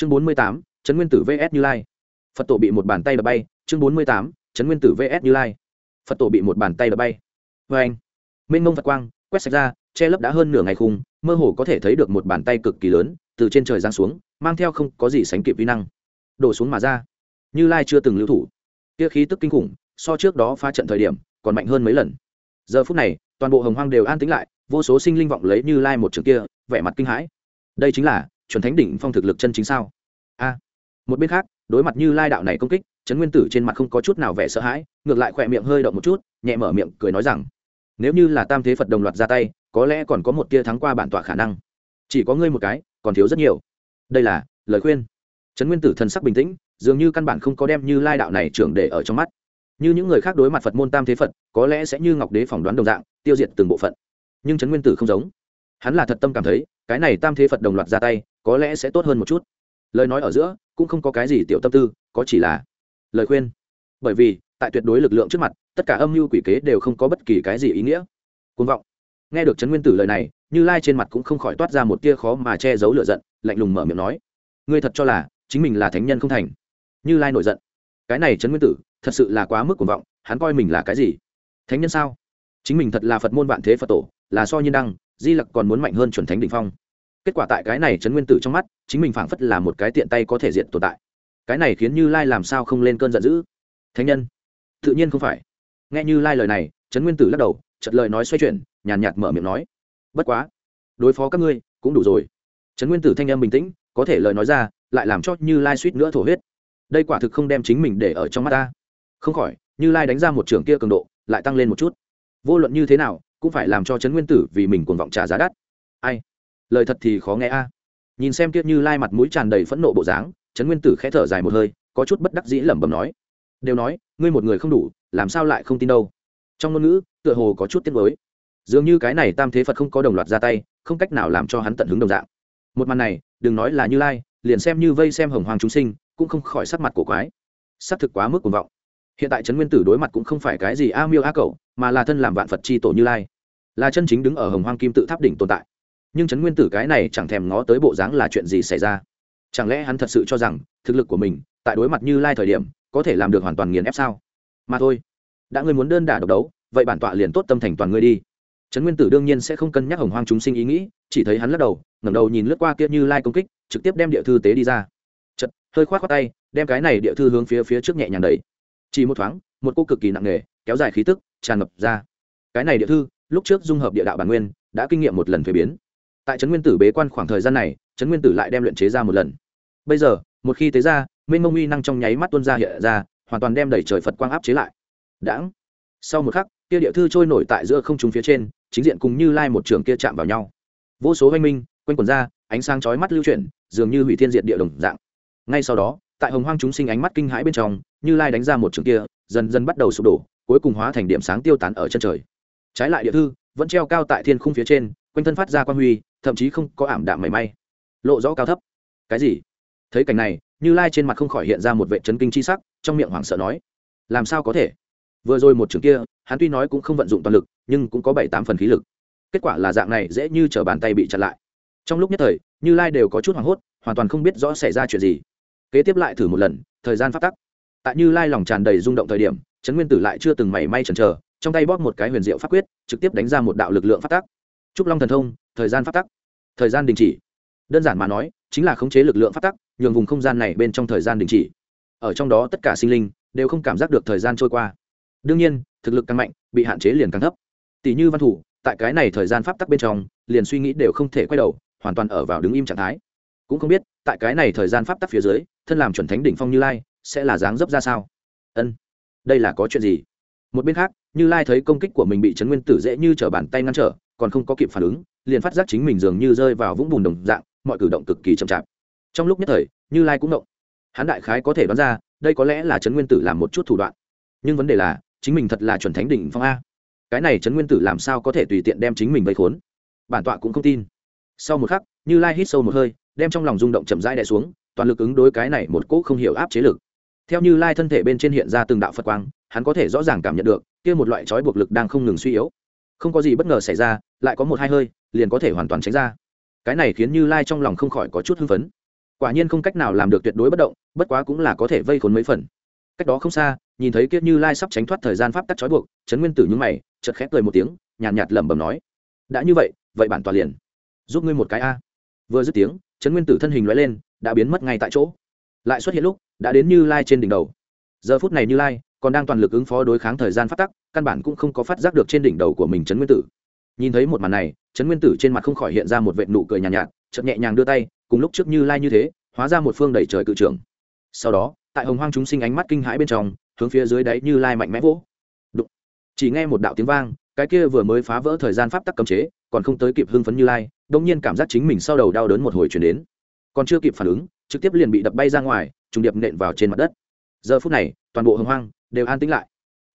chương bốn mươi tám trấn nguyên tử vs như lai. Phật tổ bị một bàn tay đập bay. Chương bốn mươi tám trấn nguyên tử vs như lai. Phật tổ bị một bàn tay đập bay. Vê anh Minh mông phật quang quét sạch ra, che lấp đã hơn nửa ngày khung, mơ hồ có thể thấy được một bàn tay cực kỳ lớn, từ trên trời giáng xuống, mang theo không có gì sánh kịp vi năng, đổ xuống mà ra. Như lai chưa từng lưu thủ. Kia khí tức kinh khủng, so trước đó phá trận thời điểm, còn mạnh hơn mấy lần. Giờ phút này, toàn bộ hồng hoang đều an tĩnh lại, vô số sinh linh vọng lấy như lai một trường kia, vẻ mặt kinh hãi. Đây chính là chuẩn thánh đỉnh phong thực lực chân chính sao? A, một bên khác, đối mặt như lai đạo này công kích, trấn nguyên tử trên mặt không có chút nào vẻ sợ hãi, ngược lại khỏe miệng hơi động một chút, nhẹ mở miệng cười nói rằng, nếu như là tam thế phật đồng loạt ra tay, có lẽ còn có một tia thắng qua bản tọa khả năng. Chỉ có ngươi một cái, còn thiếu rất nhiều. Đây là lời khuyên. Trấn nguyên tử thần sắc bình tĩnh, dường như căn bản không có đem như lai đạo này trưởng để ở trong mắt. Như những người khác đối mặt phật môn tam thế phật, có lẽ sẽ như ngọc đế phỏng đoán đồng dạng, tiêu diệt từng bộ phận. Nhưng trấn nguyên tử không giống. Hắn là thật tâm cảm thấy, cái này tam thế phật đồng loạt ra tay có lẽ sẽ tốt hơn một chút. Lời nói ở giữa, cũng không có cái gì tiểu tâm tư, có chỉ là lời khuyên. Bởi vì, tại tuyệt đối lực lượng trước mặt, tất cả âm mưu quỷ kế đều không có bất kỳ cái gì ý nghĩa. Côn vọng. Nghe được trấn nguyên tử lời này, như lai trên mặt cũng không khỏi toát ra một tia khó mà che giấu lựa giận, lạnh lùng mở miệng nói, ngươi thật cho là chính mình là thánh nhân không thành? Như lai nổi giận. Cái này trấn nguyên tử, thật sự là quá mức cuồng vọng, hắn coi mình là cái gì? Thánh nhân sao? Chính mình thật là phật môn vạn thế phật tổ, là so nhiên đăng, di lặc còn muốn mạnh hơn chuẩn thánh đ ỉ n h phong kết quả tại cái này trấn nguyên tử trong mắt, chính mình phảng phất là một cái tiện tay có thể diện tồn tại. Cái này khiến như lai làm sao không lên cơn giận dữ? Thánh nhân, tự nhiên không phải. Nghe như lai lời này, trấn nguyên tử lắc đầu chật lời nói xoay chuyển, nhàn nhạt mở miệng nói, bất quá, đối phó các ngươi cũng đủ rồi. Trấn nguyên tử thanh em bình tĩnh, có thể lời nói ra, lại làm cho như lai suýt nữa thổ huyết. Đây quả thực không đem chính mình để ở trong mắt ta. Không khỏi, như lai đánh ra một trường kia cường độ, lại tăng lên một chút. Vô luận như thế nào, cũng phải làm cho trấn nguyên tử vì mình cuồng vọng trả giá đắt. Ai? Lời thật thì khó nghe a. Nhìn xem kiết như lai mặt mũi tràn đầy phẫn nộ bộ dáng, trấn nguyên tử khẽ thở dài một hơi, có chút bất đắc dĩ lẩm bẩm nói, đều nói, ngươi một người không đủ, làm sao lại không tin đâu? Trong ngôn ngữ, tựa hồ có chút tiếc mới dường như cái này tam thế phật không có đồng loạt ra tay, không cách nào làm cho hắn tận hứng đồng dạng. Một màn này, đừng nói là như lai, liền xem như vây xem hồng hoàng chúng sinh, cũng không khỏi sắc mặt của quái. Xác thực quá mức cuồng vọng. Hiện tại trấn nguyên tử đối mặt cũng không phải cái gì a miêu a cậu mà là thân làm vạn phật c h i tổ như lai. Là chân chính đứng ở hồng hoàng kim tự tháp đỉnh tồn tại nhưng trấn nguyên tử cái này chẳng thèm ngó tới bộ dáng là chuyện gì xảy ra. Chẳng lẽ hắn thật sự cho rằng, thực lực của mình, tại đối mặt như lai thời điểm, có thể làm được hoàn toàn nghiền ép sao? Mà thôi, đã ngươi muốn đơn đả độc đấu, vậy bản tọa liền tốt tâm thành toàn ngươi đi. Trấn nguyên tử đương nhiên sẽ không cân nhắc hồng hoang chúng sinh ý nghĩ, chỉ thấy hắn lắc đầu, ngẩng đầu nhìn lướt qua kia như lai công kích, trực tiếp đem địa thư tế đi ra. Chật hơi k h o á t tay, đem cái này địa thư hướng phía phía trước nhẹ nhàng đầy chỉ một thoáng, một cô cực kỳ nặng nề, kéo dài khí tức, tràn ngập ra. Cái này địa thư, lúc trước dung hợp địa đạo bản nguyên, đã kinh nghiệm một lần thuế biến tại trấn nguyên tử bế quan khoảng thời gian này, trấn nguyên tử lại đem luyện chế ra một lần. Bây giờ, một khi tế ra, mênh mông uy năng trong nháy mắt tuôn ra hiện ra, hoàn toàn đem đẩy trời phật quang áp chế lại. Đãng. Sau một khắc, kia địa thư trôi nổi tại giữa không trung phía trên, chính diện cùng như lai một trường kia chạm vào nhau. Vô số oanh minh, quanh quần ra, ánh sáng chói mắt lưu chuyển, dường như hủy thiên diện địa đồng dạng. Ngay sau đó, tại hồng hoang chúng sinh ánh mắt kinh hãi bên trong, như lai đánh ra một trường kia, dần dần bắt đầu sụp đổ, cuối cùng hóa thành điểm sáng tiêu tán ở chân trời. Trái lại địa thư, vẫn treo cao tại thiên khung phía trên quanh thân phát ra quan huy, thậm chí không có ảm đạm mảy may. Lộ rõ cao thấp. Cái gì? Thấy cảnh này, như lai trên mặt không khỏi hiện ra một vệ chấn kinh chi sắc, trong miệng hoảng sợ nói, làm sao có thể? Vừa rồi một trường kia, hắn tuy nói cũng không vận dụng toàn lực, nhưng cũng có bảy tám phần khí lực. Kết quả là dạng này dễ như t bàn tay bị chặn lại. Trong lúc nhất thời, như lai đều có chút hoảng hốt, hoàn toàn không biết rõ xảy ra chuyện gì. Kế tiếp lại thử một lần, thời gian phát tắc. Tại như lai lòng tràn đầy rung động thời điểm, trấn nguyên tử lại chưa từng mảy may chần chờ, trong tay bóp một cái huyền diệu pháp quyết, trực tiếp đánh ra một đạo lực lượng phát tắc trúc long thần thông, thời gian phát tắc, thời gian đình chỉ. Đơn giản mà nói, chính là khống chế lực lượng phát tắc, nhường vùng không gian này bên trong thời gian đình chỉ. Ở trong đó tất cả sinh linh đều không cảm giác được thời gian trôi qua. Đương nhiên, thực lực càng mạnh, bị hạn chế liền càng thấp. Tỷ như văn thủ, tại cái này thời gian pháp tắc bên trong, liền suy nghĩ đều không thể quay đầu, hoàn toàn ở vào đứng im trạng thái. Cũng không biết, tại cái này thời gian pháp tắc phía dưới, thân làm chuẩn thánh đỉnh phong như lai, sẽ là dáng dấp ra sao? Ân, đây là có chuyện gì? Một bên khác, như lai thấy công kích của mình bị trấn nguyên tử dễ như t r ở bàn tay ngăn trở còn không có kịp phản ứng, liền phát giác chính mình dường như rơi vào vũng bùn đồng dạng, mọi cử động cực kỳ chậm chạp. Trong lúc nhất thời, như lai cũng động hắn đại khái có thể đoán ra, đây có lẽ là trấn nguyên tử làm một chút thủ đoạn. Nhưng vấn đề là, chính mình thật là chuẩn thánh đỉnh phong a. Cái này trấn nguyên tử làm sao có thể tùy tiện đem chính mình vây khốn? Bản tọa cũng không tin. Sau một khắc, như lai hít sâu một hơi, đem trong lòng rung động chậm rãi đè xuống, toàn lực ứng đối cái này một cỗ không hiểu áp chế lực. Theo như lai thân thể bên trên hiện ra từng đạo phật quang, hắn có thể rõ ràng cảm nhận được, kia một loại trói buộc lực đang không ngừng suy yếu không có gì bất ngờ xảy ra lại có một hai hơi liền có thể hoàn toàn tránh ra. Cái này khiến như lai trong lòng không khỏi có chút hưng phấn. Quả nhiên không cách nào làm được tuyệt đối bất động bất quá cũng là có thể vây khốn mấy phần. Cách đó không xa nhìn thấy kiếp như lai sắp tránh thoát thời gian pháp tắc trói buộc trấn nguyên tử nhúng mày chật khép cười một tiếng nhàn nhạt, nhạt lẩm bẩm nói đã như vậy vậy bản tòa liền giúp ngươi một cái a. Vừa dứt tiếng trấn nguyên tử thân hình loại lên đã biến mất ngay tại chỗ. Lại xuất hiện lúc đã đến như lai trên đỉnh đầu. Giờ phút này như lai còn đang toàn lực ứng phó đối kháng thời gian phát tắc căn bản cũng không có phát giác được trên đỉnh đầu của mình trấn nguyên tử. Nhìn thấy một màn này trấn nguyên tử trên mặt không khỏi hiện ra một vệ nụ cười nhàn nhạt, nhạt chợt nhẹ nhàng đưa tay cùng lúc trước như lai như thế hóa ra một phương đầy trời cự trưởng. Sau đó tại hồng hoang chúng sinh ánh mắt kinh hãi bên trong hướng phía dưới đáy như lai mạnh mẽ vỗ. Đụng. chỉ nghe một đạo tiếng vang cái kia vừa mới phá vỡ thời gian pháp tắc cấm chế còn không tới kịp hưng phấn như lai đông nhiên cảm giác chính mình sau đầu đau đớn một hồi chuyển đến. Còn chưa kịp phản ứng trực tiếp liền bị đập bay ra ngoài trùng điệp nện vào trên mặt đất. Giờ phút này toàn bộ hồng hoang đều an tĩnh lại.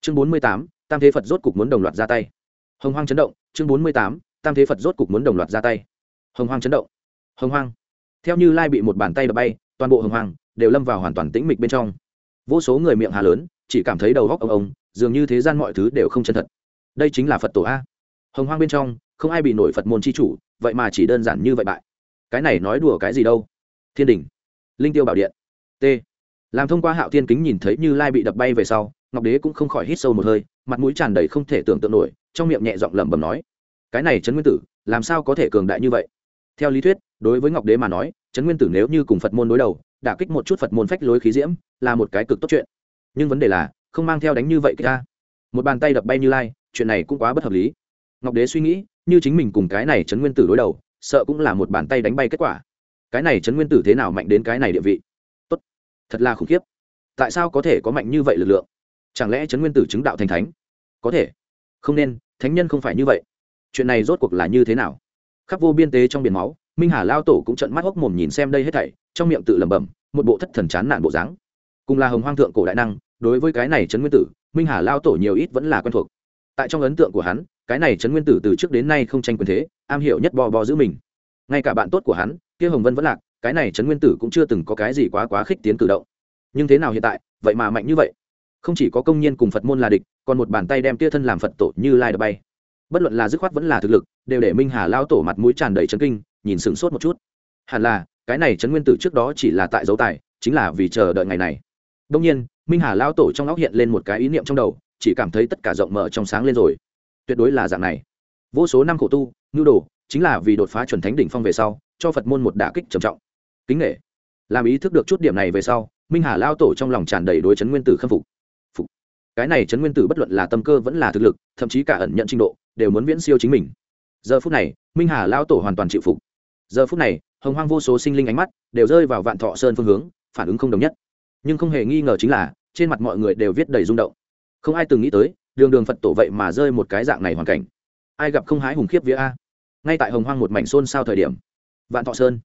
Chương bốn mươi tám, tam thế phật rốt cục muốn đồng loạt ra tay. Hồng hoang chấn động, chương bốn mươi tám, tam thế phật rốt cục muốn đồng loạt ra tay. Hồng hoang chấn động. Hồng hoang. Theo như lai bị một bàn tay đập bay, toàn bộ hồng hoang đều lâm vào hoàn toàn tĩnh mịch bên trong. Vô số người miệng hà lớn, chỉ cảm thấy đầu góc ông ông dường như thế gian mọi thứ đều không chân thật. Đây chính là phật tổ a. Hồng hoang bên trong, không ai bị nổi phật môn c h i chủ, vậy mà chỉ đơn giản như vậy bại. Cái này nói đùa cái gì đâu? Thiên đình. Linh tiêu bảo điện. T làm thông qua hạo thiên kính nhìn thấy như lai bị đập bay về sau, ngọc đế cũng không khỏi hít sâu một hơi, mặt mũi tràn đầy không thể tưởng tượng nổi, trong miệng nhẹ giọng lẩm bẩm nói, cái này trấn nguyên tử, làm sao có thể cường đại như vậy? Theo lý thuyết, đối với ngọc đế mà nói, trấn nguyên tử nếu như cùng phật môn đối đầu, đả kích một chút phật môn phách lối khí diễm, là một cái cực tốt chuyện. Nhưng vấn đề là, không mang theo đánh như vậy ra. Một bàn tay đập bay như lai, chuyện này cũng quá bất hợp lý. Ngọc đế suy nghĩ, như chính mình cùng cái này trấn nguyên tử đối đầu, sợ cũng là một bàn tay đánh bay kết quả. Cái này trấn nguyên tử thế nào mạnh đến cái này địa vị? Thật là khủng khiếp. Tại sao có thể có mạnh như vậy lực lượng? Chẳng lẽ trấn nguyên tử chứng đạo thành thánh? Có thể. Không nên, thánh nhân không phải như vậy. Chuyện này rốt cuộc là như thế nào? Khắp vô biên tế trong biển máu, minh hà lao tổ cũng trận mắt hốc mồm nhìn xem đây hết thảy, trong miệng tự lẩm bẩm, một bộ thất thần chán nản bộ dáng. Cùng là hồng hoang thượng cổ đại năng, đối với cái này trấn nguyên tử, minh hà lao tổ nhiều ít vẫn là quen thuộc. Tại trong ấn tượng của hắn, cái này trấn nguyên tử từ trước đến nay không tranh quyền thế, am hiểu nhất bò bò giữ mình. Ngay cả bạn tốt của hắn, kia hồng vân vẫn lạc cái này trấn nguyên tử cũng chưa từng có cái gì quá quá khích tiến cử động. Nhưng thế nào hiện tại, vậy mà mạnh như vậy? Không chỉ có công nhân cùng phật môn là địch, còn một bàn tay đem tia thân làm phật tổ như lai đập bay. Bất luận là dứt khoát vẫn là thực lực, đều để minh hà lao tổ mặt mũi tràn đầy trấn kinh, nhìn sửng sốt một chút. Hẳn là, cái này trấn nguyên tử trước đó chỉ là tại dấu tài, chính là vì chờ đợi ngày này. Đông nhiên, minh hà lao tổ trong óc hiện lên một cái ý niệm trong đầu, chỉ cảm thấy tất cả rộng mở trong sáng lên rồi. Tuyệt đối là dạng này. Vô số năm khổ tu, nhu đồ, chính là vì đột phá chuẩn thánh đỉnh phong về sau, cho phật môn một đả kích trầm trọng kính nghệ. Làm ý thức được chút điểm này về sau, minh hà lao tổ trong lòng tràn đầy đối chấn nguyên tử khâm phục. Phục. Cái này chấn nguyên tử bất luận là tâm cơ vẫn là thực lực, thậm chí cả ẩn nhận trình độ, đều muốn viễn siêu chính mình. Giờ phút này, minh hà lao tổ hoàn toàn chịu phục. Giờ phút này, hồng hoang vô số sinh linh ánh mắt đều rơi vào vạn thọ sơn phương hướng, phản ứng không đồng nhất. Nhưng không hề nghi ngờ chính là, trên mặt mọi người đều viết đầy rung động. Không ai từng nghĩ tới, đường đường phật tổ vậy mà rơi một cái dạng này hoàn cảnh. Ai gặp không hái hùng khiếp vía a? Ngay tại hồng hoang một mảnh xôn sao thời điểm, vạn thọ sơn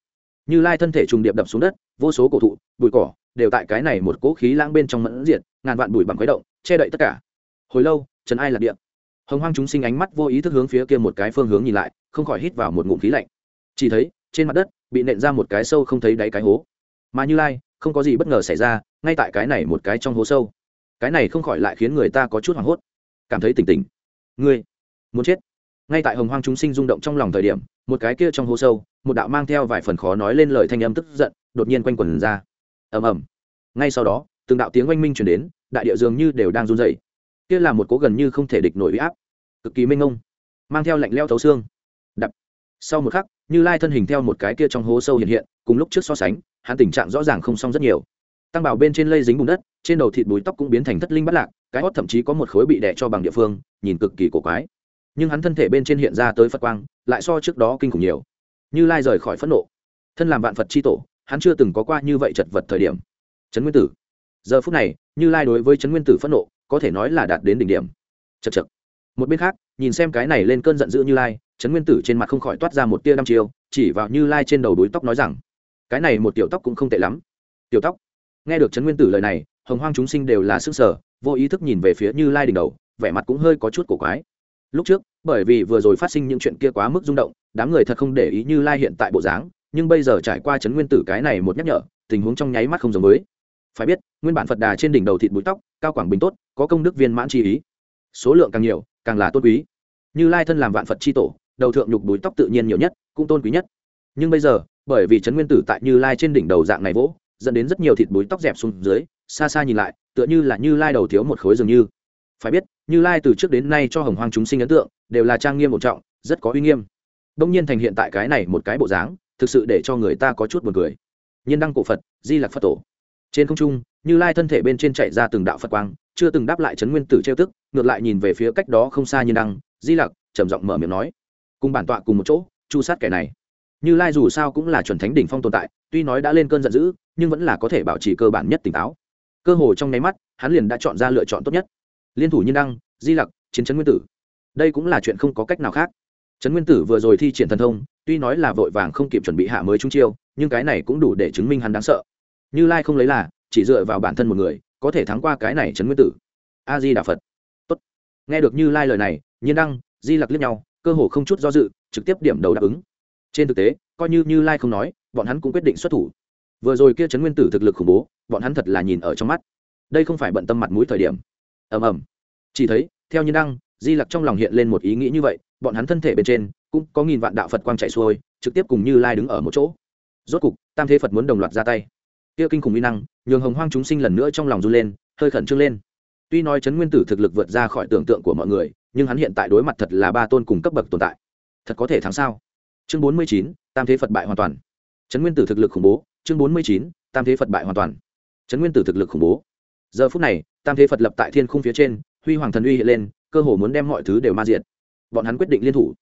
như lai thân thể trùng điệp đập xuống đất, vô số cổ thụ, bụi cỏ đều tại cái này một cỗ khí lãng bên trong mẫn diệt, ngàn vạn bụi bằng khuấy động, che đậy tất cả. Hồi lâu, trần ai lạc điện. Hồng hoang chúng sinh ánh mắt vô ý thức hướng phía kia một cái phương hướng nhìn lại, không khỏi hít vào một ngụm khí lạnh. Chỉ thấy, trên mặt đất, bị nện ra một cái sâu không thấy đáy cái hố. Mà như lai, không có gì bất ngờ xảy ra, ngay tại cái này một cái trong hố sâu. Cái này không khỏi lại khiến người ta có chút hoảng hốt. Cảm thấy tỉnh tỉnh. Ngươi, muốn chết. Ngay tại hồng hoang chúng sinh rung động trong lòng thời điểm một cái kia trong hố sâu, một đạo mang theo vài phần khó nói lên lời thanh âm tức giận, đột nhiên quanh quần ra. Ầm ầm. Ngay sau đó, từng đạo tiếng oanh minh chuyển đến, đại địa dường như đều đang run dày kia là một cố gần như không thể địch nổi uy áp. Cực kỳ minh ông mang theo lạnh leo thấu xương. Đập. Sau một khắc, như lai thân hình theo một cái kia trong hố sâu hiện hiện, cùng lúc trước so sánh, hắn tình trạng rõ ràng không xong rất nhiều. Tăng bảo bên trên lây dính bùn đất, trên đầu thịt bùi tóc cũng biến thành thất linh bắt lạc, cái hót thậm chí có một khối bị đẻ cho bằng địa phương, nhìn cực kỳ cổ quái. Nhưng hắn thân thể bên trên hiện ra tới phật quang lại so trước đó kinh khủng nhiều. Như lai rời khỏi phẫn nộ, thân làm vạn phật c h i tổ, hắn chưa từng có qua như vậy chật vật thời điểm. Trấn nguyên tử. Giờ phút này, như lai đối với trấn nguyên tử phẫn nộ, có thể nói là đạt đến đỉnh điểm. Chật chật một bên khác, nhìn xem cái này lên cơn giận dữ như lai trấn nguyên tử trên mặt không khỏi toát ra một tia đăm chiêu, chỉ vào như lai trên đầu đuối tóc nói rằng, cái này một tiểu tóc cũng không tệ lắm. Tiểu tóc? Nghe được trấn nguyên tử lời này, hồng hoang chúng sinh đều là sức sở vô ý thức nhìn về phía như lai đỉnh đầu, vẻ mặt cũng hơi có chút cổ quái lúc trước, bởi vì vừa rồi phát sinh những chuyện kia quá mức rung động, đám người thật không để ý như lai hiện tại bộ dáng, nhưng bây giờ trải qua chấn nguyên tử cái này một nhắc nhở, tình huống trong nháy mắt không giống mới. phải biết, nguyên bản phật đà trên đỉnh đầu thịt bụi tóc, cao quảng bình tốt, có công đức viên mãn chi ý. Số lượng càng nhiều, càng là tôn quý. Như lai thân làm vạn phật chi tổ, đầu thượng nhục búi tóc tự nhiên nhiều nhất, cũng tôn quý nhất. Nhưng bây giờ, bởi vì trấn nguyên tử tại như lai trên đỉnh đầu dạng này vỗ, dẫn đến rất nhiều thịt búi tóc dẹp xuống dưới, xa xa nhìn lại, tựa như là như lai đầu thiếu một khối dường như. Phải biết như lai từ trước đến nay cho hồng hoang chúng sinh ấn tượng, đều là trang nghiêm một trọng, rất có uy nghiêm. Đông nhiên thành hiện tại cái này một cái bộ dáng, thực sự để cho người ta có chút buồn cười. Nhân đăng cổ phật, di lặc phật tổ. Trên không trung, như lai thân thể bên trên chạy ra từng đạo phật quang, chưa từng đáp lại trấn nguyên tử trêu tức, ngược lại nhìn về phía cách đó không xa nhiên đăng, di lặc, trầm giọng mở miệng nói. Cùng bản tọa cùng một chỗ, chu sát kẻ này. Như lai dù sao cũng là chuẩn thánh đỉnh phong tồn tại, tuy nói đã lên cơn giận dữ, nhưng vẫn là có thể bảo trì cơ bản nhất tỉnh táo. Cơ hồ trong nháy mắt, hắn liền đã chọn ra lựa chọn tốt nhất liên thủ nhiên đăng, di lặc, chiến trấn nguyên tử. Đây cũng là chuyện không có cách nào khác. Trấn nguyên tử vừa rồi thi triển thần thông, tuy nói là vội vàng không kịp chuẩn bị hạ mới trung chiêu, nhưng cái này cũng đủ để chứng minh hắn đáng sợ. Như lai không lấy là, chỉ dựa vào bản thân một người, có thể thắng qua cái này trấn nguyên tử. A di đà phật. Tốt. nghe được như lai lời này, nhiên đăng, di lặc liếc nhau, cơ hồ không chút do dự, trực tiếp điểm đầu đáp ứng. Trên thực tế, coi như như lai không nói, bọn hắn cũng quyết định xuất thủ. Vừa rồi kia trấn nguyên tử thực lực khủng bố, bọn hắn thật là nhìn ở trong mắt. Đây không phải bận tâm mặt mũi thời điểm ầm ầm. Chỉ thấy, theo như đăng, di lặc trong lòng hiện lên một ý nghĩ như vậy, bọn hắn thân thể bên trên cũng có nghìn vạn đạo phật quang chạy xuôi, trực tiếp cùng như lai đứng ở một chỗ. Rốt cục, tam thế phật muốn đồng loạt ra tay. Kia kinh khủng uy năng, nhường hồng hoang chúng sinh lần nữa trong lòng run lên, hơi khẩn trương lên. Tuy nói chấn nguyên tử thực lực vượt ra khỏi tưởng tượng của mọi người, nhưng hắn hiện tại đối mặt thật là ba tôn cùng cấp bậc tồn tại. Thật có thể thắng sao? Chương bốn mươi chín, tam thế phật bại hoàn toàn. Chấn nguyên tử thực lực khủng bố, chương bốn mươi chín, tam thế phật bại hoàn toàn. Chấn nguyên tử thực lực khủng bố. Giờ phút này tam thế phật lập tại thiên khung phía trên, huy hoàng thần uy hiện lên, cơ hồ muốn đem mọi thứ đều ma diệt. Bọn hắn quyết định liên thủ.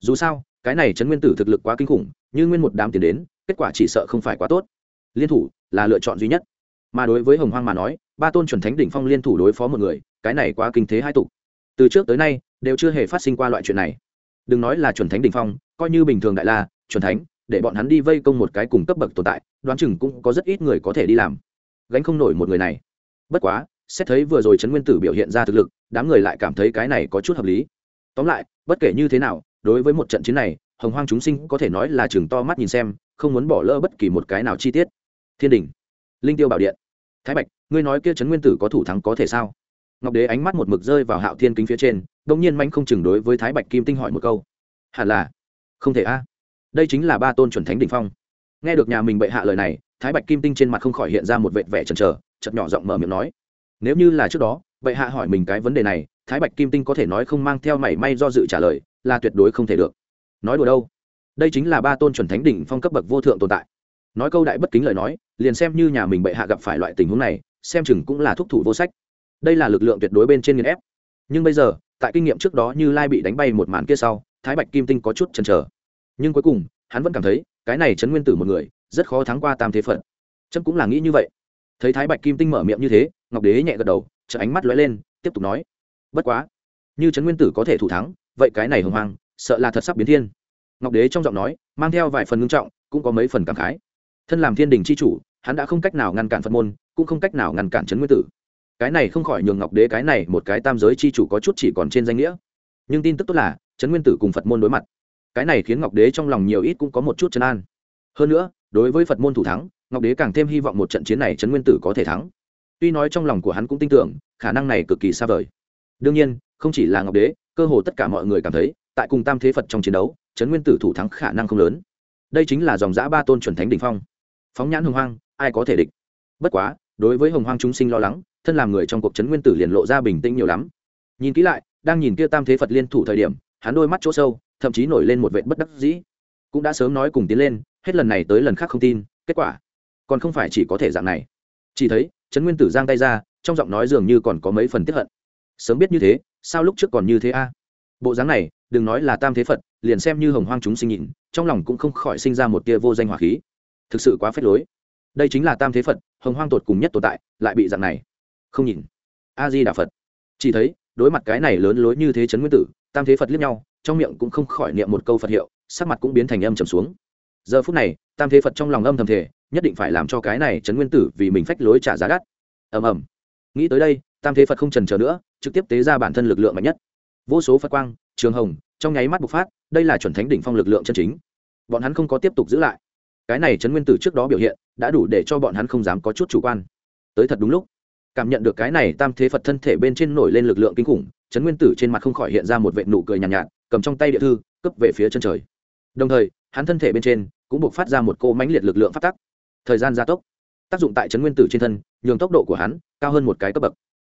Dù sao, cái này chấn nguyên tử thực lực quá kinh khủng, như nguyên một đám tiền đến, kết quả chỉ sợ không phải quá tốt. Liên thủ là lựa chọn duy nhất. Mà đối với hồng hoang mà nói, ba tôn chuẩn thánh đỉnh phong liên thủ đối phó một người, cái này quá kinh thế hai tục. Từ trước tới nay, đều chưa hề phát sinh qua loại chuyện này. Đừng nói là chuẩn thánh đỉnh phong, coi như bình thường đại la, chuẩn thánh, để bọn hắn đi vây công một cái cùng cấp bậc tồn tại, đoán chừng cũng có rất ít người có thể đi làm. Gánh không nổi một người này. Bất quá xét thấy vừa rồi trấn nguyên tử biểu hiện ra thực lực, đám người lại cảm thấy cái này có chút hợp lý. Tóm lại, bất kể như thế nào, đối với một trận chiến này, hồng hoang chúng sinh có thể nói là chừng to mắt nhìn xem, không muốn bỏ lỡ bất kỳ một cái nào chi tiết. Thiên đình, linh tiêu bảo điện. Thái bạch, ngươi nói kia trấn nguyên tử có thủ thắng có thể sao? Ngọc đế ánh mắt một mực rơi vào hạo thiên kính phía trên đ ỗ n g nhiên manh không chừng đối với thái bạch kim tinh hỏi một câu. Hẳn là, không thể a. Đây chính là ba tôn chuẩn thánh đ ỉ n h phong. Nghe được nhà mình bệ hạ lời này, thái bạch kim tinh trên mặt không khỏi hiện ra một vệt vẻ trần trờ chật nhỏ giọng mở miệng nói nếu như là trước đó bệ hạ hỏi mình cái vấn đề này, thái bạch kim tinh có thể nói không mang theo mảy may do dự trả lời, là tuyệt đối không thể được. Nói đùa đâu? Đây chính là ba tôn chuẩn thánh đỉnh phong cấp bậc vô thượng tồn tại. Nói câu đại bất kính lời nói, liền xem như nhà mình bệ hạ gặp phải loại tình huống này, xem chừng cũng là thúc thủ vô sách. Đây là lực lượng tuyệt đối bên trên nghiền ép. Nhưng bây giờ, tại kinh nghiệm trước đó như lai bị đánh bay một màn kia sau, thái bạch kim tinh có chút chần chờ. Nhưng cuối cùng, hắn vẫn cảm thấy, cái này chấn nguyên tử một người, rất khó thắng qua tam thế phận trâm cũng là nghĩ như vậy thấy thái bạch kim tinh mở miệng như thế, ngọc đế nhẹ gật đầu chợ ánh mắt lóe lên, tiếp tục nói, bất quá, như trấn nguyên tử có thể thủ thắng, vậy cái này hồng hoang, sợ là thật sắp biến thiên. Ngọc đế trong giọng nói, mang theo vài phần ngưng trọng, cũng có mấy phần cảm khái. Thân làm thiên đình c h i chủ, hắn đã không cách nào ngăn cản phật môn, cũng không cách nào ngăn cản trấn nguyên tử. Cái này không khỏi nhường ngọc đế cái này một cái tam giới c h i chủ có chút chỉ còn trên danh nghĩa. Nhưng tin tức tốt là, trấn nguyên tử cùng phật môn đối mặt. Cái này khiến ngọc đế trong lòng nhiều ít cũng có một chút chấn an hơn nữa, đối với phật môn thủ thắng, ngọc đế càng thêm hy vọng một trận chiến này trấn nguyên tử có thể thắng. Tuy nói trong lòng của hắn cũng tin tưởng, khả năng này cực kỳ xa vời. Đương nhiên, không chỉ là ngọc đế, cơ hồ tất cả mọi người cảm thấy, tại cùng tam thế phật trong chiến đấu, trấn nguyên tử thủ thắng khả năng không lớn. Đây chính là dòng giã ba tôn chuẩn thánh đ ỉ n h phong. Phóng nhãn hồng hoang, ai có thể địch? Bất quá, đối với hồng hoang chúng sinh lo lắng, thân làm người trong cuộc chấn nguyên tử liền lộ ra bình tĩnh nhiều lắm. Nhìn kỹ lại, đang nhìn kia tam thế phật liên thủ thời điểm, hắn đôi mắt chỗ sâu, thậm chí nổi lên một vệ bất đắc dĩ cũng đã sớm nói cùng tiến lên, hết lần này tới lần khác không tin, kết quả còn không phải chỉ có thể dạng này. Chỉ thấy, trấn nguyên tử giang tay ra, trong giọng nói dường như còn có mấy phần tiếp hận. Sớm biết như thế, sao lúc trước còn như thế a? Bộ dáng này, đừng nói là tam thế phật, liền xem như hồng hoang chúng sinh nhìn trong lòng cũng không khỏi sinh ra một tia vô danh hỏa khí. Thực sự quá phép lối. Đây chính là tam thế phật, hồng hoang tột cùng nhất tồn tại, lại bị dạng này. Không nhìn. A di đà phật. Chỉ thấy, đối mặt cái này lớn lối như thế Trấn nguyên tử, tam thế phật liếc nhau, trong miệng cũng không khỏi niệm một câu phật hiệu sắc mặt cũng biến thành âm trầm xuống. Giờ phút này tam thế phật trong lòng âm thầm thể nhất định phải làm cho cái này chấn nguyên tử vì mình phách lối trả giá đắt. Ầm ầm. Nghĩ tới đây tam thế phật không trần chờ nữa trực tiếp tế ra bản thân lực lượng mạnh nhất. Vô số phật quang trường hồng trong nháy mắt bộc phát đây là chuẩn thánh đỉnh phong lực lượng chân chính. Bọn hắn không có tiếp tục giữ lại. Cái này trấn nguyên tử trước đó biểu hiện đã đủ để cho bọn hắn không dám có chút chủ quan. Tới thật đúng lúc cảm nhận được cái này tam thế phật thân thể bên trên nổi lên lực lượng kinh khủng trấn nguyên tử trên mặt không khỏi hiện ra một vệ nụ cười nhàn nhạt, nhạt cầm trong tay địa thư cấp về phía chân trời đồng thời, hắn thân thể bên trên cũng buộc phát ra một cô mãnh liệt lực lượng phát tắc. Thời gian gia tốc, tác dụng tại chấn nguyên tử trên thân, nhường tốc độ của hắn cao hơn một cái cấp bậc.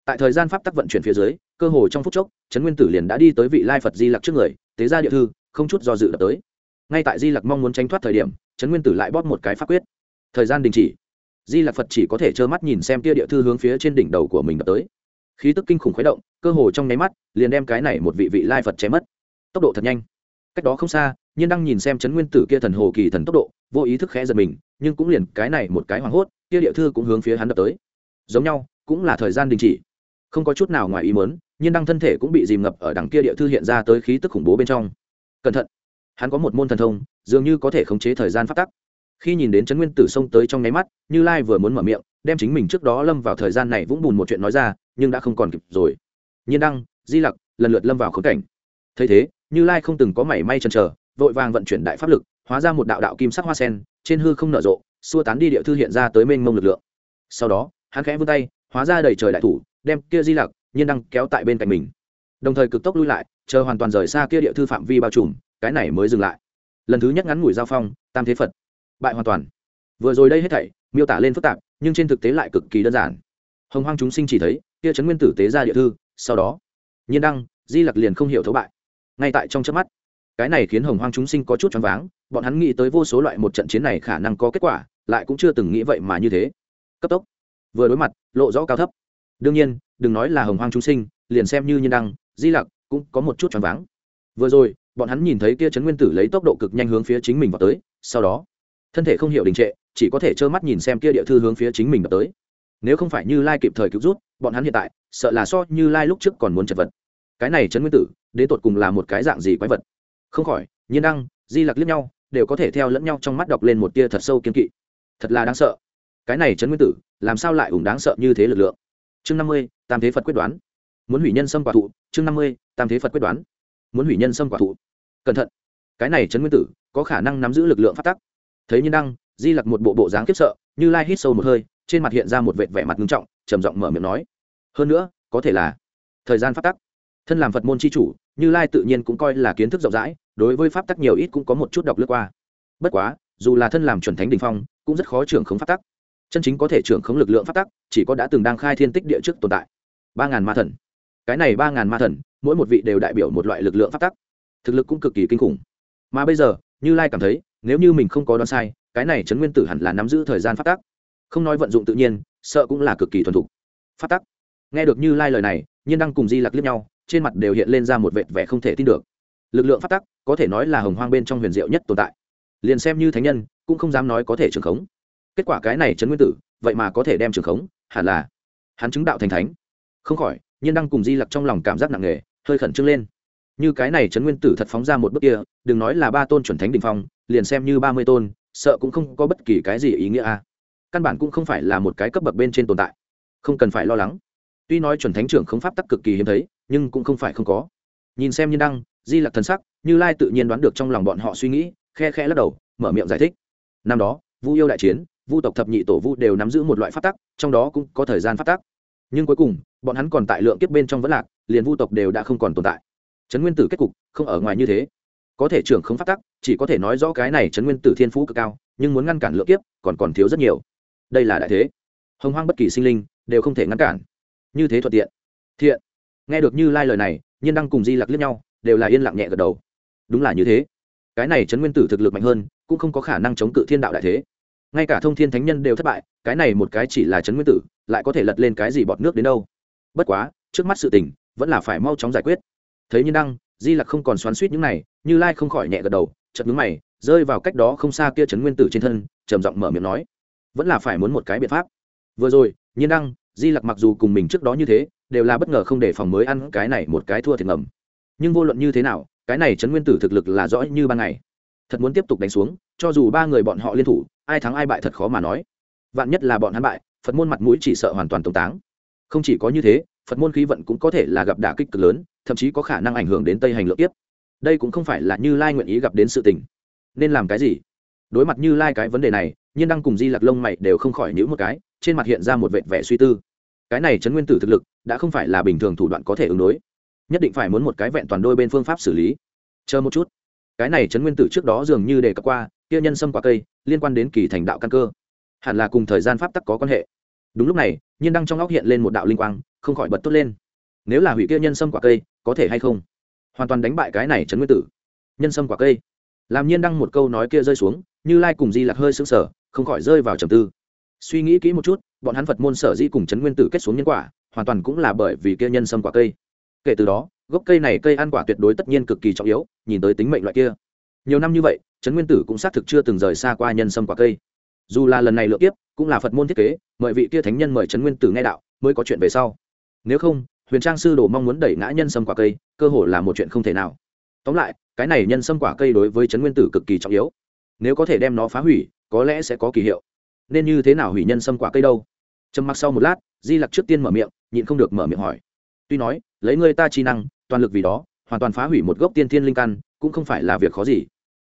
Tại thời gian pháp tắc vận chuyển phía dưới, cơ hồ trong phút chốc, chấn nguyên tử liền đã đi tới vị lai phật di lặc trước người, tế ra địa thư, không chút do dự đập tới. Ngay tại di lặc mong muốn tránh thoát thời điểm, chấn nguyên tử lại bóp một cái pháp quyết. Thời gian đình chỉ, di lặc phật chỉ có thể trơ mắt nhìn xem tia địa thư hướng phía trên đỉnh đầu của mình đập tới. Khí tức kinh khủng khuấy động, cơ hồ trong nháy mắt, liền đem cái này một vị vị lai phật chém mất. Tốc độ thật nhanh. Cách đó không xa nhiên đang nhìn xem chấn nguyên tử kia thần hồ kỳ thần tốc độ, vô ý thức khẽ giật mình, nhưng cũng liền cái này một cái hoảng hốt, kia địa thư cũng hướng phía hắn đập tới. Giống nhau, cũng là thời gian đình chỉ. Không có chút nào ngoài ý mớn nhiên đăng thân thể cũng bị dìm ngập ở đằng kia địa thư hiện ra tới khí tức khủng bố bên trong. Cẩn thận, hắn có một môn thần thông, dường như có thể khống chế thời gian phát tắc. Khi nhìn đến chấn nguyên tử xông tới trong nháy mắt, như lai vừa muốn mở miệng, đem chính mình trước đó lâm vào thời gian này vũng bùn một chuyện nói ra, nhưng đã không còn kịp rồi. Nhiên đăng, di lặc lần lượt lâm vào khống cảnh. Thấy thế, như lai không từng có mảy may chần chờ vội vàng vận chuyển đại pháp lực, hóa ra một đạo đạo kim sắc hoa sen, trên hư không nở rộ, xua tán đi địa thư hiện ra tới mênh mông lực lượng. Sau đó, hắn khẽ vươn tay, hóa ra đầy trời đại thủ, đem kia di lặc, nhiên đăng kéo tại bên cạnh mình. Đồng thời cực tốc lui lại, chờ hoàn toàn rời xa kia địa thư phạm vi bao trùm, cái này mới dừng lại. Lần thứ nhất ngắn ngủi giao phong, tam thế phật. Bại hoàn toàn. Vừa rồi đây hết thảy, miêu tả lên phức tạp, nhưng trên thực tế lại cực kỳ đơn giản. Hồng hoang chúng sinh chỉ thấy, kia trấn nguyên tử tế ra địa thư, sau đó, nhiên đăng, di lặc liền không hiểu thấu bại. Ngay tại trong chớp mắt cái này khiến hồng hoang chúng sinh có chút choáng váng, bọn hắn nghĩ tới vô số loại một trận chiến này khả năng có kết quả, lại cũng chưa từng nghĩ vậy mà như thế. Cấp tốc. Vừa đối mặt, lộ rõ cao thấp. Đương nhiên, đừng nói là hồng hoang chúng sinh, liền xem như nhân đăng, di lặc cũng có một chút choáng váng. Vừa rồi, bọn hắn nhìn thấy kia trấn nguyên tử lấy tốc độ cực nhanh hướng phía chính mình vào tới, sau đó, thân thể không hiểu đình trệ, chỉ có thể trơ mắt nhìn xem kia địa thư hướng phía chính mình vào tới. Nếu không phải như lai kịp thời cứu rút bọn hắn hiện tại, sợ là so như lai lúc trước còn muốn chật vật. Cái này trấn nguyên tử, đến tột cùng là một cái dạng gì quái vật? Không khỏi, nhiên đăng, di lặc liếc nhau, đều có thể theo lẫn nhau trong mắt đọc lên một tia thật sâu kiên kỵ. Thật là đáng sợ. Cái này trấn nguyên tử, làm sao lại ủng đáng sợ như thế lực lượng? Chương năm mươi, tam thế phật quyết đoán. Muốn hủy nhân xâm quả thụ, chương năm mươi, tam thế phật quyết đoán. Muốn hủy nhân xâm quả thụ. Cẩn thận. Cái này trấn nguyên tử, có khả năng nắm giữ lực lượng phát tắc. Thấy nhiên đăng, di lặc một bộ bộ dáng khiếp sợ, như lai hít sâu một hơi, trên mặt hiện ra một vệt vẻ mặt nghiêm trọng, trầm giọng mở miệng nói. Hơn nữa, có thể là thời gian phát tắc thân làm phật môn c h i chủ, như lai tự nhiên cũng coi là kiến thức rộng rãi, đối với pháp tắc nhiều ít cũng có một chút đọc lướt qua. Bất quá, dù là thân làm chuẩn thánh đình phong, cũng rất khó trưởng khống pháp tắc. Chân chính có thể trưởng khống lực lượng pháp tắc, chỉ có đã từng đang khai thiên tích địa trước tồn tại. Ba ngàn ma thần. Cái này ba ngàn ma thần, mỗi một vị đều đại biểu một loại lực lượng pháp tắc. Thực lực cũng cực kỳ kinh khủng. Mà bây giờ, như lai cảm thấy, nếu như mình không có đoán sai, cái này trấn nguyên tử hẳn là nắm giữ thời gian pháp tắc. Không nói vận dụng tự nhiên, sợ cũng là cực kỳ thuần thục. Pháp tắc. Nghe được như lai lời này, nhiên đăng cùng di lặc liếc nhau trên mặt đều hiện lên ra một vệt vẻ không thể tin được. Lực lượng pháp tắc, có thể nói là hồng hoang bên trong huyền diệu nhất tồn tại. Liền xem như thánh nhân, cũng không dám nói có thể trường khống. Kết quả cái này trấn nguyên tử, vậy mà có thể đem trường khống, hẳn là hắn chứng đạo thành thánh. Không khỏi, nhiên đang cùng di lặc trong lòng cảm giác nặng nề, hơi khẩn trương lên. Như cái này trấn nguyên tử thật phóng ra một bước kia, đừng nói là ba tôn chuẩn thánh đình phong, liền xem như ba mươi tôn, sợ cũng không có bất kỳ cái gì ý nghĩa a. Căn bản cũng không phải là một cái cấp bậc bên trên tồn tại. Không cần phải lo lắng. Tuy nói chuẩn thánh trưởng không pháp tắc cực kỳ hiếm thấy nhưng cũng không phải không có. Nhìn xem nhiên đăng, di lặc thần sắc, như lai tự nhiên đoán được trong lòng bọn họ suy nghĩ, khe khe lắc đầu, mở miệng giải thích. Năm đó, vu yêu đại chiến, vu tộc thập nhị tổ vu đều nắm giữ một loại pháp tắc, trong đó cũng có thời gian pháp tắc. Nhưng cuối cùng, bọn hắn còn tại lượng kiếp bên trong vẫn lạc, liền vu tộc đều đã không còn tồn tại. Trấn nguyên tử kết cục không ở ngoài như thế. Có thể trưởng không phát tắc, chỉ có thể nói rõ cái này trấn nguyên tử thiên phú cực cao, nhưng muốn ngăn cản lượng kiếp, còn còn thiếu rất nhiều. Đây là đại thế. Hồng hoang bất kỳ sinh linh đều không thể ngăn cản. Như thế thuận tiện. Thiện nghe được như lai lời này, nhiên đăng cùng di lặc liếc nhau, đều là yên lặng nhẹ gật đầu. Đúng là như thế. Cái này trấn nguyên tử thực lực mạnh hơn, cũng không có khả năng chống cự thiên đạo đại thế. Ngay cả thông thiên thánh nhân đều thất bại, cái này một cái chỉ là trấn nguyên tử, lại có thể lật lên cái gì bọt nước đến đâu? Bất quá, trước mắt sự tình, vẫn là phải mau chóng giải quyết. Thấy nhiên đăng, di lặc không còn xoắn suýt những này, như lai không khỏi nhẹ gật đầu chật ngứng mày, rơi vào cách đó không xa kia trấn nguyên tử trên thân, trầm giọng mở miệng nói, vẫn là phải muốn một cái biện pháp. Vừa rồi, nhiên đăng, di lặc mặc dù cùng mình trước đó như thế đều là bất ngờ không để phòng mới ăn cái này một cái thua thiệt ngầm. Nhưng vô luận như thế nào, cái này trấn nguyên tử thực lực là rõ như ban ngày. Thật muốn tiếp tục đánh xuống, cho dù ba người bọn họ liên thủ, ai thắng ai bại thật khó mà nói. Vạn nhất là bọn hắn bại, phật môn mặt mũi chỉ sợ hoàn toàn tống táng. Không chỉ có như thế, phật môn khí vận cũng có thể là gặp đả kích cực lớn, thậm chí có khả năng ảnh hưởng đến tây hành lượng tiếp đây cũng không phải là như lai nguyện ý gặp đến sự tình. Nên làm cái gì? Đối mặt như lai cái vấn đề này, nhiên đăng cùng di lạc lông mày đều không khỏi nhữ một cái, trên mặt hiện ra một vệt vẻ suy tư cái này chấn nguyên tử thực lực đã không phải là bình thường thủ đoạn có thể ứng đối. Nhất định phải muốn một cái vẹn toàn đôi bên phương pháp xử lý. Chờ một chút. Cái này chấn nguyên tử trước đó dường như đề cập qua, kia nhân sâm quả cây, liên quan đến kỳ thành đạo căn cơ. Hẳn là cùng thời gian pháp tắc có quan hệ. Đúng lúc này, nhiên đăng trong óc hiện lên một đạo linh quang, không khỏi bật tốt lên. Nếu là hủy kia nhân sâm quả cây, có thể hay không? Hoàn toàn đánh bại cái này chấn nguyên tử. Nhân sâm quả cây. Làm nhiên đăng một câu nói kia rơi xuống, như lai cùng di lạc hơi sững sờ, không khỏi rơi vào trầm tư. Suy nghĩ kỹ một chút bọn hắn phật môn sở di cùng trấn nguyên tử kết xuống nhân quả, hoàn toàn cũng là bởi vì kia nhân sâm quả cây. Kể từ đó, gốc cây này cây ăn quả tuyệt đối tất nhiên cực kỳ trọng yếu, nhìn tới tính mệnh loại kia. Nhiều năm như vậy trấn nguyên tử cũng xác thực chưa từng rời xa qua nhân sâm quả cây. Dù là lần này lựa tiếp cũng là phật môn thiết kế, mời vị kia thánh nhân mời trấn nguyên tử nghe đạo, mới có chuyện về sau. Nếu không, huyền trang sư đồ mong muốn đẩy ngã nhân sâm quả cây, cơ hồ là một chuyện không thể nào. Tóm lại, cái này nhân sâm quả cây đối với trấn nguyên tử cực kỳ trọng yếu. Nếu có thể đem nó phá hủy, có lẽ sẽ có kỳ hiệu nên như thế nào hủy nhân sâm quả cây đâu? Trầm mặc sau một lát, di lặc trước tiên mở miệng, nhịn không được mở miệng hỏi. Tuy nói, lấy người ta chi năng, toàn lực vì đó, hoàn toàn phá hủy một gốc tiên thiên linh căn, cũng không phải là việc khó gì.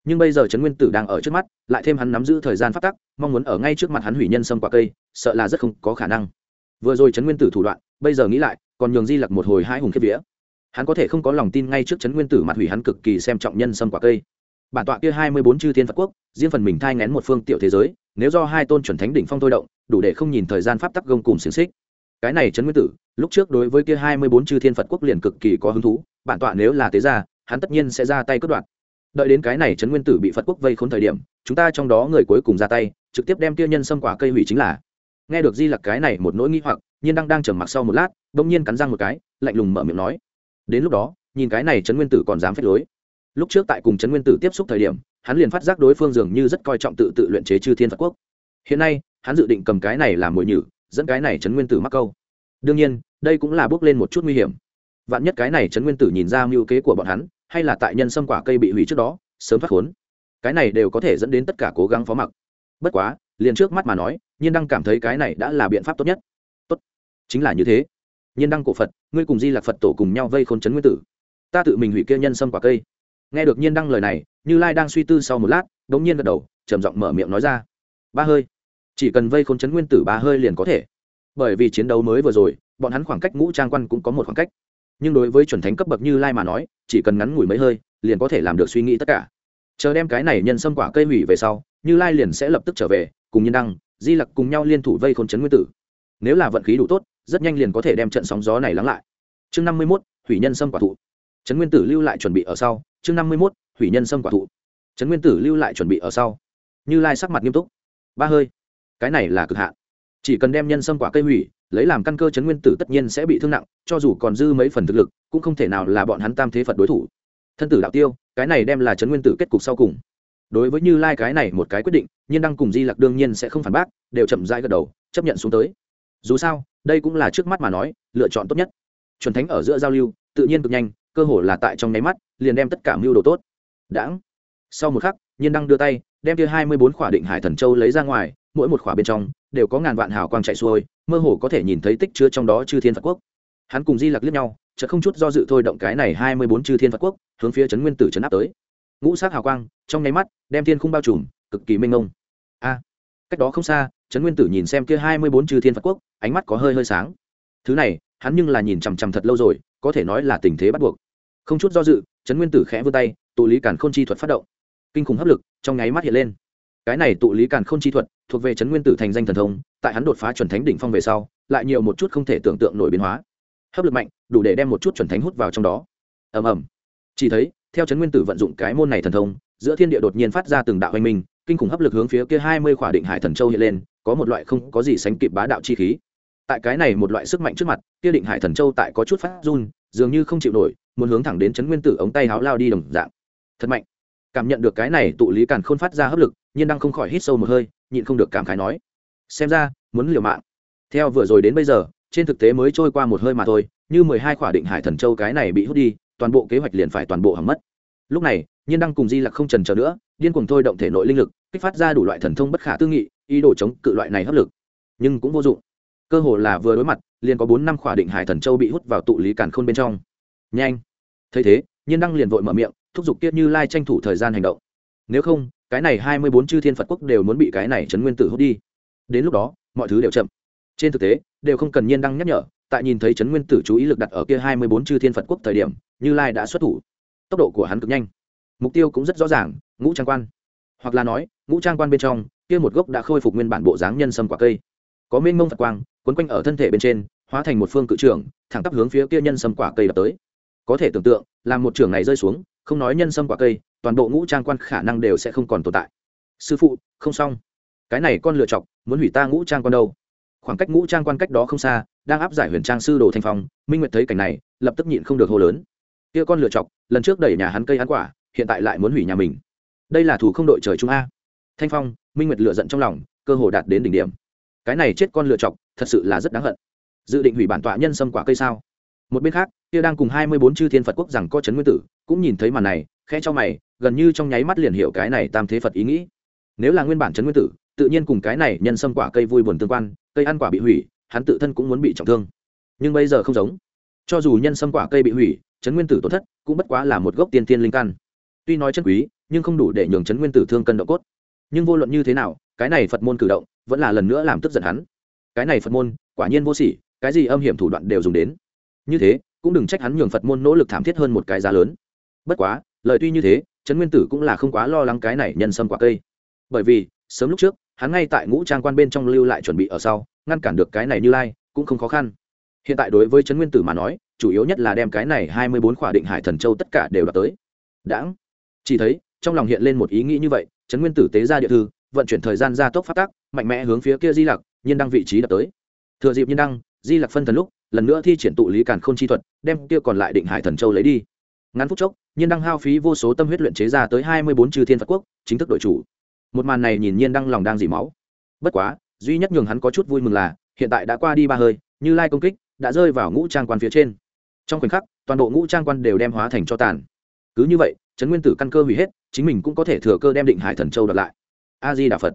Nhưng bây giờ trấn nguyên tử đang ở trước mắt, lại thêm hắn nắm giữ thời gian phát tắc, mong muốn ở ngay trước mặt hắn hủy nhân sâm quả cây, sợ là rất không có khả năng. Vừa rồi trấn nguyên tử thủ đoạn, bây giờ nghĩ lại, còn nhường di lặc một hồi hai hùng kiếp vía. Hắn có thể không có lòng tin ngay trước trấn nguyên tử mặt hủy hắn cực kỳ xem trọng nhân sâm quả cây bản tọa kia hai mươi bốn chư thiên phật quốc, riêng phần mình thai ngén một phương tiểu thế giới, nếu do hai tôn chuẩn thánh đỉnh phong thôi động, đủ để không nhìn thời gian pháp tắc gông cùng xiềng xích. Cái này trấn nguyên tử, lúc trước đối với kia hai mươi bốn chư thiên phật quốc liền cực kỳ có hứng thú, bản tọa nếu là tế gia, hắn tất nhiên sẽ ra tay cướp đoạt. Đợi đến cái này trấn nguyên tử bị phật quốc vây khốn thời điểm, chúng ta trong đó người cuối cùng ra tay, trực tiếp đem kia nhân xâm quả cây hủy chính là. Nghe được di lặc cái này một nỗi nghi hoặc, nhiên đang đang trầm mặc sau một lát, bỗng nhiên cắn răng một cái, lạnh lùng mở miệng nói. Đến lúc đó, nhìn cái này trấn nguyên tử còn dám phép lối lúc trước tại cùng trấn nguyên tử tiếp xúc thời điểm, hắn liền phát giác đối phương dường như rất coi trọng tự tự luyện chế chư thiên phật quốc. Hiện nay, hắn dự định cầm cái này làm mồi nhử, dẫn cái này trấn nguyên tử mắc câu. Đương nhiên, đây cũng là bước lên một chút nguy hiểm. Vạn nhất cái này trấn nguyên tử nhìn ra mưu kế của bọn hắn, hay là tại nhân sâm quả cây bị hủy trước đó, sớm thoát khốn. Cái này đều có thể dẫn đến tất cả cố gắng phó mặc. Bất quá, liền trước mắt mà nói, nhiên đăng cảm thấy cái này đã là biện pháp tốt nhất. Tốt. Chính là như thế. Nhiên đăng cổ phật, ngươi cùng di lạc phật tổ cùng nhau vây khôn trấn nguyên tử. Ta tự mình hủy kia nhân sâm quả cây nghe được nhiên đăng lời này, như lai đang suy tư sau một lát đ ỗ n g nhiên gật đầu, trầm giọng mở miệng nói ra. Ba hơi. Chỉ cần vây khôn chấn nguyên tử ba hơi liền có thể. Bởi vì chiến đấu mới vừa rồi, bọn hắn khoảng cách ngũ trang quan cũng có một khoảng cách. Nhưng đối với chuẩn thánh cấp bậc như lai mà nói, chỉ cần ngắn ngủi mấy hơi, liền có thể làm được suy nghĩ tất cả. Chờ đem cái này nhân sâm quả cây hủy về sau, như lai liền sẽ lập tức trở về, cùng nhiên đăng, di lặc cùng nhau liên thủ vây khôn chấn nguyên tử. Nếu là vận khí đủ tốt, rất nhanh liền có thể đem trận sóng gió này lắng lại. Chương năm mươi mốt, hủy nhân sâm quả thụ. Trấn nguyên tử lưu lại chuẩn bị ở sau chương năm mươi mốt, hủy nhân sâm quả thụ. Trấn nguyên tử lưu lại chuẩn bị ở sau. Như lai sắc mặt nghiêm túc. Ba hơi. Cái này là cực hạn. Chỉ cần đem nhân sâm quả cây hủy, lấy làm căn cơ trấn nguyên tử tất nhiên sẽ bị thương nặng, cho dù còn dư mấy phần thực lực, cũng không thể nào là bọn hắn tam thế phật đối thủ. Thân tử đạo tiêu, cái này đem là trấn nguyên tử kết cục sau cùng. Đối với như lai cái này một cái quyết định, nhiên đăng cùng di lặc đương nhiên sẽ không phản bác, đều chậm rãi gật đầu, chấp nhận xuống tới. Dù sao, đây cũng là trước mắt mà nói, lựa chọn tốt nhất chuẩn thánh ở giữa giao lưu, tự nhiên cực nhanh, cơ hồ là tại trong nháy mắt, liền đem tất cả mưu đồ tốt. Đãng. Sau một khắc, nhiên đăng đưa tay, đem kia hai mươi bốn khỏa định hải thần châu lấy ra ngoài, mỗi một khỏa bên trong, đều có ngàn vạn hào quang chạy xuôi, mơ hồ có thể nhìn thấy tích chứa trong đó chư thiên phật quốc. Hắn cùng di lặc liếc nhau, chợt không chút do dự thôi động cái này hai mươi bốn chư thiên phật quốc, hướng phía trấn nguyên tử trấn áp tới. Ngũ sắc hào quang, trong nháy mắt, đem thiên không bao trùm, cực kỳ mênh mông. A. Cách đó không xa trấn nguyên tử nhìn xem kia hai mươi bốn chư thiên phật quốc, ánh mắt có hơi hơi sáng. Thứ này hắn nhưng là nhìn chằm chằm thật lâu rồi, có thể nói là tình thế bắt buộc. Không chút do dự, trấn nguyên tử khẽ vươn tay, tụ lý càn k h ô n chi thuật phát động. Kinh khủng hấp lực trong nháy mắt hiện lên. Cái này tụ lý càn k h ô n chi thuật thuộc về trấn nguyên tử thành danh thần thông, tại hắn đột phá chuẩn thánh đỉnh phong về sau, lại nhiều một chút không thể tưởng tượng nổi biến hóa. Hấp lực mạnh, đủ để đem một chút chuẩn thánh hút vào trong đó. Ầm ầm. Chỉ thấy, theo trấn nguyên tử vận dụng cái môn này thần thông, giữa thiên địa đột nhiên phát ra từng đạo oanh minh, kinh khủng hấp lực hướng phía kia hai mươi khỏa định hải thần châu hiện lên, có một loại không có gì sánh kịp bá đạo chi khí tại cái này một loại sức mạnh trước mặt, kia định hải thần châu tại có chút phát run, dường như không chịu nổi, muốn hướng thẳng đến chấn nguyên tử ống tay háo lao đi đồng dạng. Thật mạnh. Cảm nhận được cái này tụ lý càn khôn phát ra hấp lực, nhiên đang không khỏi hít sâu một hơi, nhịn không được cảm khái nói, xem ra, muốn liều mạng. Theo vừa rồi đến bây giờ, trên thực tế mới trôi qua một hơi mà thôi, như mười hai khỏa định hải thần châu cái này bị hút đi, toàn bộ kế hoạch liền phải toàn bộ hỏng mất. Lúc này, nhiên đang cùng di lặc không trần chờ nữa, điên cùng thôi động thể nội linh lực, kích phát ra đủ loại thần thông bất khả tư nghị, ý đồ chống cự loại này hấp lực. Nhưng cũng vô dụng cơ hồ là vừa đối mặt, liền có bốn năm khỏa định hải thần châu bị hút vào tụ lý càn khôn bên trong. Nhanh. Thấy thế, nhiên đăng liền vội mở miệng, thúc giục tiết như lai tranh thủ thời gian hành động. Nếu không, cái này hai mươi bốn chư thiên phật quốc đều muốn bị cái này chấn nguyên tử hút đi. Đến lúc đó, mọi thứ đều chậm. Trên thực tế, đều không cần nhiên đăng nhắc nhở, tại nhìn thấy chấn nguyên tử chú ý lực đặt ở kia hai mươi bốn chư thiên phật quốc thời điểm, như lai đã xuất thủ. Tốc độ của hắn cực nhanh. Mục tiêu cũng rất rõ ràng, ngũ trang quan. Hoặc là nói, ngũ trang quan bên trong, kia một gốc đã khôi phục nguyên bản bộ dáng nhân sâm quả cây. Có mênh mông phật quang quấn quanh ở thân thể bên trên hóa thành một phương cự trưởng, thẳng tắp hướng phía kia nhân sâm quả cây đập tới. Có thể tưởng tượng làm một trường này rơi xuống không nói nhân sâm quả cây toàn bộ ngũ trang quan khả năng đều sẽ không còn tồn tại. Sư phụ không xong. Cái này con lựa chọc muốn hủy ta ngũ trang quan đâu? Khoảng cách ngũ trang quan cách đó không xa đang áp giải huyền trang sư đồ thanh phong minh nguyệt thấy cảnh này lập tức nhịn không được hô lớn. Kia con lựa chọc lần trước đẩy nhà hắn cây ăn quả hiện tại lại muốn hủy nhà mình. Đây là thủ không đội trời trung a. Thanh phong minh nguyệt lựa giận trong lòng cơ hồ đạt đến đỉnh điểm. Cái này chết con lựa chọc thật sự là rất đáng hận. Dự định hủy bản tọa nhân xâm quả cây sao? Một bên khác, kia đang cùng hai mươi bốn chư thiên phật quốc rằng có trấn nguyên tử, cũng nhìn thấy màn này khe cho mày, gần như trong nháy mắt liền hiểu cái này tam thế phật ý nghĩ. Nếu là nguyên bản trấn nguyên tử, tự nhiên cùng cái này nhân xâm quả cây vui buồn tương quan, cây ăn quả bị hủy, hắn tự thân cũng muốn bị trọng thương. Nhưng bây giờ không giống. Cho dù nhân xâm quả cây bị hủy trấn nguyên tử tổn thất cũng bất quá là một gốc tiên tiên linh căn. Tuy nói chân quý, nhưng không đủ để nhường trấn nguyên tử thương cân độ cốt. Nhưng vô luận như thế nào, cái này phật môn cử động vẫn là lần nữa làm tức giận hắn cái này phật môn, quả nhiên vô sỉ, cái gì âm hiểm thủ đoạn đều dùng đến. Như thế, cũng đừng trách hắn nhường phật môn nỗ lực thảm thiết hơn một cái giá lớn. Bất quá, lời tuy như thế, trấn nguyên tử cũng là không quá lo lắng cái này nhân sâm quả cây. Bởi vì, sớm lúc trước, hắn ngay tại ngũ trang quan bên trong lưu lại chuẩn bị ở sau, ngăn cản được cái này như lai, cũng không khó khăn. Hiện tại đối với trấn nguyên tử mà nói, chủ yếu nhất là đem cái này hai mươi bốn khỏa định hải thần châu tất cả đều đạt tới. Đãng. Chỉ thấy, trong lòng hiện lên một ý nghĩ như vậy, trấn nguyên tử tế ra địa thư vận chuyển thời gian ra tốc phát tác, mạnh mẽ hướng phía kia di lặc, nhiên đăng vị trí đập tới. Thừa dịp nhiên đăng, di lặc phân thần lúc, lần nữa thi triển tụ lý càn k h ô n chi thuật, đem kia còn lại định hải thần châu lấy đi. Ngắn phút chốc, nhiên đăng hao phí vô số tâm huyết luyện chế ra tới hai mươi bốn chư thiên phật quốc, chính thức đội chủ. Một màn này nhìn nhiên đăng lòng đang dỉ máu. Bất quá, duy nhất nhường hắn có chút vui mừng là, hiện tại đã qua đi ba hơi, như lai công kích đã rơi vào ngũ trang quan phía trên. Trong khoảnh khắc, toàn bộ ngũ trang quan đều đem hóa thành cho tàn. Cứ như vậy, trấn nguyên tử căn cơ hủy hết, chính mình cũng có thể thừa cơ đem định hải thần châu đặt lại a di đà phật.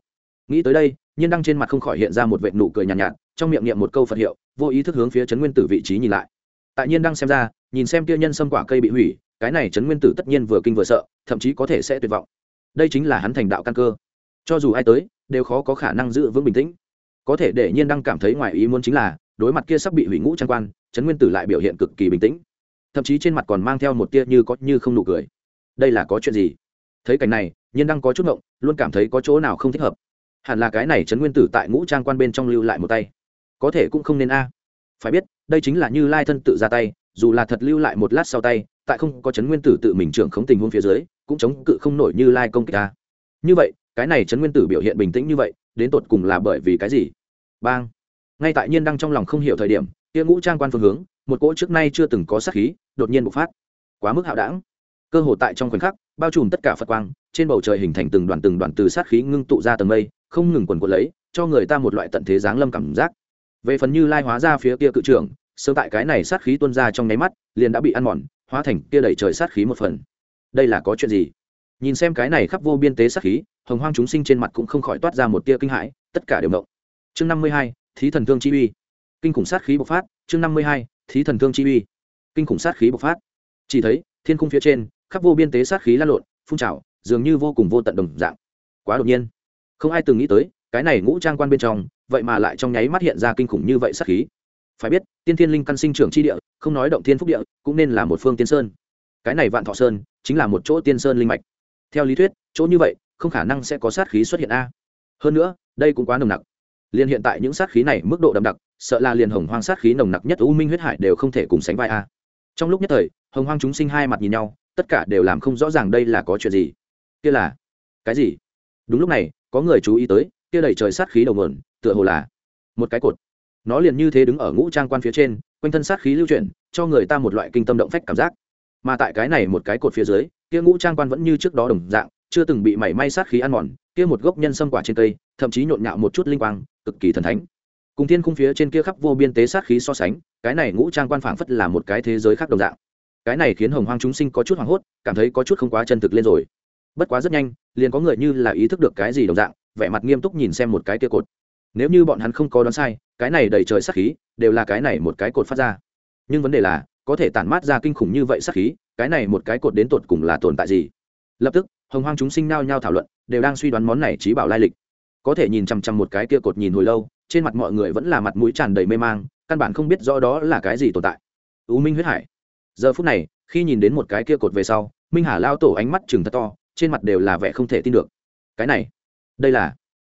Nghĩ tới đây nhiên đăng trên mặt không khỏi hiện ra một vệ nụ cười nhàn nhạt, nhạt trong miệng niệm một câu phật hiệu vô ý thức hướng phía trấn nguyên tử vị trí nhìn lại. Tại nhiên đăng xem ra nhìn xem kia nhân xâm quả cây bị hủy cái này trấn nguyên tử tất nhiên vừa kinh vừa sợ thậm chí có thể sẽ tuyệt vọng. Đây chính là hắn thành đạo căn cơ. Cho dù ai tới đều khó có khả năng giữ vững bình tĩnh. Có thể để nhiên đăng cảm thấy ngoài ý muốn chính là đối mặt kia sắp bị hủy ngũ trang quan trấn nguyên tử lại biểu hiện cực kỳ bình tĩnh. Thậm chí trên mặt còn mang theo một tia như có như không nụ cười. Đây là có chuyện gì? Thấy cảnh này nhiên đang có chút ngộng, luôn cảm thấy có chỗ nào không thích hợp. Hẳn là cái này trấn nguyên tử tại ngũ trang quan bên trong lưu lại một tay. Có thể cũng không nên a. Phải biết, đây chính là như lai thân tự ra tay, dù là thật lưu lại một lát sau tay, tại không có trấn nguyên tử tự mình trưởng không tình huống phía dưới, cũng chống cự không nổi như lai công kích a như vậy, cái này trấn nguyên tử biểu hiện bình tĩnh như vậy, đến tột cùng là bởi vì cái gì? Bang. Ngay tại nhiên đang trong lòng không hiểu thời điểm, kia ngũ trang quan phương hướng, một cỗ trước nay chưa từng có sát khí, đột nhiên bộc phát. Quá mức hạo đảng. Cơ hồ tại trong khoảnh khắc, bao trùm tất cả phật quang trên bầu trời hình thành từng đoàn từng đoàn từ sát khí ngưng tụ ra tầng mây, không ngừng quần quật lấy, cho người ta một loại tận thế giáng lâm cảm giác. Về phần như lai hóa ra phía kia cự trưởng, sớm tại cái này sát khí tuôn ra trong nháy mắt, liền đã bị ăn mòn, hóa thành kia đẩy trời sát khí một phần. Đây là có chuyện gì? Nhìn xem cái này khắp vô biên tế sát khí, hồng hoang chúng sinh trên mặt cũng không khỏi toát ra một tia kinh hãi, tất cả đều động chương năm mươi hai, thí thần thương chi uy. Kinh khủng sát khí bộc phát, chương năm mươi hai, thí thần thương chi uy. Kinh khủng sát khí bộc phát. Chỉ thấy, thiên khung phía trên, khắp vô biên tế sát khí lan lộn, phun trào dường như vô cùng vô tận đồng dạng. Quá đột nhiên. Không ai từng nghĩ tới, cái này ngũ trang quan bên trong, vậy mà lại trong nháy mắt hiện ra kinh khủng như vậy sát khí. Phải biết, tiên thiên linh căn sinh trưởng chi địa, không nói động thiên phúc địa, cũng nên là một phương tiên sơn. Cái này vạn thọ sơn, chính là một chỗ tiên sơn linh mạch. Theo lý thuyết, chỗ như vậy, không khả năng sẽ có sát khí xuất hiện a. Hơn nữa, đây cũng quá nồng nặc. Liền hiện tại những sát khí này mức độ đậm đặc, sợ là liền hồng hoang sát khí nồng nặc nhất u minh huyết hải đều không thể cùng sánh vai a. Trong lúc nhất thời, hồng hoang chúng sinh hai mặt nhìn nhau, tất cả đều làm không rõ ràng đây là có chuyện gì kia là? Cái gì? Đúng lúc này, có người chú ý tới, kia đầy trời sát khí đầu nguồn, tựa hồ là một cái cột. Nó liền như thế đứng ở ngũ trang quan phía trên, quanh thân sát khí lưu chuyển, cho người ta một loại kinh tâm động phách cảm giác. Mà tại cái này một cái cột phía dưới, kia ngũ trang quan vẫn như trước đó đồng dạng, chưa từng bị mảy may sát khí ăn mòn, kia một gốc nhân sâm quả trên cây, thậm chí nhộn nhạo một chút linh quang, cực kỳ thần thánh. Cùng thiên khung phía trên kia khắp vô biên tế sát khí so sánh, cái này ngũ trang quan phảng phất là một cái thế giới khác đồng dạng. Cái này khiến hồng hoang chúng sinh có chút hoảng hốt, cảm thấy có chút không quá chân thực lên rồi bất quá rất nhanh, liền có người như là ý thức được cái gì đồng dạng, vẻ mặt nghiêm túc nhìn xem một cái kia cột. Nếu như bọn hắn không có đoán sai, cái này đầy trời sát khí, đều là cái này một cái cột phát ra. Nhưng vấn đề là, có thể tản mát ra kinh khủng như vậy sát khí, cái này một cái cột đến tột cùng là tồn tại gì? Lập tức, hồng hoang chúng sinh nao nhao thảo luận, đều đang suy đoán món này trí bảo lai lịch. Có thể nhìn chằm chằm một cái kia cột nhìn hồi lâu, trên mặt mọi người vẫn là mặt mũi tràn đầy mê mang, căn bản không biết rõ đó là cái gì tồn tại. U minh huyết hải. Giờ phút này, khi nhìn đến một cái kia cột về sau, minh hà lao tổ ánh mắt chừng thật to trên mặt đều là vẻ không thể tin được. Cái này, đây là,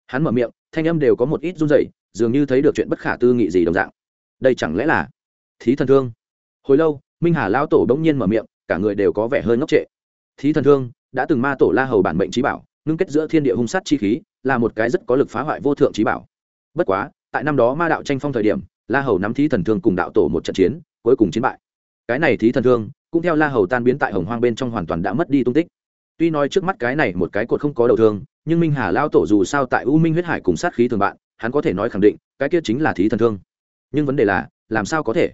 hắn mở miệng, thanh âm đều có một ít run rẩy, dường như thấy được chuyện bất khả tư nghị gì đồng dạng. Đây chẳng lẽ là thí thần thương? Hồi lâu, minh hà lão tổ bỗng nhiên mở miệng, cả người đều có vẻ hơi ngốc trệ. Thí thần thương đã từng ma tổ la hầu bản mệnh trí bảo, ngưng kết giữa thiên địa hung sát chi khí, là một cái rất có lực phá hoại vô thượng trí bảo. Bất quá, tại năm đó ma đạo tranh phong thời điểm, la hầu nắm thí thần thương cùng đạo tổ một trận chiến, cuối cùng chiến bại. Cái này thí thần thương cũng theo la hầu tan biến tại hồng hoang bên trong hoàn toàn đã mất đi tung tích tuy nói trước mắt cái này một cái cột không có đầu thương, nhưng minh hà lao tổ dù sao tại u minh huyết hải cùng sát khí thường bạn, hắn có thể nói khẳng định, cái kia chính là thí thần thương. Nhưng vấn đề là, làm sao có thể?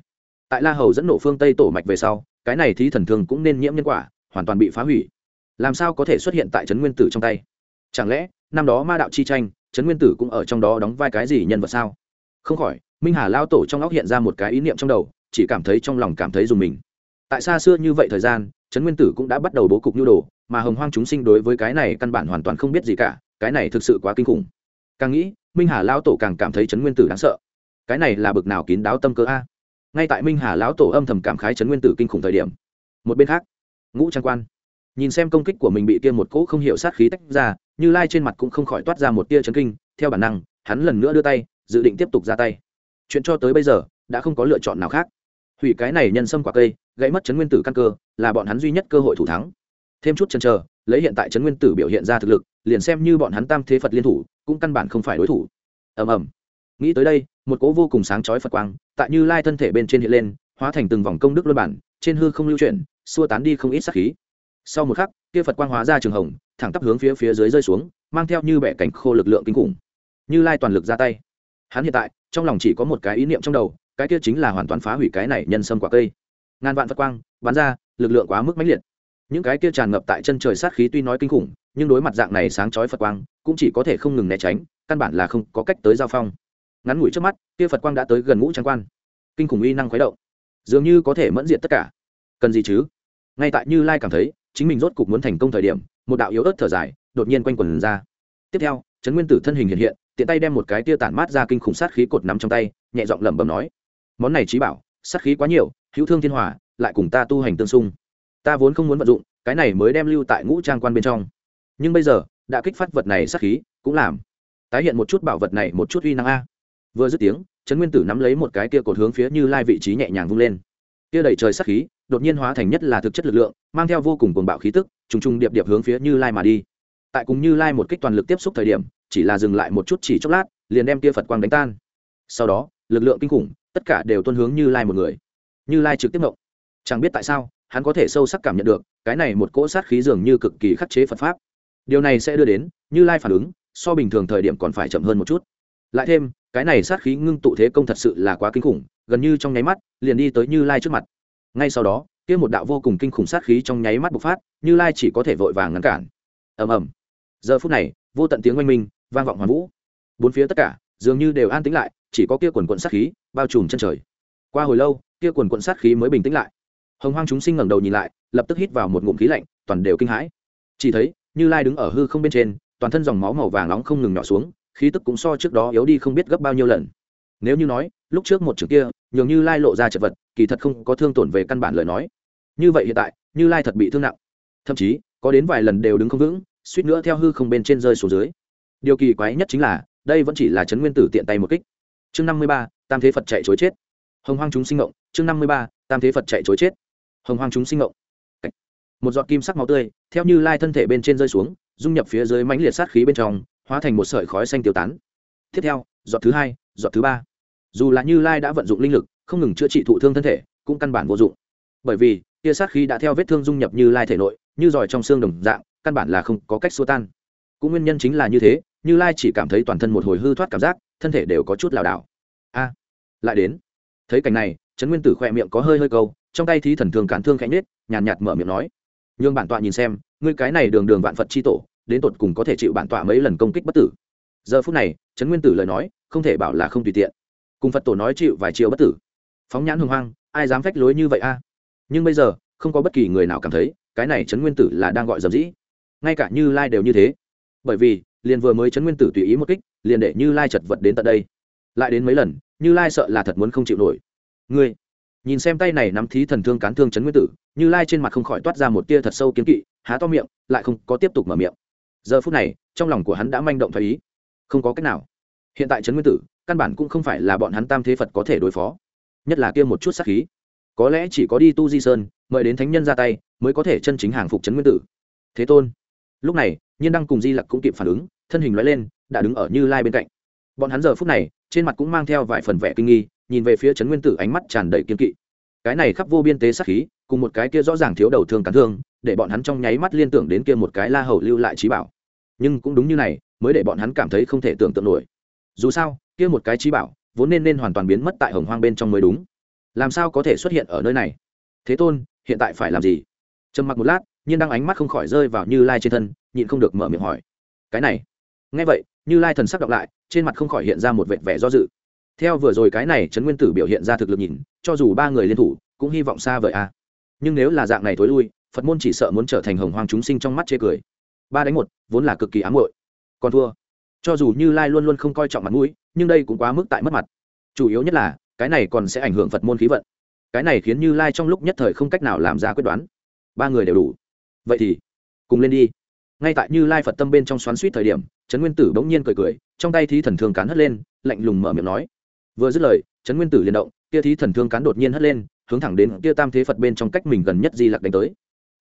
Tại la hầu dẫn nổ phương tây tổ mạch về sau, cái này thí thần thương cũng nên nhiễm nhân quả, hoàn toàn bị phá hủy. Làm sao có thể xuất hiện tại trấn nguyên tử trong tay? Chẳng lẽ, năm đó ma đạo chi tranh, trấn nguyên tử cũng ở trong đó đóng vai cái gì nhân vật sao? Không khỏi, minh hà lao tổ trong óc hiện ra một cái ý niệm trong đầu, chỉ cảm thấy trong lòng cảm thấy dùng mình. Tại xa xưa như vậy thời gian, trấn nguyên tử cũng đã bắt đầu bố cục nhu đồ mà hồng hoang chúng sinh đối với cái này căn bản hoàn toàn không biết gì cả, cái này thực sự quá kinh khủng. Càng nghĩ, minh hà lão tổ càng cảm thấy trấn nguyên tử đáng sợ. Cái này là bực nào kín đáo tâm cơ a? Ngay tại minh hà lão tổ âm thầm cảm khái trấn nguyên tử kinh khủng thời điểm, một bên khác, ngũ trang quan, nhìn xem công kích của mình bị kia một cỗ không hiểu sát khí tách ra, như lai trên mặt cũng không khỏi toát ra một tia chấn kinh, theo bản năng, hắn lần nữa đưa tay, dự định tiếp tục ra tay. Chuyện cho tới bây giờ, đã không có lựa chọn nào khác. Hủy cái này nhân sâm quả cây, gãy mất chấn nguyên tử căn cơ, là bọn hắn duy nhất cơ hội thủ thắng thêm chút chần chờ, lấy hiện tại chấn nguyên tử biểu hiện ra thực lực, liền xem như bọn hắn tam thế phật liên thủ, cũng căn bản không phải đối thủ. Ầm ầm. Nghĩ tới đây, một cỗ vô cùng sáng chói phật quang, tại như lai thân thể bên trên hiện lên, hóa thành từng vòng công đức luân bản, trên hư không lưu chuyển, xua tán đi không ít sát khí. Sau một khắc, kia phật quang hóa ra trường hồng, thẳng tắp hướng phía phía dưới rơi xuống, mang theo như bẻ cảnh khô lực lượng kinh khủng. Như lai toàn lực ra tay. Hắn hiện tại, trong lòng chỉ có một cái ý niệm trong đầu, cái kia chính là hoàn toàn phá hủy cái này nhân sâm quả cây. Ngàn vạn phật quang bắn ra, lực lượng quá mức mãnh liệt những cái kia tràn ngập tại chân trời sát khí tuy nói kinh khủng, nhưng đối mặt dạng này sáng chói phật quang, cũng chỉ có thể không ngừng né tránh, căn bản là không có cách tới giao phong. Ngắn ngủi trước mắt, kia phật quang đã tới gần ngũ trang quan. Kinh khủng uy năng khuấy động. Dường như có thể mẫn diện tất cả. Cần gì chứ? Ngay tại như lai cảm thấy, chính mình rốt cục muốn thành công thời điểm, một đạo yếu ớt thở dài, đột nhiên quanh quần ra. Tiếp theo, trấn nguyên tử thân hình hiện hiện, tiện tay đem một cái tia tản mát ra kinh khủng sát khí cột nắm trong tay, nhẹ giọng lẩm bẩm nói, món này trí bảo, sát khí quá nhiều, hữu thương thiên hòa, lại cùng ta tu hành tương xung ta vốn không muốn vận dụng, cái này mới đem lưu tại ngũ trang quan bên trong. Nhưng bây giờ, đã kích phát vật này sát khí, cũng làm tái hiện một chút bảo vật này một chút uy năng a. Vừa dứt tiếng, trấn nguyên tử nắm lấy một cái kia cột hướng phía như lai vị trí nhẹ nhàng vung lên. Kia đẩy trời sát khí, đột nhiên hóa thành nhất là thực chất lực lượng, mang theo vô cùng cuồng bạo khí tức, trùng trùng điệp điệp hướng phía như lai mà đi. Tại cùng như lai một kích toàn lực tiếp xúc thời điểm, chỉ là dừng lại một chút chỉ chốc lát, liền đem kia phật quang đánh tan. Sau đó, lực lượng kinh khủng, tất cả đều tuân hướng như lai một người. Như lai trực tiếp mộng chẳng biết tại sao hắn có thể sâu sắc cảm nhận được, cái này một cỗ sát khí dường như cực kỳ khắc chế phật pháp. Điều này sẽ đưa đến, như lai phản ứng, so bình thường thời điểm còn phải chậm hơn một chút. Lại thêm, cái này sát khí ngưng tụ thế công thật sự là quá kinh khủng, gần như trong nháy mắt, liền đi tới như lai trước mặt. Ngay sau đó, kia một đạo vô cùng kinh khủng sát khí trong nháy mắt bộc phát, như lai chỉ có thể vội vàng ngăn cản. Ầm ầm. Giờ phút này, vô tận tiếng oanh minh, vang vọng hoàn vũ. Bốn phía tất cả, dường như đều an tĩnh lại, chỉ có kia quần quận sát khí bao trùm chân trời. Qua hồi lâu, kia quần quận sát khí mới bình tĩnh lại hồng hoang chúng sinh ngẩng đầu nhìn lại, lập tức hít vào một ngụm khí lạnh, toàn đều kinh hãi. Chỉ thấy, như lai đứng ở hư không bên trên, toàn thân dòng máu màu vàng nóng không ngừng nhỏ xuống, khí tức cũng so trước đó yếu đi không biết gấp bao nhiêu lần. Nếu như nói, lúc trước một trường kia, nhường như lai lộ ra chật vật, kỳ thật không có thương tổn về căn bản lời nói. Như vậy hiện tại, như lai thật bị thương nặng. Thậm chí, có đến vài lần đều đứng không vững, suýt nữa theo hư không bên trên rơi xuống dưới. Điều kỳ quái nhất chính là, đây vẫn chỉ là chấn nguyên tử tiện tay một kích. Chương năm mươi ba, tam thế phật chạy chối chết. Hồng hoang chúng sinh ngộng, chương năm mươi ba, tam thế phật chạy chối chết hồng hoang chúng sinh ngộng một giọt kim sắc máu tươi, theo như lai thân thể bên trên rơi xuống, dung nhập phía dưới mãnh liệt sát khí bên trong, hóa thành một sợi khói xanh tiêu tán. Tiếp theo, giọt thứ hai, giọt thứ ba. Dù là như lai đã vận dụng linh lực, không ngừng chữa trị thụ thương thân thể, cũng căn bản vô dụng. Bởi vì, tia sát khí đã theo vết thương dung nhập như lai thể nội, như giỏi trong xương đồng dạng, căn bản là không có cách xua tan. Cũng nguyên nhân chính là như thế, như lai chỉ cảm thấy toàn thân một hồi hư thoát cảm giác, thân thể đều có chút lảo đảo. A, lại đến. Thấy cảnh này, trấn nguyên tử khoe miệng có hơi hơi câu trong tay thí thần thương cản thương khánh nết nhàn nhạt mở miệng nói nhưng bản tọa nhìn xem, ngươi cái này đường đường vạn phật chi tổ, đến tột cùng có thể chịu bản tọa mấy lần công kích bất tử? Giờ phút này, trấn nguyên tử lời nói, không thể bảo là không tùy tiện. Cùng phật tổ nói chịu vài chiều bất tử. Phóng nhãn hưng hoang ai dám phách lối như vậy a? Nhưng bây giờ, không có bất kỳ người nào cảm thấy, cái này trấn nguyên tử là đang gọi dầm dĩ. Ngay cả như lai đều như thế. Bởi vì, liền vừa mới trấn nguyên tử tùy ý một kích, liền để như lai chật vật đến tận đây. Lại đến mấy lần, như lai sợ là thật muốn không chịu nổi. Ngươi nhìn xem tay này nắm thí thần thương cán thương chấn nguyên tử, như lai trên mặt không khỏi toát ra một tia thật sâu kiếm kỵ, há to miệng, lại không có tiếp tục mở miệng. Giờ phút này, trong lòng của hắn đã manh động thấy ý. Không có cách nào. Hiện tại trấn nguyên tử, căn bản cũng không phải là bọn hắn tam thế phật có thể đối phó. Nhất là kia một chút sát khí. Có lẽ chỉ có đi tu di sơn, mời đến thánh nhân ra tay, mới có thể chân chính hàng phục trấn nguyên tử. Thế tôn. Lúc này, nhiên đăng cùng di lặc cũng kịp phản ứng, thân hình loại lên, đã đứng ở như lai bên cạnh. Bọn hắn giờ phút này, trên mặt cũng mang theo vài phần vẻ kinh nghi nhìn về phía trấn nguyên tử ánh mắt tràn đầy kiên kỵ. Cái này khắp vô biên tế sát khí, cùng một cái kia rõ ràng thiếu đầu thương cắn thương, để bọn hắn trong nháy mắt liên tưởng đến kia một cái la hầu lưu lại trí bảo. Nhưng cũng đúng như này, mới để bọn hắn cảm thấy không thể tưởng tượng nổi. Dù sao, kia một cái trí bảo, vốn nên nên hoàn toàn biến mất tại hồng hoang bên trong mới đúng. Làm sao có thể xuất hiện ở nơi này? Thế tôn, hiện tại phải làm gì? Trầm mặc một lát, nhiên đang ánh mắt không khỏi rơi vào như lai trên thân, nhịn không được mở miệng hỏi. Cái này. Nghe vậy, như lai thần sắc đọc lại, trên mặt không khỏi hiện ra một vệt vẻ do dự theo vừa rồi cái này trấn nguyên tử biểu hiện ra thực lực nhìn, cho dù ba người liên thủ, cũng hy vọng xa vời a nhưng nếu là dạng này thối lui, phật môn chỉ sợ muốn trở thành hồng hoàng chúng sinh trong mắt chê cười. Ba đánh một, vốn là cực kỳ ám hội còn thua. Cho dù như lai luôn luôn không coi trọng mặt mũi, nhưng đây cũng quá mức tại mất mặt. Chủ yếu nhất là, cái này còn sẽ ảnh hưởng phật môn khí vận. Cái này khiến như lai trong lúc nhất thời không cách nào làm ra quyết đoán. Ba người đều đủ. Vậy thì, cùng lên đi. Ngay tại như lai phật tâm bên trong xoắn suýt thời điểm, trấn nguyên tử bỗng nhiên cười cười, trong tay thí thần thường cán hất lên, lạnh lùng mở miệng nói vừa dứt lời, trấn nguyên tử liền động, kia thí thần thương cán đột nhiên hất lên, hướng thẳng đến kia tam thế phật bên trong cách mình gần nhất di lặc đánh tới.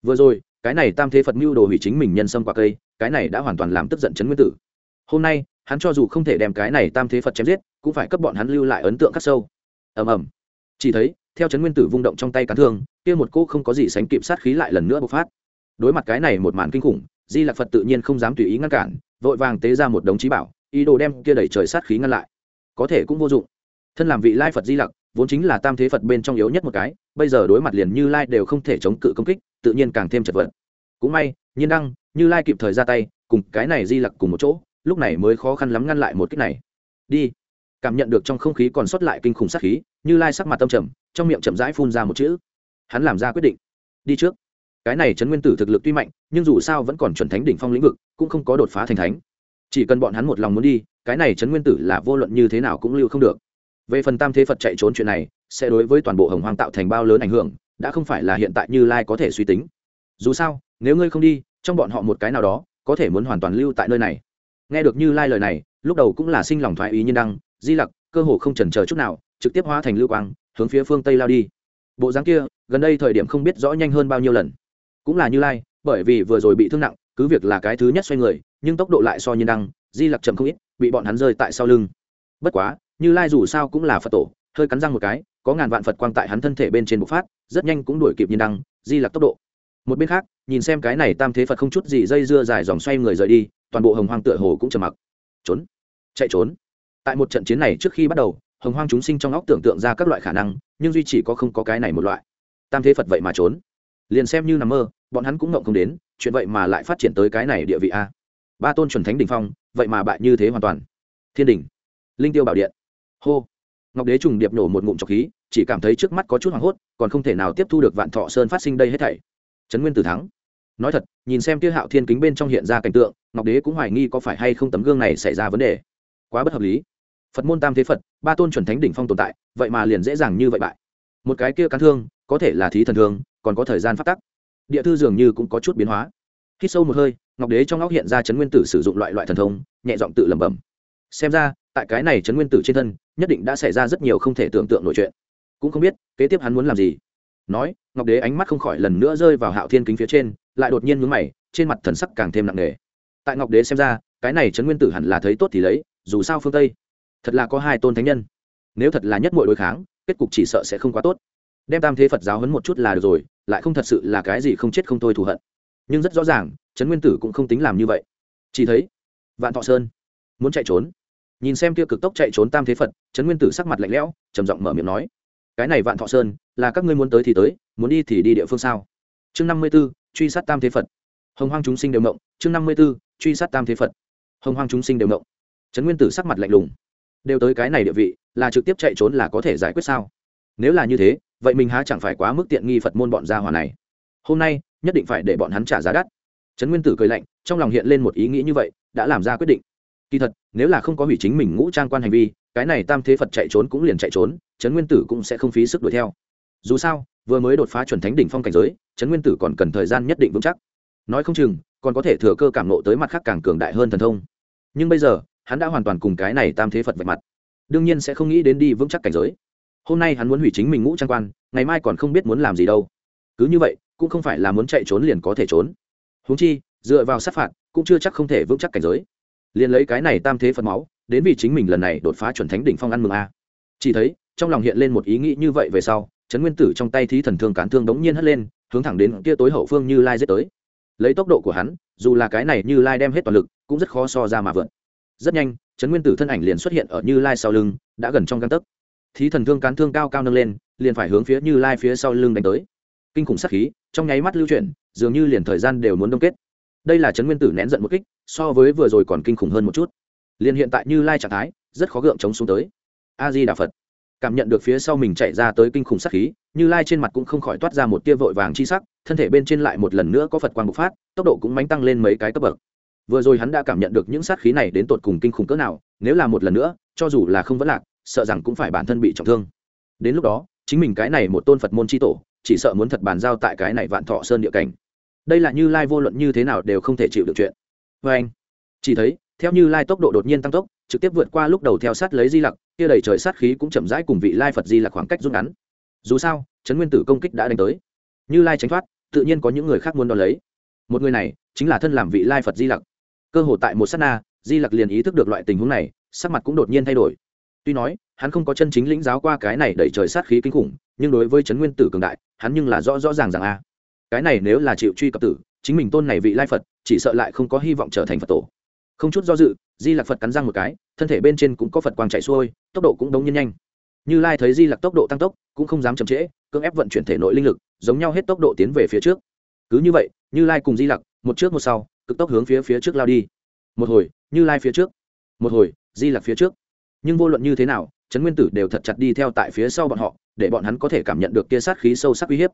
Vừa rồi, cái này tam thế phật mưu đồ hủy chính mình nhân sâm quả cây, cái này đã hoàn toàn làm tức giận trấn nguyên tử. Hôm nay, hắn cho dù không thể đem cái này tam thế phật chém giết, cũng phải cấp bọn hắn lưu lại ấn tượng khắc sâu. Ầm ầm. Chỉ thấy, theo trấn nguyên tử vung động trong tay cán thương, kia một cô không có gì sánh kịp sát khí lại lần nữa bộc phát. Đối mặt cái này một màn kinh khủng, di lạc phật tự nhiên không dám tùy ý ngăn cản, vội vàng tế ra một đống trí bảo, ý đồ đem kia đẩy trời sát khí ngăn lại. Có thể cũng vô dụng thân làm vị lai phật di lặc, vốn chính là tam thế phật bên trong yếu nhất một cái, bây giờ đối mặt liền như lai đều không thể chống cự công kích, tự nhiên càng thêm chật vật. Cũng may, nhiên đăng, như lai kịp thời ra tay, cùng cái này di lặc cùng một chỗ, lúc này mới khó khăn lắm ngăn lại một kích này. Đi. Cảm nhận được trong không khí còn sót lại kinh khủng sát khí, như lai sắc mặt tâm trầm, trong miệng chậm rãi phun ra một chữ. Hắn làm ra quyết định. Đi trước. Cái này trấn nguyên tử thực lực tuy mạnh, nhưng dù sao vẫn còn chuẩn thánh đỉnh phong lĩnh vực, cũng không có đột phá thành thánh. Chỉ cần bọn hắn một lòng muốn đi, cái này trấn nguyên tử là vô luận như thế nào cũng lưu không được về phần tam thế phật chạy trốn chuyện này, sẽ đối với toàn bộ hồng hoang tạo thành bao lớn ảnh hưởng, đã không phải là hiện tại như lai có thể suy tính. Dù sao, nếu ngươi không đi, trong bọn họ một cái nào đó, có thể muốn hoàn toàn lưu tại nơi này. Nghe được như lai lời này, lúc đầu cũng là sinh lòng thoái ý nhiên đăng, di lặc cơ hồ không chần chờ chút nào, trực tiếp hóa thành lưu quang, hướng phía phương tây lao đi. Bộ dáng kia, gần đây thời điểm không biết rõ nhanh hơn bao nhiêu lần. Cũng là như lai, bởi vì vừa rồi bị thương nặng, cứ việc là cái thứ nhất xoay người, nhưng tốc độ lại so nhiên đăng, di lặc chậm không ít, bị bọn hắn rơi tại sau lưng. Bất quá như lai dù sao cũng là phật tổ, hơi cắn răng một cái, có ngàn vạn phật quang tại hắn thân thể bên trên bộc phát, rất nhanh cũng đuổi kịp nhiên đăng, di lặc tốc độ. Một bên khác, nhìn xem cái này tam thế phật không chút gì dây dưa dài dòng xoay người rời đi, toàn bộ hồng hoang tựa hồ cũng trầm mặc. Trốn. Chạy trốn. Tại một trận chiến này trước khi bắt đầu, hồng hoang chúng sinh trong óc tưởng tượng ra các loại khả năng, nhưng duy chỉ có không có cái này một loại. Tam thế phật vậy mà trốn. Liền xem như nằm mơ, bọn hắn cũng ngộng không đến, chuyện vậy mà lại phát triển tới cái này địa vị a. Ba tôn chuẩn thánh đình phong, vậy mà bại như thế hoàn toàn. Thiên đình linh tiêu bảo điện hô. Ngọc đế trùng điệp nổ một ngụm trọc khí, chỉ cảm thấy trước mắt có chút hoảng hốt, còn không thể nào tiếp thu được vạn thọ sơn phát sinh đây hết thảy. Trấn nguyên tử thắng. Nói thật, nhìn xem tiêu hạo thiên kính bên trong hiện ra cảnh tượng, ngọc đế cũng hoài nghi có phải hay không tấm gương này xảy ra vấn đề. Quá bất hợp lý. Phật môn tam thế phật, ba tôn chuẩn thánh đỉnh phong tồn tại, vậy mà liền dễ dàng như vậy bại. Một cái kia cắn thương, có thể là thí thần thương, còn có thời gian phát tắc. Địa thư dường như cũng có chút biến hóa. Khi sâu một hơi, ngọc đế trong óc hiện ra chấn nguyên tử sử dụng loại loại thần thông, nhẹ giọng tự lẩm bẩm. Xem ra tại cái này trấn nguyên tử trên thân, nhất định đã xảy ra rất nhiều không thể tưởng tượng nổi chuyện. Cũng không biết, kế tiếp hắn muốn làm gì? Nói, ngọc đế ánh mắt không khỏi lần nữa rơi vào hạo thiên kính phía trên, lại đột nhiên mướn mày, trên mặt thần sắc càng thêm nặng nề. Tại ngọc đế xem ra, cái này trấn nguyên tử hẳn là thấy tốt thì lấy, dù sao phương tây, thật là có hai tôn thánh nhân. Nếu thật là nhất mọi đối kháng, kết cục chỉ sợ sẽ không quá tốt. Đem tam thế phật giáo hấn một chút là được rồi, lại không thật sự là cái gì không chết không thôi thù hận. Nhưng rất rõ ràng, trấn nguyên tử cũng không tính làm như vậy. Chỉ thấy, vạn thọ sơn muốn chạy trốn nhìn xem kia cực tốc chạy trốn tam thế phật trấn nguyên tử sắc mặt lạnh lẽo trầm giọng mở miệng nói cái này vạn thọ sơn là các ngươi muốn tới thì tới muốn đi thì đi địa phương sao chương năm mươi b ố truy sát tam thế phật hồng hoang chúng sinh đều mộng chương năm mươi b ố truy sát tam thế phật hồng hoang chúng sinh đều mộng trấn nguyên tử sắc mặt lạnh lùng đều tới cái này địa vị là trực tiếp chạy trốn là có thể giải quyết sao nếu là như thế vậy mình há chẳng phải quá mức tiện nghi phật môn bọn gia hòa này hôm nay nhất định phải để bọn hắn trả giá đắt trấn nguyên tử cười lạnh trong lòng hiện lên một ý nghĩ như vậy đã làm ra quyết định kỳ thật, nếu là không có hủy chính mình ngũ trang quan hành vi, cái này tam thế phật chạy trốn cũng liền chạy trốn, trấn nguyên tử cũng sẽ không phí sức đuổi theo. Dù sao, vừa mới đột phá chuẩn thánh đỉnh phong cảnh giới, trấn nguyên tử còn cần thời gian nhất định vững chắc. Nói không chừng, còn có thể thừa cơ cảm nộ tới mặt khác càng cường đại hơn thần thông. Nhưng bây giờ, hắn đã hoàn toàn cùng cái này tam thế phật vạch mặt. Đương nhiên sẽ không nghĩ đến đi vững chắc cảnh giới. Hôm nay hắn muốn hủy chính mình ngũ trang quan, ngày mai còn không biết muốn làm gì đâu. Cứ như vậy, cũng không phải là muốn chạy trốn liền có thể trốn. Húng chi, dựa vào sát phạt, cũng chưa chắc không thể vững chắc cảnh giới liền lấy cái này tam thế phật máu, đến vì chính mình lần này đột phá chuẩn thánh đỉnh phong ăn mừng a. Chỉ thấy, trong lòng hiện lên một ý nghĩ như vậy về sau, trấn nguyên tử trong tay thí thần thương cán thương đống nhiên hất lên, hướng thẳng đến kia tối hậu phương như lai giết tới. Lấy tốc độ của hắn, dù là cái này như lai đem hết toàn lực, cũng rất khó so ra mà vượn rất nhanh, trấn nguyên tử thân ảnh liền xuất hiện ở như lai sau lưng, đã gần trong găng tấc. Thí thần thương cán thương cao cao nâng lên, liền phải hướng phía như lai phía sau lưng đánh tới. Kinh khủng sắc khí, trong nháy mắt lưu chuyển, dường như liền thời gian đều muốn đông kết đây là trấn nguyên tử nén giận một kích, so với vừa rồi còn kinh khủng hơn một chút. Liền hiện tại như lai trạng thái, rất khó gượng chống xuống tới. A di đà phật. Cảm nhận được phía sau mình chạy ra tới kinh khủng sắc khí, như lai trên mặt cũng không khỏi toát ra một tia vội vàng chi sắc, thân thể bên trên lại một lần nữa có phật quang bộc phát, tốc độ cũng mánh tăng lên mấy cái cấp bậc. Vừa rồi hắn đã cảm nhận được những sát khí này đến tột cùng kinh khủng cỡ nào, nếu là một lần nữa, cho dù là không vẫn lạc, sợ rằng cũng phải bản thân bị trọng thương. Đến lúc đó, chính mình cái này một tôn phật môn tri tổ, chỉ sợ muốn thật bàn giao tại cái này vạn thọ sơn địa cảnh đây là như lai vô luận như thế nào đều không thể chịu được chuyện. Vê anh, chỉ thấy, theo như lai tốc độ đột nhiên tăng tốc, trực tiếp vượt qua lúc đầu theo sát lấy di lặc, kia đầy trời sát khí cũng chậm rãi cùng vị lai phật di lặc khoảng cách rút ngắn. Dù sao trấn nguyên tử công kích đã đánh tới. Như lai tránh thoát, tự nhiên có những người khác muốn đo lấy. Một người này, chính là thân làm vị lai phật di lặc. Cơ hồ tại một s á t na, di lặc liền ý thức được loại tình huống này, sắc mặt cũng đột nhiên thay đổi. Tuy nói, hắn không có chân chính lĩnh giáo qua cái này đẩy trời sát khí kinh khủng, nhưng đối với trấn nguyên tử cường đại, hắn nhưng là rõ rõ ràng rằng a cái này nếu là chịu truy cập tử, chính mình tôn này vị lai phật, chỉ sợ lại không có hy vọng trở thành phật tổ. Không chút do dự, di lạc phật cắn răng một cái, thân thể bên trên cũng có phật quang chạy xuôi, tốc độ cũng đống nhiên nhanh. Như lai thấy di lạc tốc độ tăng tốc, cũng không dám chậm trễ, cưỡng ép vận chuyển thể nội linh lực, giống nhau hết tốc độ tiến về phía trước. Cứ như vậy, như lai cùng di lặc, một trước một sau, cực tốc hướng phía phía trước lao đi. Một hồi, như lai phía trước. Một hồi, di lặc phía trước. Nhưng vô luận như thế nào, trấn nguyên tử đều thật chặt đi theo tại phía sau bọn họ, để bọn hắn có thể cảm nhận được kia sát khí sâu sắc uy hiếp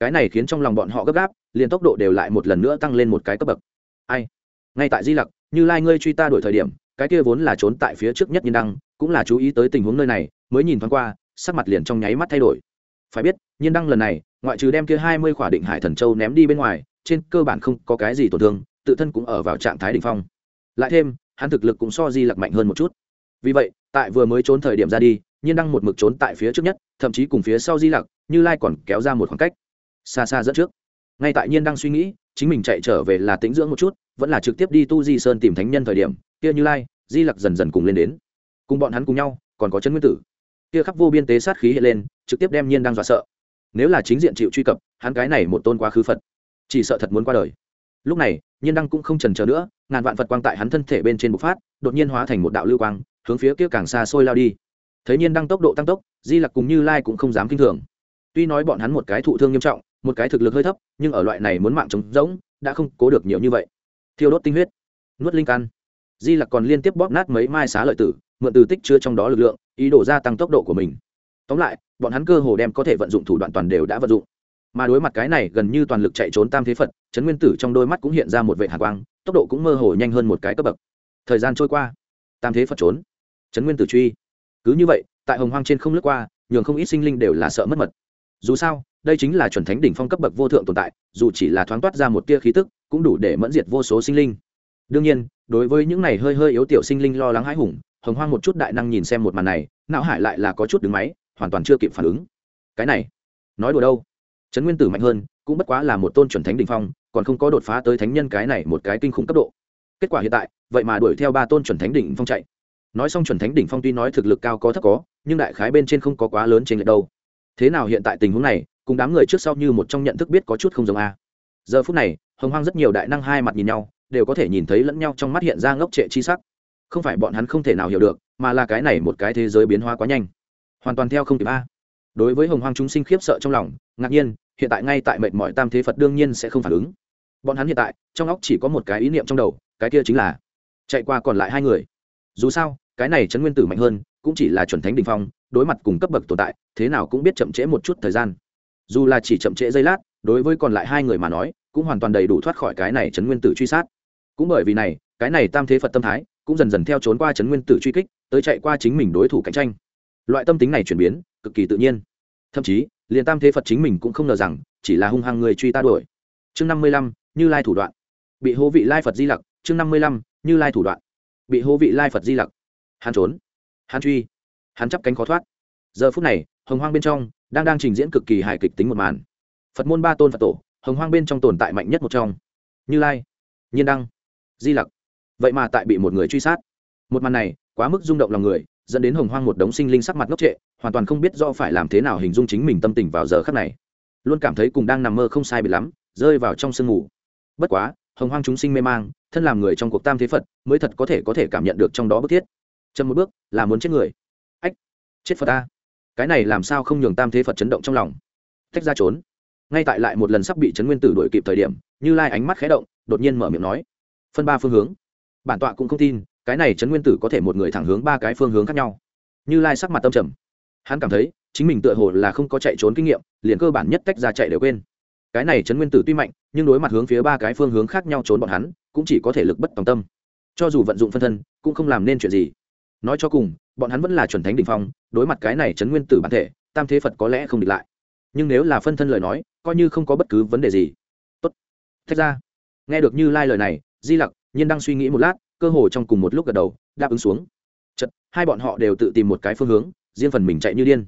cái này khiến trong lòng bọn họ gấp gáp, liền tốc độ đều lại một lần nữa tăng lên một cái cấp bậc. Ai? Ngay tại di lặc, như lai ngươi truy ta đổi thời điểm, cái kia vốn là trốn tại phía trước nhất nhiên đăng, cũng là chú ý tới tình huống nơi này, mới nhìn thoáng qua, sắc mặt liền trong nháy mắt thay đổi. Phải biết nhiên đăng lần này, ngoại trừ đem kia hai mươi khỏa định hải thần châu ném đi bên ngoài, trên cơ bản không có cái gì tổn thương, tự thân cũng ở vào trạng thái đ ỉ n h phong. Lại thêm, hắn thực lực cũng so di lặc mạnh hơn một chút. Vì vậy, tại vừa mới trốn thời điểm ra đi nhiên đăng một mực trốn tại phía trước nhất, thậm chí cùng phía sau di lặc, như lai còn kéo ra một khoảng cách xa xa dẫn trước. Ngay tại nhiên đang suy nghĩ, chính mình chạy trở về là tĩnh dưỡng một chút, vẫn là trực tiếp đi tu di sơn tìm thánh nhân thời điểm, kia như lai, di lặc dần dần cùng lên đến. Cùng bọn hắn cùng nhau, còn có chân nguyên tử. Kia khắp vô biên tế sát khí hiện lên, trực tiếp đem nhiên đang dọa sợ. Nếu là chính diện chịu truy cập, hắn cái này một tôn quá khứ phật, chỉ sợ thật muốn qua đời. Lúc này, nhiên đăng cũng không trần trờ nữa, ngàn vạn phật quang tại hắn thân thể bên trên bộc phát, đột nhiên hóa thành một đạo lưu quang, hướng phía kia càng xa xôi lao đi. Thấy nhiên đăng tốc độ tăng tốc, di lặc cùng như lai cũng không dám kinh thường. Tuy nói bọn hắn một cái thụ thương nghiêm trọng một cái thực lực hơi thấp, nhưng ở loại này muốn mạng trống rỗng, đã không cố được nhiều như vậy. Thiêu đốt tinh huyết, nuốt linh căn. Di lặc còn liên tiếp bóp nát mấy mai xá lợi tử, mượn từ tích chứa trong đó lực lượng, ý đồ gia tăng tốc độ của mình. Tóm lại, bọn hắn cơ hồ đem có thể vận dụng thủ đoạn toàn đều đã vận dụng. Mà đối mặt cái này gần như toàn lực chạy trốn tam thế phật chấn nguyên tử trong đôi mắt cũng hiện ra một vệ hạ quang, tốc độ cũng mơ hồ nhanh hơn một cái cấp bậc. Thời gian trôi qua, tam thế phật trốn. Chấn nguyên tử truy. Cứ như vậy, tại hồng hoang trên không lướt qua, nhường không ít sinh linh đều là sợ mất mật. Dù sao đây chính là chuẩn thánh đỉnh phong cấp bậc vô thượng tồn tại, dù chỉ là thoáng toát ra một tia khí tức, cũng đủ để mẫn diệt vô số sinh linh. Đương nhiên, đối với những này hơi hơi yếu tiểu sinh linh lo lắng hãi hùng, hồng hoang một chút đại năng nhìn xem một màn này não hải lại là có chút đứng máy, hoàn toàn chưa kịp phản ứng. Cái này, nói đùa đâu? Trấn nguyên tử mạnh hơn, cũng bất quá là một tôn chuẩn thánh đỉnh phong, còn không có đột phá tới thánh nhân cái này một cái kinh khủng cấp độ. Kết quả hiện tại, vậy mà đuổi theo ba tôn chuẩn thánh đỉnh phong chạy. Nói xong chuẩn thánh đỉnh phong tuy nói thực lực cao có thấp có, nhưng đại khái bên trên không có quá lớn trên lệch đâu. Thế nào hiện tại tình huống này cùng đám người trước sau như một trong nhận thức biết có chút không giống a. Giờ phút này, hồng hoang rất nhiều đại năng hai mặt nhìn nhau, đều có thể nhìn thấy lẫn nhau trong mắt hiện ra ngốc trệ chi sắc. Không phải bọn hắn không thể nào hiểu được, mà là cái này một cái thế giới biến hóa quá nhanh. Hoàn toàn theo không kịp a. Đối với hồng hoang chúng sinh khiếp sợ trong lòng, ngạc nhiên, hiện tại ngay tại mệnh mọi tam thế phật đương nhiên sẽ không phản ứng. Bọn hắn hiện tại, trong óc chỉ có một cái ý niệm trong đầu, cái kia chính là chạy qua còn lại hai người. Dù sao, cái này chấn nguyên tử mạnh hơn, cũng chỉ là chuẩn thánh đình phong, đối mặt cùng cấp bậc tồn tại, thế nào cũng biết chậm trễ một chút thời gian dù là chỉ chậm trễ giây lát, đối với còn lại hai người mà nói, cũng hoàn toàn đầy đủ thoát khỏi cái này chấn nguyên tử truy sát. Cũng bởi vì này, cái này tam thế phật tâm thái, cũng dần dần theo trốn qua chấn nguyên tử truy kích, tới chạy qua chính mình đối thủ cạnh tranh. Loại tâm tính này chuyển biến, cực kỳ tự nhiên. Thậm chí, liền tam thế phật chính mình cũng không ngờ rằng, chỉ là hung hăng người truy ta đuổi. Chương năm mươi lăm, như lai thủ đoạn. Bị Hô vị lai phật di lặc. Chương năm mươi lăm, như lai thủ đoạn. Bị Hô vị lai phật di lặc. Hắn trốn. Hắn truy. Hắn chắp cánh khó thoát. Giờ phút này, hồng hoang bên trong đang đang trình diễn cực kỳ hài kịch tính một màn. Phật môn ba tôn phật tổ, hồng hoang bên trong tồn tại mạnh nhất một trong. Như lai, nhiên đăng, di lặc. Vậy mà tại bị một người truy sát. Một màn này, quá mức rung động lòng người, dẫn đến hồng hoang một đống sinh linh sắc mặt ngốc trệ, hoàn toàn không biết do phải làm thế nào hình dung chính mình tâm tình vào giờ khắc này. Luôn cảm thấy cùng đang nằm mơ không sai bị lắm, rơi vào trong sương ngủ bất quá, hồng hoang chúng sinh mê mang, thân làm người trong cuộc tam thế phật, mới thật có thể có thể cảm nhận được trong đó bức thiết. Chậm một bước, là muốn chết người. Ách, chết phật ta cái này làm sao không nhường tam thế phật chấn động trong lòng tách ra trốn ngay tại lại một lần sắp bị trấn nguyên tử đuổi kịp thời điểm như lai ánh mắt khé động đột nhiên mở miệng nói phân ba phương hướng bản tọa cũng không tin cái này trấn nguyên tử có thể một người thẳng hướng ba cái phương hướng khác nhau như lai sắc mặt tâm trầm hắn cảm thấy chính mình tựa hồ là không có chạy trốn kinh nghiệm liền cơ bản nhất tách ra chạy đều quên cái này trấn nguyên tử tuy mạnh nhưng đối mặt hướng phía ba cái phương hướng khác nhau trốn bọn hắn cũng chỉ có thể lực bất tòng tâm cho dù vận dụng phân thân cũng không làm nên chuyện gì nói cho cùng bọn hắn vẫn là chuẩn thánh đ ỉ n h phong, đối mặt cái này chấn nguyên tử bản thể, tam thế phật có lẽ không địch lại. Nhưng nếu là phân thân lời nói, coi như không có bất cứ vấn đề gì. Tốt. Thách ra. Nghe được như lai lời này, di lặc nhiên đang suy nghĩ một lát, cơ hồ trong cùng một lúc gật đầu, đáp ứng xuống. Chật hai bọn họ đều tự tìm một cái phương hướng, riêng phần mình chạy như điên.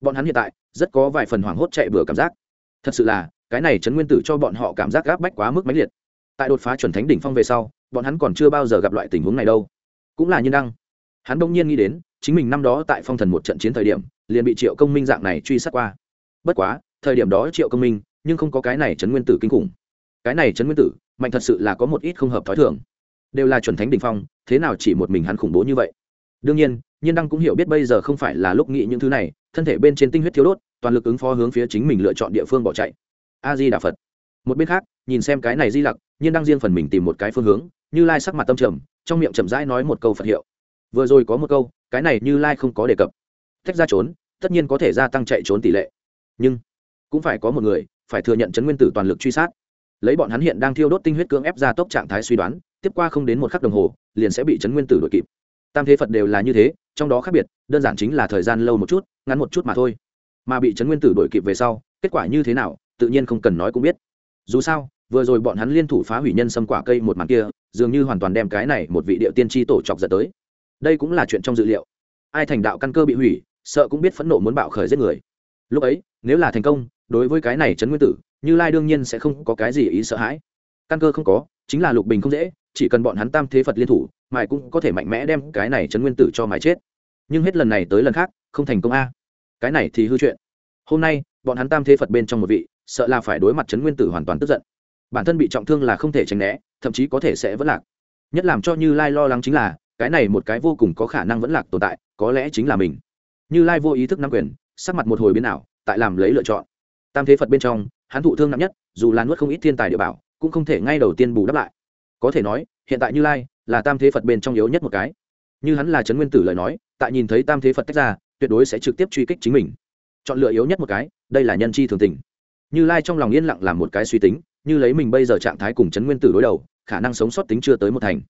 Bọn hắn hiện tại, rất có vài phần hoảng hốt chạy bừa cảm giác. Thật sự là, cái này chấn nguyên tử cho bọn họ cảm giác gáp bách quá mức mãnh liệt. Tại đột phá chuẩn thánh đỉnh phong về sau, bọn hắn còn chưa bao giờ gặp loại tình huống này đâu. Cũng là nhiên đăng hắn đông nhiên nghĩ đến, chính mình năm đó tại phong thần một trận chiến thời điểm, liền bị triệu công minh dạng này truy sát qua. Bất quá, thời điểm đó triệu công minh, nhưng không có cái này chấn nguyên tử kinh khủng. Cái này chấn nguyên tử, mạnh thật sự là có một ít không hợp thói thường. Đều là chuẩn thánh đỉnh phong, thế nào chỉ một mình hắn khủng bố như vậy? Đương nhiên nhiên đăng cũng hiểu biết bây giờ không phải là lúc nghĩ những thứ này, thân thể bên trên tinh huyết thiếu đốt, toàn lực ứng phó hướng phía chính mình lựa chọn địa phương bỏ chạy. A di đà phật. Một bên khác, nhìn xem cái này di lặc, nhiên đăng riêng phần mình tìm một cái phương hướng, như lai sắc mặt tâm trầm, trong miệng chậm rãi nói một câu phật hiệu vừa rồi có một câu, cái này như lai không có đề cập. Tách ra trốn, tất nhiên có thể gia tăng chạy trốn tỷ lệ. Nhưng, cũng phải có một người, phải thừa nhận chấn nguyên tử toàn lực truy sát. Lấy bọn hắn hiện đang thiêu đốt tinh huyết cưỡng ép ra tốc trạng thái suy đoán, tiếp qua không đến một khắc đồng hồ, liền sẽ bị chấn nguyên tử đuổi kịp. Tam thế phật đều là như thế, trong đó khác biệt, đơn giản chính là thời gian lâu một chút, ngắn một chút mà thôi. Mà bị chấn nguyên tử đuổi kịp về sau, kết quả như thế nào, tự nhiên không cần nói cũng biết. Dù sao, vừa rồi bọn hắn liên thủ phá hủy nhân xâm quả cây một màn kia, dường như hoàn toàn đem cái này một vị địa tiên tri tổ chọc giật tới đây cũng là chuyện trong dự liệu. Ai thành đạo căn cơ bị hủy, sợ cũng biết phẫn nộ muốn bạo khởi giết người. Lúc ấy, nếu là thành công, đối với cái này trấn nguyên tử, như lai đương nhiên sẽ không có cái gì ý sợ hãi. Căn cơ không có, chính là lục bình không dễ, chỉ cần bọn hắn tam thế phật liên thủ, mài cũng có thể mạnh mẽ đem cái này trấn nguyên tử cho mài chết. Nhưng hết lần này tới lần khác, không thành công a. Cái này thì hư chuyện. Hôm nay, bọn hắn tam thế phật bên trong một vị, sợ là phải đối mặt trấn nguyên tử hoàn toàn tức giận. Bản thân bị trọng thương là không thể tránh né, thậm chí có thể sẽ vẫn lạc. Nhất làm cho như lai lo lắng chính là cái này một cái vô cùng có khả năng vẫn lạc tồn tại, có lẽ chính là mình. Như lai vô ý thức nắm quyền, sắc mặt một hồi biến ảo, tại làm lấy lựa chọn. Tam thế phật bên trong, hắn thụ thương nặng nhất, dù là nuốt không ít thiên tài địa bảo, cũng không thể ngay đầu tiên bù đắp lại. Có thể nói, hiện tại như lai là tam thế phật bên trong yếu nhất một cái. Như hắn là trấn nguyên tử lời nói, tại nhìn thấy tam thế phật tách ra, tuyệt đối sẽ trực tiếp truy kích chính mình. Chọn lựa yếu nhất một cái, đây là nhân chi thường tình. Như lai trong lòng yên lặng làm một cái suy tính, như lấy mình bây giờ trạng thái cùng Trấn nguyên tử đối đầu, khả năng sống sót tính chưa tới một thành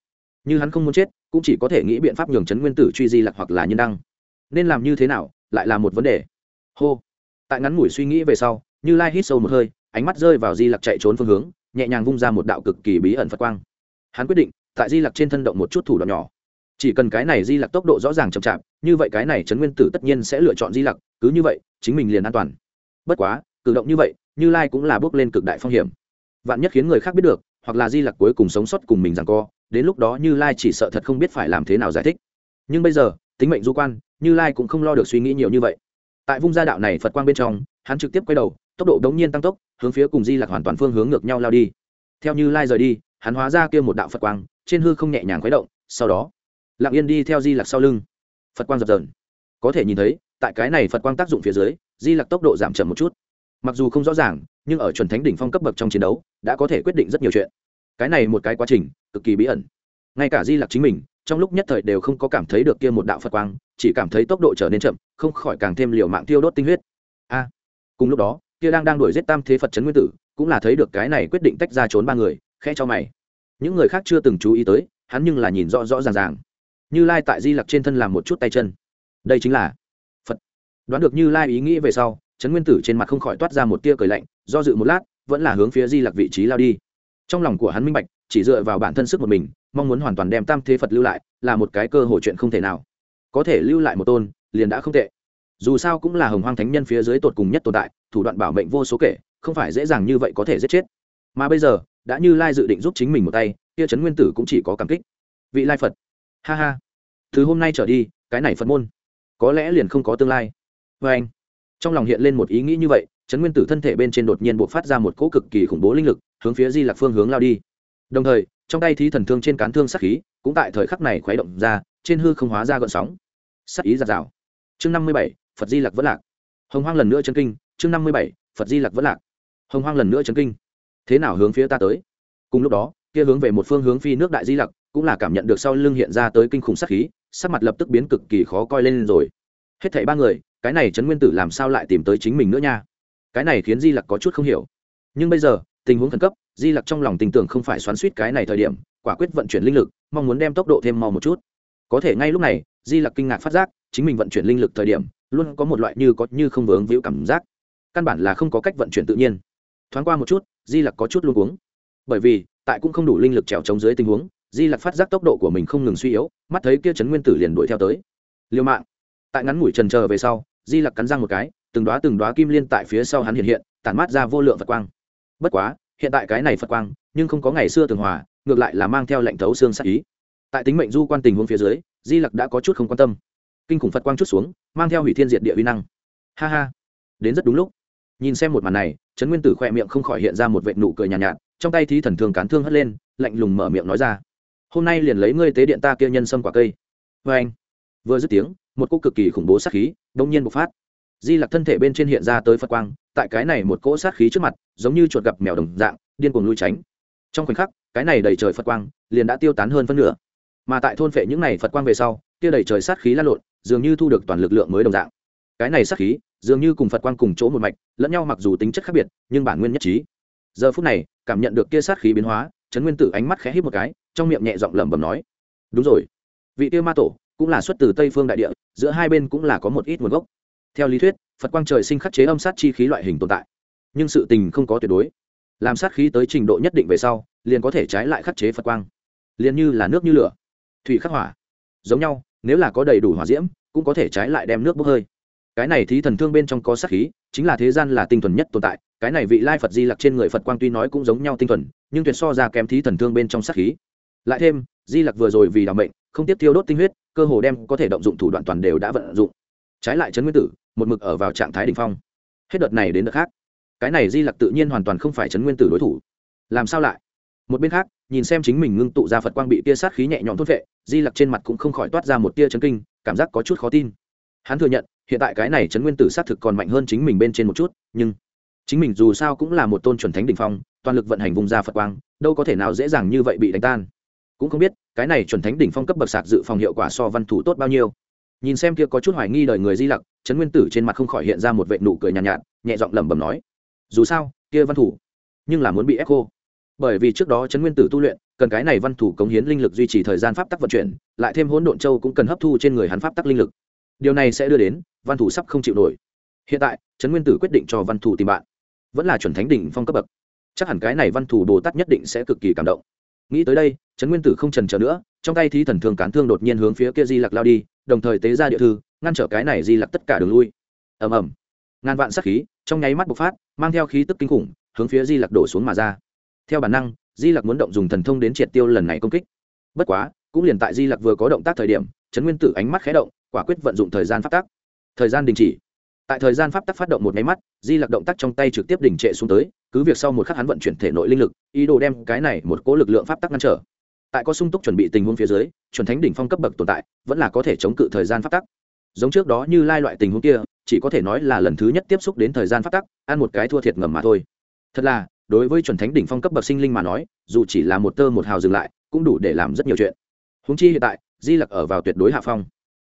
như hắn không muốn chết, cũng chỉ có thể nghĩ biện pháp nhường chấn nguyên tử truy di lặc hoặc là nhân đăng. Nên làm như thế nào, lại là một vấn đề. Hô. Tại ngắn ngủi suy nghĩ về sau, như lai hít sâu một hơi, ánh mắt rơi vào di lặc chạy trốn phương hướng, nhẹ nhàng vung ra một đạo cực kỳ bí ẩn phật quang. Hắn quyết định, tại di lặc trên thân động một chút thủ đoạn nhỏ. Chỉ cần cái này di lặc tốc độ rõ ràng chậm chạp, như vậy cái này trấn nguyên tử tất nhiên sẽ lựa chọn di lặc cứ như vậy, chính mình liền an toàn. Bất quá, cử động như vậy, như lai cũng là bước lên cực đại phong hiểm. Vạn nhất khiến người khác biết được, hoặc là di lặc cuối cùng sống sót cùng mình rằng co đến lúc đó như lai chỉ sợ thật không biết phải làm thế nào giải thích. Nhưng bây giờ, tính mệnh du quan, như lai cũng không lo được suy nghĩ nhiều như vậy. Tại vung gia đạo này phật quang bên trong, hắn trực tiếp quay đầu, tốc độ đống nhiên tăng tốc, hướng phía cùng di lặc hoàn toàn phương hướng ngược nhau lao đi. Theo như lai rời đi, hắn hóa ra kia một đạo phật quang, trên hư không nhẹ nhàng khuấy động, sau đó, lặng yên đi theo di lặc sau lưng. Phật quang dập dờn. Có thể nhìn thấy, tại cái này phật quang tác dụng phía dưới, di lặc tốc độ giảm chậm một chút. Mặc dù không rõ ràng, nhưng ở chuẩn thánh đỉnh phong cấp bậc trong chiến đấu, đã có thể quyết định rất nhiều chuyện. Cái này một cái quá trình cực kỳ bí ẩn. Ngay cả di lặc chính mình, trong lúc nhất thời đều không có cảm thấy được kia một đạo phật quang, chỉ cảm thấy tốc độ trở nên chậm, không khỏi càng thêm liều mạng tiêu đốt tinh huyết. A! Cùng lúc đó, kia đang đang đuổi giết tam thế phật trấn nguyên tử, cũng là thấy được cái này quyết định tách ra trốn ba người, khẽ cho mày. Những người khác chưa từng chú ý tới, hắn nhưng là nhìn rõ rõ ràng ràng. Như lai tại di lặc trên thân làm một chút tay chân. Đây chính là phật. Đoán được như lai ý nghĩ về sau trấn nguyên tử trên mặt không khỏi toát ra một tia cười lạnh, do dự một lát, vẫn là hướng phía di lặc vị trí lao đi trong lòng của hắn minh bạch, chỉ dựa vào bản thân sức một mình, mong muốn hoàn toàn đem tam thế phật lưu lại là một cái cơ hội chuyện không thể nào. Có thể lưu lại một tôn, liền đã không tệ. Dù sao cũng là hồng hoang thánh nhân phía dưới tột cùng nhất tồn tại, thủ đoạn bảo mệnh vô số kể, không phải dễ dàng như vậy có thể giết chết. Mà bây giờ, đã như lai dự định giúp chính mình một tay, kia trấn nguyên tử cũng chỉ có cảm kích. Vị lai phật. Ha ha. Từ hôm nay trở đi, cái này phật môn, có lẽ liền không có tương lai. Vê anh, trong lòng hiện lên một ý nghĩ như vậy trấn nguyên tử thân thể bên trên đột nhiên buộc phát ra một cỗ cực kỳ khủng bố linh lực hướng phía di lạc phương hướng lao đi. Đồng thời, trong tay thí thần thương trên cán thương sắc khí cũng tại thời khắc này khuấy động ra, trên hư không hóa ra gợn sóng. Sắc ý giạt rào. Chương năm mươi bảy, phật di lặc vẫn lạc. Hồng hoang lần nữa chân kinh. Chương năm mươi bảy, phật di lặc vẫn lạc. Hồng hoang lần nữa chân kinh. Thế nào hướng phía ta tới? Cùng lúc đó, kia hướng về một phương hướng phi nước đại di lặc cũng là cảm nhận được sau lưng hiện ra tới kinh khủng sắc khí, sắc mặt lập tức biến cực kỳ khó coi lên rồi. Hết thảy ba người, cái này trấn nguyên tử làm sao lại tìm tới chính mình nữa nha? Cái này khiến di lặc có chút không hiểu. Nhưng bây giờ tình huống khẩn cấp, di lặc trong lòng tình tưởng không phải xoắn suýt cái này thời điểm, quả quyết vận chuyển linh lực, mong muốn đem tốc độ thêm mau một chút. Có thể ngay lúc này, di lặc kinh ngạc phát giác, chính mình vận chuyển linh lực thời điểm, luôn có một loại như có như không vướng víu cảm giác. Căn bản là không có cách vận chuyển tự nhiên. Thoáng qua một chút, di lặc có chút luôn uống bởi vì, tại cũng không đủ linh lực trèo chống dưới tình huống, di lặc phát giác tốc độ của mình không ngừng suy yếu, mắt thấy kia trấn nguyên tử liền đuổi theo tới. Liều mạng. Tại ngắn ngủi trần chờ về sau, di lặc cắn răng một cái, từng đoá từng đoá kim liên tại phía sau hắn hiện hiện, tản mát ra vô lượng vật quang bất quá hiện tại cái này phật quang nhưng không có ngày xưa tường hòa ngược lại là mang theo lệnh thấu xương sắc ý. Tại tính mệnh du quan tình huống phía dưới di lặc đã có chút không quan tâm. Kinh khủng phật quang chút xuống mang theo hủy thiên diệt địa uy năng. Ha ha đến rất đúng lúc. Nhìn xem một màn này trấn nguyên tử khoe miệng không khỏi hiện ra một vệ nụ cười nhàn nhạt, nhạt trong tay thí thần thường cán thương hất lên lạnh lùng mở miệng nói ra. Hôm nay liền lấy ngươi tế điện ta kia nhân sâm quả cây. Vê anh vừa dứt tiếng một cô cực kỳ khủng bố sát khí đông nhiên bộc phát di lặc thân thể bên trên hiện ra tới phật quang, tại cái này một cỗ sát khí trước mặt, giống như chuột gặp mèo đồng dạng, điên cuồng lui tránh. Trong khoảnh khắc, cái này đầy trời phật quang liền đã tiêu tán hơn phân nửa. Mà tại thôn phệ những này phật quang về sau, kia đầy trời sát khí lan lộn, dường như thu được toàn lực lượng mới đồng dạng. Cái này sát khí, dường như cùng phật quang cùng chỗ một mạch, lẫn nhau mặc dù tính chất khác biệt, nhưng bản nguyên nhất trí. Giờ phút này, cảm nhận được kia sát khí biến hóa, trấn nguyên tử ánh mắt khẽ hít một cái, trong miệng nhẹ giọng lẩm bẩm nói, đúng rồi. Vị kia ma tổ cũng là xuất từ tây phương đại địa, giữa hai bên cũng là có một ít nguồn gốc theo lý thuyết, phật quang trời sinh khắc chế âm sát chi khí loại hình tồn tại. Nhưng sự tình không có tuyệt đối. Làm sát khí tới trình độ nhất định về sau, liền có thể trái lại khắc chế phật quang. Liền như là nước như lửa, thủy khắc hỏa. Giống nhau, nếu là có đầy đủ hỏa diễm, cũng có thể trái lại đem nước bốc hơi. Cái này thí thần thương bên trong có sát khí, chính là thế gian là tinh thuần nhất tồn tại. Cái này vị lai phật di lặc trên người phật quang tuy nói cũng giống nhau tinh thuần, nhưng tuyệt so ra kém thí thần thương bên trong sát khí. Lại thêm, di lặc vừa rồi vì đảm bệnh không tiếp thiêu đốt tinh huyết, cơ hồ đem có thể động dụng thủ đoạn toàn đều đã vận dụng trái lại trấn nguyên tử, một mực ở vào trạng thái đ ỉ n h phong. Hết đợt này đến đợt khác. Cái này di lặc tự nhiên hoàn toàn không phải trấn nguyên tử đối thủ. Làm sao lại? Một bên khác, nhìn xem chính mình ngưng tụ ra phật quang bị tia sát khí nhẹ nhõm thốt vệ, di lặc trên mặt cũng không khỏi toát ra một tia chấn kinh, cảm giác có chút khó tin. Hắn thừa nhận, hiện tại cái này trấn nguyên tử xác thực còn mạnh hơn chính mình bên trên một chút, nhưng chính mình dù sao cũng là một tôn chuẩn thánh đ ỉ n h phong, toàn lực vận hành vùng ra phật quang, đâu có thể nào dễ dàng như vậy bị đánh tan. Cũng không biết, cái này chuẩn thánh đỉnh phong cấp bậc sạc dự phòng hiệu quả so văn thủ tốt bao nhiêu nhìn xem kia có chút hoài nghi đời người di lặc trấn nguyên tử trên mặt không khỏi hiện ra một vệ nụ cười nhàn nhạt, nhạt nhẹ giọng lẩm bẩm nói dù sao kia văn thủ nhưng là muốn bị ép khô bởi vì trước đó trấn nguyên tử tu luyện cần cái này văn thủ cống hiến linh lực duy trì thời gian pháp tắc vận chuyển lại thêm hỗn độn châu cũng cần hấp thu trên người hắn pháp tắc linh lực. Điều này sẽ đưa đến văn thủ sắp không chịu nổi. Hiện tại trấn nguyên tử quyết định cho văn thủ tìm bạn. Vẫn là chuẩn thánh đỉnh phong cấp bậc. Chắc hẳn cái này văn thủ bồ tát nhất định sẽ cực kỳ cảm động. Nghĩ tới đây trấn nguyên tử không trần chờ nữa trong tay thí thần thương cán thương đột nhiên hướng phía kia di lặc lao đi đồng thời tế ra địa thư, ngăn trở cái này di lặc tất cả đường lui. Ầm ầm. Ngàn vạn sắc khí trong nháy mắt bộc phát, mang theo khí tức kinh khủng, hướng phía di lặc đổ xuống mà ra. Theo bản năng, di lặc muốn động dùng thần thông đến triệt tiêu lần này công kích. Bất quá, cũng liền tại di lặc vừa có động tác thời điểm, trấn nguyên tử ánh mắt khé động, quả quyết vận dụng thời gian pháp tắc. Thời gian đình chỉ. Tại thời gian pháp tắc phát động một máy mắt, di lặc động tác trong tay trực tiếp đình trệ xuống tới, cứ việc sau một khắc hắn vận chuyển thể nội linh lực, ý đồ đem cái này một cỗ lực lượng pháp tắc ngăn trở tại có sung túc chuẩn bị tình huống phía dưới, chuẩn thánh đỉnh phong cấp bậc tồn tại, vẫn là có thể chống cự thời gian pháp tắc. Giống trước đó như lai loại tình huống kia, chỉ có thể nói là lần thứ nhất tiếp xúc đến thời gian pháp tắc, ăn một cái thua thiệt ngầm mà thôi. Thật là, đối với chuẩn thánh đỉnh phong cấp bậc sinh linh mà nói, dù chỉ là một tơ một hào dừng lại, cũng đủ để làm rất nhiều chuyện. Húng chi hiện tại, di lặc ở vào tuyệt đối hạ phong.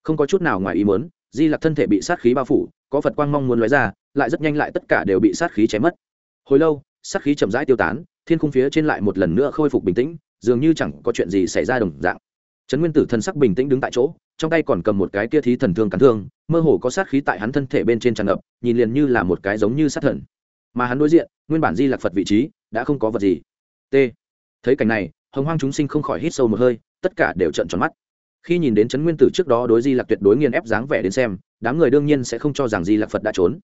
Không có chút nào ngoài ý muốn, di lặc thân thể bị sát khí bao phủ, có phật quang mong muốn lóe ra, lại rất nhanh lại tất cả đều bị sát khí chém mất. Hồi lâu, sát khí chậm rãi tiêu tán, thiên khung phía trên lại một lần nữa khôi phục bình tĩnh dường như chẳng có chuyện gì xảy ra đồng dạng. Trấn nguyên tử thân sắc bình tĩnh đứng tại chỗ, trong tay còn cầm một cái kia thí thần thương cắn thương, mơ hồ có sát khí tại hắn thân thể bên trên tràn ngập, nhìn liền như là một cái giống như sát thần. Mà hắn đối diện, nguyên bản di lạc phật vị trí, đã không có vật gì. T. Thấy cảnh này, hồng hoang chúng sinh không khỏi hít sâu một hơi, tất cả đều trợn tròn mắt. Khi nhìn đến trấn nguyên tử trước đó đối di lặc tuyệt đối nghiền ép dáng vẻ đến xem, đám người đương nhiên sẽ không cho rằng di lặc phật đã trốn.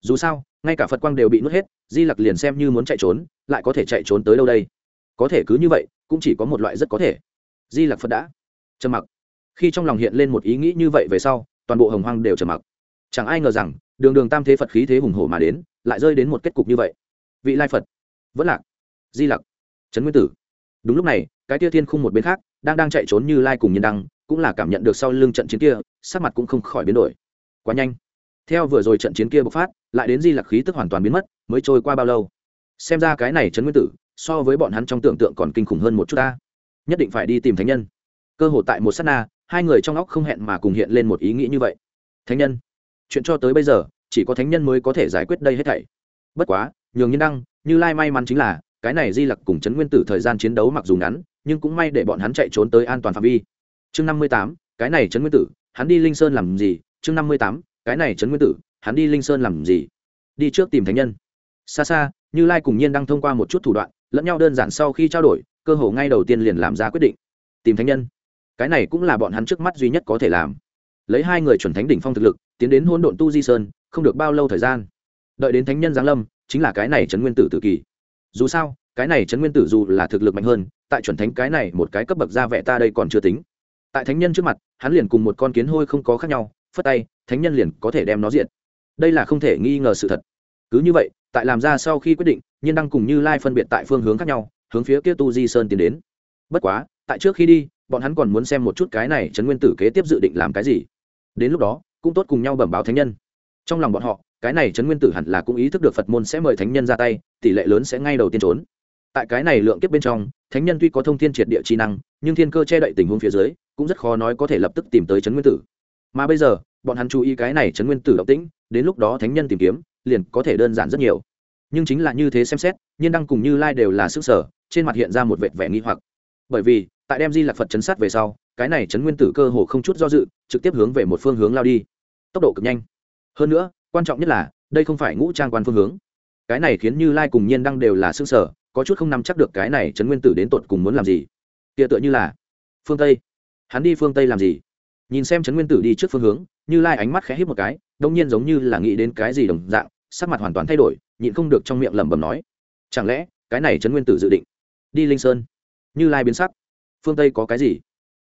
Dù sao, ngay cả phật quang đều bị nuốt hết, di lặc liền xem như muốn chạy trốn, lại có thể chạy trốn tới đâu đây? Có thể cứ như vậy, cũng chỉ có một loại rất có thể. Di lặc phật đã. Trầm mặc. Khi trong lòng hiện lên một ý nghĩ như vậy về sau, toàn bộ hồng hoang đều trầm mặc. Chẳng ai ngờ rằng, đường đường tam thế phật khí thế hùng hổ mà đến, lại rơi đến một kết cục như vậy. Vị lai phật. Vẫn lạc. Di lặc. Trấn nguyên tử. Đúng lúc này, cái tia thiên khung một bên khác, đang đang chạy trốn như lai cùng nhân đăng, cũng là cảm nhận được sau lưng trận chiến kia, sắc mặt cũng không khỏi biến đổi. Quá nhanh. Theo vừa rồi trận chiến kia bộc phát, lại đến di lặc khí tức hoàn toàn biến mất, mới trôi qua bao lâu? Xem ra cái này trấn nguyên tử so với bọn hắn trong tưởng tượng còn kinh khủng hơn một chút ta. Nhất định phải đi tìm thánh nhân. Cơ hội tại một s á t na, hai người trong óc không hẹn mà cùng hiện lên một ý nghĩ như vậy. Thánh nhân? Chuyện cho tới bây giờ, chỉ có thánh nhân mới có thể giải quyết đây hết thảy. Bất quá, nhường nhân đăng, như lai may mắn chính là, cái này di lặc cùng chấn nguyên tử thời gian chiến đấu mặc dù ngắn, nhưng cũng may để bọn hắn chạy trốn tới an toàn phạm vi. Chương năm mươi tám, cái này chấn nguyên tử, hắn đi linh sơn làm gì? Chương năm mươi tám, cái này chấn nguyên tử, hắn đi linh sơn làm gì? Đi trước tìm thánh nhân. Xa xa, như lai cùng nhiên đang thông qua một chút thủ đoạn lẫn nhau đơn giản sau khi trao đổi, cơ hồ ngay đầu tiên liền làm ra quyết định. Tìm thánh nhân. Cái này cũng là bọn hắn trước mắt duy nhất có thể làm. Lấy hai người chuẩn thánh đỉnh phong thực lực, tiến đến hôn độn tu di sơn, không được bao lâu thời gian. Đợi đến thánh nhân giáng lâm, chính là cái này trấn nguyên tử tự kỳ. Dù sao, cái này trấn nguyên tử dù là thực lực mạnh hơn, tại chuẩn thánh cái này một cái cấp bậc ra vẻ ta đây còn chưa tính. Tại thánh nhân trước mặt, hắn liền cùng một con kiến hôi không có khác nhau, phất tay, thánh nhân liền có thể đem nó diện đây là không thể nghi ngờ sự thật. Cứ như vậy tại làm ra sau khi quyết định, nhiên đăng cùng như lai phân biệt tại phương hướng khác nhau, hướng phía kia tu di sơn tiến đến. Bất quá, tại trước khi đi, bọn hắn còn muốn xem một chút cái này trấn nguyên tử kế tiếp dự định làm cái gì. Đến lúc đó, cũng tốt cùng nhau bẩm báo thánh nhân. Trong lòng bọn họ, cái này trấn nguyên tử hẳn là cũng ý thức được phật môn sẽ mời thánh nhân ra tay, tỷ lệ lớn sẽ ngay đầu tiên trốn. Tại cái này lượng kiếp bên trong, thánh nhân tuy có thông thiên triệt địa chi năng, nhưng thiên cơ che đậy tình huống phía dưới, cũng rất khó nói có thể lập tức tìm tới trấn nguyên tử. Mà bây giờ, bọn hắn chú ý cái này trấn nguyên tử động tĩnh, đến lúc đó thánh nhân tìm kiếm liền có thể đơn giản rất nhiều. Nhưng chính là như thế xem xét, nhiên đăng cùng như lai đều là sức sở, trên mặt hiện ra một vệt vẻ nghi hoặc. Bởi vì, tại đem di lạc phật chấn sát về sau, cái này chấn nguyên tử cơ hồ không chút do dự, trực tiếp hướng về một phương hướng lao đi. Tốc độ cực nhanh. Hơn nữa, quan trọng nhất là, đây không phải ngũ trang quan phương hướng. Cái này khiến như lai cùng nhiên đăng đều là xương sở, có chút không nắm chắc được cái này chấn nguyên tử đến tột cùng muốn làm gì. Tia tựa như là, phương tây. Hắn đi phương tây làm gì? Nhìn xem chấn nguyên tử đi trước phương hướng, như lai ánh mắt khẽ hít một cái đông nhiên giống như là nghĩ đến cái gì đồng dạng, sắc mặt hoàn toàn thay đổi, nhịn không được trong miệng lẩm bẩm nói, chẳng lẽ, cái này chấn nguyên tử dự định đi linh sơn? Như lai biến sắc. Phương tây có cái gì?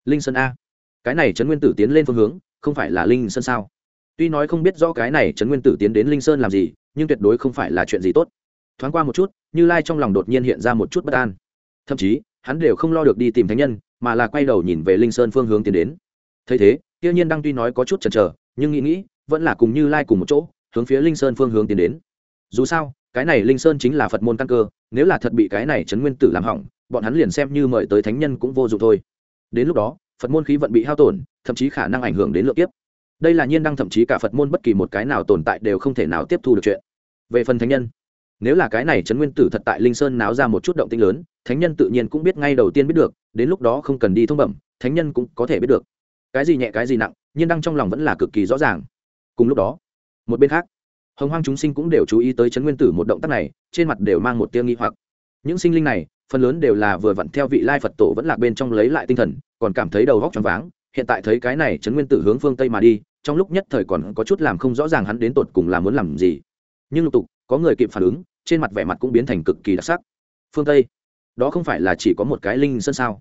Linh sơn a. Cái này trấn nguyên tử tiến lên phương hướng, không phải là linh sơn sao? Tuy nói không biết rõ cái này trấn nguyên tử tiến đến linh sơn làm gì, nhưng tuyệt đối không phải là chuyện gì tốt. Thoáng qua một chút, như lai trong lòng đột nhiên hiện ra một chút bất an. Thậm chí, hắn đều không lo được đi tìm thánh nhân, mà là quay đầu nhìn về linh sơn phương hướng tiến đến. Thấy thế, tiêu nhiên đang tuy nói có chút chần chờ, nhưng nghĩ nghĩ vẫn là cùng như lai cùng một chỗ, hướng phía linh sơn phương hướng tiến đến. Dù sao, cái này linh sơn chính là phật môn căn cơ, nếu là thật bị cái này trấn nguyên tử làm hỏng, bọn hắn liền xem như mời tới thánh nhân cũng vô dụng thôi. Đến lúc đó, phật môn khí vận bị hao tổn, thậm chí khả năng ảnh hưởng đến lượng tiếp đây là nhiên đăng thậm chí cả phật môn bất kỳ một cái nào tồn tại đều không thể nào tiếp thu được chuyện. Về phần thánh nhân, nếu là cái này trấn nguyên tử thật tại linh sơn náo ra một chút động tinh lớn, thánh nhân tự nhiên cũng biết ngay đầu tiên biết được, đến lúc đó không cần đi thông bẩm, thánh nhân cũng có thể biết được. Cái gì nhẹ cái gì nặng, nhiên đăng trong lòng vẫn là cực kỳ rõ ràng cùng lúc đó, một bên khác, hồng hoang chúng sinh cũng đều chú ý tới chấn nguyên tử một động tác này, trên mặt đều mang một tia nghi hoặc. Những sinh linh này, phần lớn đều là vừa vặn theo vị lai phật tổ vẫn lạc bên trong lấy lại tinh thần, còn cảm thấy đầu góc choáng váng. Hiện tại thấy cái này chấn nguyên tử hướng phương tây mà đi, trong lúc nhất thời còn có chút làm không rõ ràng hắn đến tột cùng là muốn làm gì. Nhưng lục tục, có người kịp phản ứng, trên mặt vẻ mặt cũng biến thành cực kỳ đặc sắc. Phương tây, đó không phải là chỉ có một cái linh sơn sao?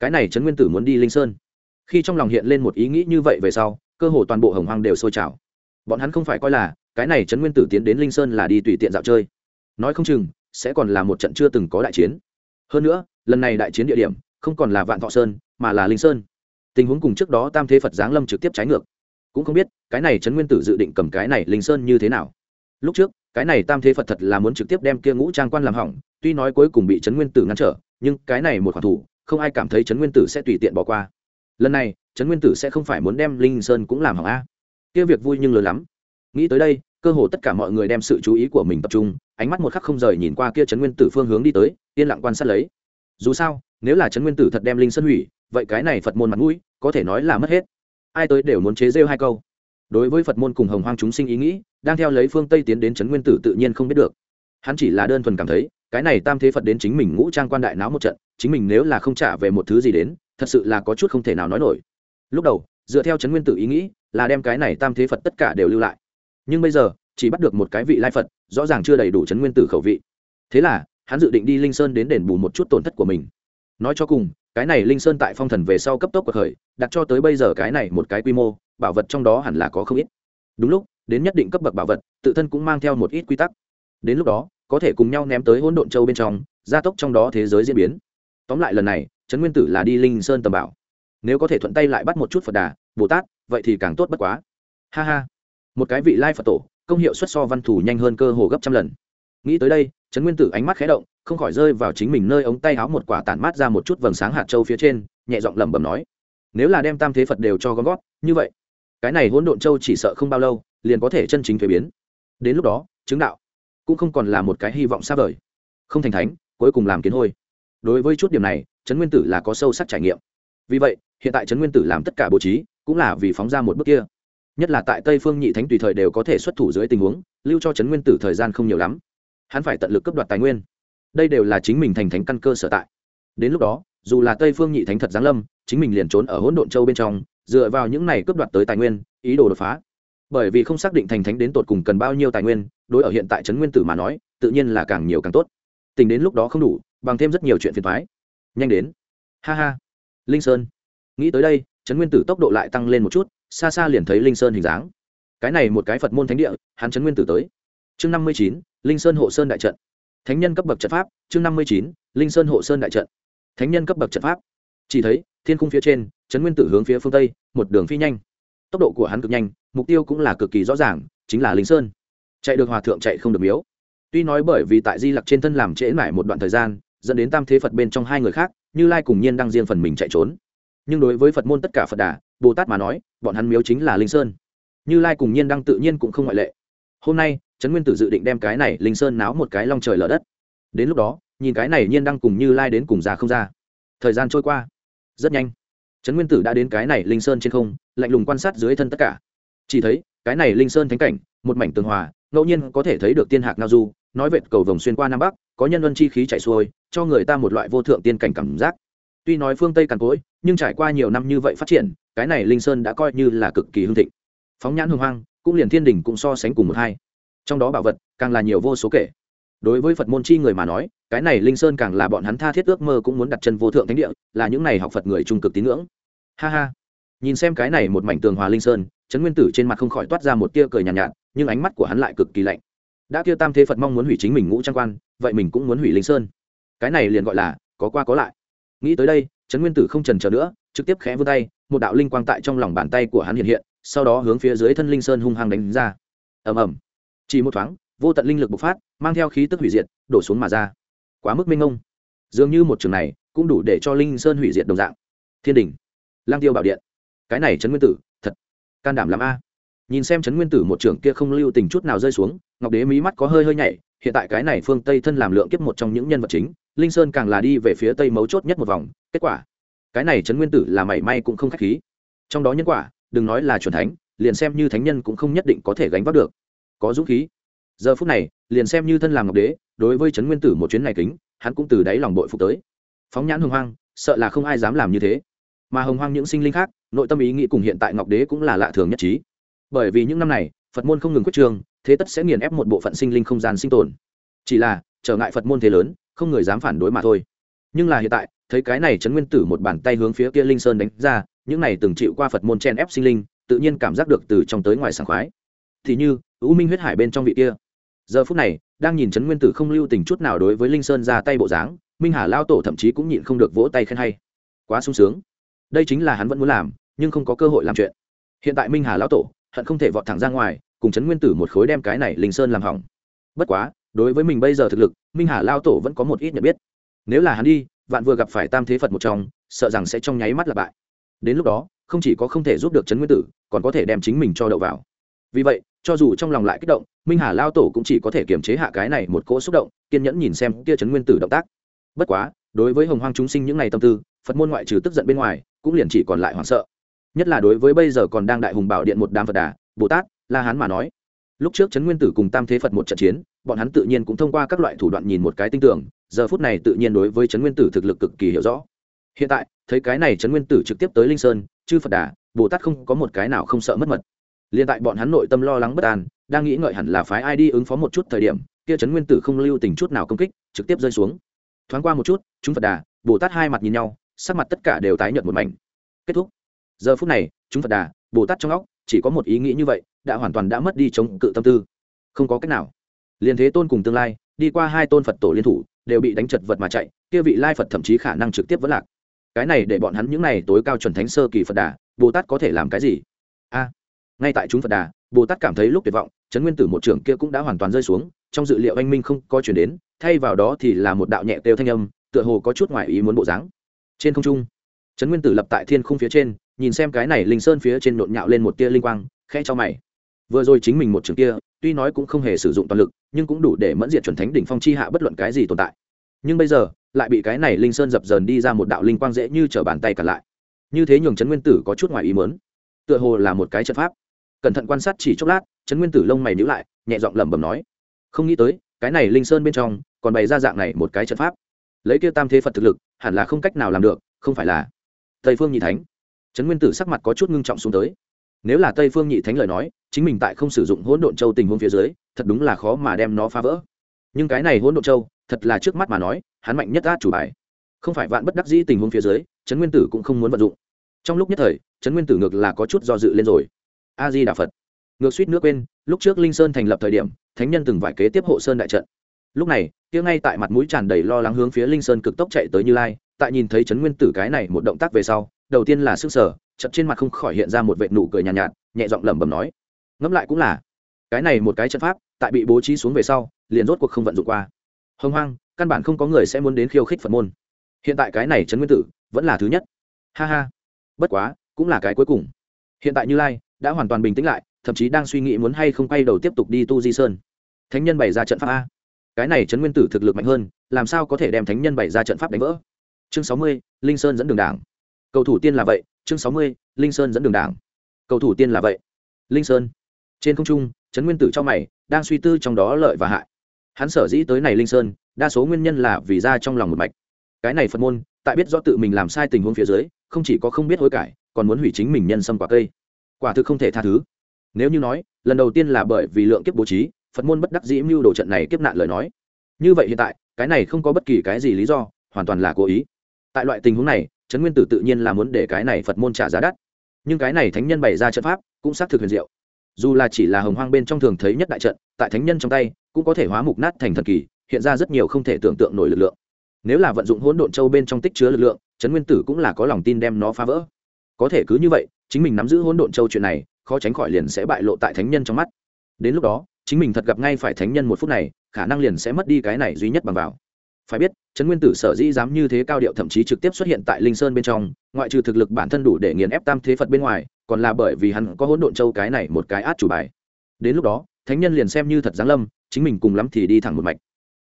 Cái này trấn nguyên tử muốn đi linh sơn. Khi trong lòng hiện lên một ý nghĩ như vậy về sau, cơ hồ toàn bộ hồng hoang đều sôi trào bọn hắn không phải coi là, cái này trấn nguyên tử tiến đến linh sơn là đi tùy tiện dạo chơi. Nói không chừng, sẽ còn là một trận chưa từng có đại chiến. Hơn nữa, lần này đại chiến địa điểm, không còn là vạn thọ sơn, mà là linh sơn. Tình huống cùng trước đó tam thế phật giáng lâm trực tiếp trái ngược. Cũng không biết, cái này trấn nguyên tử dự định cầm cái này linh sơn như thế nào. Lúc trước, cái này tam thế phật thật là muốn trực tiếp đem kia ngũ trang quan làm hỏng, tuy nói cuối cùng bị trấn nguyên tử ngăn trở, nhưng cái này một khoản thủ, không ai cảm thấy trấn nguyên tử sẽ tùy tiện bỏ qua. Lần này, trấn nguyên tử sẽ không phải muốn đem linh sơn cũng làm hỏng a kia việc vui nhưng lớn lắm. Nghĩ tới đây, cơ hồ tất cả mọi người đem sự chú ý của mình tập trung, ánh mắt một khắc không rời nhìn qua kia trấn nguyên tử phương hướng đi tới, yên lặng quan sát lấy. Dù sao, nếu là trấn nguyên tử thật đem linh sơn hủy, vậy cái này phật môn mặt mũi, có thể nói là mất hết. Ai tới đều muốn chế rêu hai câu. Đối với phật môn cùng hồng hoang chúng sinh ý nghĩ, đang theo lấy phương tây tiến đến trấn nguyên tử tự nhiên không biết được. Hắn chỉ là đơn thuần cảm thấy, cái này tam thế phật đến chính mình ngũ trang quan đại náo một trận, chính mình nếu là không trả về một thứ gì đến, thật sự là có chút không thể nào nói nổi. Lúc đầu, dựa theo trấn nguyên tử ý nghĩ là đem cái này tam thế phật tất cả đều lưu lại. Nhưng bây giờ, chỉ bắt được một cái vị lai phật, rõ ràng chưa đầy đủ chấn nguyên tử khẩu vị. Thế là, hắn dự định đi linh sơn đến đền bù một chút tổn thất của mình. Nói cho cùng, cái này linh sơn tại phong thần về sau cấp tốc cuộc khởi, đặt cho tới bây giờ cái này một cái quy mô, bảo vật trong đó hẳn là có không ít. Đúng lúc, đến nhất định cấp bậc bảo vật, tự thân cũng mang theo một ít quy tắc. Đến lúc đó, có thể cùng nhau ném tới hỗn độn châu bên trong, gia tốc trong đó thế giới diễn biến. Tóm lại lần này trấn nguyên tử là đi linh sơn tầm bảo. Nếu có thể thuận tay lại bắt một chút phật đà, bồ tát vậy thì càng tốt bất quá. Ha ha. Một cái vị lai phật tổ, công hiệu xuất so văn thủ nhanh hơn cơ hồ gấp trăm lần. Nghĩ tới đây, trấn nguyên tử ánh mắt khé động, không khỏi rơi vào chính mình nơi ống tay áo một quả tản mát ra một chút vầng sáng hạt châu phía trên, nhẹ giọng lẩm bẩm nói, nếu là đem tam thế phật đều cho gom gót như vậy, cái này hỗn độn châu chỉ sợ không bao lâu, liền có thể chân chính thuế biến. Đến lúc đó, chứng đạo cũng không còn là một cái hy vọng xa vời. Không thành thánh, cuối cùng làm kiến hôi. Đối với chút điểm này, trấn nguyên tử là có sâu sắc trải nghiệm. Vì vậy hiện tại trấn nguyên tử làm tất cả bố trí, cũng là vì phóng ra một bước kia. Nhất là tại tây phương nhị thánh tùy thời đều có thể xuất thủ dưới tình huống, lưu cho trấn nguyên tử thời gian không nhiều lắm. Hắn phải tận lực cấp đoạt tài nguyên. Đây đều là chính mình thành thánh căn cơ sở tại. Đến lúc đó, dù là tây phương nhị thánh thật giáng lâm, chính mình liền trốn ở hỗn độn châu bên trong, dựa vào những này cướp đoạt tới tài nguyên, ý đồ đột phá. Bởi vì không xác định thành thánh đến tột cùng cần bao nhiêu tài nguyên, đối ở hiện tại trấn nguyên tử mà nói, tự nhiên là càng nhiều càng tốt. Tình đến lúc đó không đủ, bằng thêm rất nhiều chuyện phiền thoái nhanh đến. Ha ha. Linh sơn nghĩ tới đây, trấn nguyên tử tốc độ lại tăng lên một chút, xa xa liền thấy linh sơn hình dáng. Cái này một cái phật môn thánh địa, hắn trấn nguyên tử tới. Chương năm mươi chín, linh sơn hộ sơn đại trận. Thánh nhân cấp bậc trận pháp, chương năm mươi chín, linh sơn hộ sơn đại trận. Thánh nhân cấp bậc trận pháp. Chỉ thấy, thiên khung phía trên, trấn nguyên tử hướng phía phương tây, một đường phi nhanh. Tốc độ của hắn cực nhanh, mục tiêu cũng là cực kỳ rõ ràng, chính là linh sơn. Chạy được hòa thượng chạy không được miếu. Tuy nói bởi vì tại di lặc trên thân làm trễ mãi một đoạn thời gian, dẫn đến tam thế phật bên trong hai người khác, như lai cùng nhiên đang riêng phần mình chạy trốn nhưng đối với phật môn tất cả phật đà, bồ tát mà nói, bọn hắn miếu chính là linh sơn. Như lai cùng nhiên đăng tự nhiên cũng không ngoại lệ. Hôm nay, trấn nguyên tử dự định đem cái này linh sơn náo một cái long trời lở đất. Đến lúc đó, nhìn cái này nhiên đăng cùng như lai đến cùng già không ra thời gian trôi qua. Rất nhanh. Trấn nguyên tử đã đến cái này linh sơn trên không, lạnh lùng quan sát dưới thân tất cả. Chỉ thấy, cái này linh sơn thánh cảnh, một mảnh tường hòa, ngẫu nhiên có thể thấy được tiên hạc ngao du, nói vệt cầu vồng xuyên qua nam bắc, có nhân luân chi khí chạy xuôi, cho người ta một loại vô thượng tiên cảnh cảm giác. Tuy nói phương tây càn cối nhưng trải qua nhiều năm như vậy phát triển cái này linh sơn đã coi như là cực kỳ hưng thịnh. Phóng nhãn hưng hoang cũng liền thiên đình cũng so sánh cùng một hai. Trong đó bảo vật càng là nhiều vô số kể. Đối với phật môn chi người mà nói cái này linh sơn càng là bọn hắn tha thiết ước mơ cũng muốn đặt chân vô thượng thánh địa là những này học phật người trung cực tín ngưỡng. Ha ha. Nhìn xem cái này một mảnh tường hòa linh sơn trấn nguyên tử trên mặt không khỏi toát ra một tia cười nhàn nhạt, nhạt nhưng ánh mắt của hắn lại cực kỳ lạnh. Đã kia tam thế phật mong muốn hủy chính mình ngũ trang quan vậy mình cũng muốn hủy linh sơn. Cái này liền gọi là có qua có lại. Nghĩ tới đây trấn nguyên tử không trần chờ nữa, trực tiếp khẽ vươn tay, một đạo linh quang tại trong lòng bàn tay của hắn hiện hiện, sau đó hướng phía dưới thân linh sơn hung hăng đánh ra. Ầm ầm. Chỉ một thoáng, vô tận linh lực bộc phát, mang theo khí tức hủy diệt, đổ xuống mà ra. Quá mức minh ông dường như một trường này cũng đủ để cho linh sơn hủy diệt đồng dạng. Thiên đình. Lang tiêu bảo điện. Cái này trấn nguyên tử, thật can đảm làm a. Nhìn xem trấn nguyên tử một trưởng kia không lưu tình chút nào rơi xuống, ngọc đế mí mắt có hơi hơi nhảy, hiện tại cái này phương tây thân làm lượng kiếp một trong những nhân vật chính linh sơn càng là đi về phía tây mấu chốt nhất một vòng, kết quả, cái này trấn nguyên tử là mảy may cũng không khách khí. Trong đó nhân quả, đừng nói là c thánh, liền xem như thánh nhân cũng không nhất định có thể gánh vác được. Có dũng khí. Giờ phút này, liền xem như thân làm ngọc đế, đối với trấn nguyên tử một chuyến này kính, hắn cũng từ đáy lòng bội phục tới. Phóng nhãn hồng hoang, sợ là không ai dám làm như thế. Mà hồng hoang những sinh linh khác, nội tâm ý nghĩ cùng hiện tại ngọc đế cũng là lạ thường nhất trí. Bởi vì những năm này, phật môn không ngừng quyết trường, thế tất sẽ nghiền ép một bộ phận sinh linh không gian sinh tồn. Chỉ là, trở ngại phật môn thế lớn không người dám phản đối mà thôi. Nhưng là hiện tại, thấy cái này trấn nguyên tử một bàn tay hướng phía kia linh sơn đánh ra, những này từng chịu qua phật môn chen ép sinh linh, tự nhiên cảm giác được từ trong tới ngoài sảng khoái. Thì như, u minh huyết hải bên trong vị kia. Giờ phút này, đang nhìn trấn nguyên tử không lưu tình chút nào đối với linh sơn ra tay bộ dáng, minh hà lao tổ thậm chí cũng nhịn không được vỗ tay khen hay. Quá sung sướng. Đây chính là hắn vẫn muốn làm, nhưng không có cơ hội làm chuyện. Hiện tại minh hà lão tổ, hận không thể vọt thẳng ra ngoài, cùng trấn nguyên tử một khối đem cái này linh sơn làm hỏng. Bất quá đối với mình bây giờ thực lực, minh hà lao tổ vẫn có một ít nhận biết. Nếu là hắn đi, vạn vừa gặp phải tam thế phật một trong, sợ rằng sẽ trong nháy mắt là bại. Đến lúc đó, không chỉ có không thể giúp được trấn nguyên tử, còn có thể đem chính mình cho đậu vào. Vì vậy, cho dù trong lòng lại kích động, minh hà lao tổ cũng chỉ có thể kiềm chế hạ cái này một cỗ xúc động, kiên nhẫn nhìn xem kia trấn nguyên tử động tác. Bất quá, đối với hồng hoang chúng sinh những ngày tâm tư, phật môn ngoại trừ tức giận bên ngoài, cũng liền chỉ còn lại hoảng sợ. Nhất là đối với bây giờ còn đang đại hùng bảo điện một đám phật đà, bồ tát, la hán mà nói, lúc trước trấn nguyên tử cùng tam thế phật một trận chiến bọn hắn tự nhiên cũng thông qua các loại thủ đoạn nhìn một cái tinh tưởng giờ phút này tự nhiên đối với trấn nguyên tử thực lực cực kỳ hiểu rõ. Hiện tại, thấy cái này trấn nguyên tử trực tiếp tới linh sơn, chư phật đà, bồ tát không có một cái nào không sợ mất mật. Liền tại bọn hắn nội tâm lo lắng bất an, đang nghĩ ngợi hẳn là phái ai đi ứng phó một chút thời điểm, kia trấn nguyên tử không lưu tình chút nào công kích, trực tiếp rơi xuống. Thoáng qua một chút, chúng phật đà, bồ tát hai mặt nhìn nhau, sắc mặt tất cả đều tái nhợt một mảnh. Kết thúc. Giờ phút này, chúng phật đà, bồ tát trong óc, chỉ có một ý nghĩ như vậy, đã hoàn toàn đã mất đi chống cự tâm tư. Không có cách nào liền thế tôn cùng tương lai, đi qua hai tôn phật tổ liên thủ, đều bị đánh chật vật mà chạy, kia vị lai phật thậm chí khả năng trực tiếp vẫn lạc. Cái này để bọn hắn những này tối cao chuẩn thánh sơ kỳ phật đà, bồ tát có thể làm cái gì? A, ngay tại chúng phật đà, bồ tát cảm thấy lúc tuyệt vọng trấn nguyên tử một trưởng kia cũng đã hoàn toàn rơi xuống, trong dự liệu anh minh không có chuyển đến, thay vào đó thì là một đạo nhẹ têu thanh âm, tựa hồ có chút ngoài ý muốn bộ dáng. Trên không trung trấn nguyên tử lập tại thiên khung phía trên, nhìn xem cái này linh sơn phía trên nộn nhạo lên một tia linh quang, khẽ cho mày. Vừa rồi chính mình một trường kia tuy nói cũng không hề sử dụng toàn lực, nhưng cũng đủ để mẫn diện chuẩn thánh đỉnh phong chi hạ bất luận cái gì tồn tại. Nhưng bây giờ, lại bị cái này linh sơn dập dờn đi ra một đạo linh quang dễ như t bàn tay cả lại. Như thế nhường trấn nguyên tử có chút ngoài ý mớn tựa hồ là một cái trận pháp. Cẩn thận quan sát chỉ chốc lát, trấn nguyên tử lông mày nhữ lại, nhẹ giọng lẩm bẩm nói, không nghĩ tới, cái này linh sơn bên trong còn bày ra dạng này một cái trận pháp. Lấy kia tam thế phật thực lực, hẳn là không cách nào làm được, không phải là. Tây phương nhị thánh. Trấn nguyên tử sắc mặt có chút ngưng trọng xuống tới nếu là tây phương nhị thánh lời nói, chính mình tại không sử dụng hỗn độn châu tình huống phía dưới, thật đúng là khó mà đem nó phá vỡ. Nhưng cái này hỗn độn châu, thật là trước mắt mà nói, hắn mạnh nhất át chủ bài. Không phải vạn bất đắc dĩ tình huống phía dưới, trấn nguyên tử cũng không muốn vận dụng. Trong lúc nhất thời, trấn nguyên tử ngược là có chút do dự lên rồi. A di đà phật. Ngược suýt nước quên, lúc trước linh sơn thành lập thời điểm, thánh nhân từng vải kế tiếp hộ sơn đại trận. Lúc này, kia ngay tại mặt mũi tràn đầy lo lắng hướng phía linh sơn cực tốc chạy tới như lai, tại nhìn thấy trấn nguyên tử cái này một động tác về sau, đầu tiên là sức sở chật trên mặt không khỏi hiện ra một vệ nụ cười nhàn nhạt, nhạt nhẹ giọng lẩm bẩm nói. Ngẫm lại cũng là cái này một cái trận pháp tại bị bố trí xuống về sau liền rốt cuộc không vận dụng qua. Hồng hoang căn bản không có người sẽ muốn đến khiêu khích phật môn. Hiện tại cái này trấn nguyên tử vẫn là thứ nhất. Ha ha. Bất quá cũng là cái cuối cùng. Hiện tại như lai đã hoàn toàn bình tĩnh lại thậm chí đang suy nghĩ muốn hay không quay đầu tiếp tục đi tu di sơn. Thánh nhân bày ra trận pháp a. Cái này trấn nguyên tử thực lực mạnh hơn làm sao có thể đem thánh nhân bày ra trận pháp đánh vỡ? Chương sáu mươi linh sơn dẫn đường đảng. Cầu thủ tiên là vậy chương sáu mươi, linh sơn dẫn đường đảng. Cầu thủ tiên là vậy. Linh sơn. Trên không trung, trấn nguyên tử trong mày, đang suy tư trong đó lợi và hại. Hắn sở dĩ tới này linh sơn, đa số nguyên nhân là vì ra trong lòng một mạch. Cái này phật môn, tại biết do tự mình làm sai tình huống phía dưới, không chỉ có không biết hối cải, còn muốn hủy chính mình nhân sâm quả cây. Quả thực không thể tha thứ. Nếu như nói, lần đầu tiên là bởi vì lượng kiếp bố trí, phật môn bất đắc dĩ mưu đồ trận này kiếp nạn lời nói. Như vậy hiện tại, cái này không có bất kỳ cái gì lý do, hoàn toàn là cố ý. Tại loại tình huống này trấn nguyên tử tự nhiên là muốn để cái này phật môn trả giá đắt. Nhưng cái này thánh nhân bày ra trận pháp, cũng xác thực huyền diệu. Dù là chỉ là hồng hoang bên trong thường thấy nhất đại trận, tại thánh nhân trong tay, cũng có thể hóa mục nát thành thần kỳ, hiện ra rất nhiều không thể tưởng tượng nổi lực lượng. Nếu là vận dụng hỗn độn châu bên trong tích chứa lực lượng, trấn nguyên tử cũng là có lòng tin đem nó phá vỡ. Có thể cứ như vậy, chính mình nắm giữ hỗn độn châu chuyện này, khó tránh khỏi liền sẽ bại lộ tại thánh nhân trong mắt. Đến lúc đó, chính mình thật gặp ngay phải thánh nhân một phút này, khả năng liền sẽ mất đi cái này duy nhất bằng vào phải biết, trấn nguyên tử sở dĩ dám như thế cao điệu thậm chí trực tiếp xuất hiện tại linh sơn bên trong, ngoại trừ thực lực bản thân đủ để nghiền ép tam thế phật bên ngoài, còn là bởi vì hắn có hỗn độn châu cái này một cái át chủ bài. Đến lúc đó, thánh nhân liền xem như thật giáng lâm, chính mình cùng lắm thì đi thẳng một mạch.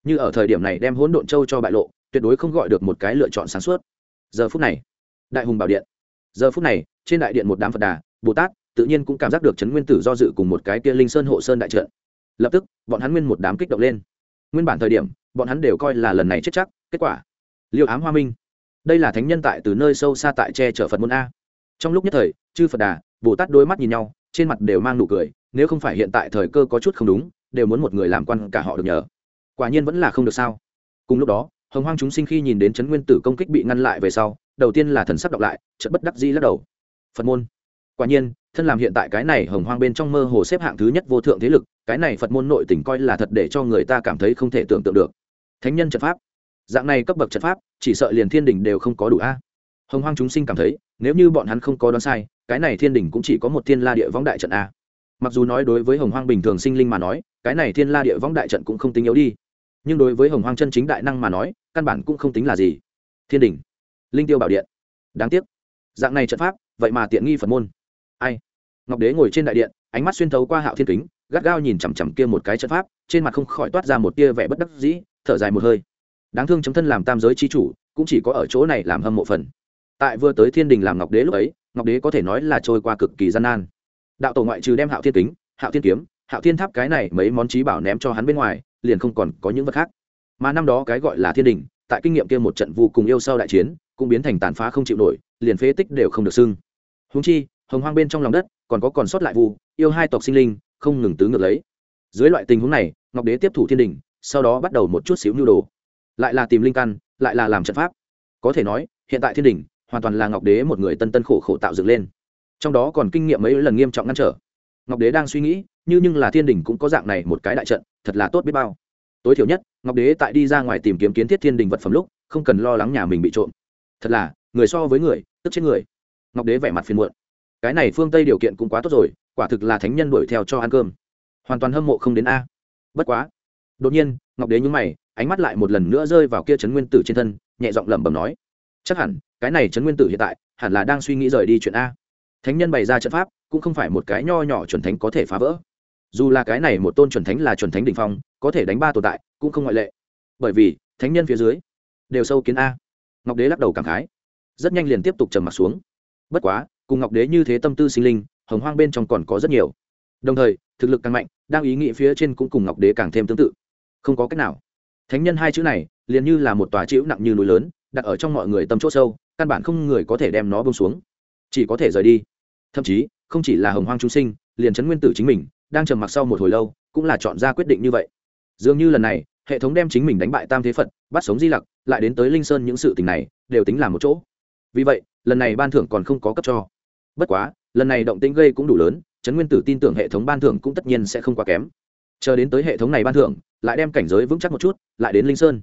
Như ở thời điểm này đem hỗn độn châu cho bại lộ, tuyệt đối không gọi được một cái lựa chọn sáng suốt. Giờ phút này, đại hùng bảo điện. Giờ phút này, trên đại điện một đám phật đà, bồ tát, tự nhiên cũng cảm giác được trấn nguyên tử do dự cùng một cái kia linh sơn hộ sơn đại trận. Lập tức, bọn hắn nguyên một đám kích động lên nguyên bản thời điểm, bọn hắn đều coi là lần này chết chắc, kết quả liệu ám hoa minh. Đây là thánh nhân tại từ nơi sâu xa tại che chở phật môn a. Trong lúc nhất thời, chư phật đà, bồ tát đôi mắt nhìn nhau, trên mặt đều mang nụ cười, nếu không phải hiện tại thời cơ có chút không đúng, đều muốn một người làm quan cả họ được nhờ. Quả nhiên vẫn là không được sao. Cùng lúc đó, hồng hoang chúng sinh khi nhìn đến chấn nguyên tử công kích bị ngăn lại về sau, đầu tiên là thần sắc đọc lại chất bất đắc dĩ lắc đầu. Phật môn. Quả nhiên thân làm hiện tại cái này hồng hoang bên trong mơ hồ xếp hạng thứ nhất vô thượng thế lực, cái này phật môn nội tỉnh coi là thật để cho người ta cảm thấy không thể tưởng tượng được. Thánh nhân trận pháp. Dạng này cấp bậc trận pháp, chỉ sợ liền thiên đình đều không có đủ a. Hồng hoang chúng sinh cảm thấy, nếu như bọn hắn không có đoán sai, cái này thiên đình cũng chỉ có một thiên la địa võng đại trận a. Mặc dù nói đối với hồng hoang bình thường sinh linh mà nói, cái này thiên la địa võng đại trận cũng không tính yếu đi. Nhưng đối với hồng hoang chân chính đại năng mà nói, căn bản cũng không tính là gì. Thiên đình linh tiêu bảo điện. Đáng tiếc. Dạng này trận pháp, vậy mà tiện nghi phật môn ai? Ngọc đế ngồi trên đại điện, ánh mắt xuyên thấu qua hạo thiên kính, gắt gao nhìn chằm chằm kia một cái trận pháp, trên mặt không khỏi toát ra một tia vẻ bất đắc dĩ, thở dài một hơi. Đáng thương chấm thân làm tam giới chi chủ, cũng chỉ có ở chỗ này làm hâm mộ phần. Tại vừa tới thiên đình làm ngọc đế lúc ấy, ngọc đế có thể nói là trôi qua cực kỳ gian nan. Đạo tổ ngoại trừ đem hạo thiên kính, hạo thiên kiếm, hạo thiên tháp cái này mấy món trí bảo ném cho hắn bên ngoài, liền không còn có những vật khác. Mà năm đó cái gọi là thiên đình, tại kinh nghiệm kia một trận vô cùng yêu sau đại chiến, cũng biến thành tàn phá không chịu nổi, liền phế tích đều không được xưng. Húng chi hồng hoang bên trong lòng đất, còn có còn sót lại vu yêu hai tộc sinh linh, không ngừng tứ ngược lấy. Dưới loại tình huống này, ngọc đế tiếp thủ thiên đình, sau đó bắt đầu một chút xíu nhu đồ. Lại là tìm linh căn, lại là làm trận pháp. Có thể nói, hiện tại thiên đình, hoàn toàn là ngọc đế một người tân tân khổ khổ tạo dựng lên. Trong đó còn kinh nghiệm mấy lần nghiêm trọng ngăn trở. Ngọc đế đang suy nghĩ, như nhưng là thiên đình cũng có dạng này một cái đại trận, thật là tốt biết bao. Tối thiểu nhất, ngọc đế tại đi ra ngoài tìm kiếm kiến thiết thiên đình vật phẩm lúc, không cần lo lắng nhà mình bị trộm. Thật là, người so với người, tức chết người. Ngọc đế vẻ mặt phiền muộn cái này phương tây điều kiện cũng quá tốt rồi quả thực là thánh nhân đuổi theo cho ăn cơm hoàn toàn hâm mộ không đến a bất quá đột nhiên ngọc đế nhúng mày ánh mắt lại một lần nữa rơi vào kia trấn nguyên tử trên thân nhẹ giọng lẩm bẩm nói chắc hẳn cái này trấn nguyên tử hiện tại hẳn là đang suy nghĩ rời đi chuyện a thánh nhân bày ra trận pháp cũng không phải một cái nho nhỏ chuẩn thánh có thể phá vỡ dù là cái này một tôn chuẩn thánh là chuẩn thánh đ ỉ n h phong có thể đánh ba tồn tại cũng không ngoại lệ bởi vì thánh nhân phía dưới đều sâu kiến a ngọc đế lắc đầu cảm khái rất nhanh liền tiếp tục trầm m ặ t xuống bất quá cùng ngọc đế như thế tâm tư sinh linh, hồng hoang bên trong còn có rất nhiều. Đồng thời, thực lực càng mạnh, đang ý nghĩ phía trên cũng cùng ngọc đế càng thêm tương tự. Không có cách nào. Thánh nhân hai chữ này, liền như là một tòa chữ nặng như núi lớn, đặt ở trong mọi người tâm c h ỗ sâu, căn bản không người có thể đem nó bông xuống. Chỉ có thể rời đi. Thậm chí, không chỉ là hồng hoang trung sinh, liền trấn nguyên tử chính mình, đang trầm mặc sau một hồi lâu, cũng là chọn ra quyết định như vậy. Dường như lần này, hệ thống đem chính mình đánh bại tam thế phật, bắt sống di lặc, lại đến tới linh sơn những sự tình này, đều tính là một chỗ. Vì vậy, lần này ban thưởng còn không có cấp cho bất quá, lần này động tĩnh gây cũng đủ lớn, trấn nguyên tử tin tưởng hệ thống ban thưởng cũng tất nhiên sẽ không quá kém. Chờ đến tới hệ thống này ban thưởng, lại đem cảnh giới vững chắc một chút, lại đến linh sơn.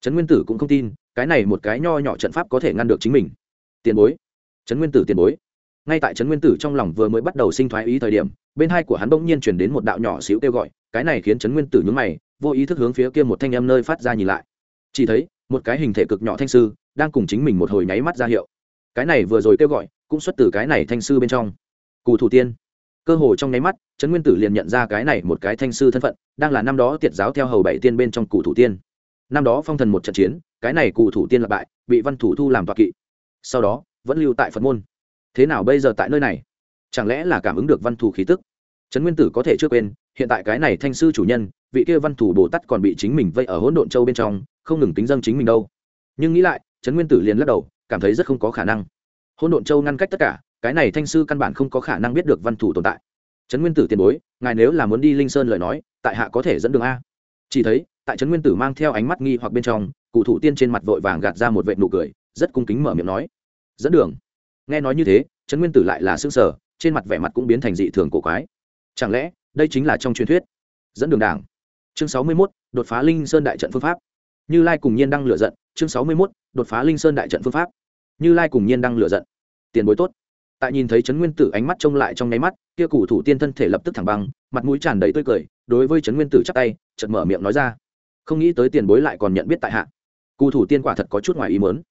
Trấn nguyên tử cũng không tin, cái này một cái nho nhỏ trận pháp có thể ngăn được chính mình. Tiền bối. Trấn nguyên tử tiền bối. Ngay tại trấn nguyên tử trong lòng vừa mới bắt đầu sinh thoái ý thời điểm, bên hai của hắn bỗng nhiên chuyển đến một đạo nhỏ xíu kêu gọi, cái này khiến trấn nguyên tử nhúng mày, vô ý thức hướng phía kia một thanh âm nơi phát ra nhìn lại. Chỉ thấy, một cái hình thể cực nhỏ thanh sư, đang cùng chính mình một hồi nháy mắt ra hiệu. Cái này vừa rồi kêu gọi cũng xuất từ cái này thanh sư bên trong. Cù thủ tiên. Cơ hồ trong nháy mắt, trấn nguyên tử liền nhận ra cái này một cái thanh sư thân phận, đang là năm đó tiệt giáo theo hầu bảy tiên bên trong cụ thủ tiên. Năm đó phong thần một trận chiến, cái này cụ thủ tiên là bại, bị văn thủ thu làm toạc kỵ. Sau đó, vẫn lưu tại phật môn. Thế nào bây giờ tại nơi này? Chẳng lẽ là cảm ứng được văn thủ khí tức? Trấn nguyên tử có thể chưa quên, hiện tại cái này thanh sư chủ nhân, vị kia văn thủ bồ tát còn bị chính mình vây ở hỗn độn châu bên trong, không ngừng tính dâng chính mình đâu. Nhưng nghĩ lại, trấn nguyên tử liền lắc đầu, cảm thấy rất không có khả năng hỗn độn châu ngăn cách tất cả cái này thanh sư căn bản không có khả năng biết được văn thủ tồn tại. Trấn nguyên tử tiền bối ngài nếu là muốn đi linh sơn lời nói tại hạ có thể dẫn đường a. Chỉ thấy tại trấn nguyên tử mang theo ánh mắt nghi hoặc bên trong cụ thủ tiên trên mặt vội vàng gạt ra một vệ nụ cười rất cung kính mở miệng nói. Dẫn đường. Nghe nói như thế trấn nguyên tử lại là xương sở trên mặt vẻ mặt cũng biến thành dị thường cổ quái. Chẳng lẽ đây chính là trong truyền thuyết? Dẫn đường đảng. Chương sáu mươi 61, đột phá linh sơn đại trận phương pháp. Như lai cùng nhiên đăng lửa giận chương sáu mươi 61, đột phá linh sơn đại trận phương pháp như lai cùng nhiên đang lựa giận. Tiền bối tốt. Tại nhìn thấy trấn nguyên tử ánh mắt trông lại trong nháy mắt, kia cụ thủ tiên thân thể lập tức thẳng băng, mặt mũi tràn đầy tươi cười, đối với trấn nguyên tử chắp tay, chợt mở miệng nói ra. Không nghĩ tới tiền bối lại còn nhận biết tại hạ. Cụ thủ tiên quả thật có chút ngoài ý mớn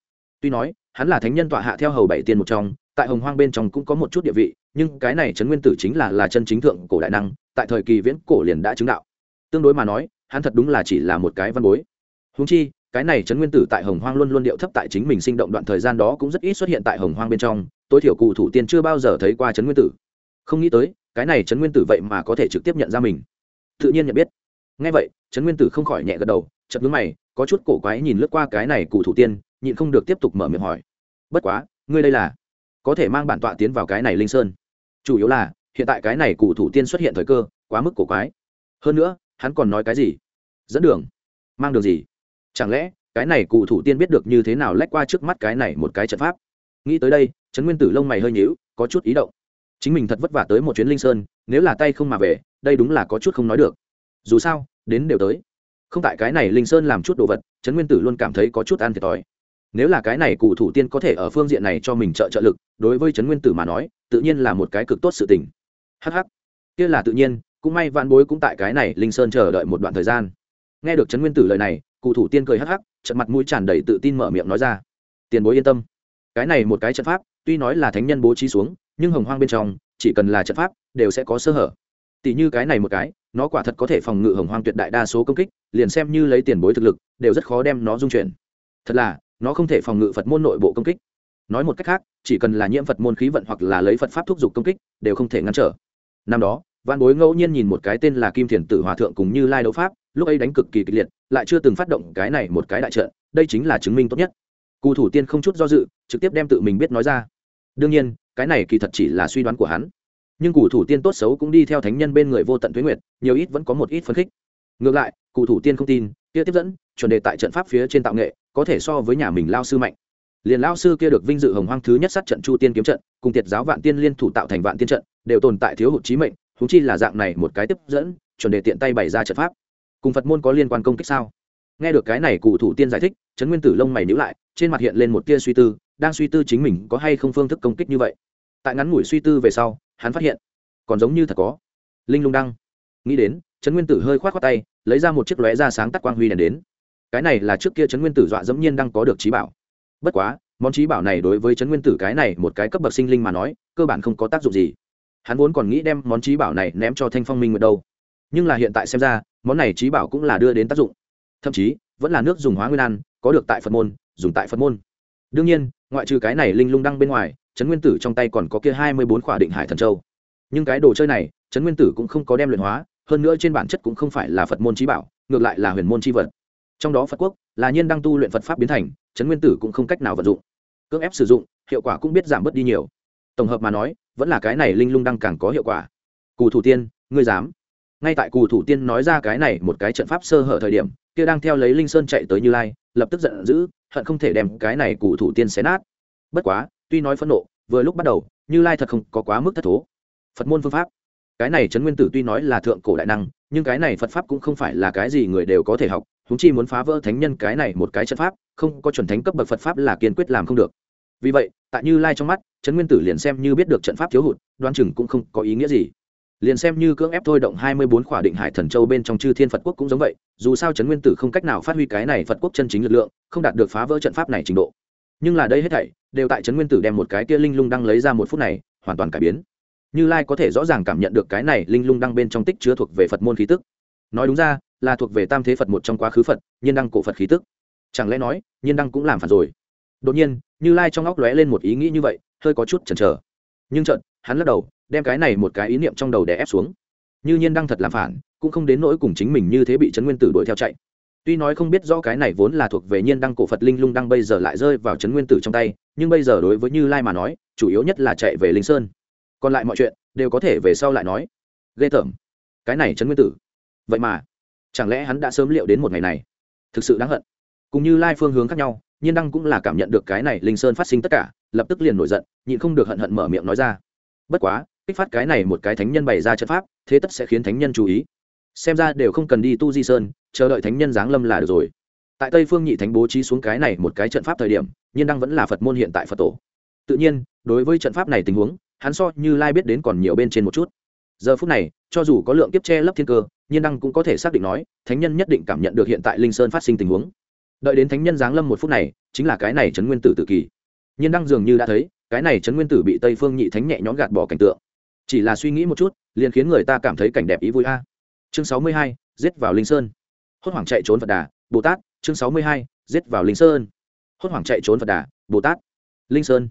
tuy nói, hắn là thánh nhân tọa hạ theo hầu bảy tiên một trong, tại hồng hoang bên trong cũng có một chút địa vị, nhưng cái này trấn nguyên tử chính là là chân chính thượng cổ đại năng, tại thời kỳ viễn cổ liền đã chứng đạo. Tương đối mà nói, hắn thật đúng là chỉ là một cái văn bối. Húng chi cái này trấn nguyên tử tại hồng hoang luôn luôn điệu thấp tại chính mình sinh động đoạn thời gian đó cũng rất ít xuất hiện tại hồng hoang bên trong, tối thiểu cụ thủ tiên chưa bao giờ thấy qua trấn nguyên tử. Không nghĩ tới, cái này trấn nguyên tử vậy mà có thể trực tiếp nhận ra mình. Tự nhiên nhận biết. Ngay vậy, trấn nguyên tử không khỏi nhẹ gật đầu chật ngứa mày, có chút cổ quái nhìn lướt qua cái này cụ thủ tiên, nhịn không được tiếp tục mở miệng hỏi. Bất quá, ngươi đây là? Có thể mang bản tọa tiến vào cái này linh sơn. Chủ yếu là, hiện tại cái này cụ thủ tiên xuất hiện thời cơ, quá mức cổ quái. Hơn nữa, hắn còn nói cái gì? Dẫn đường. Mang đường gì? Chẳng lẽ, cái này cụ thủ tiên biết được như thế nào lách qua trước mắt cái này một cái trận pháp? Nghĩ tới đây, trấn nguyên tử lông mày hơi nhíu, có chút ý động. Chính mình thật vất vả tới một chuyến linh sơn, nếu là tay không mà về, đây đúng là có chút không nói được. Dù sao, đến đều tới. Không tại cái này linh sơn làm chút đồ vật, trấn nguyên tử luôn cảm thấy có chút ăn thiệt thòi. Nếu là cái này cụ thủ tiên có thể ở phương diện này cho mình trợ trợ lực, đối với trấn nguyên tử mà nói, tự nhiên là một cái cực tốt sự tình. Hh kia là tự nhiên, cũng may vạn bối cũng tại cái này linh sơn chờ đợi một đoạn thời gian nghe được trấn nguyên tử lời này, cụ thủ tiên cười hắc hắc, trận mặt mũi tràn đầy tự tin mở miệng nói ra. Tiền bối yên tâm. Cái này một cái trận pháp, tuy nói là thánh nhân bố trí xuống, nhưng hồng hoang bên trong, chỉ cần là trận pháp, đều sẽ có sơ hở. Tỷ như cái này một cái, nó quả thật có thể phòng ngự hồng hoang tuyệt đại đa số công kích, liền xem như lấy tiền bối thực lực, đều rất khó đem nó dung chuyển. Thật là, nó không thể phòng ngự phật môn nội bộ công kích. Nói một cách khác, chỉ cần là nhiễm phật môn khí vận hoặc là lấy phật pháp thúc giục công kích, đều không thể ngăn trở. Năm đó văn bối ngẫu nhiên nhìn một cái tên là kim thiền tử hòa thượng cùng như lai đấu pháp lúc ấy đánh cực kỳ kịch liệt, lại chưa từng phát động cái này một cái đại trận, đây chính là chứng minh tốt nhất. Cù thủ tiên không chút do dự, trực tiếp đem tự mình biết nói ra. Đương nhiên, cái này kỳ thật chỉ là suy đoán của hắn. Nhưng cù thủ tiên tốt xấu cũng đi theo thánh nhân bên người vô tận tuế nguyệt, nhiều ít vẫn có một ít phấn khích. Ngược lại cụ thủ tiên không tin, kia tiếp dẫn, chuẩn đề tại trận pháp phía trên tạo nghệ, có thể so với nhà mình lao sư mạnh. Liền lao sư kia được vinh dự hồng hoang thứ nhất sát trận chu tiên kiếm trận, cùng tiệt giáo vạn tiên liên thủ tạo thành vạn tiên trận, đều tồn tại thiếu hụt trí mệnh húng chi là dạng này một cái tiếp dẫn, chuẩn đề tiện tay bày ra trận pháp cùng phật môn có liên quan công kích sao? Nghe được cái này, cụ thủ tiên giải thích, trấn nguyên tử lông mày nhữ lại, trên mặt hiện lên một tia suy tư, đang suy tư chính mình có hay không phương thức công kích như vậy. Tại ngắn ngủi suy tư về sau, hắn phát hiện, còn giống như thật có. Linh lung đăng. Nghĩ đến, trấn nguyên tử hơi k h o á t khoác tay, lấy ra một chiếc lóe ra sáng tắt quang huy đèn đến. Cái này là trước kia trấn nguyên tử dọa dẫm nhiên đang có được trí bảo. Bất quá, món trí bảo này đối với trấn nguyên tử cái này một cái cấp bậc sinh linh mà nói, cơ bản không có tác dụng gì. Hắn vốn còn nghĩ đem món trí bảo này ném cho thanh phong minh nguyệt đâu. Nhưng là hiện tại xem ra món này trí bảo cũng là đưa đến tác dụng. Thậm chí, vẫn là nước dùng hóa nguyên ăn, có được tại phật môn, dùng tại phật môn. Đương nhiên, ngoại trừ cái này linh lung đăng bên ngoài trấn nguyên tử trong tay còn có kia hai mươi bốn khỏa định hải thần châu. Nhưng cái đồ chơi này trấn nguyên tử cũng không có đem luyện hóa, hơn nữa trên bản chất cũng không phải là phật môn trí bảo, ngược lại là huyền môn trí vật. Trong đó phật quốc, là nhiên đang tu luyện phật pháp biến thành trấn nguyên tử cũng không cách nào vận dụng. Cưỡng ép sử dụng, hiệu quả cũng biết giảm bớt đi nhiều. Tổng hợp mà nói, vẫn là cái này linh lung đăng càng có hiệu quả. Cù thủ tiên, ngươi dám? Ngay tại cù thủ tiên nói ra cái này một cái trận pháp sơ hở thời điểm, kia đang theo lấy linh sơn chạy tới như lai, lập tức giận dữ, hận không thể đem cái này cù thủ tiên xé nát. Bất quá, tuy nói phẫn nộ, vừa lúc bắt đầu, như lai thật không có quá mức thất thố. Phật môn phương pháp. Cái này trấn nguyên tử tuy nói là thượng cổ đại năng, nhưng cái này phật pháp cũng không phải là cái gì người đều có thể học húng chi muốn phá vỡ thánh nhân cái này một cái trận pháp, không có chuẩn thánh cấp bậc phật pháp là kiên quyết làm không được. Vì vậy, tại như lai trong mắt, trấn nguyên tử liền xem như biết được trận pháp thiếu hụt đoan chừng cũng không có ý nghĩa gì liền xem như cưỡng ép thôi động hai mươi bốn khỏa định hải thần châu bên trong chư thiên phật quốc cũng giống vậy, dù sao trấn nguyên tử không cách nào phát huy cái này phật quốc chân chính lực lượng, không đạt được phá vỡ trận pháp này trình độ. Nhưng là đây hết thảy, đều tại trấn nguyên tử đem một cái kia linh lung đăng lấy ra một phút này, hoàn toàn cải biến. Như lai có thể rõ ràng cảm nhận được cái này linh lung đăng bên trong tích chứa thuộc về phật môn khí tức. Nói đúng ra, là thuộc về tam thế phật một trong quá khứ phật, nhiên đăng cổ phật khí tức. Chẳng lẽ nói, nhiên đăng cũng làm phản rồi? Đột nhiên, như lai trong óc lóe lên một ý nghĩ như vậy, hơi có chút chần chờ. Nhưng trận hắn lắc đầu đem cái này một cái ý niệm trong đầu đè ép xuống. Như nhiên đang thật làm phản, cũng không đến nỗi cùng chính mình như thế bị trấn nguyên tử đuổi theo chạy. Tuy nói không biết rõ cái này vốn là thuộc về nhiên đăng cổ phật linh lung đăng bây giờ lại rơi vào trấn nguyên tử trong tay, nhưng bây giờ đối với như lai mà nói, chủ yếu nhất là chạy về linh sơn. Còn lại mọi chuyện, đều có thể về sau lại nói. Ghê tởm. Cái này trấn nguyên tử. Vậy mà, chẳng lẽ hắn đã sớm liệu đến một ngày này? Thực sự đáng hận. Cùng như lai phương hướng khác nhau, nhiên đăng cũng là cảm nhận được cái này linh sơn phát sinh tất cả, lập tức liền nổi giận, nhịn không được hận hận mở miệng nói ra. Bất quá kích phát cái này một cái thánh nhân bày ra trận pháp, thế tất sẽ khiến thánh nhân chú ý. Xem ra đều không cần đi tu di sơn, chờ đợi thánh nhân giáng lâm là được rồi. Tại tây phương nhị thánh bố trí xuống cái này một cái trận pháp thời điểm, nhiên đăng vẫn là phật môn hiện tại phật tổ. Tự nhiên, đối với trận pháp này tình huống, hắn so như lai biết đến còn nhiều bên trên một chút. Giờ phút này, cho dù có lượng kiếp che lấp thiên cơ, nhiên đăng cũng có thể xác định nói, thánh nhân nhất định cảm nhận được hiện tại linh sơn phát sinh tình huống. Đợi đến thánh nhân giáng lâm một phút này, chính là cái này trấn nguyên tử tự kỳ. Nhiên đăng dường như đã thấy, cái này trấn nguyên tử bị tây phương nhị thánh nhẹ nhõm gạt bỏ cảnh tượng chỉ là suy nghĩ một chút, liền khiến người ta cảm thấy cảnh đẹp ý vui a. Chương sáu mươi hai, giết vào linh sơn. Hốt hoảng chạy trốn phật đà, bồ tát. Chương sáu mươi hai, giết vào linh sơn. Hốt hoảng chạy trốn phật đà, bồ tát. Linh sơn.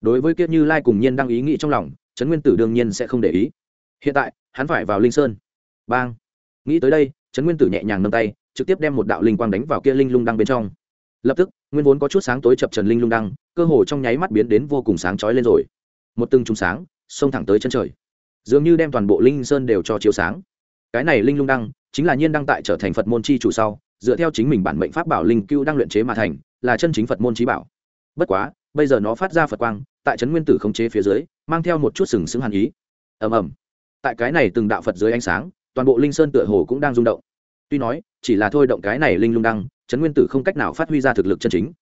Đối với kiếp như lai cùng nhiên đang ý nghĩ trong lòng, trấn nguyên tử đương nhiên sẽ không để ý. Hiện tại, hắn phải vào linh sơn. Bang. Nghĩ tới đây, trấn nguyên tử nhẹ nhàng nâng tay, trực tiếp đem một đạo linh quang đánh vào kia linh lung đăng bên trong. Lập tức, nguyên vốn có chút sáng tối chập trần linh lung đăng, cơ hồ trong nháy mắt biến đến vô cùng sáng chói lên rồi. Một từng trùng sáng xông thẳng tới chân trời. Dường như đem toàn bộ linh sơn đều cho chiếu sáng. Cái này linh lung đăng, chính là nhiên đăng tại trở thành phật môn chi chủ sau, dựa theo chính mình bản mệnh pháp bảo linh cưu đang luyện chế mà thành, là chân chính phật môn trí bảo. Bất quá, bây giờ nó phát ra phật quang, tại trấn nguyên tử khống chế phía dưới, mang theo một chút sừng sững hàn ý. Ầm ầm. Tại cái này từng đạo phật dưới ánh sáng, toàn bộ linh sơn tựa hồ cũng đang rung động. Tuy nói, chỉ là thôi động cái này linh lung đăng trấn nguyên tử không cách nào phát huy ra thực lực chân chính.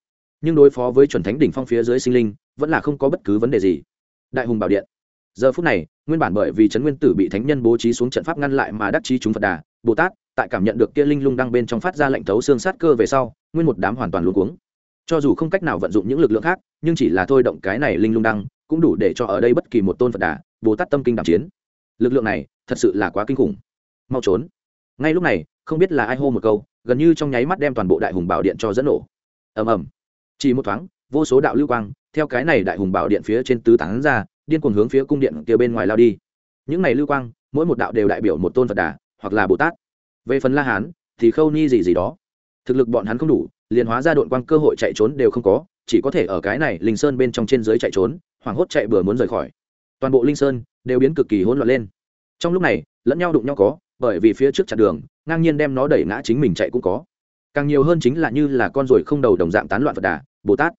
Nhưng đối phó với chuẩn thánh đỉnh phong phía dưới sinh linh, vẫn là không có bất cứ vấn đề gì. Đại hùng bảo điện giờ phút này, nguyên bản bởi vì trấn nguyên tử bị thánh nhân bố trí xuống trận pháp ngăn lại mà đắc chí chúng phật đà, bồ tát, tại cảm nhận được kia linh lung đăng bên trong phát ra lệnh thấu xương sát cơ về sau, nguyên một đám hoàn toàn luôn cuống. Cho dù không cách nào vận dụng những lực lượng khác, nhưng chỉ là thôi động cái này linh lung đăng, cũng đủ để cho ở đây bất kỳ một tôn phật đà, bồ tát tâm kinh đ chiến. Lực lượng này, thật sự là quá kinh khủng. Mau trốn. Ngay lúc này, không biết là ai hô một câu, gần như trong nháy mắt đem toàn bộ đại hùng bảo điện cho dẫn nổ. Ầm ầm. Chỉ một thoáng, vô số đạo lưu quang, theo cái này đại hùng bảo điện phía trên tứ tán ra điên cuồng hướng phía cung điện kia bên ngoài lao đi. Những này lưu quang, mỗi một đạo đều đại biểu một tôn phật đà, hoặc là bồ tát. Về phần la hán, thì khâu ni gì gì đó. Thực lực bọn hắn không đủ, liền hóa ra đội quang cơ hội chạy trốn đều không có, chỉ có thể ở cái này linh sơn bên trong trên dưới chạy trốn, hoảng hốt chạy bừa muốn rời khỏi. Toàn bộ linh sơn đều biến cực kỳ hỗn loạn lên. Trong lúc này, lẫn nhau đụng nhau có, bởi vì phía trước chặn đường, ngang nhiên đem nó đẩy ngã chính mình chạy cũng có. Càng nhiều hơn chính là như là con ruồi không đầu đồng dạng tán loạn phật đà, bồ tát.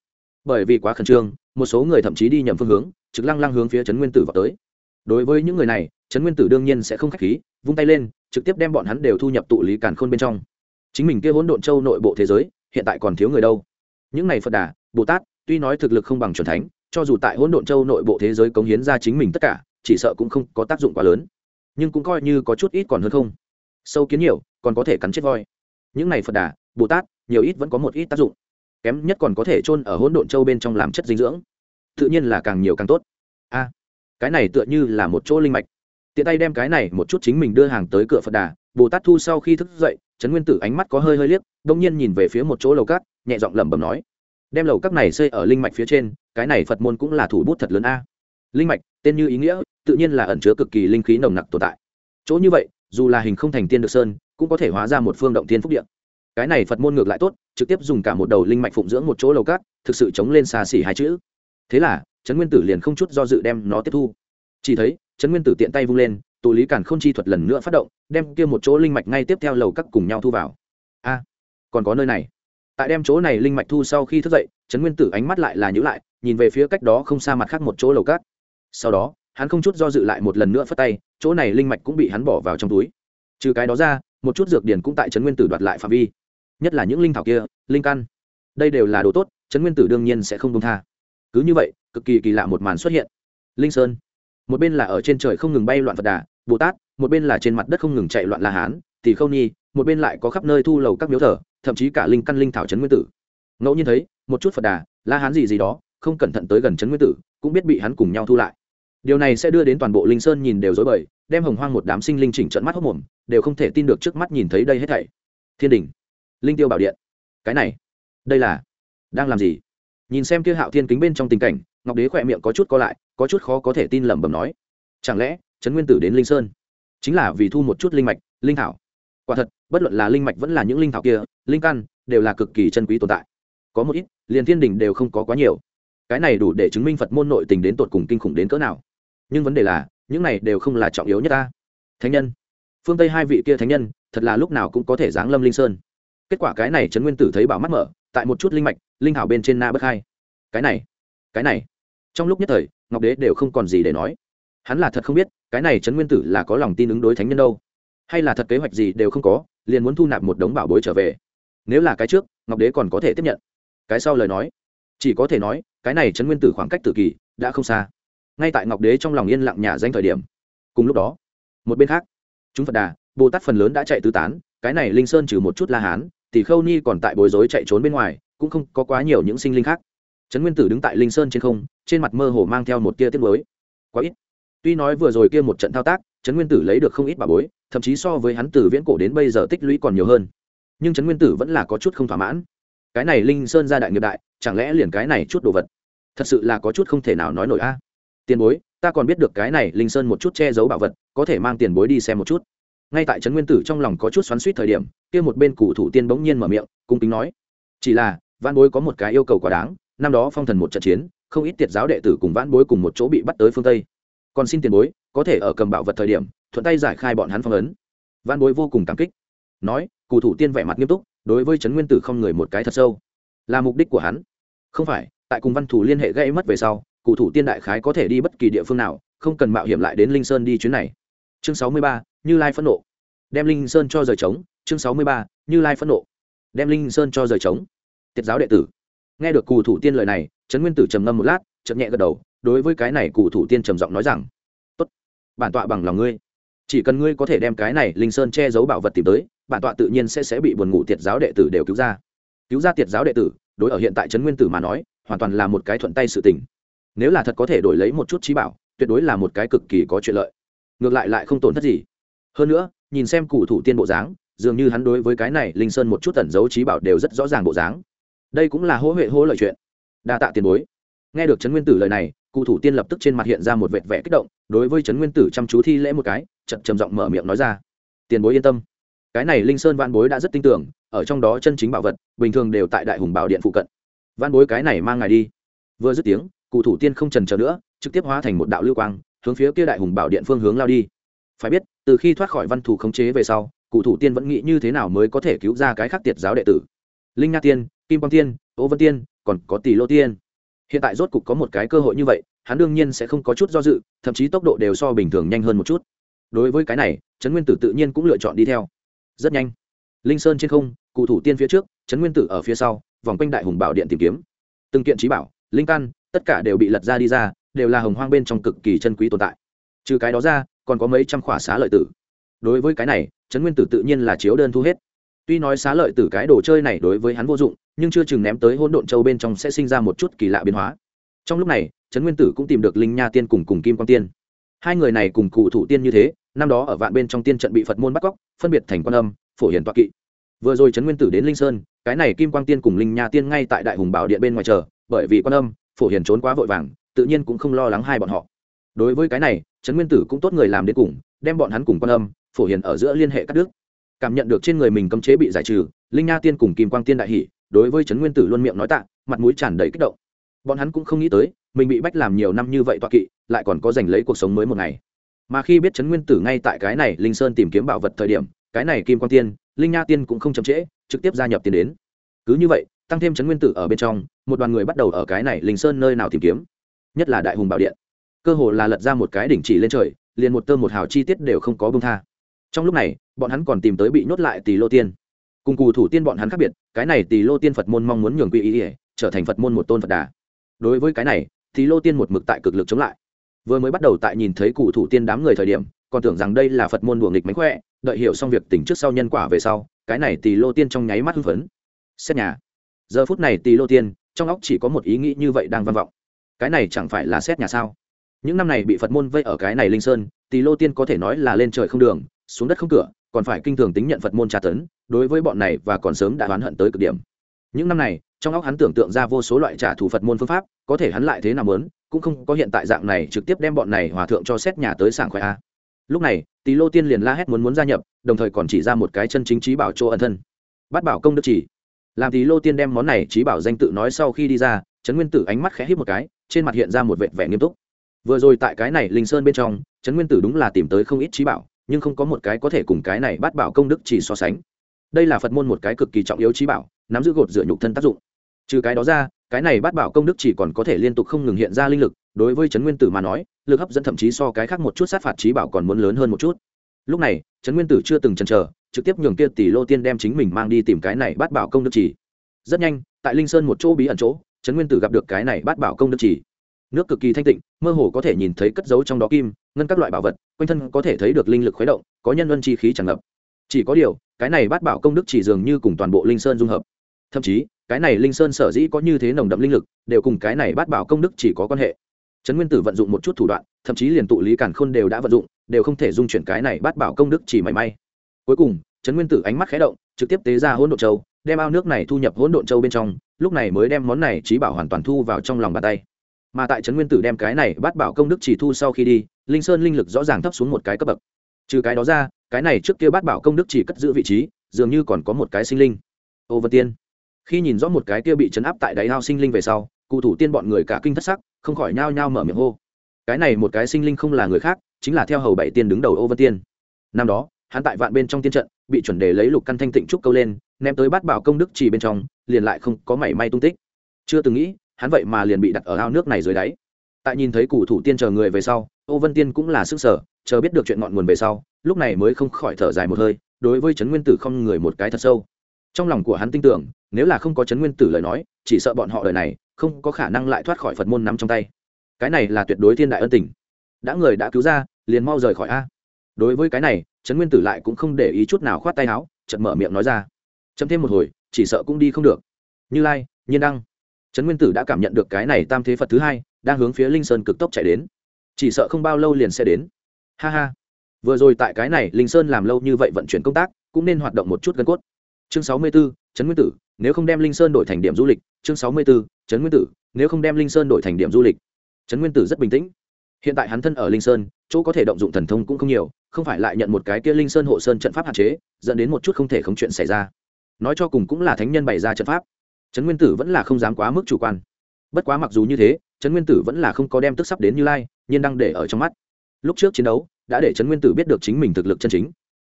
Bởi vì quá khẩn trương, một số người thậm chí đi nhầm phương hướng trực lăng lăng hướng phía trấn nguyên tử vào tới. Đối với những người này, trấn nguyên tử đương nhiên sẽ không k h á c h khí, vung tay lên, trực tiếp đem bọn hắn đều thu nhập tụ lý càn khôn bên trong. Chính mình kia hỗn độn châu nội bộ thế giới, hiện tại còn thiếu người đâu? Những này phật đà, bồ tát, tuy nói thực lực không bằng c thánh, cho dù tại hỗn độn châu nội bộ thế giới cống hiến ra chính mình tất cả, chỉ sợ cũng không có tác dụng quá lớn. Nhưng cũng coi như có chút ít còn hơn không. Sâu kiến nhiều, còn có thể cắn chết voi. Những này phật đà, bồ tát, nhiều ít vẫn có một ít tác dụng. Kém nhất còn có thể chôn ở hỗn độn châu bên trong làm chất dinh dưỡng tự nhiên là càng nhiều càng tốt. A, cái này tựa như là một chỗ linh mạch. Tiện tay đem cái này một chút chính mình đưa hàng tới cửa phật đà, bồ tát thu sau khi thức dậy, trấn nguyên tử ánh mắt có hơi hơi liếc, đông nhiên nhìn về phía một chỗ lầu cát, nhẹ giọng lẩm bẩm nói, đem lầu các này xây ở linh mạch phía trên, cái này phật môn cũng là thủ bút thật lớn a. Linh mạch, tên như ý nghĩa, tự nhiên là ẩn chứa cực kỳ linh khí nồng nặc tồn tại. Chỗ như vậy, dù là hình không thành tiên được sơn, cũng có thể hóa ra một phương động tiên phúc điện cái này phật môn ngược lại tốt, trực tiếp dùng cả một đầu linh mạch phụng dưỡng một chỗ lầu cát, thực sự chống lên xa xỉ hai chữ thế là, trấn nguyên tử liền không chút do dự đem nó tiếp thu. Chỉ thấy, trấn nguyên tử tiện tay vung lên, tụ lý càn k h ô n chi thuật lần nữa phát động, đem kia một chỗ linh mạch ngay tiếp theo lầu các cùng nhau thu vào. A, còn có nơi này. Tại đem chỗ này linh mạch thu sau khi thức dậy, trấn nguyên tử ánh mắt lại là nhữ lại, nhìn về phía cách đó không xa mặt khác một chỗ lầu cắt sau đó, hắn không chút do dự lại một lần nữa phất tay, chỗ này linh mạch cũng bị hắn bỏ vào trong túi. Trừ cái đó ra, một chút dược điển cũng tại trấn nguyên tử đoạt lại phạm vi. Nhất là những linh thảo kia, linh căn. Đây đều là đồ tốt, trấn nguyên tử đương nhiên sẽ không công tha cứ như vậy, cực kỳ kỳ lạ một màn xuất hiện. Linh sơn. Một bên là ở trên trời không ngừng bay loạn phật đà, bồ tát, một bên là trên mặt đất không ngừng chạy loạn la hán thì không nhi một bên lại có khắp nơi thu lầu các miếu thờ, thậm chí cả linh căn linh thảo trấn nguyên tử. Ngẫu nhiên thấy, một chút phật đà, la hán gì gì đó, không cẩn thận tới gần trấn nguyên tử, cũng biết bị hắn cùng nhau thu lại. Điều này sẽ đưa đến toàn bộ linh sơn nhìn đều dối bời, đem hồng hoang một đám sinh linh chỉnh trận mắt hốc mồm, đều không thể tin được trước mắt nhìn thấy đây hết thảy. Thiên đình. Linh tiêu bảo điện. Cái này, đây là đang làm gì? Nhìn xem kia hạo thiên kính bên trong tình cảnh, ngọc đế khỏe miệng có chút co lại, có chút khó có thể tin lẩm bẩm nói, chẳng lẽ trấn nguyên tử đến linh sơn? Chính là vì thu một chút linh mạch, linh thảo. Quả thật, bất luận là linh mạch vẫn là những linh thảo kia, linh căn đều là cực kỳ chân quý tồn tại. Có một ít, liền thiên đình đều không có quá nhiều. Cái này đủ để chứng minh phật môn nội tình đến tột cùng kinh khủng đến cỡ nào. Nhưng vấn đề là, những này đều không là trọng yếu nhất ta. Thánh nhân. Phương tây hai vị kia thánh nhân, thật là lúc nào cũng có thể giáng lâm linh sơn. Kết quả cái này trấn nguyên tử thấy bảo mắt mở tại một chút linh mạch, linh thảo bên trên na bất khai. Cái này cái này. Trong lúc nhất thời, ngọc đế đều không còn gì để nói. Hắn là thật không biết, cái này trấn nguyên tử là có lòng tin ứng đối thánh nhân đâu. Hay là thật kế hoạch gì đều không có, liền muốn thu nạp một đống bảo bối trở về. Nếu là cái trước, ngọc đế còn có thể tiếp nhận. Cái sau lời nói. Chỉ có thể nói, cái này trấn nguyên tử khoảng cách tự kỳ đã không xa. Ngay tại ngọc đế trong lòng yên lặng nhà danh thời điểm. Cùng lúc đó, một bên khác, chúng phật đà, bồ tát phần lớn đã chạy tứ tán, cái này linh sơn trừ một chút la hán thì khâu ni còn tại bối rối chạy trốn bên ngoài, cũng không có quá nhiều những sinh linh khác. Trấn nguyên tử đứng tại linh sơn trên không, trên mặt mơ hồ mang theo một tia tiết mới quá ít. Tuy nói vừa rồi kia một trận thao tác, trấn nguyên tử lấy được không ít bà bối, thậm chí so với hắn từ viễn cổ đến bây giờ tích lũy còn nhiều hơn. Nhưng trấn nguyên tử vẫn là có chút không thỏa mãn. Cái này linh sơn ra đại nghiệp đại, chẳng lẽ liền cái này chút đồ vật? Thật sự là có chút không thể nào nói nổi a. Tiền bối, ta còn biết được cái này linh sơn một chút che giấu bảo vật, có thể mang tiền bối đi xem một chút ngay tại trấn nguyên tử trong lòng có chút xoắn suýt thời điểm, kia một bên cụ thủ tiên bỗng nhiên mở miệng, cung kính nói, chỉ là văn bối có một cái yêu cầu quá đáng, năm đó phong thần một trận chiến, không ít tiệt giáo đệ tử cùng văn bối cùng một chỗ bị bắt tới phương tây. Còn xin tiền bối, có thể ở cầm bảo vật thời điểm, thuận tay giải khai bọn hắn phong ấn. Văn bối vô cùng cảm kích, nói cụ thủ tiên vẻ mặt nghiêm túc, đối với trấn nguyên tử không người một cái thật sâu, là mục đích của hắn. Không phải, tại cùng văn thủ liên hệ gây mất về sau cụ thủ tiên đại khái có thể đi bất kỳ địa phương nào, không cần mạo hiểm lại đến linh sơn đi chuyến này. Chương sáu mươi ba như lai phẫn nộ. Đem linh sơn cho rời trống, chương sáu mươi ba, như lai phẫn nộ. Đem linh sơn cho rời trống. Tiết giáo đệ tử. Nghe được cù thủ tiên lời này, trấn nguyên tử trầm ngâm một lát chậm nhẹ gật đầu, đối với cái này cù thủ tiên trầm giọng nói rằng, tốt, bản tọa bằng lòng ngươi. Chỉ cần ngươi có thể đem cái này linh sơn che giấu bảo vật tìm tới, bản tọa tự nhiên sẽ sẽ bị buồn ngủ tiệt giáo đệ tử đều cứu ra. Cứu ra tiệt giáo đệ tử, đối ở hiện tại trấn nguyên tử mà nói, hoàn toàn là một cái thuận tay sự tình. Nếu là thật có thể đổi lấy một chút trí bảo, tuyệt đối là một cái cực kỳ có chuyện lợi. Ngược lại lại không tổn thất gì hơn nữa, nhìn xem cụ thủ tiên bộ dáng, dường như hắn đối với cái này linh sơn một chút tẩn dấu trí bảo đều rất rõ ràng bộ dáng. Đây cũng là hỗ huệ hỗ lợi chuyện. Đa tạ tiền bối. Nghe được trấn nguyên tử lời này, cụ thủ tiên lập tức trên mặt hiện ra một vệt vẻ kích động, đối với trấn nguyên tử chăm chú thi lễ một cái, chậm trầm giọng mở miệng nói ra. Tiền bối yên tâm. Cái này linh sơn văn bối đã rất tin tưởng, ở trong đó chân chính bảo vật, bình thường đều tại đại hùng bảo điện phụ cận. Văn bối cái này mang ngài đi. Vừa dứt tiếng, cụ thủ tiên không trần chờ nữa, trực tiếp hóa thành một đạo lưu quang, hướng phía kia đại hùng bảo điện phương hướng lao đi. Phải biết từ khi thoát khỏi văn thủ khống chế về sau, cụ thủ tiên vẫn nghĩ như thế nào mới có thể cứu ra cái khắc tiệt giáo đệ tử. Linh nha tiên, kim quang tiên, ô vân tiên, còn có tỷ lô tiên. Hiện tại rốt cục có một cái cơ hội như vậy, hắn đương nhiên sẽ không có chút do dự, thậm chí tốc độ đều so bình thường nhanh hơn một chút. Đối với cái này, trấn nguyên tử tự nhiên cũng lựa chọn đi theo. Rất nhanh. Linh sơn trên không, cụ thủ tiên phía trước, trấn nguyên tử ở phía sau, vòng quanh đại hùng bảo điện tìm kiếm. Từng kiện trí bảo, linh căn, tất cả đều bị lật ra đi ra, đều là hồng hoang bên trong cực kỳ chân quý tồn tại. Trừ cái đó ra còn có mấy trăm khỏa xá lợi tử. Đối với cái này, trấn nguyên tử tự nhiên là chiếu đơn thu hết. Tuy nói xá lợi tử cái đồ chơi này đối với hắn vô dụng, nhưng chưa chừng ném tới hỗn độn châu bên trong sẽ sinh ra một chút kỳ lạ biến hóa. Trong lúc này, trấn nguyên tử cũng tìm được linh nha tiên cùng cùng kim quang tiên. Hai người này cùng cụ thủ tiên như thế, năm đó ở vạn bên trong tiên trận bị phật môn bắt cóc, phân biệt thành quan âm, phổ hiển toa kỵ. Vừa rồi trấn nguyên tử đến linh sơn, cái này kim quang tiên cùng linh nha tiên ngay tại đại hùng bảo điện bên ngoài chờ, bởi vì quan âm, phổ hiển trốn quá vội vàng, tự nhiên cũng không lo lắng hai bọn họ đối với cái này, trấn nguyên tử cũng tốt người làm đến cùng, đem bọn hắn cùng quan âm, phổ hiền ở giữa liên hệ cắt đứt. Cảm nhận được trên người mình cấm chế bị giải trừ, linh nha tiên cùng kim quang tiên đại hỷ đối với trấn nguyên tử luôn miệng nói tạ, mặt mũi tràn đầy kích động. Bọn hắn cũng không nghĩ tới, mình bị bách làm nhiều năm như vậy toạ kỵ, lại còn có giành lấy cuộc sống mới một ngày. Mà khi biết trấn nguyên tử ngay tại cái này linh sơn tìm kiếm bảo vật thời điểm, cái này kim quang tiên, linh nha tiên cũng không chậm trễ, trực tiếp gia nhập tiền đến. Cứ như vậy, tăng thêm trấn nguyên tử ở bên trong, một đoàn người bắt đầu ở cái này linh sơn nơi nào tìm kiếm. Nhất là đại hùng bảo điện cơ hồ là lật ra một cái đỉnh chỉ lên trời, liền một tơ một hào chi tiết đều không có bông tha. Trong lúc này, bọn hắn còn tìm tới bị nhốt lại tỷ lô tiên. Cùng cù thủ tiên bọn hắn khác biệt, cái này tỷ lô tiên phật môn mong muốn nhường quy ý ỉa trở thành phật môn một tôn phật đà. Đối với cái này tỷ lô tiên một mực tại cực lực chống lại. Vừa mới bắt đầu tại nhìn thấy cụ thủ tiên đám người thời điểm, còn tưởng rằng đây là phật môn đùa nghịch mánh khỏe, đợi hiểu xong việc tỉnh trước sau nhân quả về sau, cái này tỷ lô tiên trong nháy mắt hưng phấn. Xét nhà. Giờ phút này tỷ lô tiên, trong óc chỉ có một ý nghĩ như vậy đang văn vọng. Cái này chẳng phải là xét nhà sao? Những năm này bị phật môn vây ở cái này linh sơn, Tỳ lô tiên có thể nói là lên trời không đường, xuống đất không cửa, còn phải kinh thường tính nhận phật môn tra tấn, đối với bọn này và còn sớm đã oán hận tới cực điểm. Những năm này, trong óc hắn tưởng tượng ra vô số loại trả thù phật môn phương pháp, có thể hắn lại thế nào lớn cũng không có hiện tại dạng này trực tiếp đem bọn này hòa thượng cho xét nhà tới sảng khoai a. Lúc này, Tỳ lô tiên liền la hét muốn muốn gia nhập, đồng thời còn chỉ ra một cái chân chính trí bảo chỗ ân thân. Bắt bảo công đức chỉ. Làm Tỳ lô tiên đem món này trí bảo danh tự nói sau khi đi ra, trấn nguyên tử ánh mắt khẽ hít một cái, trên mặt hiện ra một vệt vẻ nghiêm túc vừa rồi tại cái này linh sơn bên trong, trấn nguyên tử đúng là tìm tới không ít trí bảo, nhưng không có một cái có thể cùng cái này bắt bảo công đức chỉ so sánh. Đây là phật môn một cái cực kỳ trọng yếu trí bảo, nắm giữ gột dựa nhục thân tác dụng. Trừ cái đó ra, cái này bắt bảo công đức chỉ còn có thể liên tục không ngừng hiện ra linh lực, đối với trấn nguyên tử mà nói, lực hấp dẫn thậm chí so cái khác một chút sát phạt trí bảo còn muốn lớn hơn một chút. Lúc này, trấn nguyên tử chưa từng chần chờ, trực tiếp nhường kia tỷ lô tiên đem chính mình mang đi tìm cái này bắt bảo công đức chỉ. Rất nhanh, tại linh sơn một chỗ bí ẩn chỗ, trấn nguyên tử gặp được cái này bắt bảo công đức chỉ nước cực kỳ thanh tịnh, mơ hồ có thể nhìn thấy cất dấu trong đó kim, ngân các loại bảo vật, quanh thân có thể thấy được linh lực khuấy động, có nhân luân chi khí tràn ngập. Chỉ có điều, cái này bát bảo công đức chỉ dường như cùng toàn bộ linh sơn dung hợp. Thậm chí, cái này linh sơn sở dĩ có như thế nồng đậm linh lực, đều cùng cái này bát bảo công đức chỉ có quan hệ. Trấn nguyên tử vận dụng một chút thủ đoạn, thậm chí liền tụ lý cản khôn đều đã vận dụng, đều không thể dung chuyển cái này bát bảo công đức chỉ mảy may. Cuối cùng, trấn nguyên tử ánh mắt khé động, trực tiếp tế ra hỗn độn châu, đem ao nước này thu nhập hỗn độn châu bên trong, lúc này mới đem món này trí bảo hoàn toàn thu vào trong lòng bàn tay mà tại trấn nguyên tử đem cái này bắt bảo công đức chỉ thu sau khi đi, linh sơn linh lực rõ ràng thấp xuống một cái cấp bậc. Trừ cái đó ra, cái này trước kia bắt bảo công đức chỉ cất giữ vị trí, dường như còn có một cái sinh linh. Ô vân tiên, khi nhìn rõ một cái kia bị chấn áp tại đáy ao sinh linh về sau, cụ thủ tiên bọn người cả kinh thất sắc, không khỏi nhao nhao mở miệng hô. Cái này một cái sinh linh không là người khác, chính là theo hầu bảy tiên đứng đầu ô vân tiên. Năm đó, hắn tại vạn bên trong tiên trận, bị chuẩn đề lấy lục căn thanh tịnh trúc câu lên, ném tới bát bảo công đức chỉ bên trong, liền lại không có mảy may tung tích. Chưa từng nghĩ hắn vậy mà liền bị đặt ở ao nước này dưới đáy. Tại nhìn thấy cụ thủ tiên chờ người về sau, ô vân tiên cũng là sức sở, chờ biết được chuyện ngọn nguồn về sau, lúc này mới không khỏi thở dài một hơi, đối với trấn nguyên tử không người một cái thật sâu. Trong lòng của hắn tin tưởng, nếu là không có trấn nguyên tử lời nói, chỉ sợ bọn họ đời này không có khả năng lại thoát khỏi phật môn nắm trong tay. Cái này là tuyệt đối thiên đại ân tình. Đã người đã cứu ra, liền mau rời khỏi a. Đối với cái này, trấn nguyên tử lại cũng không để ý chút nào khoát tay áo chật mở miệng nói ra. Chấm thêm một hồi, chỉ sợ cũng đi không được. Như lai, nhiên đăng trấn nguyên tử đã cảm nhận được cái này tam thế phật thứ hai đang hướng phía linh sơn cực tốc chạy đến. Chỉ sợ không bao lâu liền sẽ đến. Ha ha. Vừa rồi tại cái này linh sơn làm lâu như vậy vận chuyển công tác cũng nên hoạt động một chút gân cốt. Chương sáu mươi 64, trấn nguyên tử nếu không đem linh sơn đổi thành điểm du lịch. Chương sáu mươi 64, trấn nguyên tử nếu không đem linh sơn đổi thành điểm du lịch. Trấn nguyên tử rất bình tĩnh. Hiện tại hắn thân ở linh sơn chỗ có thể động dụng thần thông cũng không nhiều không phải lại nhận một cái kia linh sơn hộ sơn trận pháp hạn chế dẫn đến một chút không thể không chuyện xảy ra. Nói cho cùng cũng là thánh nhân bày ra trận pháp trấn nguyên tử vẫn là không dám quá mức chủ quan. Bất quá mặc dù như thế, trấn nguyên tử vẫn là không có đem tức sắp đến như lai nhưng đang để ở trong mắt. Lúc trước chiến đấu, đã để trấn nguyên tử biết được chính mình thực lực chân chính.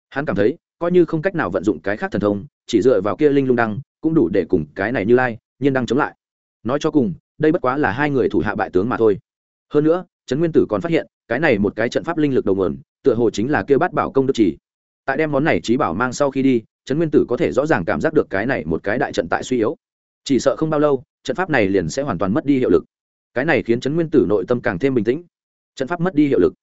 Hắn cảm thấy, coi như không cách nào vận dụng cái khác thần thông, chỉ dựa vào kia linh lung đăng, cũng đủ để cùng cái này như lai, nhiên đang chống lại. Nói cho cùng, đây bất quá là hai người thủ hạ bại tướng mà thôi. Hơn nữa, trấn nguyên tử còn phát hiện, cái này một cái trận pháp linh lực đầu nguồn, tựa hồ chính là kia bát bảo công đức chỉ. Tại đem món này trí bảo mang sau khi đi, trấn nguyên tử có thể rõ ràng cảm giác được cái này một cái đại trận tại suy yếu chỉ sợ không bao lâu, trận pháp này liền sẽ hoàn toàn mất đi hiệu lực. Cái này khiến trấn nguyên tử nội tâm càng thêm bình tĩnh. Trận pháp mất đi hiệu lực.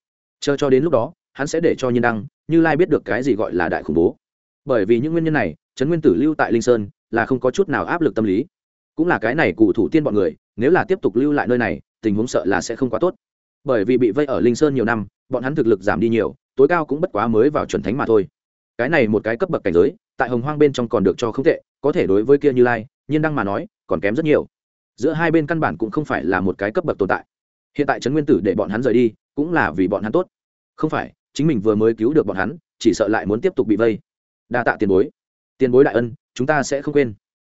Chờ cho đến lúc đó, hắn sẽ để cho nhiên đăng, như lai biết được cái gì gọi là đại khủng bố. Bởi vì những nguyên nhân này, trấn nguyên tử lưu tại linh sơn là không có chút nào áp lực tâm lý. Cũng là cái này cụ thủ tiên bọn người, nếu là tiếp tục lưu lại nơi này, tình huống sợ là sẽ không quá tốt. Bởi vì bị vây ở linh sơn nhiều năm, bọn hắn thực lực giảm đi nhiều, tối cao cũng bất quá mới vào chuẩn thánh mà thôi. Cái này một cái cấp bậc cảnh giới, tại hồng hoang bên trong còn được cho không tệ, có thể đối với kia như lai nhiên đăng mà nói, còn kém rất nhiều. Giữa hai bên căn bản cũng không phải là một cái cấp bậc tồn tại. Hiện tại trấn nguyên tử để bọn hắn rời đi, cũng là vì bọn hắn tốt. Không phải, chính mình vừa mới cứu được bọn hắn, chỉ sợ lại muốn tiếp tục bị vây. Đa tạ tiền bối. Tiền bối đại ân, chúng ta sẽ không quên.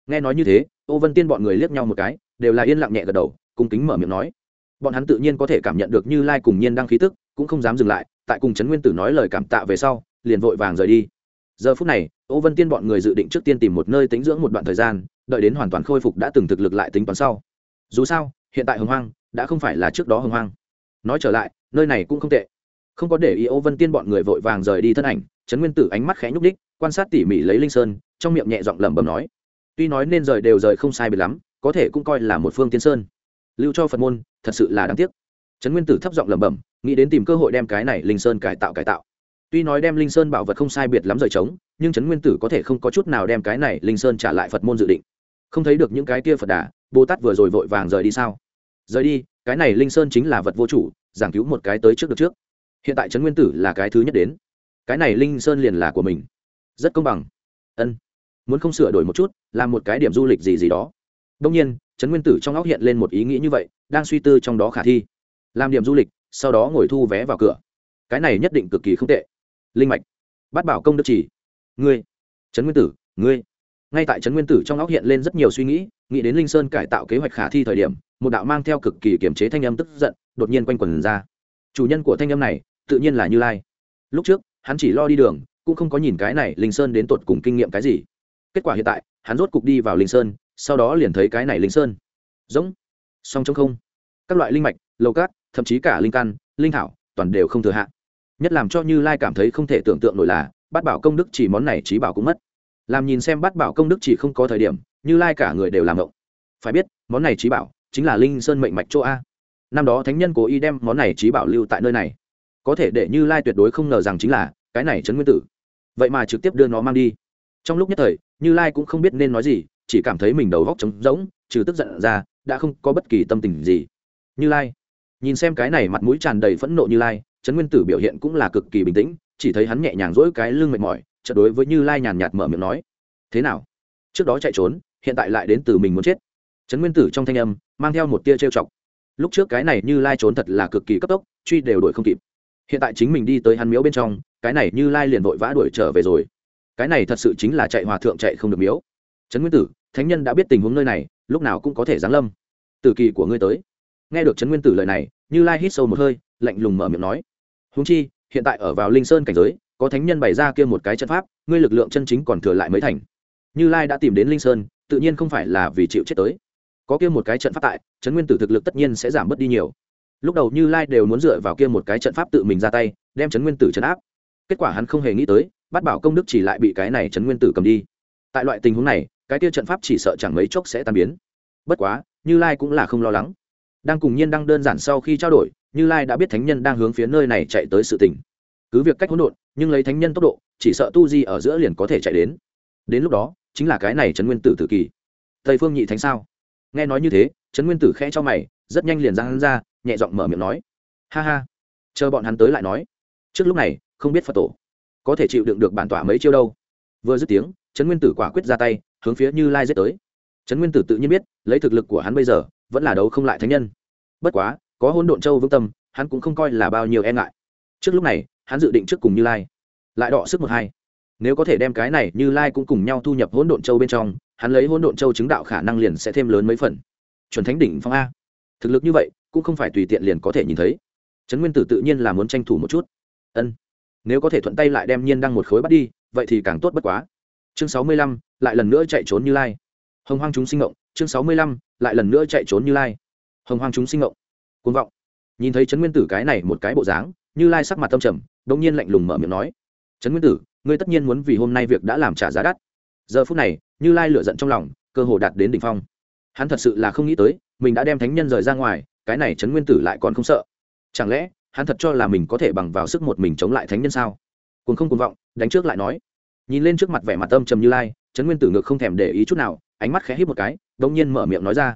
Nghe nói như thế, ô vân tiên bọn người liếc nhau một cái, đều là yên lặng nhẹ gật đầu, cung kính mở miệng nói. Bọn hắn tự nhiên có thể cảm nhận được như lai cùng nhiên đăng khí tức, cũng không dám dừng lại, tại cùng trấn nguyên tử nói lời cảm tạ về sau, liền vội vàng rời đi. Giờ phút này, ô vân tiên bọn người dự định trước tiên tìm một nơi tính dưỡng một đoạn thời gian đợi đến hoàn toàn khôi phục đã từng thực lực lại tính toán sau. Dù sao, hiện tại hồng hoang đã không phải là trước đó hồng hoang. Nói trở lại, nơi này cũng không tệ. Không có để ý ô vân tiên bọn người vội vàng rời đi thân ảnh, trấn nguyên tử ánh mắt khẽ nhúc đích quan sát tỉ mỉ lấy linh sơn, trong miệng nhẹ giọng lẩm bẩm nói, tuy nói nên rời đều rời không sai biệt lắm, có thể cũng coi là một phương tiên sơn. Lưu cho phật môn, thật sự là đáng tiếc. Trấn nguyên tử thấp giọng lẩm bẩm, nghĩ đến tìm cơ hội đem cái này linh sơn cải tạo cải tạo. Tuy nói đem linh sơn bảo vật không sai biệt lắm rời trống, nhưng trấn nguyên tử có thể không có chút nào đem cái này linh sơn trả lại phật môn dự định không thấy được những cái kia phật đà, bồ tát vừa rồi vội vàng rời đi sao? Rời đi, cái này linh sơn chính là vật vô chủ, giảng cứu một cái tới trước được trước. Hiện tại trấn nguyên tử là cái thứ nhất đến. Cái này linh sơn liền là của mình. Rất công bằng. Ân. Muốn không sửa đổi một chút, làm một cái điểm du lịch gì gì đó. Đông nhiên, trấn nguyên tử trong óc hiện lên một ý nghĩ như vậy, đang suy tư trong đó khả thi. Làm điểm du lịch, sau đó ngồi thu vé vào cửa. Cái này nhất định cực kỳ không tệ. Linh mạch. Bắt bảo công đức chỉ. Ngươi. Trấn nguyên tử, ngươi ngay tại trấn nguyên tử trong óc hiện lên rất nhiều suy nghĩ nghĩ đến linh sơn cải tạo kế hoạch khả thi thời điểm, một đạo mang theo cực kỳ kiềm chế thanh âm tức giận, đột nhiên quanh quần ra. Chủ nhân của thanh âm này, tự nhiên là như lai. Lúc trước, hắn chỉ lo đi đường, cũng không có nhìn cái này linh sơn đến tột cùng kinh nghiệm cái gì. Kết quả hiện tại, hắn rốt cục đi vào linh sơn, sau đó liền thấy cái này linh sơn. Giống. Song trong không. Các loại linh mạch, lầu cát, thậm chí cả linh căn, linh thảo, toàn đều không thừa hạ. Nhất làm cho như lai cảm thấy không thể tưởng tượng nổi là, bát bảo công đức chỉ món này trí bảo cũng mất làm nhìn xem bát bảo công đức chỉ không có thời điểm, như lai cả người đều làm ngộng. Phải biết, món này trí bảo chính là linh sơn mệnh mạch chỗ a. Năm đó thánh nhân cố ý đem món này trí bảo lưu tại nơi này. Có thể để như lai tuyệt đối không ngờ rằng chính là cái này trấn nguyên tử. Vậy mà trực tiếp đưa nó mang đi. Trong lúc nhất thời, như lai cũng không biết nên nói gì, chỉ cảm thấy mình đầu góc trống rỗng, trừ tức giận ra, đã không có bất kỳ tâm tình gì. Như lai, nhìn xem cái này mặt mũi tràn đầy phẫn nộ như lai, trấn nguyên tử biểu hiện cũng là cực kỳ bình tĩnh chỉ thấy hắn nhẹ nhàng rỗi cái lưng mệt mỏi, chợt đối với như lai nhàn nhạt mở miệng nói, thế nào? Trước đó chạy trốn, hiện tại lại đến từ mình muốn chết. Trấn nguyên tử trong thanh âm mang theo một tia trêu chọc. Lúc trước cái này như lai trốn thật là cực kỳ cấp tốc, truy đều đuổi không kịp. Hiện tại chính mình đi tới hắn miếu bên trong, cái này như lai liền vội vã đuổi trở về rồi. Cái này thật sự chính là chạy hòa thượng chạy không được miếu. Trấn nguyên tử, thánh nhân đã biết tình huống nơi này, lúc nào cũng có thể giáng lâm. Từ kỳ của ngươi tới. Nghe được trấn nguyên tử lời này, như lai hít sâu một hơi, lạnh lùng mở miệng nói húng chi hiện tại ở vào linh sơn cảnh giới, có thánh nhân bày ra kia một cái trận pháp, ngươi lực lượng chân chính còn thừa lại mới thành. Như lai đã tìm đến linh sơn, tự nhiên không phải là vì chịu chết tới. Có kia một cái trận pháp tại, trấn nguyên tử thực lực tất nhiên sẽ giảm bớt đi nhiều. Lúc đầu như lai đều muốn dựa vào kia một cái trận pháp tự mình ra tay, đem trấn nguyên tử trấn áp. Kết quả hắn không hề nghĩ tới, bắt bảo công đức chỉ lại bị cái này trấn nguyên tử cầm đi. Tại loại tình huống này, cái kia trận pháp chỉ sợ chẳng mấy chốc sẽ tan biến. Bất quá, như lai cũng là không lo lắng. Đang cùng nhiên đang đơn giản sau khi trao đổi như lai đã biết thánh nhân đang hướng phía nơi này chạy tới sự tình. Cứ việc cách hỗn độn, nhưng lấy thánh nhân tốc độ, chỉ sợ tu di ở giữa liền có thể chạy đến. Đến lúc đó, chính là cái này trấn nguyên tử tử kỳ. Tây phương nhị thánh sao? Nghe nói như thế, trấn nguyên tử khẽ cho mày, rất nhanh liền ra hắn ra, nhẹ giọng mở miệng nói. Ha ha. Chờ bọn hắn tới lại nói. Trước lúc này, không biết phật tổ có thể chịu đựng được bản tỏa mấy chiêu đâu. Vừa dứt tiếng, trấn nguyên tử quả quyết ra tay, hướng phía như lai dết tới. Trấn nguyên tử tự nhiên biết, lấy thực lực của hắn bây giờ, vẫn là đấu không lại thánh nhân. Bất quá có hôn độn châu vững tâm, hắn cũng không coi là bao nhiêu e ngại. Trước lúc này, hắn dự định trước cùng như lai. Lại đọ sức một hai. Nếu có thể đem cái này như lai cũng cùng nhau thu nhập hỗn độn châu bên trong, hắn lấy hỗn độn châu chứng đạo khả năng liền sẽ thêm lớn mấy phần. Chuẩn thánh đỉnh phong a. Thực lực như vậy, cũng không phải tùy tiện liền có thể nhìn thấy. Trấn nguyên tử tự nhiên là muốn tranh thủ một chút. Ân. Nếu có thể thuận tay lại đem nhiên đăng một khối bắt đi, vậy thì càng tốt bất quá. Chương sáu mươi lăm, lại lần nữa chạy trốn như lai. Hồng hoang chúng sinh ngộng. Chương sáu mươi lăm, lại lần nữa chạy trốn như lai. Hồng hoang chúng sinh ngộng côn vọng. Nhìn thấy trấn nguyên tử cái này một cái bộ dáng, như lai sắc mặt tâm trầm đ ỗ n g nhiên lạnh lùng mở miệng nói, trấn nguyên tử, ngươi tất nhiên muốn vì hôm nay việc đã làm trả giá đắt. Giờ phút này, như lai lựa giận trong lòng, cơ hồ đạt đến đ ỉ n h phong. Hắn thật sự là không nghĩ tới, mình đã đem thánh nhân rời ra ngoài, cái này trấn nguyên tử lại còn không sợ. Chẳng lẽ, hắn thật cho là mình có thể bằng vào sức một mình chống lại thánh nhân sao? Cuồng không cuồng vọng, đánh trước lại nói. Nhìn lên trước mặt vẻ mặt tâm trầm như lai, trấn nguyên tử ngược không thèm để ý chút nào, ánh mắt khẽ hít một cái đ ỗ n g nhiên mở miệng nói ra.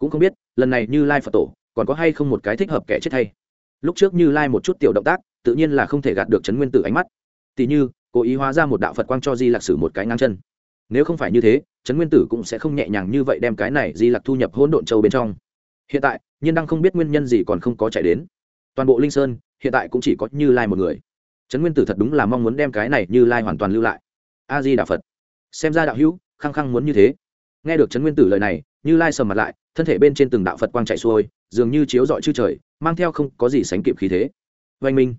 Cũng không biết, lần này như lai phật tổ còn có hay không một cái thích hợp kẻ chết thay lúc trước như lai một chút tiểu động tác, tự nhiên là không thể gạt được trấn nguyên tử ánh mắt. Tỉ như, cố ý hóa ra một đạo phật quang cho di lạc sử một cái ngang chân. Nếu không phải như thế, trấn nguyên tử cũng sẽ không nhẹ nhàng như vậy đem cái này di lạc thu nhập hỗn độn châu bên trong. Hiện tại, nhiên đang không biết nguyên nhân gì còn không có chạy đến. Toàn bộ linh sơn, hiện tại cũng chỉ có như lai một người. Trấn nguyên tử thật đúng là mong muốn đem cái này như lai hoàn toàn lưu lại. A di đà phật. Xem ra đạo hữu, khăng khăng muốn như thế. Nghe được trấn nguyên tử lời này, như lai sầm mặt lại, thân thể bên trên từng đạo phật quang chạy xuôi dường như chiếu rọi chư trời, mang theo không có gì sánh kịp khí thế. Oanh minh,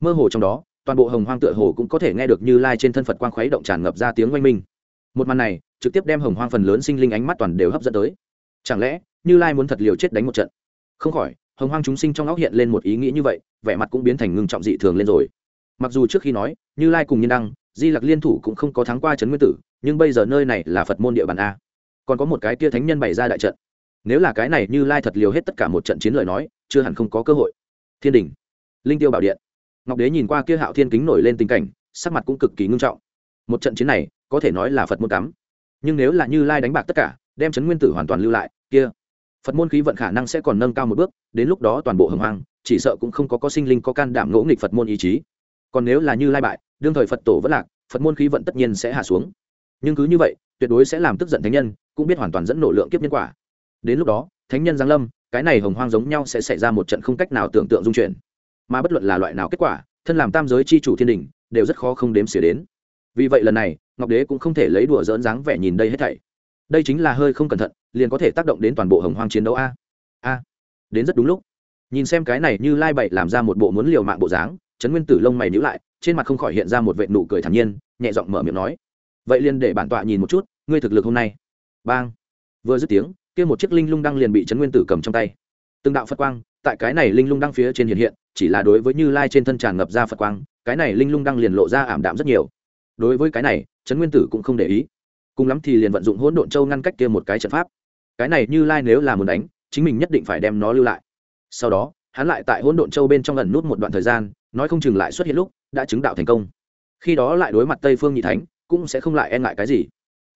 mơ hồ trong đó, toàn bộ hồng hoang tựa hồ cũng có thể nghe được như lai trên thân phật quang khuấy động tràn ngập ra tiếng oanh minh. Một màn này, trực tiếp đem hồng hoang phần lớn sinh linh ánh mắt toàn đều hấp dẫn tới. Chẳng lẽ, như lai muốn thật liều chết đánh một trận? Không khỏi, hồng hoang chúng sinh trong óc hiện lên một ý nghĩ như vậy, vẻ mặt cũng biến thành ngưng trọng dị thường lên rồi. Mặc dù trước khi nói, như lai cùng nhân đăng, di lặc liên thủ cũng không có thắng qua trấn nguyên tử, nhưng bây giờ nơi này là phật môn địa bàn a. Còn có một cái kia thánh nhân bày ra đại trận nếu là cái này như lai thật liều hết tất cả một trận chiến lời nói, chưa hẳn không có cơ hội. Thiên đình, linh tiêu bảo điện. Ngọc đế nhìn qua kia hạo thiên kính nổi lên tình cảnh, sắc mặt cũng cực kỳ ngưng trọng. Một trận chiến này, có thể nói là phật môn cắm. Nhưng nếu là như lai đánh bạc tất cả, đem chấn nguyên tử hoàn toàn lưu lại, kia phật môn khí vận khả năng sẽ còn nâng cao một bước, đến lúc đó toàn bộ hồng hoang, chỉ sợ cũng không có có sinh linh có can đảm ngỗ nghịch phật môn ý chí. Còn nếu là như lai bại, đương thời phật tổ vẫn lạc, phật môn khí vận tất nhiên sẽ hạ xuống. Nhưng cứ như vậy, tuyệt đối sẽ làm tức giận thánh nhân, cũng biết hoàn toàn dẫn nổ lượng kiếp nhân quả đến lúc đó, thánh nhân giáng lâm, cái này hồng hoang giống nhau sẽ xảy ra một trận không cách nào tưởng tượng dung chuyển. Mà bất luận là loại nào kết quả, thân làm tam giới c h i chủ thiên đình, đều rất khó không đếm xỉa đến. Vì vậy lần này, ngọc đế cũng không thể lấy đùa dỡn dáng vẻ nhìn đây hết thảy. Đây chính là hơi không cẩn thận, liền có thể tác động đến toàn bộ hồng hoang chiến đấu a. A. Đến rất đúng lúc. Nhìn xem cái này như lai bậy làm ra một bộ muốn liều mạng bộ dáng, trấn nguyên tử lông mày nhữ lại, trên mặt không khỏi hiện ra một vệ nụ cười thản nhiên, nhẹ giọng mở miệng nói. Vậy liền để bản tọa nhìn một chút, ngươi thực lực hôm nay. Bang. Vừa dứt tiếng kia một chiếc linh lung đăng liền bị trấn nguyên tử cầm trong tay. Từng đạo phật quang, tại cái này linh lung đăng phía trên hiện hiện, chỉ là đối với như lai trên thân tràn ngập ra phật quang, cái này linh lung đăng liền lộ ra ảm đạm rất nhiều. Đối với cái này, trấn nguyên tử cũng không để ý. Cùng lắm thì liền vận dụng hỗn độn châu ngăn cách kia một cái trận pháp. Cái này như lai nếu là muốn đánh, chính mình nhất định phải đem nó lưu lại. Sau đó, hắn lại tại hỗn độn châu bên trong lần nút một đoạn thời gian, nói không chừng lại xuất hiện lúc, đã chứng đạo thành công. Khi đó lại đối mặt tây phương nhị thánh, cũng sẽ không lại e ngại cái gì.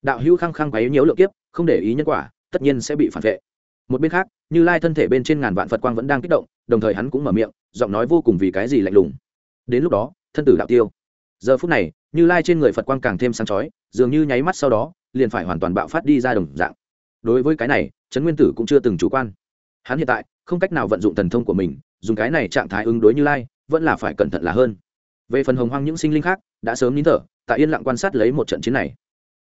Đạo hữu khăng khăng quấy nhiễu lượng kiếp, không để ý nhân quả tất nhiên sẽ bị phản vệ. Một bên khác, như lai thân thể bên trên ngàn vạn phật quang vẫn đang kích động, đồng thời hắn cũng mở miệng, giọng nói vô cùng vì cái gì lạnh lùng. Đến lúc đó, thân tử đạo tiêu. Giờ phút này, như lai trên người phật quang càng thêm sáng chói, dường như nháy mắt sau đó, liền phải hoàn toàn bạo phát đi ra đồng dạng. Đối với cái này, trấn nguyên tử cũng chưa từng chủ quan. Hắn hiện tại, không cách nào vận dụng thần thông của mình, dùng cái này trạng thái ứng đối như lai, vẫn là phải cẩn thận là hơn. Về phần hồng hoang những sinh linh khác, đã sớm nín thở, tại yên lặng quan sát lấy một trận chiến này.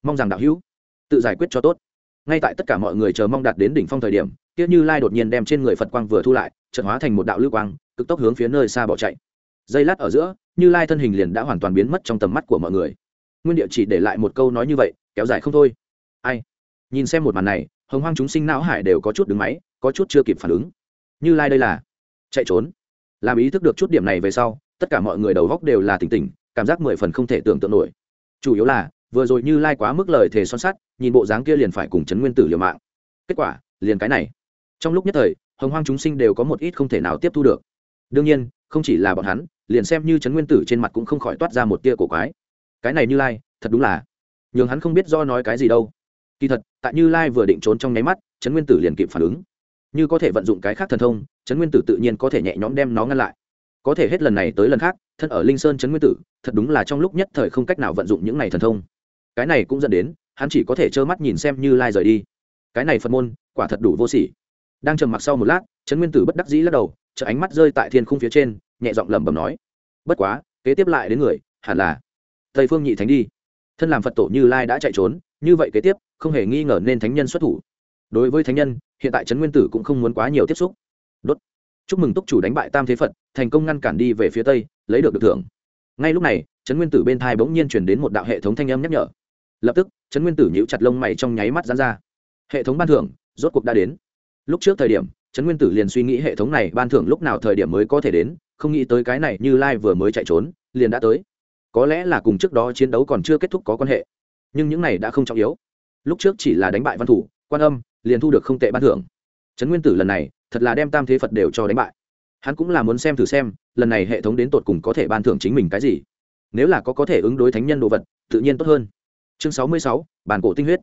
Mong rằng đạo hữu, tự giải quyết cho tốt ngay tại tất cả mọi người chờ mong đạt đến đỉnh phong thời điểm tiếc như lai đột nhiên đem trên người phật quang vừa thu lại trận hóa thành một đạo lưu quang, cực tốc hướng phía nơi xa bỏ chạy. Giây lát ở giữa, như lai thân hình liền đã hoàn toàn biến mất trong tầm mắt của mọi người. Nguyên địa chỉ để lại một câu nói như vậy, kéo dài không thôi. Ai? Nhìn xem một màn này, hồng hoang chúng sinh não hải đều có chút đứng máy, có chút chưa kịp phản ứng. Như lai đây là chạy trốn. Làm ý thức được chút điểm này về sau, tất cả mọi người đầu góc đều là tỉnh tỉnh, cảm giác mười phần không thể tưởng tượng nổi. Chủ yếu là vừa rồi như lai quá mức lời thề son sắt, nhìn bộ dáng kia liền phải cùng chấn nguyên tử liều mạng. Kết quả, liền cái này. Trong lúc nhất thời, hồng hoang chúng sinh đều có một ít không thể nào tiếp thu được. Đương nhiên, không chỉ là bọn hắn, liền xem như chấn nguyên tử trên mặt cũng không khỏi toát ra một tia cổ quái. Cái này như lai, thật đúng là. Nhường hắn không biết do nói cái gì đâu. Kỳ thật, tại như lai vừa định trốn trong nháy mắt chấn nguyên tử liền kịp phản ứng. Như có thể vận dụng cái khác thần thông chấn nguyên tử tự nhiên có thể nhẹ nhõm đem nó ngăn lại. Có thể hết lần này tới lần khác, thân ở linh sơn chấn nguyên tử, thật đúng là trong lúc nhất thời không cách nào vận dụng những này thần thông cái này cũng dẫn đến hắn chỉ có thể trơ mắt nhìn xem như lai rời đi. Cái này phật môn, quả thật đủ vô sỉ. Đang trầm mặc sau một lát, trấn nguyên tử bất đắc dĩ lắc đầu chợ ánh mắt rơi tại thiên khung phía trên, nhẹ giọng lẩm bẩm nói, bất quá, kế tiếp lại đến người, hẳn là tây phương nhị thánh đi. Thân làm phật tổ như lai đã chạy trốn, như vậy kế tiếp, không hề nghi ngờ nên thánh nhân xuất thủ. Đối với thánh nhân, hiện tại trấn nguyên tử cũng không muốn quá nhiều tiếp xúc. Đốt. Chúc mừng túc chủ đánh bại tam thế phật, thành công ngăn cản đi về phía tây, lấy được được thưởng. Ngay lúc này, trấn nguyên tử bên thai bỗng nhiên chuyển đến một đạo hệ thống thanh âm nhắc nhở lập tức, trấn nguyên tử nhíu chặt lông mày trong nháy mắt dán ra. Hệ thống ban thưởng, rốt cuộc đã đến. Lúc trước thời điểm, trấn nguyên tử liền suy nghĩ hệ thống này ban thưởng lúc nào thời điểm mới có thể đến, không nghĩ tới cái này như lai vừa mới chạy trốn, liền đã tới. Có lẽ là cùng trước đó chiến đấu còn chưa kết thúc có quan hệ. Nhưng những này đã không trọng yếu. Lúc trước chỉ là đánh bại văn thủ, quan âm, liền thu được không tệ ban thưởng. Trấn nguyên tử lần này, thật là đem tam thế phật đều cho đánh bại. Hắn cũng là muốn xem thử xem, lần này hệ thống đến tột cùng có thể ban thưởng chính mình cái gì. Nếu là có có thể ứng đối thánh nhân đồ vật, tự nhiên tốt hơn chương sáu mươi sáu, bản cổ tinh huyết.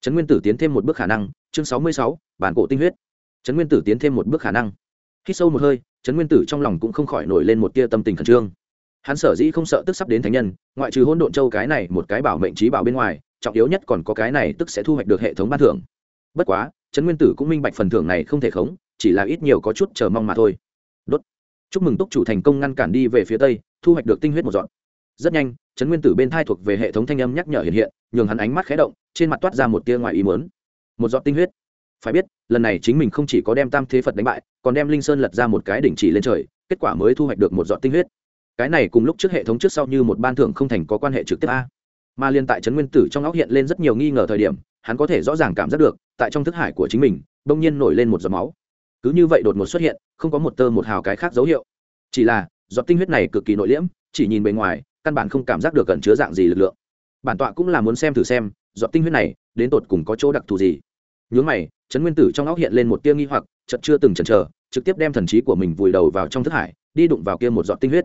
Trấn nguyên tử tiến thêm một bước khả năng, chương sáu mươi sáu, bản cổ tinh huyết. Trấn nguyên tử tiến thêm một bước khả năng. Khi sâu một hơi, trấn nguyên tử trong lòng cũng không khỏi nổi lên một tia tâm tình khẩn trương. Hắn sở dĩ không sợ tức sắp đến thánh nhân, ngoại trừ hôn độn châu cái này một cái bảo mệnh trí bảo bên ngoài, trọng yếu nhất còn có cái này tức sẽ thu hoạch được hệ thống ban thưởng. Bất quá, trấn nguyên tử cũng minh bạch phần thưởng này không thể khống, chỉ là ít nhiều có chút chờ mong mà thôi. Đốt. Chúc mừng túc chủ thành công ngăn cản đi về phía tây, thu hoạch được tinh huyết một dọn rất nhanh, trấn nguyên tử bên thai thuộc về hệ thống thanh âm nhắc nhở hiện hiện, nhường hắn ánh mắt khé động, trên mặt toát ra một tia ngoài ý mớn một giọt tinh huyết. Phải biết, lần này chính mình không chỉ có đem tam thế phật đánh bại, còn đem linh sơn lật ra một cái đỉnh chỉ lên trời, kết quả mới thu hoạch được một giọt tinh huyết. Cái này cùng lúc trước hệ thống trước sau như một ban thưởng không thành có quan hệ trực tiếp a. Mà liên tại trấn nguyên tử trong óc hiện lên rất nhiều nghi ngờ thời điểm, hắn có thể rõ ràng cảm giác được, tại trong thức hải của chính mình, bỗng nhiên nổi lên một giọt máu. Cứ như vậy đột ngột xuất hiện, không có một tơ một hào cái khác dấu hiệu. Chỉ là, giọt tinh huyết này cực kỳ nội liễm, chỉ nhìn bề ngoài căn bản không cảm giác được cẩn chứa dạng gì lực lượng. Bản tọa cũng là muốn xem thử xem dọn tinh huyết này đến tột cùng có chỗ đặc thù gì. Nhướng mày trấn nguyên tử trong óc hiện lên một tia nghi hoặc chợt chưa từng chần chờ trực tiếp đem thần trí của mình vùi đầu vào trong thức hải đi đụng vào kia một giọt tinh huyết.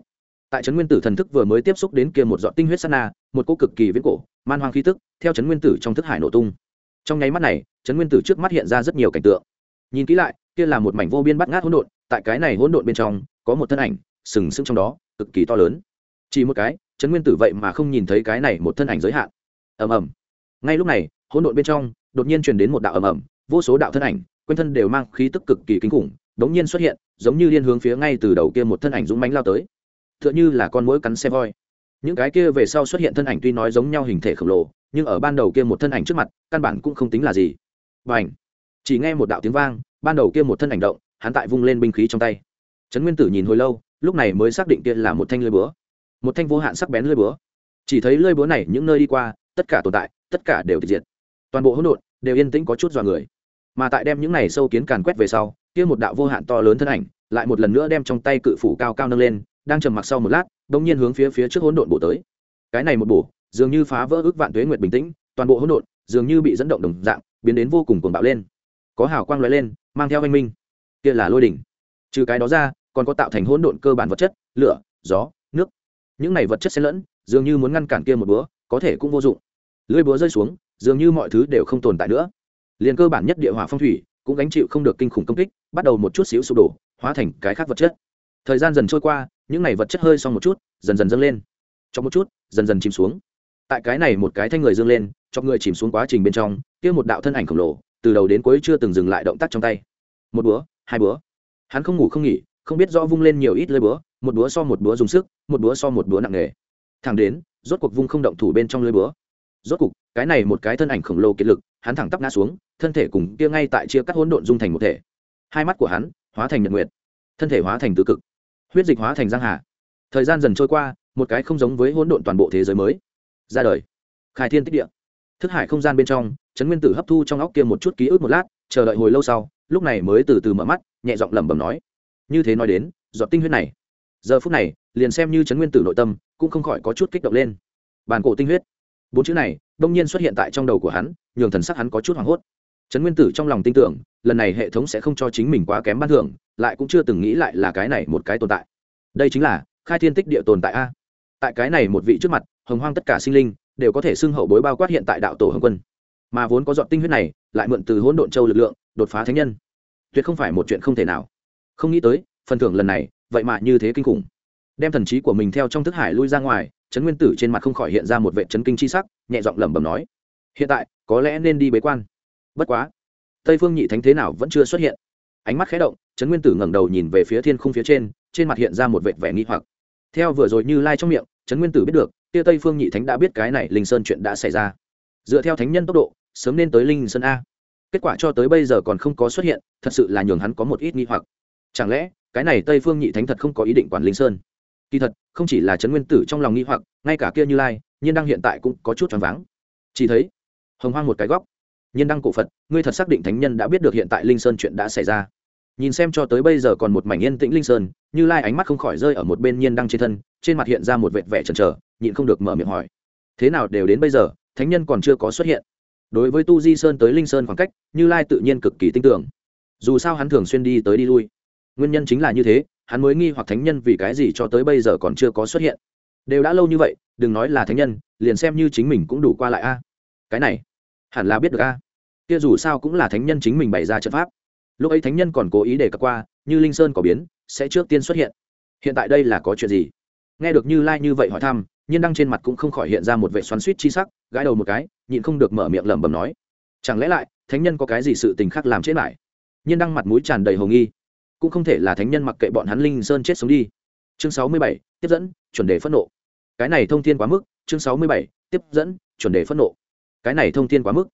Tại trấn nguyên tử thần thức vừa mới tiếp xúc đến kia một giọt tinh huyết sana, một cô cực kỳ viễn cổ man hoang khí tức theo trấn nguyên tử trong thức hải nổ tung. Trong nháy mắt này trấn nguyên tử trước mắt hiện ra rất nhiều cảnh tượng. Nhìn kỹ lại kia là một mảnh vô biên bắt ngát hỗn độn tại cái này hỗn độn bên trong có một thân ảnh sừng sững trong đó cực kỳ to lớn. Chỉ một cái trấn nguyên tử vậy mà không nhìn thấy cái này một thân ảnh giới hạn. Ầm ầm. Ngay lúc này, hỗn độn bên trong, đột nhiên truyền đến một đạo ầm ầm, vô số đạo thân ảnh, quanh thân đều mang khí tức cực kỳ kinh khủng, đống nhiên xuất hiện, giống như liên hướng phía ngay từ đầu kia một thân ảnh dũng mãnh lao tới. Tựa như là con muỗi cắn xe voi. Những cái kia về sau xuất hiện thân ảnh tuy nói giống nhau hình thể khổng lồ, nhưng ở ban đầu kia một thân ảnh trước mặt, căn bản cũng không tính là gì. Và ảnh chỉ nghe một đạo tiếng vang, ban đầu kia một thân ảnh động, hắn tại vung lên binh khí trong tay. Trấn nguyên tử nhìn hồi lâu, lúc này mới xác định kia là một thanh lưỡi búa một thanh vô hạn sắc bén lơi búa. Chỉ thấy lơi búa này những nơi đi qua, tất cả tồn tại, tất cả đều tịch diệt. Toàn bộ hỗn độn đều yên tĩnh có chút dọa người. Mà tại đem những này sâu kiến càn quét về sau, kia một đạo vô hạn to lớn thân ảnh lại một lần nữa đem trong tay cự phủ cao cao nâng lên, đang trầm mặc sau một lát, bỗng nhiên hướng phía phía trước hỗn độn bổ tới. Cái này một bổ, dường như phá vỡ ước vạn tuế nguyệt bình tĩnh, toàn bộ hỗn độn dường như bị dẫn động đồng dạng, biến đến vô cùng cuồng bạo lên. Có hào quang lóe lên, mang theo anh minh. Kia là lôi đỉnh. Trừ cái đó ra, còn có tạo thành hỗn độn cơ bản vật chất, lửa, gió những này vật chất xen lẫn, dường như muốn ngăn cản kia một búa, có thể cũng vô dụng. Lưỡi búa rơi xuống, dường như mọi thứ đều không tồn tại nữa. Liền cơ bản nhất địa hỏa phong thủy cũng gánh chịu không được kinh khủng công kích, bắt đầu một chút xíu sụp đổ, hóa thành cái khác vật chất. Thời gian dần trôi qua, những này vật chất hơi xong một chút, dần dần dâng lên. Trong một chút, dần dần chìm xuống. Tại cái này một cái thanh người dâng lên cho người chìm xuống quá trình bên trong, kia một đạo thân ảnh khổng lồ, từ đầu đến cuối chưa từng dừng lại động tác trong tay. Một búa, hai búa. Hắn không ngủ không nghỉ không biết rõ vung lên nhiều ít lưỡi búa, một búa so một búa dùng sức, một búa so một búa nặng nề. Thẳng đến, rốt cuộc vung không động thủ bên trong lưỡi búa. Rốt cuộc cái này một cái thân ảnh khổng lồ kiệt lực, hắn thẳng tắp ngã xuống, thân thể cùng kia ngay tại chia cắt hỗn độn dung thành một thể. Hai mắt của hắn hóa thành nhật nguyệt, thân thể hóa thành tứ cực. Huyết dịch hóa thành giang hà. Thời gian dần trôi qua, một cái không giống với hỗn độn toàn bộ thế giới mới. Ra đời. Khai thiên tích địa. Thức hải không gian bên trong, trấn nguyên tử hấp thu trong óc kia một chút ký ức một lát, chờ đợi hồi lâu sau, lúc này mới từ từ mở mắt, nhẹ giọng lẩm bẩm nói như thế nói đến, giọt tinh huyết này. Giờ phút này, liền xem như trấn nguyên tử nội tâm, cũng không khỏi có chút kích động lên. Bàn cổ tinh huyết. Bốn chữ này, đông nhiên xuất hiện tại trong đầu của hắn, nhường thần sắc hắn có chút hoảng hốt. Trấn nguyên tử trong lòng tin tưởng, lần này hệ thống sẽ không cho chính mình quá kém ban thưởng, lại cũng chưa từng nghĩ lại là cái này một cái tồn tại. Đây chính là, khai thiên tích địa tồn tại a. Tại cái này một vị trước mặt, hồng hoang tất cả sinh linh, đều có thể xưng hậu bối bao quát hiện tại đạo tổ hồng quân. Mà vốn có dọn tinh huyết này, lại mượn từ hỗn độn châu lực lượng, đột phá thánh nhân. Tuyệt không phải một chuyện không thể nào không nghĩ tới, phần thưởng lần này, vậy mà như thế kinh khủng. Đem thần trí của mình theo trong thức hải lui ra ngoài, trấn nguyên tử trên mặt không khỏi hiện ra một vệ chấn kinh c h i sắc, nhẹ giọng lẩm bẩm nói, hiện tại, có lẽ nên đi bế quan. Bất quá, tây phương nhị thánh thế nào vẫn chưa xuất hiện. Ánh mắt khé động, trấn nguyên tử ngẩng đầu nhìn về phía thiên khung phía trên trên mặt hiện ra một vệt vẻ nghi hoặc. Theo vừa rồi như lai trong miệng, trấn nguyên tử biết được tia tây phương nhị thánh đã biết cái này linh sơn chuyện đã xảy ra. Dựa theo thánh nhân tốc độ, sớm nên tới linh sơn a. Kết quả cho tới bây giờ còn không có xuất hiện, thật sự là nhường hắn có một ít nghi hoặc chẳng lẽ, cái này tây phương nhị thánh thật không có ý định quản linh sơn? Kỳ thật, không chỉ là trấn nguyên tử trong lòng nghi hoặc, ngay cả kia như lai, nhiên đăng hiện tại cũng có chút choáng váng. Chỉ thấy, hồng hoang một cái góc. Nhiên đăng cổ phật, ngươi thật xác định thánh nhân đã biết được hiện tại linh sơn chuyện đã xảy ra. Nhìn xem cho tới bây giờ còn một mảnh yên tĩnh linh sơn, như lai ánh mắt không khỏi rơi ở một bên nhiên đăng trên thân, trên mặt hiện ra một vệt vẻ chần trờ nhịn không được mở miệng hỏi. Thế nào đều đến bây giờ, thánh nhân còn chưa có xuất hiện? Đối với tu di sơn tới linh sơn khoảng cách, như lai tự nhiên cực kỳ tin tưởng. Dù sao hắn thường xuyên đi tới đi lui nguyên nhân chính là như thế, hắn mới nghi hoặc thánh nhân vì cái gì cho tới bây giờ còn chưa có xuất hiện. Đều đã lâu như vậy, đừng nói là thánh nhân, liền xem như chính mình cũng đủ qua lại a. Cái này, hẳn là biết được a. Kia dù sao cũng là thánh nhân chính mình bày ra trận pháp. Lúc ấy thánh nhân còn cố ý để cập qua, như linh sơn có biến, sẽ trước tiên xuất hiện. Hiện tại đây là có chuyện gì? Nghe được như lai như vậy hỏi thăm, nhiên đăng trên mặt cũng không khỏi hiện ra một vệ xoắn suýt chi sắc, gãi đầu một cái, nhịn không được mở miệng lẩm bẩm nói, chẳng lẽ lại, thánh nhân có cái gì sự tình khác làm chết lại? Nhiên đăng mặt mũi tràn đầy hồ nghi cũng không thể là thánh nhân mặc kệ bọn hắn linh sơn chết sống đi. Chương sáu mươi bảy, tiếp dẫn, chuẩn đề phẫn nộ. Cái này thông thiên quá mức, chương sáu mươi bảy, tiếp dẫn, chuẩn đề phẫn nộ. Cái này thông thiên quá mức.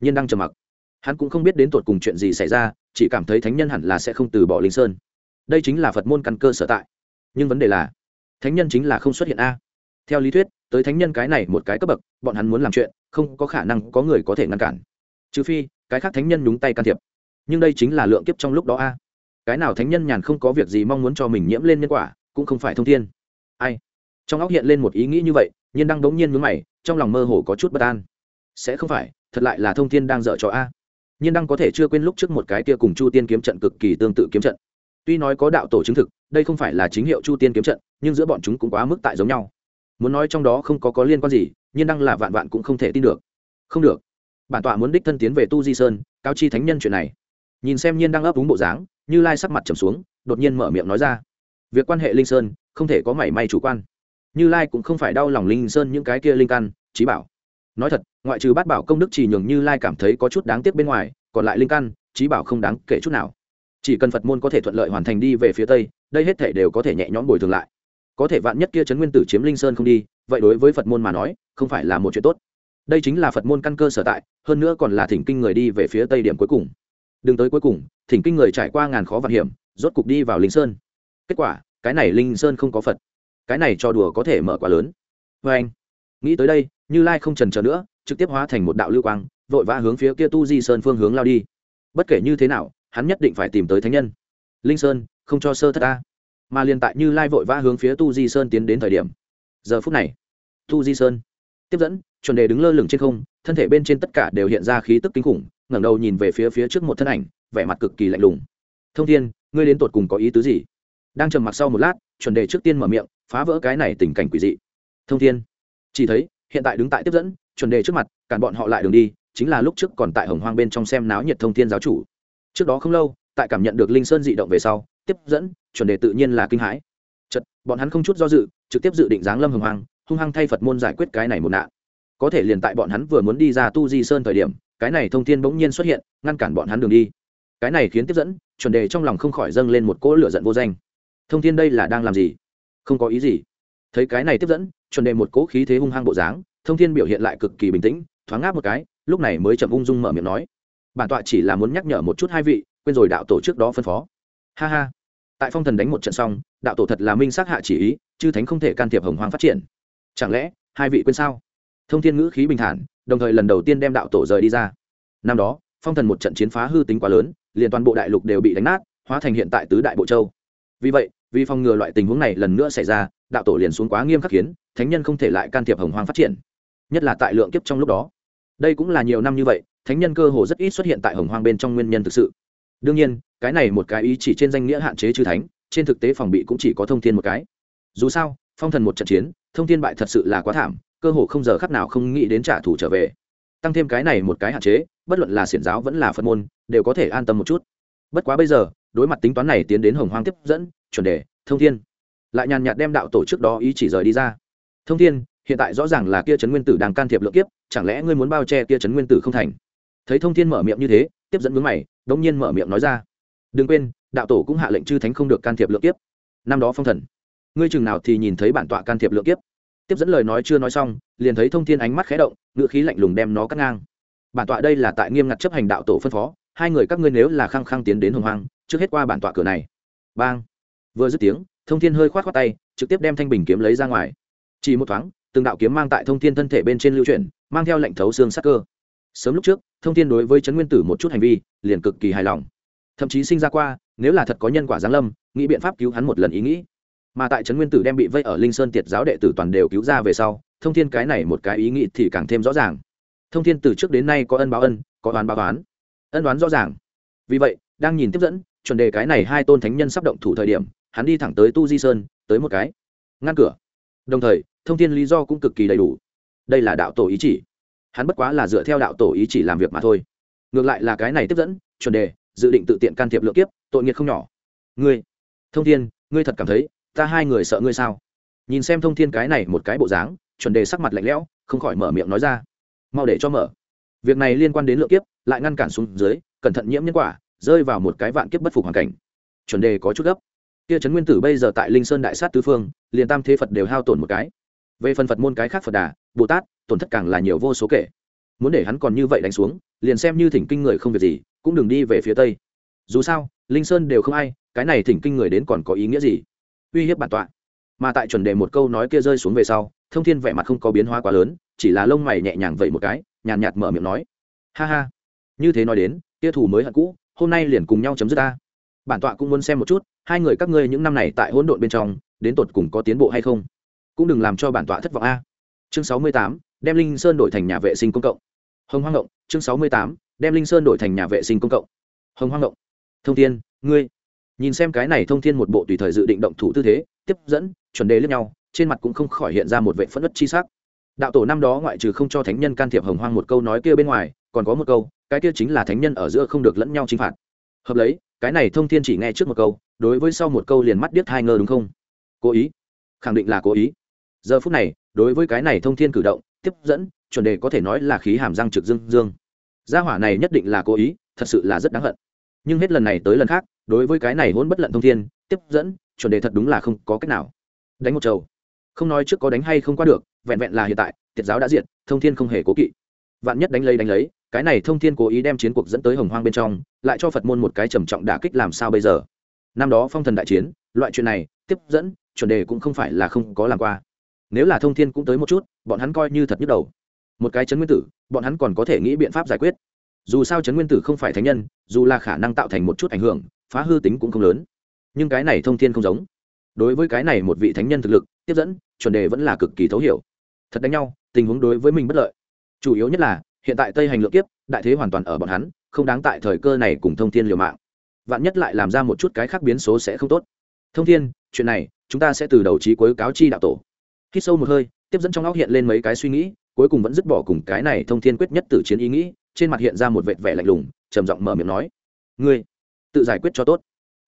Nhân đăng trầm mặc. Hắn cũng không biết đến tột cùng chuyện gì xảy ra, chỉ cảm thấy thánh nhân hẳn là sẽ không từ bỏ linh sơn. Đây chính là phật môn căn cơ sở tại. Nhưng vấn đề là, thánh nhân chính là không xuất hiện a. Theo lý thuyết, tới thánh nhân cái này một cái cấp bậc, bọn hắn muốn làm chuyện, không có khả năng có người có thể ngăn cản. Trừ phi, cái khác thánh nhân nhúng tay can thiệp. Nhưng đây chính là lượng kiếp trong lúc đó a cái nào thánh nhân nhàn không có việc gì mong muốn cho mình nhiễm lên nhân quả, cũng không phải thông thiên. Ai? Trong óc hiện lên một ý nghĩ như vậy, nhiên đang đống nhiên mướn mày, trong lòng mơ hồ có chút bất an. Sẽ không phải, thật lại là thông thiên đang dở cho a. Nhiên đăng có thể chưa quên lúc trước một cái kia cùng chu tiên kiếm trận cực kỳ tương tự kiếm trận. Tuy nói có đạo tổ chứng thực, đây không phải là chính hiệu chu tiên kiếm trận, nhưng giữa bọn chúng cũng quá mức tại giống nhau. Muốn nói trong đó không có có liên quan gì, nhiên đăng là vạn vạn cũng không thể tin được. Không được. Bản tọa muốn đích thân tiến về tu di sơn cao chi thánh nhân chuyện này nhìn xem nhiên đang ấp úng bộ dáng, như lai sắc mặt trầm xuống, đột nhiên mở miệng nói ra. Việc quan hệ linh sơn, không thể có mảy may chủ quan. Như lai cũng không phải đau lòng linh sơn những cái kia linh căn trí bảo. Nói thật, ngoại trừ bát bảo công đức chỉ nhường như lai cảm thấy có chút đáng tiếc bên ngoài, còn lại linh căn trí bảo không đáng kể chút nào. Chỉ cần phật môn có thể thuận lợi hoàn thành đi về phía tây, đây hết thể đều có thể nhẹ nhõm bồi thường lại. Có thể vạn nhất kia trấn nguyên tử chiếm linh sơn không đi, vậy đối với phật môn mà nói, không phải là một chuyện tốt. Đây chính là phật môn căn cơ sở tại, hơn nữa còn là thỉnh kinh người đi về phía tây điểm cuối cùng đừng tới cuối cùng, thỉnh kinh người trải qua ngàn khó vạn hiểm, rốt cục đi vào linh sơn. Kết quả, cái này linh sơn không có phật. Cái này cho đùa có thể mở quá lớn. Vê anh, nghĩ tới đây, như lai không trần trờ nữa, trực tiếp hóa thành một đạo lưu quang, vội vã hướng phía kia tu di sơn phương hướng lao đi. Bất kể như thế nào, hắn nhất định phải tìm tới thánh nhân. Linh sơn, không cho sơ thất ta mà liền tại như lai vội vã hướng phía tu di sơn tiến đến thời điểm, giờ phút này, tu di sơn tiếp dẫn, chuẩn đề đứng lơ lửng trên không, thân thể bên trên tất cả đều hiện ra khí tức kinh khủng ngẩng đầu nhìn về phía phía trước một thân ảnh, vẻ mặt cực kỳ lạnh lùng. Thông thiên, ngươi đến tột cùng có ý tứ gì? Đang trầm mặc sau một lát, chuẩn đề trước tiên mở miệng, phá vỡ cái này tình cảnh quỷ dị. Thông thiên. Chỉ thấy, hiện tại đứng tại tiếp dẫn, chuẩn đề trước mặt, cản bọn họ lại đường đi, chính là lúc trước còn tại hồng hoang bên trong xem náo nhiệt thông thiên giáo chủ. Trước đó không lâu, tại cảm nhận được linh sơn dị động về sau, tiếp dẫn, chuẩn đề tự nhiên là kinh hãi. Chật bọn hắn không chút do dự, trực tiếp dự định giáng lâm hồng hoang, hung hăng thay phật môn giải quyết cái này một nạn. Có thể liền tại bọn hắn vừa muốn đi ra tu di sơn thời điểm cái này thông thiên bỗng nhiên xuất hiện, ngăn cản bọn hắn đường đi. Cái này khiến tiếp dẫn, chuẩn đề trong lòng không khỏi dâng lên một cỗ lửa giận vô danh. Thông thiên đây là đang làm gì? Không có ý gì. Thấy cái này tiếp dẫn, chuẩn đề một cỗ khí thế hung hăng bộ dáng, thông thiên biểu hiện lại cực kỳ bình tĩnh, thoáng ngáp một cái, lúc này mới chậm ung dung mở miệng nói. Bản tọa chỉ là muốn nhắc nhở một chút hai vị, quên rồi đạo tổ trước đó phân phó. Ha ha. Tại phong thần đánh một trận xong, đạo tổ thật là minh xác hạ chỉ ý, chư thánh không thể can thiệp hồng hoang phát triển. Chẳng lẽ, hai vị quên sao? Thông thiên ngữ khí bình thản đồng thời lần đầu tiên đem đạo tổ rời đi ra. Năm đó, phong thần một trận chiến phá hư tính quá lớn, liền toàn bộ đại lục đều bị đánh nát, hóa thành hiện tại tứ đại bộ châu. Vì vậy, vì phòng ngừa loại tình huống này lần nữa xảy ra, đạo tổ liền xuống quá nghiêm khắc khiến, thánh nhân không thể lại can thiệp hồng hoang phát triển. Nhất là tại lượng kiếp trong lúc đó. Đây cũng là nhiều năm như vậy, thánh nhân cơ hồ rất ít xuất hiện tại hồng hoang bên trong nguyên nhân thực sự. Đương nhiên, cái này một cái ý chỉ trên danh nghĩa hạn chế chư thánh, trên thực tế phòng bị cũng chỉ có thông thiên một cái. Dù sao, phong thần một trận chiến, thông thiên bại thật sự là quá thảm cơ hồ không giờ khắc nào không nghĩ đến trả thù trở về. Tăng thêm cái này một cái hạn chế, bất luận là xiển giáo vẫn là phật môn, đều có thể an tâm một chút. Bất quá bây giờ, đối mặt tính toán này tiến đến hồng hoang tiếp dẫn, chuẩn đề, thông thiên. Lại nhàn nhạt đem đạo tổ trước đó ý chỉ rời đi ra. Thông thiên, hiện tại rõ ràng là kia trấn nguyên tử đang can thiệp lượng kiếp, chẳng lẽ ngươi muốn bao che kia trấn nguyên tử không thành? Thấy thông thiên mở miệng như thế, tiếp dẫn vướng mày, đống nhiên mở miệng nói ra. Đừng quên, đạo tổ cũng hạ lệnh chư thánh không được can thiệp lượng kiếp. Năm đó phong thần. Ngươi chừng nào thì nhìn thấy bản tọa can thiệp lượng kiếp? Tiếp dẫn lời nói chưa nói xong, liền thấy thông thiên ánh mắt khé động, ngựa khí lạnh lùng đem nó cắt ngang. Bản tọa đây là tại nghiêm ngặt chấp hành đạo tổ phân phó, hai người các ngươi nếu là khăng khăng tiến đến hồng hoang, trước hết qua bản tọa cửa này. Bang. Vừa dứt tiếng, thông thiên hơi khoát khoát tay, trực tiếp đem thanh bình kiếm lấy ra ngoài. Chỉ một thoáng, từng đạo kiếm mang tại thông thiên thân thể bên trên lưu chuyển, mang theo lệnh thấu xương sắc cơ. Sớm lúc trước, thông thiên đối với trấn nguyên tử một chút hành vi, liền cực kỳ hài lòng. Thậm chí sinh ra qua, nếu là thật có nhân quả giáng lâm, nghĩ biện pháp cứu hắn một lần ý nghĩ mà tại trấn nguyên tử đem bị vây ở linh sơn tiệt giáo đệ tử toàn đều cứu ra về sau, thông thiên cái này một cái ý nghĩ thì càng thêm rõ ràng. Thông thiên từ trước đến nay có ân báo ân, có oán báo oán. Ân đoán rõ ràng. Vì vậy, đang nhìn tiếp dẫn, chuẩn đề cái này hai tôn thánh nhân sắp động thủ thời điểm, hắn đi thẳng tới tu di sơn, tới một cái. Ngăn cửa. Đồng thời, thông tin lý do cũng cực kỳ đầy đủ. Đây là đạo tổ ý chỉ. Hắn bất quá là dựa theo đạo tổ ý chỉ làm việc mà thôi. Ngược lại là cái này tiếp dẫn, chuẩn đề, dự định tự tiện can thiệp lượng kiếp, tội nghiệt không nhỏ. Ngươi, thông thiên, ngươi thật cảm thấy ta hai người sợ ngươi sao? Nhìn xem thông thiên cái này một cái bộ dáng, chuẩn đề sắc mặt lạnh lẽo, không khỏi mở miệng nói ra. Mau để cho mở. Việc này liên quan đến lượng kiếp, lại ngăn cản xuống dưới, cẩn thận nhiễm nhân quả, rơi vào một cái vạn kiếp bất phục hoàn cảnh. Chuẩn đề có chút gấp. Kia trấn nguyên tử bây giờ tại linh sơn đại sát tứ phương, liền tam thế phật đều hao tổn một cái. Về phần phật môn cái khác phật đà, bồ tát, tổn thất càng là nhiều vô số kể. Muốn để hắn còn như vậy đánh xuống, liền xem như thỉnh kinh người không việc gì, cũng đừng đi về phía tây. Dù sao, linh sơn đều không ai, cái này thỉnh kinh người đến còn có ý nghĩa gì? Uy hiếp bản tọa. Mà tại chuẩn đề một câu nói kia rơi xuống về sau, thông thiên vẻ mặt không có biến hóa quá lớn, chỉ là lông mày nhẹ nhàng vậy một cái, nhàn nhạt mở miệng nói. Ha ha. Như thế nói đến, kia thủ mới hận cũ, hôm nay liền cùng nhau chấm dứt ta. Bản tọa cũng muốn xem một chút, hai người các ngươi những năm này tại hỗn độn bên trong, đến tột cùng có tiến bộ hay không? Cũng đừng làm cho bản tọa thất vọng a. Chương sáu mươi tám, đem linh sơn đổi thành nhà vệ sinh công cộng. Hồng hoang động chương sáu mươi tám, đem linh sơn đổi thành nhà vệ sinh công cộng. Hồng hoang động thông thiên, ngươi nhìn xem cái này thông thiên một bộ tùy thời dự định động thủ tư thế, tiếp dẫn, chuẩn đề lẫn nhau, trên mặt cũng không khỏi hiện ra một vệ phẫn nứt chi sắc. Đạo tổ năm đó ngoại trừ không cho thánh nhân can thiệp hồng hoang một câu nói kia bên ngoài, còn có một câu, cái kia chính là thánh nhân ở giữa không được lẫn nhau chinh phạt. Hợp lấy, cái này thông thiên chỉ nghe trước một câu, đối với sau một câu liền mắt điếc hai ngơ đúng không? Cố ý. Khẳng định là cố ý. Giờ phút này, đối với cái này thông thiên cử động, tiếp dẫn, chuẩn đề có thể nói là khí hàm răng trực dương dương. Gia hỏa này nhất định là cố ý, thật sự là rất đáng hận. Nhưng hết lần này tới lần khác đối với cái này hôn bất lận thông thiên, tiếp dẫn, chuẩn đề thật đúng là không có cách nào. Đánh một trầu. Không nói trước có đánh hay không qua được, vẹn vẹn là hiện tại, tiệt giáo đã diệt, thông thiên không hề cố kỵ. Vạn nhất đánh lấy đánh lấy, cái này thông thiên cố ý đem chiến cuộc dẫn tới hồng hoang bên trong, lại cho phật môn một cái trầm trọng đả kích làm sao bây giờ? Năm đó phong thần đại chiến, loại chuyện này, tiếp dẫn, chuẩn đề cũng không phải là không có làm qua. Nếu là thông thiên cũng tới một chút, bọn hắn coi như thật nhức đầu. Một cái chấn nguyên tử, bọn hắn còn có thể nghĩ biện pháp giải quyết. Dù sao chấn nguyên tử không phải thánh nhân, dù là khả năng tạo thành một chút ảnh hưởng phá hư tính cũng không lớn. Nhưng cái này thông thiên không giống. Đối với cái này một vị thánh nhân thực lực, tiếp dẫn, chuẩn đề vẫn là cực kỳ thấu hiểu. Thật đánh nhau, tình huống đối với mình bất lợi. Chủ yếu nhất là, hiện tại tây hành lượng kiếp, đại thế hoàn toàn ở bọn hắn, không đáng tại thời cơ này cùng thông thiên liều mạng. Vạn nhất lại làm ra một chút cái khác biến số sẽ không tốt. Thông thiên, chuyện này, chúng ta sẽ từ đầu trí cuối cáo chi đạo tổ. Khi sâu một hơi, tiếp dẫn trong óc hiện lên mấy cái suy nghĩ, cuối cùng vẫn dứt bỏ cùng cái này thông thiên quyết nhất từ chiến ý nghĩ, trên mặt hiện ra một vệt vẻ lạnh lùng, trầm giọng mở miệng nói. Ngươi tự giải quyết cho tốt.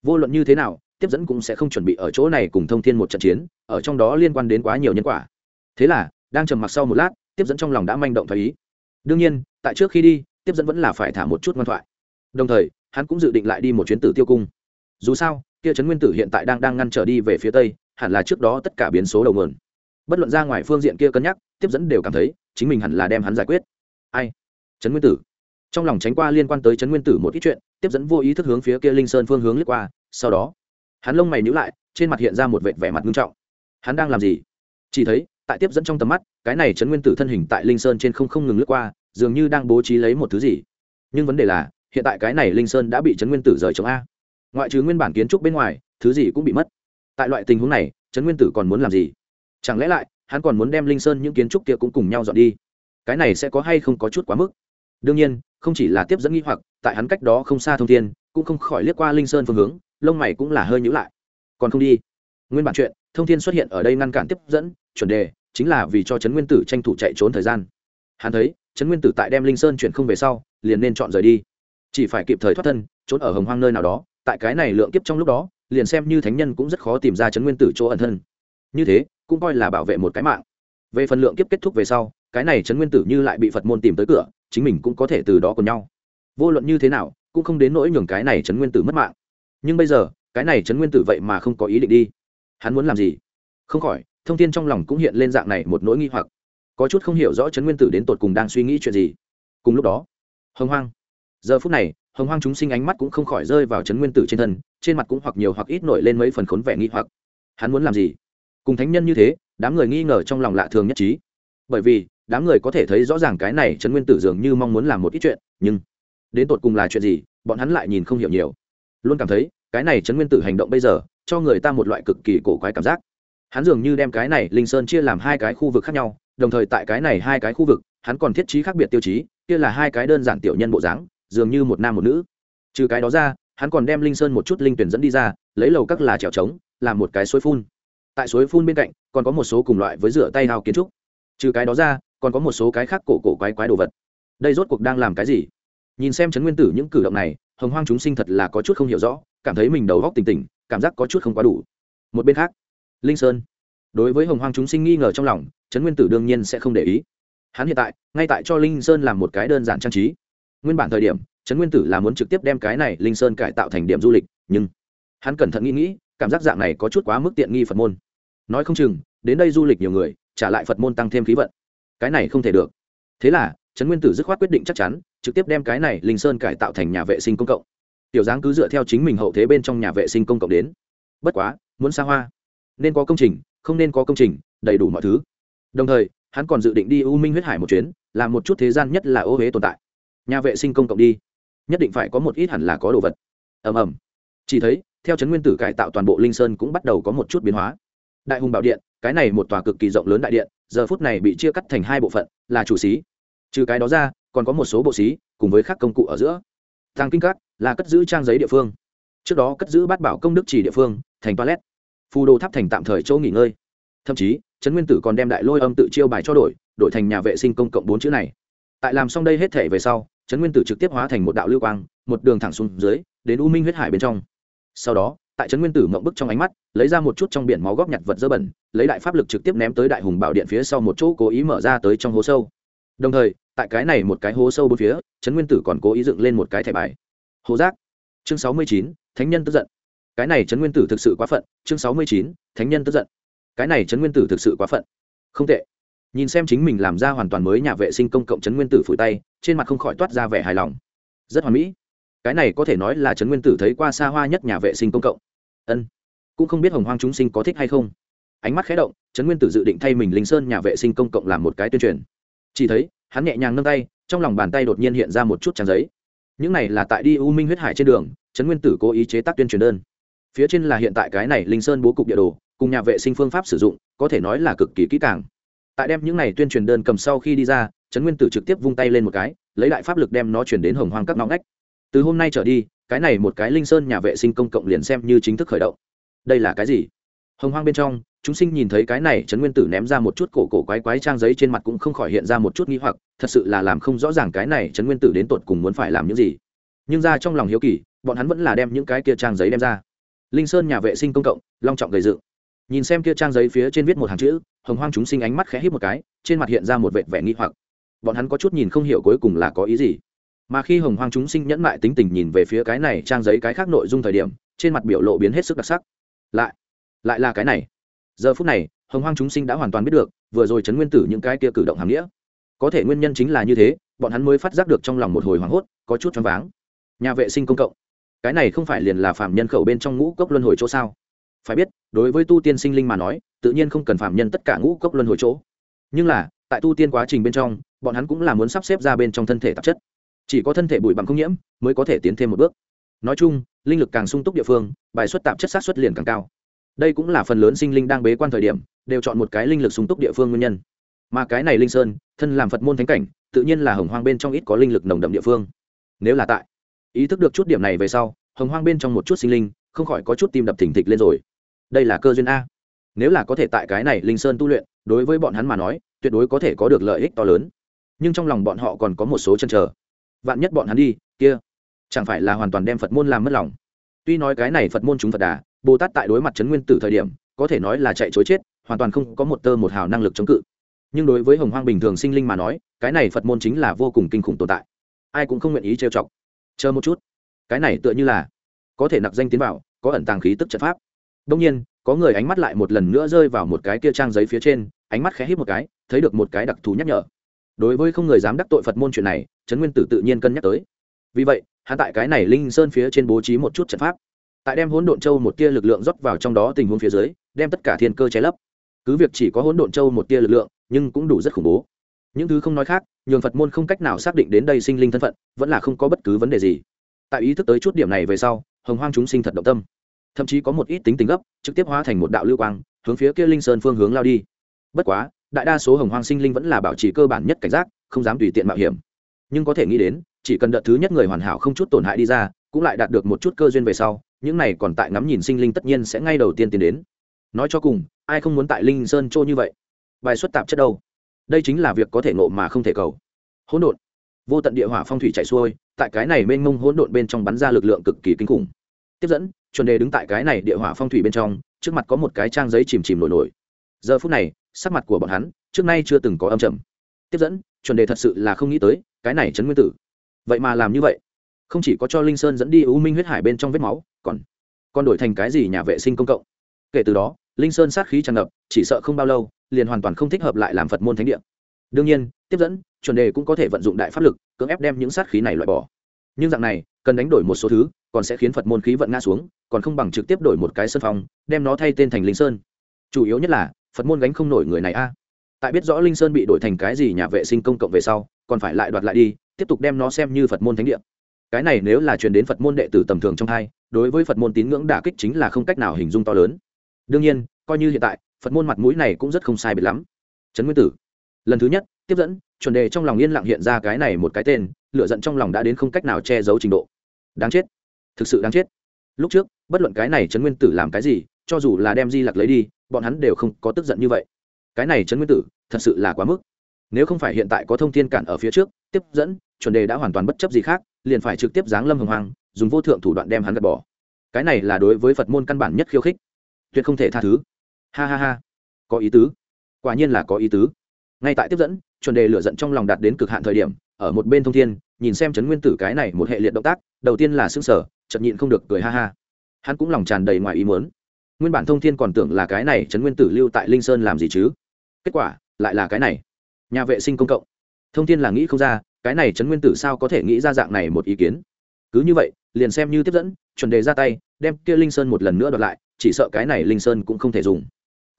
Vô luận như thế nào, tiếp dẫn cũng sẽ không chuẩn bị ở chỗ này cùng thông thiên một trận chiến, ở trong đó liên quan đến quá nhiều nhân quả. Thế là, đang trầm mặc sau một lát, tiếp dẫn trong lòng đã manh động thấy ý. Đương nhiên, tại trước khi đi, tiếp dẫn vẫn là phải thả một chút ngoan thoại. Đồng thời, hắn cũng dự định lại đi một chuyến tử tiêu cung. Dù sao, kia trấn nguyên tử hiện tại đang đang ngăn trở đi về phía tây, hẳn là trước đó tất cả biến số đầu nguồn. Bất luận ra ngoài phương diện kia cân nhắc, tiếp dẫn đều cảm thấy chính mình hẳn là đem hắn giải quyết. Ai? Trấn nguyên tử trong lòng tránh qua liên quan tới trấn nguyên tử một ít chuyện, tiếp dẫn vô ý thức hướng phía kia linh sơn phương hướng lướt qua, sau đó, hắn lông mày nhữ lại, trên mặt hiện ra một vệt vẻ mặt nghiêm trọng. Hắn đang làm gì? Chỉ thấy, tại tiếp dẫn trong tầm mắt, cái này trấn nguyên tử thân hình tại linh sơn trên không không ngừng lướt qua, dường như đang bố trí lấy một thứ gì. Nhưng vấn đề là, hiện tại cái này linh sơn đã bị trấn nguyên tử rời chống a. Ngoại trừ nguyên bản kiến trúc bên ngoài, thứ gì cũng bị mất. Tại loại tình huống này, trấn nguyên tử còn muốn làm gì? Chẳng lẽ lại, hắn còn muốn đem linh sơn những kiến trúc kia cũng cùng nhau dọn đi? Cái này sẽ có hay không có chút quá mức? Đương nhiên, không chỉ là tiếp dẫn nghi hoặc, tại hắn cách đó không xa thông thiên, cũng không khỏi liếc qua linh sơn phương hướng, lông mày cũng là hơi nhữ lại. Còn không đi. Nguyên bản chuyện, thông thiên xuất hiện ở đây ngăn cản tiếp dẫn, chuẩn đề, chính là vì cho trấn nguyên tử tranh thủ chạy trốn thời gian. Hắn thấy, trấn nguyên tử tại đem linh sơn chuyển không về sau, liền nên chọn rời đi. Chỉ phải kịp thời thoát thân, trốn ở hồng hoang nơi nào đó, tại cái này lượng kiếp trong lúc đó, liền xem như thánh nhân cũng rất khó tìm ra trấn nguyên tử chỗ ẩn thân. Như thế, cũng coi là bảo vệ một cái mạng. Về phần lượng kiếp kết thúc về sau, cái này trấn nguyên tử như lại bị phật môn tìm tới cửa chính mình cũng có thể từ đó cùng nhau. Vô luận như thế nào, cũng không đến nỗi nhường cái này trấn nguyên tử mất mạng. Nhưng bây giờ, cái này trấn nguyên tử vậy mà không có ý định đi. Hắn muốn làm gì? Không khỏi, thông tin trong lòng cũng hiện lên dạng này một nỗi nghi hoặc. Có chút không hiểu rõ trấn nguyên tử đến tột cùng đang suy nghĩ chuyện gì. Cùng lúc đó, hồng hoang. Giờ phút này, hồng hoang chúng sinh ánh mắt cũng không khỏi rơi vào trấn nguyên tử trên thân, trên mặt cũng hoặc nhiều hoặc ít nổi lên mấy phần khốn vẻ nghi hoặc. Hắn muốn làm gì? Cùng thánh nhân như thế, đám người nghi ngờ trong lòng lạ thường nhất trí. Bởi vì đám người có thể thấy rõ ràng cái này trấn nguyên tử dường như mong muốn làm một ít chuyện, nhưng đến tột cùng là chuyện gì, bọn hắn lại nhìn không hiểu nhiều. Luôn cảm thấy, cái này trấn nguyên tử hành động bây giờ, cho người ta một loại cực kỳ cổ quái cảm giác. Hắn dường như đem cái này linh sơn chia làm hai cái khu vực khác nhau, đồng thời tại cái này hai cái khu vực, hắn còn thiết trí khác biệt tiêu chí, kia là hai cái đơn giản tiểu nhân bộ dáng, dường như một nam một nữ. Trừ cái đó ra, hắn còn đem linh sơn một chút linh tuyển dẫn đi ra, lấy lầu các là trèo trống, làm một cái suối phun. Tại suối phun bên cạnh, còn có một số cùng loại với rửa tay hào kiến trúc. Trừ cái đó ra còn có một số cái khác cổ cổ quái quái đồ vật. Đây rốt cuộc đang làm cái gì? Nhìn xem trấn nguyên tử những cử động này, hồng hoang chúng sinh thật là có chút không hiểu rõ, cảm thấy mình đầu góc tỉnh tỉnh, cảm giác có chút không quá đủ. Một bên khác, linh sơn. Đối với hồng hoang chúng sinh nghi ngờ trong lòng, trấn nguyên tử đương nhiên sẽ không để ý. Hắn hiện tại, ngay tại cho linh sơn làm một cái đơn giản trang trí. Nguyên bản thời điểm, trấn nguyên tử là muốn trực tiếp đem cái này linh sơn cải tạo thành điểm du lịch, nhưng hắn cẩn thận nghĩ nghĩ, cảm giác dạng này có chút quá mức tiện nghi phật môn. Nói không chừng, đến đây du lịch nhiều người, trả lại phật môn tăng thêm khí vận cái này không thể được. Thế là, trấn nguyên tử dứt khoát quyết định chắc chắn, trực tiếp đem cái này linh sơn cải tạo thành nhà vệ sinh công cộng. Tiểu giáng cứ dựa theo chính mình hậu thế bên trong nhà vệ sinh công cộng đến. Bất quá, muốn xa hoa. Nên có công trình, không nên có công trình, đầy đủ mọi thứ. Đồng thời, hắn còn dự định đi u minh huyết hải một chuyến, làm một chút thế gian nhất là ô huế tồn tại. Nhà vệ sinh công cộng đi. Nhất định phải có một ít hẳn là có đồ vật. Ầm ầm. Chỉ thấy, theo trấn nguyên tử cải tạo toàn bộ linh sơn cũng bắt đầu có một chút biến hóa. Đại hùng bảo điện cái này một tòa cực kỳ rộng lớn đại điện, giờ phút này bị chia cắt thành hai bộ phận, là chủ xí. Trừ cái đó ra, còn có một số bộ xí, cùng với các công cụ ở giữa. Thang kinh cắt là cất giữ trang giấy địa phương. Trước đó cất giữ bát bảo công đức chỉ địa phương, thành toilet. Phù đồ tháp thành tạm thời chỗ nghỉ ngơi. Thậm chí, trấn nguyên tử còn đem đại lôi âm tự chiêu bài cho đổi đổi thành nhà vệ sinh công cộng bốn chữ này. Tại làm xong đây hết thể về sau, trấn nguyên tử trực tiếp hóa thành một đạo lưu quang, một đường thẳng xuống dưới, đến u minh huyết hải bên trong. Sau đó tại trấn nguyên tử mộng bức trong ánh mắt, lấy ra một chút trong biển máu góp nhặt vật dơ bẩn, lấy đại pháp lực trực tiếp ném tới đại hùng bảo điện phía sau một chỗ cố ý mở ra tới trong hố sâu. Đồng thời, tại cái này một cái hố sâu bốn phía, trấn nguyên tử còn cố ý dựng lên một cái thẻ bài. Hố giác. chương sáu mươi chín, thánh nhân tức giận. Cái này trấn nguyên tử thực sự quá phận, chương sáu mươi chín, thánh nhân tức giận. Cái này trấn nguyên tử thực sự quá phận. Không tệ. Nhìn xem chính mình làm ra hoàn toàn mới nhà vệ sinh công cộng trấn nguyên tử phủi tay, trên mặt không khỏi toát ra vẻ hài lòng. Rất hoàn mỹ cái này có thể nói là trấn nguyên tử thấy qua xa hoa nhất nhà vệ sinh công cộng. Ân, cũng không biết hồng hoang chúng sinh có thích hay không. Ánh mắt khé động, trấn nguyên tử dự định thay mình linh sơn nhà vệ sinh công cộng làm một cái tuyên truyền. Chỉ thấy, hắn nhẹ nhàng nâng tay, trong lòng bàn tay đột nhiên hiện ra một chút trang giấy. Những này là tại đi u minh huyết hải trên đường, trấn nguyên tử cố ý chế tác tuyên truyền đơn. Phía trên là hiện tại cái này linh sơn bố cục địa đồ, cùng nhà vệ sinh phương pháp sử dụng, có thể nói là cực kỳ kỹ càng. Tại đem những này tuyên truyền đơn cầm sau khi đi ra, trấn nguyên tử trực tiếp vung tay lên một cái, lấy đại pháp lực đem nó chuyển đến hồng hoang các ngõ ngách từ hôm nay trở đi, cái này một cái linh sơn nhà vệ sinh công cộng liền xem như chính thức khởi động. Đây là cái gì? Hồng hoang bên trong, chúng sinh nhìn thấy cái này trấn nguyên tử ném ra một chút cổ cổ quái quái trang giấy trên mặt cũng không khỏi hiện ra một chút nghi hoặc, thật sự là làm không rõ ràng cái này trấn nguyên tử đến tột cùng muốn phải làm những gì. Nhưng ra trong lòng hiếu kỳ, bọn hắn vẫn là đem những cái kia trang giấy đem ra. Linh sơn nhà vệ sinh công cộng, long trọng gầy dự. nhìn xem kia trang giấy phía trên viết một hàng chữ, hồng hoang chúng sinh ánh mắt khẽ hít một cái, trên mặt hiện ra một vệt vẻ nghi hoặc. Bọn hắn có chút nhìn không hiểu cuối cùng là có ý gì mà khi hồng hoang chúng sinh nhẫn mại tính tình nhìn về phía cái này trang giấy cái khác nội dung thời điểm, trên mặt biểu lộ biến hết sức đặc sắc. Lại lại là cái này. Giờ phút này, hồng hoang chúng sinh đã hoàn toàn biết được, vừa rồi chấn nguyên tử những cái kia cử động hàm nghĩa. Có thể nguyên nhân chính là như thế, bọn hắn mới phát giác được trong lòng một hồi hoảng hốt, có chút choáng váng. Nhà vệ sinh công cộng. Cái này không phải liền là phạm nhân khẩu bên trong ngũ cốc luân hồi chỗ sao? Phải biết, đối với tu tiên sinh linh mà nói, tự nhiên không cần phạm nhân tất cả ngũ cốc luân hồi chỗ. Nhưng là, tại tu tiên quá trình bên trong, bọn hắn cũng là muốn sắp xếp ra bên trong thân thể tạp chất chỉ có thân thể bụi bằng không nhiễm mới có thể tiến thêm một bước. Nói chung, linh lực càng sung túc địa phương, bài xuất tạp chất sát xuất liền càng cao. Đây cũng là phần lớn sinh linh đang bế quan thời điểm, đều chọn một cái linh lực sung túc địa phương nguyên nhân. Mà cái này linh sơn, thân làm phật môn thánh cảnh, tự nhiên là hồng hoang bên trong ít có linh lực nồng đậm địa phương. Nếu là tại ý thức được chút điểm này về sau, hồng hoang bên trong một chút sinh linh, không khỏi có chút tim đập thỉnh thịch lên rồi. Đây là cơ duyên a. Nếu là có thể tại cái này linh sơn tu luyện, đối với bọn hắn mà nói, tuyệt đối có thể có được lợi ích to lớn. Nhưng trong lòng bọn họ còn có một số chân trở vạn nhất bọn hắn đi, kia, chẳng phải là hoàn toàn đem phật môn làm mất lòng. Tuy nói cái này phật môn chúng phật đà, bồ tát tại đối mặt trấn nguyên tử thời điểm, có thể nói là chạy chối chết, hoàn toàn không có một tơ một hào năng lực chống cự. Nhưng đối với hồng hoang bình thường sinh linh mà nói, cái này phật môn chính là vô cùng kinh khủng tồn tại. Ai cũng không nguyện ý trêu chọc. Chờ một chút. Cái này tựa như là, có thể nặc danh tiến vào, có ẩn tàng khí tức trận pháp. Đông nhiên, có người ánh mắt lại một lần nữa rơi vào một cái kia trang giấy phía trên, ánh mắt khẽ hít một cái, thấy được một cái đặc thù nhắc nhở. Đối với không người dám đắc tội phật môn chuyện này trấn nguyên tử tự nhiên cân nhắc tới. Vì vậy, hắn tại cái này linh sơn phía trên bố trí một chút trận pháp. Tại đem hỗn độn châu một tia lực lượng rót vào trong đó tình huống phía dưới, đem tất cả thiên cơ che lấp. Cứ việc chỉ có hỗn độn châu một tia lực lượng, nhưng cũng đủ rất khủng bố. Những thứ không nói khác, nhường phật môn không cách nào xác định đến đây sinh linh thân phận, vẫn là không có bất cứ vấn đề gì. Tại ý thức tới chút điểm này về sau, hồng hoang chúng sinh thật động tâm. Thậm chí có một ít tính tình gấp, trực tiếp hóa thành một đạo lưu quang, hướng phía kia linh sơn phương hướng lao đi. Bất quá, đại đa số hồng hoang sinh linh vẫn là bảo trì cơ bản nhất cảnh giác, không dám tùy tiện mạo hiểm nhưng có thể nghĩ đến, chỉ cần đợt thứ nhất người hoàn hảo không chút tổn hại đi ra, cũng lại đạt được một chút cơ duyên về sau, những này còn tại ngắm nhìn sinh linh tất nhiên sẽ ngay đầu tiên tiến đến. Nói cho cùng, ai không muốn tại linh sơn trô như vậy? Bài xuất tạp chất đâu? Đây chính là việc có thể nộ mà không thể cầu. Hỗn độn. Vô tận địa hỏa phong thủy chạy xuôi, tại cái này mênh mông hỗn độn bên trong bắn ra lực lượng cực kỳ kinh khủng. Tiếp dẫn, chuẩn đề đứng tại cái này địa hỏa phong thủy bên trong, trước mặt có một cái trang giấy chìm chìm nổi nổi. Giờ phút này, sắc mặt của bọn hắn, trước nay chưa từng có âm trầm. Tiếp dẫn, chuẩn đề thật sự là không nghĩ tới cái này chấn nguyên tử. Vậy mà làm như vậy không chỉ có cho linh sơn dẫn đi u minh huyết hải bên trong vết máu còn còn đổi thành cái gì nhà vệ sinh công cộng. Kể từ đó linh sơn sát khí tràn ngập chỉ sợ không bao lâu liền hoàn toàn không thích hợp lại làm phật môn thánh địa. Đương nhiên tiếp dẫn chuẩn đề cũng có thể vận dụng đại pháp lực cưỡng ép đem những sát khí này loại bỏ. Nhưng dạng này cần đánh đổi một số thứ còn sẽ khiến phật môn khí vận ngã xuống còn không bằng trực tiếp đổi một cái sân phòng, đem nó thay tên thành linh sơn. Chủ yếu nhất là phật môn gánh không nổi người này a. Tại biết rõ linh sơn bị đổi thành cái gì nhà vệ sinh công cộng về sau còn phải lại đoạt lại đi, tiếp tục đem nó xem như phật môn thánh địa. Cái này nếu là truyền đến phật môn đệ tử tầm thường trong hai, đối với phật môn tín ngưỡng đả kích chính là không cách nào hình dung to lớn. Đương nhiên, coi như hiện tại, phật môn mặt mũi này cũng rất không sai biệt lắm. Trấn nguyên tử. Lần thứ nhất, tiếp dẫn, chuẩn đề trong lòng yên lặng hiện ra cái này một cái tên lựa giận trong lòng đã đến không cách nào che giấu trình độ. Đáng chết. Thực sự đáng chết. Lúc trước, bất luận cái này trấn nguyên tử làm cái gì, cho dù là đem di lặc lấy đi, bọn hắn đều không có tức giận như vậy. Cái này trấn nguyên tử, thật sự là quá mức nếu không phải hiện tại có thông thiên cản ở phía trước, tiếp dẫn, chuẩn đề đã hoàn toàn bất chấp gì khác, liền phải trực tiếp giáng lâm hồng hoàng dùng vô thượng thủ đoạn đem hắn gạt bỏ. Cái này là đối với phật môn căn bản nhất khiêu khích. Tuyệt không thể tha thứ. Ha ha ha. Có ý tứ. Quả nhiên là có ý tứ. Ngay tại tiếp dẫn, chuẩn đề lựa giận trong lòng đạt đến cực hạn thời điểm, ở một bên thông thiên, nhìn xem trấn nguyên tử cái này một hệ liệt động tác, đầu tiên là xương sở chậm nhịn không được cười ha ha. Hắn cũng lòng tràn đầy ngoài ý muốn. Nguyên bản thông thiên còn tưởng là cái này trấn nguyên tử lưu tại linh sơn làm gì chứ? Kết quả, lại là cái này nhà vệ sinh công cộng. Thông thiên là nghĩ không ra, cái này trấn nguyên tử sao có thể nghĩ ra dạng này một ý kiến? Cứ như vậy, liền xem như tiếp dẫn, chuẩn đề ra tay, đem kia linh sơn một lần nữa đoạt lại, chỉ sợ cái này linh sơn cũng không thể dùng.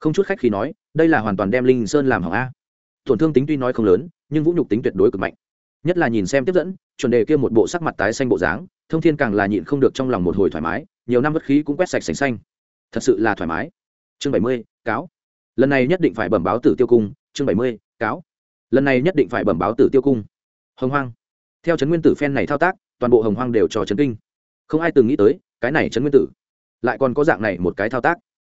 Không chút khách khi nói, đây là hoàn toàn đem linh sơn làm hỏng a. Tổn thương tính tuy nói không lớn, nhưng vũ nhục tính tuyệt đối cực mạnh. Nhất là nhìn xem tiếp dẫn, chuẩn đề kia một bộ sắc mặt tái xanh bộ dáng, thông thiên càng là nhịn không được trong lòng một hồi thoải mái, nhiều năm bất khí cũng quét sạch sành xanh. Thật sự là thoải mái. Chương bảy mươi, cáo. Lần này nhất định phải bẩm báo tử tiêu cung, chương bảy mươi, cáo lần này nhất định phải bẩm báo tử tiêu cung. Hồng hoang. Theo trấn nguyên tử phen này thao tác, toàn bộ hồng hoang đều cho trấn kinh. Không ai từng nghĩ tới, cái này trấn nguyên tử lại còn có dạng này một cái thao tác.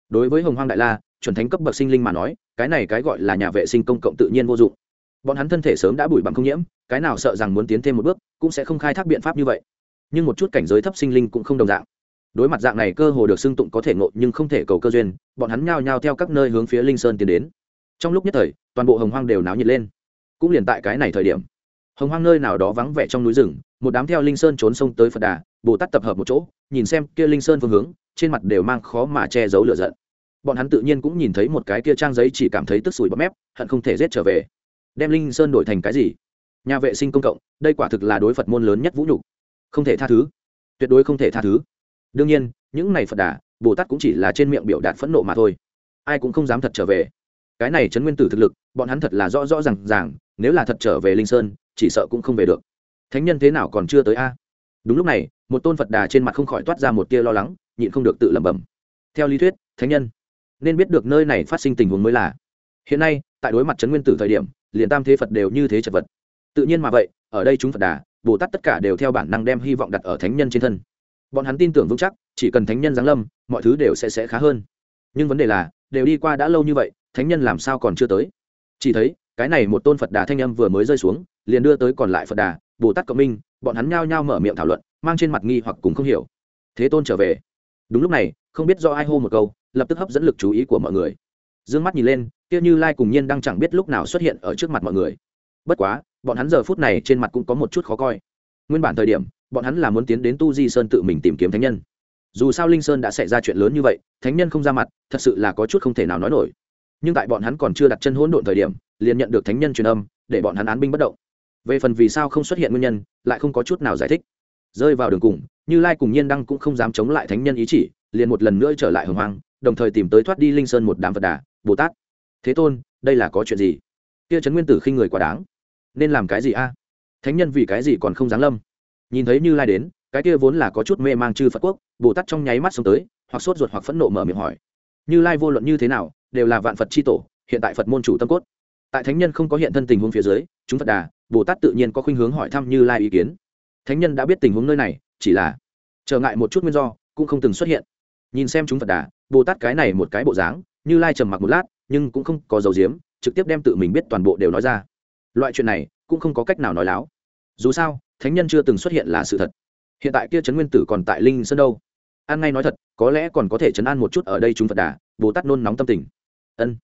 Đối với hồng hoang đại la, chuẩn thánh cấp bậc sinh linh mà nói, cái này cái gọi là nhà vệ sinh công cộng tự nhiên vô dụng. Bọn hắn thân thể sớm đã bụi bằng không nhiễm, cái nào sợ rằng muốn tiến thêm một bước, cũng sẽ không khai thác biện pháp như vậy. Nhưng một chút cảnh giới thấp sinh linh cũng không đồng dạng. Đối mặt dạng này cơ hồ được xưng tụng có thể ngộ nhưng không thể cầu cơ duyên, bọn hắn nhao nhao theo các nơi hướng phía linh sơn tiến đến. Trong lúc nhất thời, toàn bộ hồng hoang đều náo nhiệt lên cũng liền tại cái này thời điểm. Hồng hoang nơi nào đó vắng vẻ trong núi rừng, một đám theo linh sơn trốn sông tới phật đà, bồ tát tập hợp một chỗ, nhìn xem kia linh sơn phương hướng, trên mặt đều mang khó mà che giấu lửa giận. Bọn hắn tự nhiên cũng nhìn thấy một cái kia trang giấy chỉ cảm thấy tức sủi bọt mép, hận không thể giết trở về. Đem linh sơn đổi thành cái gì? Nhà vệ sinh công cộng, đây quả thực là đối phật môn lớn nhất vũ nhục. Không thể tha thứ. Tuyệt đối không thể tha thứ. Đương nhiên, những này phật đà, bồ tát cũng chỉ là trên miệng biểu đạt phẫn nộ mà thôi. Ai cũng không dám thật trở về. Cái này chấn nguyên tử thực lực, bọn hắn thật là rõ rõ r à n g ràng nếu là thật trở về linh sơn, chỉ sợ cũng không về được. Thánh nhân thế nào còn chưa tới a? Đúng lúc này, một tôn phật đà trên mặt không khỏi toát ra một tia lo lắng, nhịn không được tự lẩm bẩm. Theo lý thuyết, thánh nhân, nên biết được nơi này phát sinh tình huống mới là. Hiện nay, tại đối mặt trấn nguyên tử thời điểm, liền tam thế phật đều như thế chật vật. Tự nhiên mà vậy, ở đây chúng phật đà, bồ tát tất cả đều theo bản năng đem hy vọng đặt ở thánh nhân trên thân. Bọn hắn tin tưởng vững chắc, chỉ cần thánh nhân giáng lâm, mọi thứ đều sẽ sẽ khá hơn. Nhưng vấn đề là, đều đi qua đã lâu như vậy, thánh nhân làm sao còn chưa tới? Chỉ thấy cái này một tôn phật đà thanh âm vừa mới rơi xuống, liền đưa tới còn lại phật đà, bồ tát cộng minh, bọn hắn nhao nhao mở miệng thảo luận, mang trên mặt nghi hoặc cùng không hiểu. Thế tôn trở về. Đúng lúc này, không biết do ai hô một câu, lập tức hấp dẫn lực chú ý của mọi người. D ư ơ n g mắt nhìn lên, kia như lai cùng nhiên đang chẳng biết lúc nào xuất hiện ở trước mặt mọi người. Bất quá, bọn hắn giờ phút này trên mặt cũng có một chút khó coi. Nguyên bản thời điểm, bọn hắn là muốn tiến đến tu di sơn tự mình tìm kiếm thánh nhân. Dù sao linh sơn đã xảy ra chuyện lớn như vậy, thánh nhân không ra mặt, thật sự là có chút không thể nào nói nổi. Nhưng tại bọn hắn còn chưa đặt chân hỗn độn thời điểm liền nhận được thánh nhân truyền âm, để bọn hắn án binh bất động. Về phần vì sao không xuất hiện nguyên nhân, lại không có chút nào giải thích. Rơi vào đường cùng, như lai cùng nhiên đăng cũng không dám chống lại thánh nhân ý chỉ, liền một lần nữa trở lại hồng hoang, đồng thời tìm tới thoát đi linh sơn một đám phật đà, bồ tát. Thế tôn, đây là có chuyện gì? Kia trấn nguyên tử khinh người quá đáng. Nên làm cái gì a? Thánh nhân vì cái gì còn không giáng lâm? Nhìn thấy như lai đến, cái kia vốn là có chút mê mang chư phật quốc, bồ tát trong nháy mắt xông tới, hoặc sốt ruột hoặc phẫn nộ mở miệng hỏi. Như lai vô luận như thế nào, đều là vạn phật c h i tổ, hiện tại phật môn chủ tâm cốt tại thánh nhân không có hiện thân tình huống phía dưới, chúng phật đà, bồ tát tự nhiên có khuynh hướng hỏi thăm như lai ý kiến. Thánh nhân đã biết tình huống nơi này, chỉ là trở ngại một chút nguyên do, cũng không từng xuất hiện. Nhìn xem chúng phật đà, bồ tát cái này một cái bộ dáng, như lai trầm mặc một lát, nhưng cũng không có dầu diếm, trực tiếp đem tự mình biết toàn bộ đều nói ra. Loại chuyện này, cũng không có cách nào nói láo. Dù sao, thánh nhân chưa từng xuất hiện là sự thật. Hiện tại kia trấn nguyên tử còn tại linh sơn đâu? An ngay nói thật, có lẽ còn có thể chấn an một chút ở đây chúng phật đà, bồ tát nôn nóng tâm tình. Ân,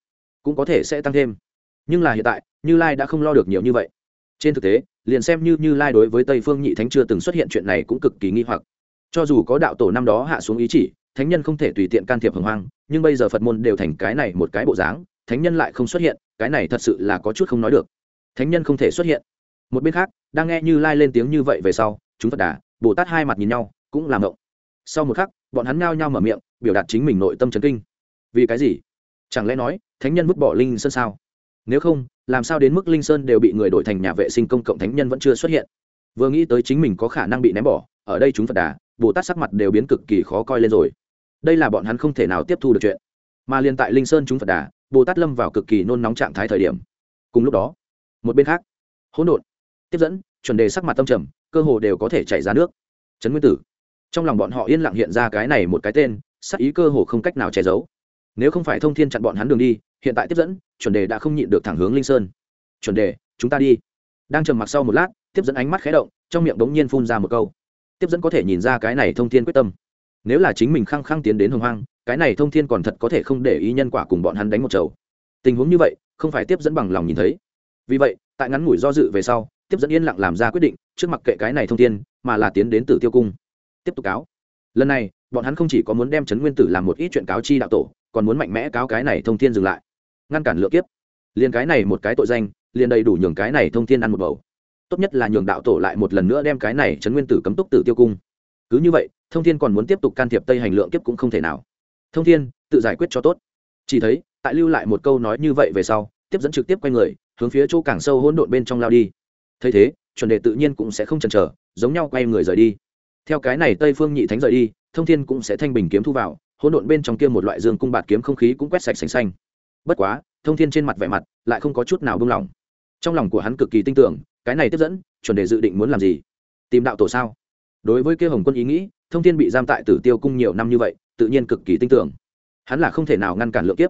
cũng có thể sẽ tăng thêm nhưng là hiện tại, như lai đã không lo được nhiều như vậy. Trên thực tế, liền xem như như lai đối với tây phương nhị thánh chưa từng xuất hiện chuyện này cũng cực kỳ nghi hoặc. Cho dù có đạo tổ năm đó hạ xuống ý chỉ, thánh nhân không thể tùy tiện can thiệp hồng hoang, nhưng bây giờ phật môn đều thành cái này một cái bộ dáng, thánh nhân lại không xuất hiện, cái này thật sự là có chút không nói được. Thánh nhân không thể xuất hiện. Một bên khác, đang nghe như lai lên tiếng như vậy về sau, chúng phật đà, bồ tát hai mặt nhìn nhau, cũng làm động sau một khắc, bọn hắn ngao nhau mở miệng, biểu đạt chính mình nội tâm trấn kinh. Vì cái gì? Chẳng lẽ nói, thánh nhân vứt bỏ linh sơn sao? Nếu không, làm sao đến mức linh sơn đều bị người đổi thành nhà vệ sinh công cộng thánh nhân vẫn chưa xuất hiện? Vừa nghĩ tới chính mình có khả năng bị ném bỏ, ở đây chúng phật đà, bồ tát sắc mặt đều biến cực kỳ khó coi lên rồi. Đây là bọn hắn không thể nào tiếp thu được chuyện. Mà liên tại linh sơn chúng phật đà, bồ tát lâm vào cực kỳ nôn nóng trạng thái thời điểm. Cùng lúc đó, một bên khác, hỗn độn, tiếp dẫn, chuẩn đề sắc mặt tâm trầm, cơ hồ đều có thể chảy ra nước. Trấn nguyên tử, trong lòng bọn họ yên lặng hiện ra cái này một cái tên, sắc ý cơ hồ không cách nào che giấu. Nếu không phải thông thiên chặn bọn hắn đường đi hiện tại tiếp dẫn, chuẩn đề đã không nhịn được thẳng hướng linh sơn. Chuẩn đề, chúng ta đi. Đang trầm mặc sau một lát, tiếp dẫn ánh mắt khé động, trong miệng bỗng nhiên phun ra một câu. Tiếp dẫn có thể nhìn ra cái này thông thiên quyết tâm. Nếu là chính mình khăng khăng tiến đến hồng hoang, cái này thông thiên còn thật có thể không để ý nhân quả cùng bọn hắn đánh một chầu. Tình huống như vậy, không phải tiếp dẫn bằng lòng nhìn thấy. Vì vậy, tại ngắn ngủi do dự về sau, tiếp dẫn yên lặng làm ra quyết định, trước mặt kệ cái này thông thiên, mà là tiến đến tử tiêu cung. Tiếp tục cáo. Lần này, bọn hắn không chỉ có muốn đem trấn nguyên tử làm một ít chuyện cáo chi đạo tổ, còn muốn mạnh mẽ cáo cái này thông thiên dừng lại ngăn cản lựa kiếp. Liền cái này một cái tội danh, liền đầy đủ nhường cái này thông thiên ăn một bầu. Tốt nhất là nhường đạo tổ lại một lần nữa đem cái này chấn nguyên tử cấm túc tử tiêu cung. Cứ như vậy, thông thiên còn muốn tiếp tục can thiệp tây hành lượng kiếp cũng không thể nào. Thông thiên, tự giải quyết cho tốt. Chỉ thấy, tại lưu lại một câu nói như vậy về sau, tiếp dẫn trực tiếp quay người, hướng phía chỗ càng sâu hỗn độn bên trong lao đi. Thấy thế, chuẩn đề tự nhiên cũng sẽ không chần chờ, giống nhau quay người rời đi. Theo cái này tây phương nhị thánh rời đi, thông thiên cũng sẽ thanh bình kiếm thu vào, hỗn độn bên trong kia một loại dương cung bạt kiếm không khí cũng quét sạch sành xanh bất quá, thông thiên trên mặt vẻ mặt lại không có chút nào buông lỏng. Trong lòng của hắn cực kỳ tin tưởng, cái này tiếp dẫn, chuẩn đề dự định muốn làm gì? Tìm đạo tổ sao? Đối với kia hồng quân ý nghĩ, thông thiên bị giam tại tử tiêu cung nhiều năm như vậy, tự nhiên cực kỳ tin tưởng. Hắn là không thể nào ngăn cản lượng kiếp.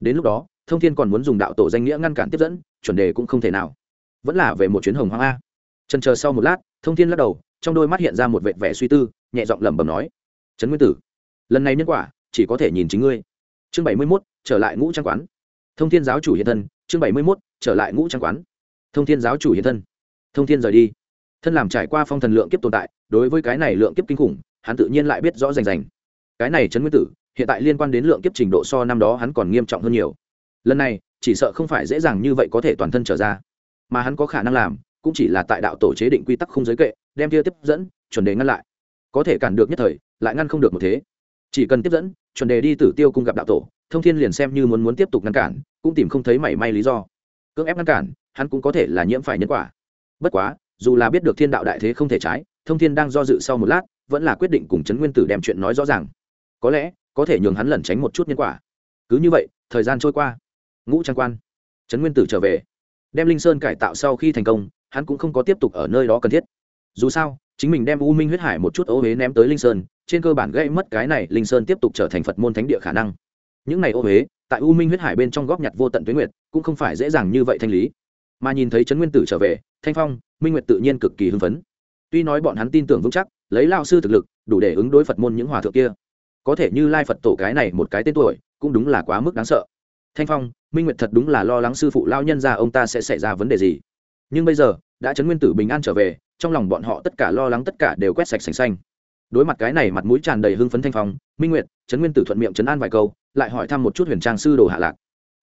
Đến lúc đó, thông thiên còn muốn dùng đạo tổ danh nghĩa ngăn cản tiếp dẫn, chuẩn đề cũng không thể nào. Vẫn là về một chuyến hồng hoang a. Trần chờ sau một lát, thông thiên lắc đầu, trong đôi mắt hiện ra một vệt vẻ suy tư, nhẹ giọng lẩm bẩm nói, trấn nguyên tử, lần này nhân quả chỉ có thể nhìn chính ngươi. Chương bảy mươi mốt, trở lại ngũ trang quán thông thiên giáo chủ hiện thân, chương bảy mươi mốt, trở lại ngũ trang quán. Thông thiên giáo chủ hiện thân. Thông thiên rời đi. Thân làm trải qua phong thần lượng kiếp tồn tại, đối với cái này lượng kiếp kinh khủng, hắn tự nhiên lại biết rõ rành rành. Cái này trấn nguyên tử, hiện tại liên quan đến lượng kiếp trình độ so năm đó hắn còn nghiêm trọng hơn nhiều. Lần này, chỉ sợ không phải dễ dàng như vậy có thể toàn thân trở ra. Mà hắn có khả năng làm, cũng chỉ là tại đạo tổ chế định quy tắc không giới kệ, đem tia tiếp dẫn, chuẩn đề ngăn lại. Có thể cản được nhất thời, lại ngăn không được một thế. Chỉ cần tiếp dẫn chuẩn đề đi tử tiêu cung gặp đạo tổ, thông thiên liền xem như muốn muốn tiếp tục ngăn cản, cũng tìm không thấy mảy may lý do. Cưỡng ép ngăn cản, hắn cũng có thể là nhiễm phải nhân quả. Bất quá, dù là biết được thiên đạo đại thế không thể trái, thông thiên đang do dự sau một lát, vẫn là quyết định cùng trấn nguyên tử đem chuyện nói rõ ràng. Có lẽ, có thể nhường hắn lẩn tránh một chút nhân quả. Cứ như vậy, thời gian trôi qua. Ngũ trang quan, trấn nguyên tử trở về. Đem linh sơn cải tạo sau khi thành công, hắn cũng không có tiếp tục ở nơi đó cần thiết. Dù sao, chính mình đem u minh huyết hải một chút ô huế ném tới linh sơn trên cơ bản gây mất cái này linh sơn tiếp tục trở thành phật môn thánh địa khả năng những này ô huế tại u minh huyết hải bên trong góp nhặt vô tận tuyến nguyệt cũng không phải dễ dàng như vậy thanh lý mà nhìn thấy trấn nguyên tử trở về thanh phong minh nguyệt tự nhiên cực kỳ hưng phấn tuy nói bọn hắn tin tưởng vững chắc lấy lao sư thực lực đủ để ứng đối phật môn những hòa thượng kia có thể như lai phật tổ cái này một cái tên tuổi cũng đúng là quá mức đáng sợ thanh phong minh nguyệt thật đúng là lo lắng sư phụ lao nhân ra ông ta sẽ xảy ra vấn đề gì nhưng bây giờ đã chấn nguyên tử bình an trở về trong lòng bọn họ tất cả lo lắng tất cả đều quét sạch sành xanh đối mặt cái này mặt mũi tràn đầy hưng phấn thanh phong, minh nguyệt, trấn nguyên tử thuận miệng trấn an vài câu, lại hỏi thăm một chút huyền trang sư đồ hạ lạc.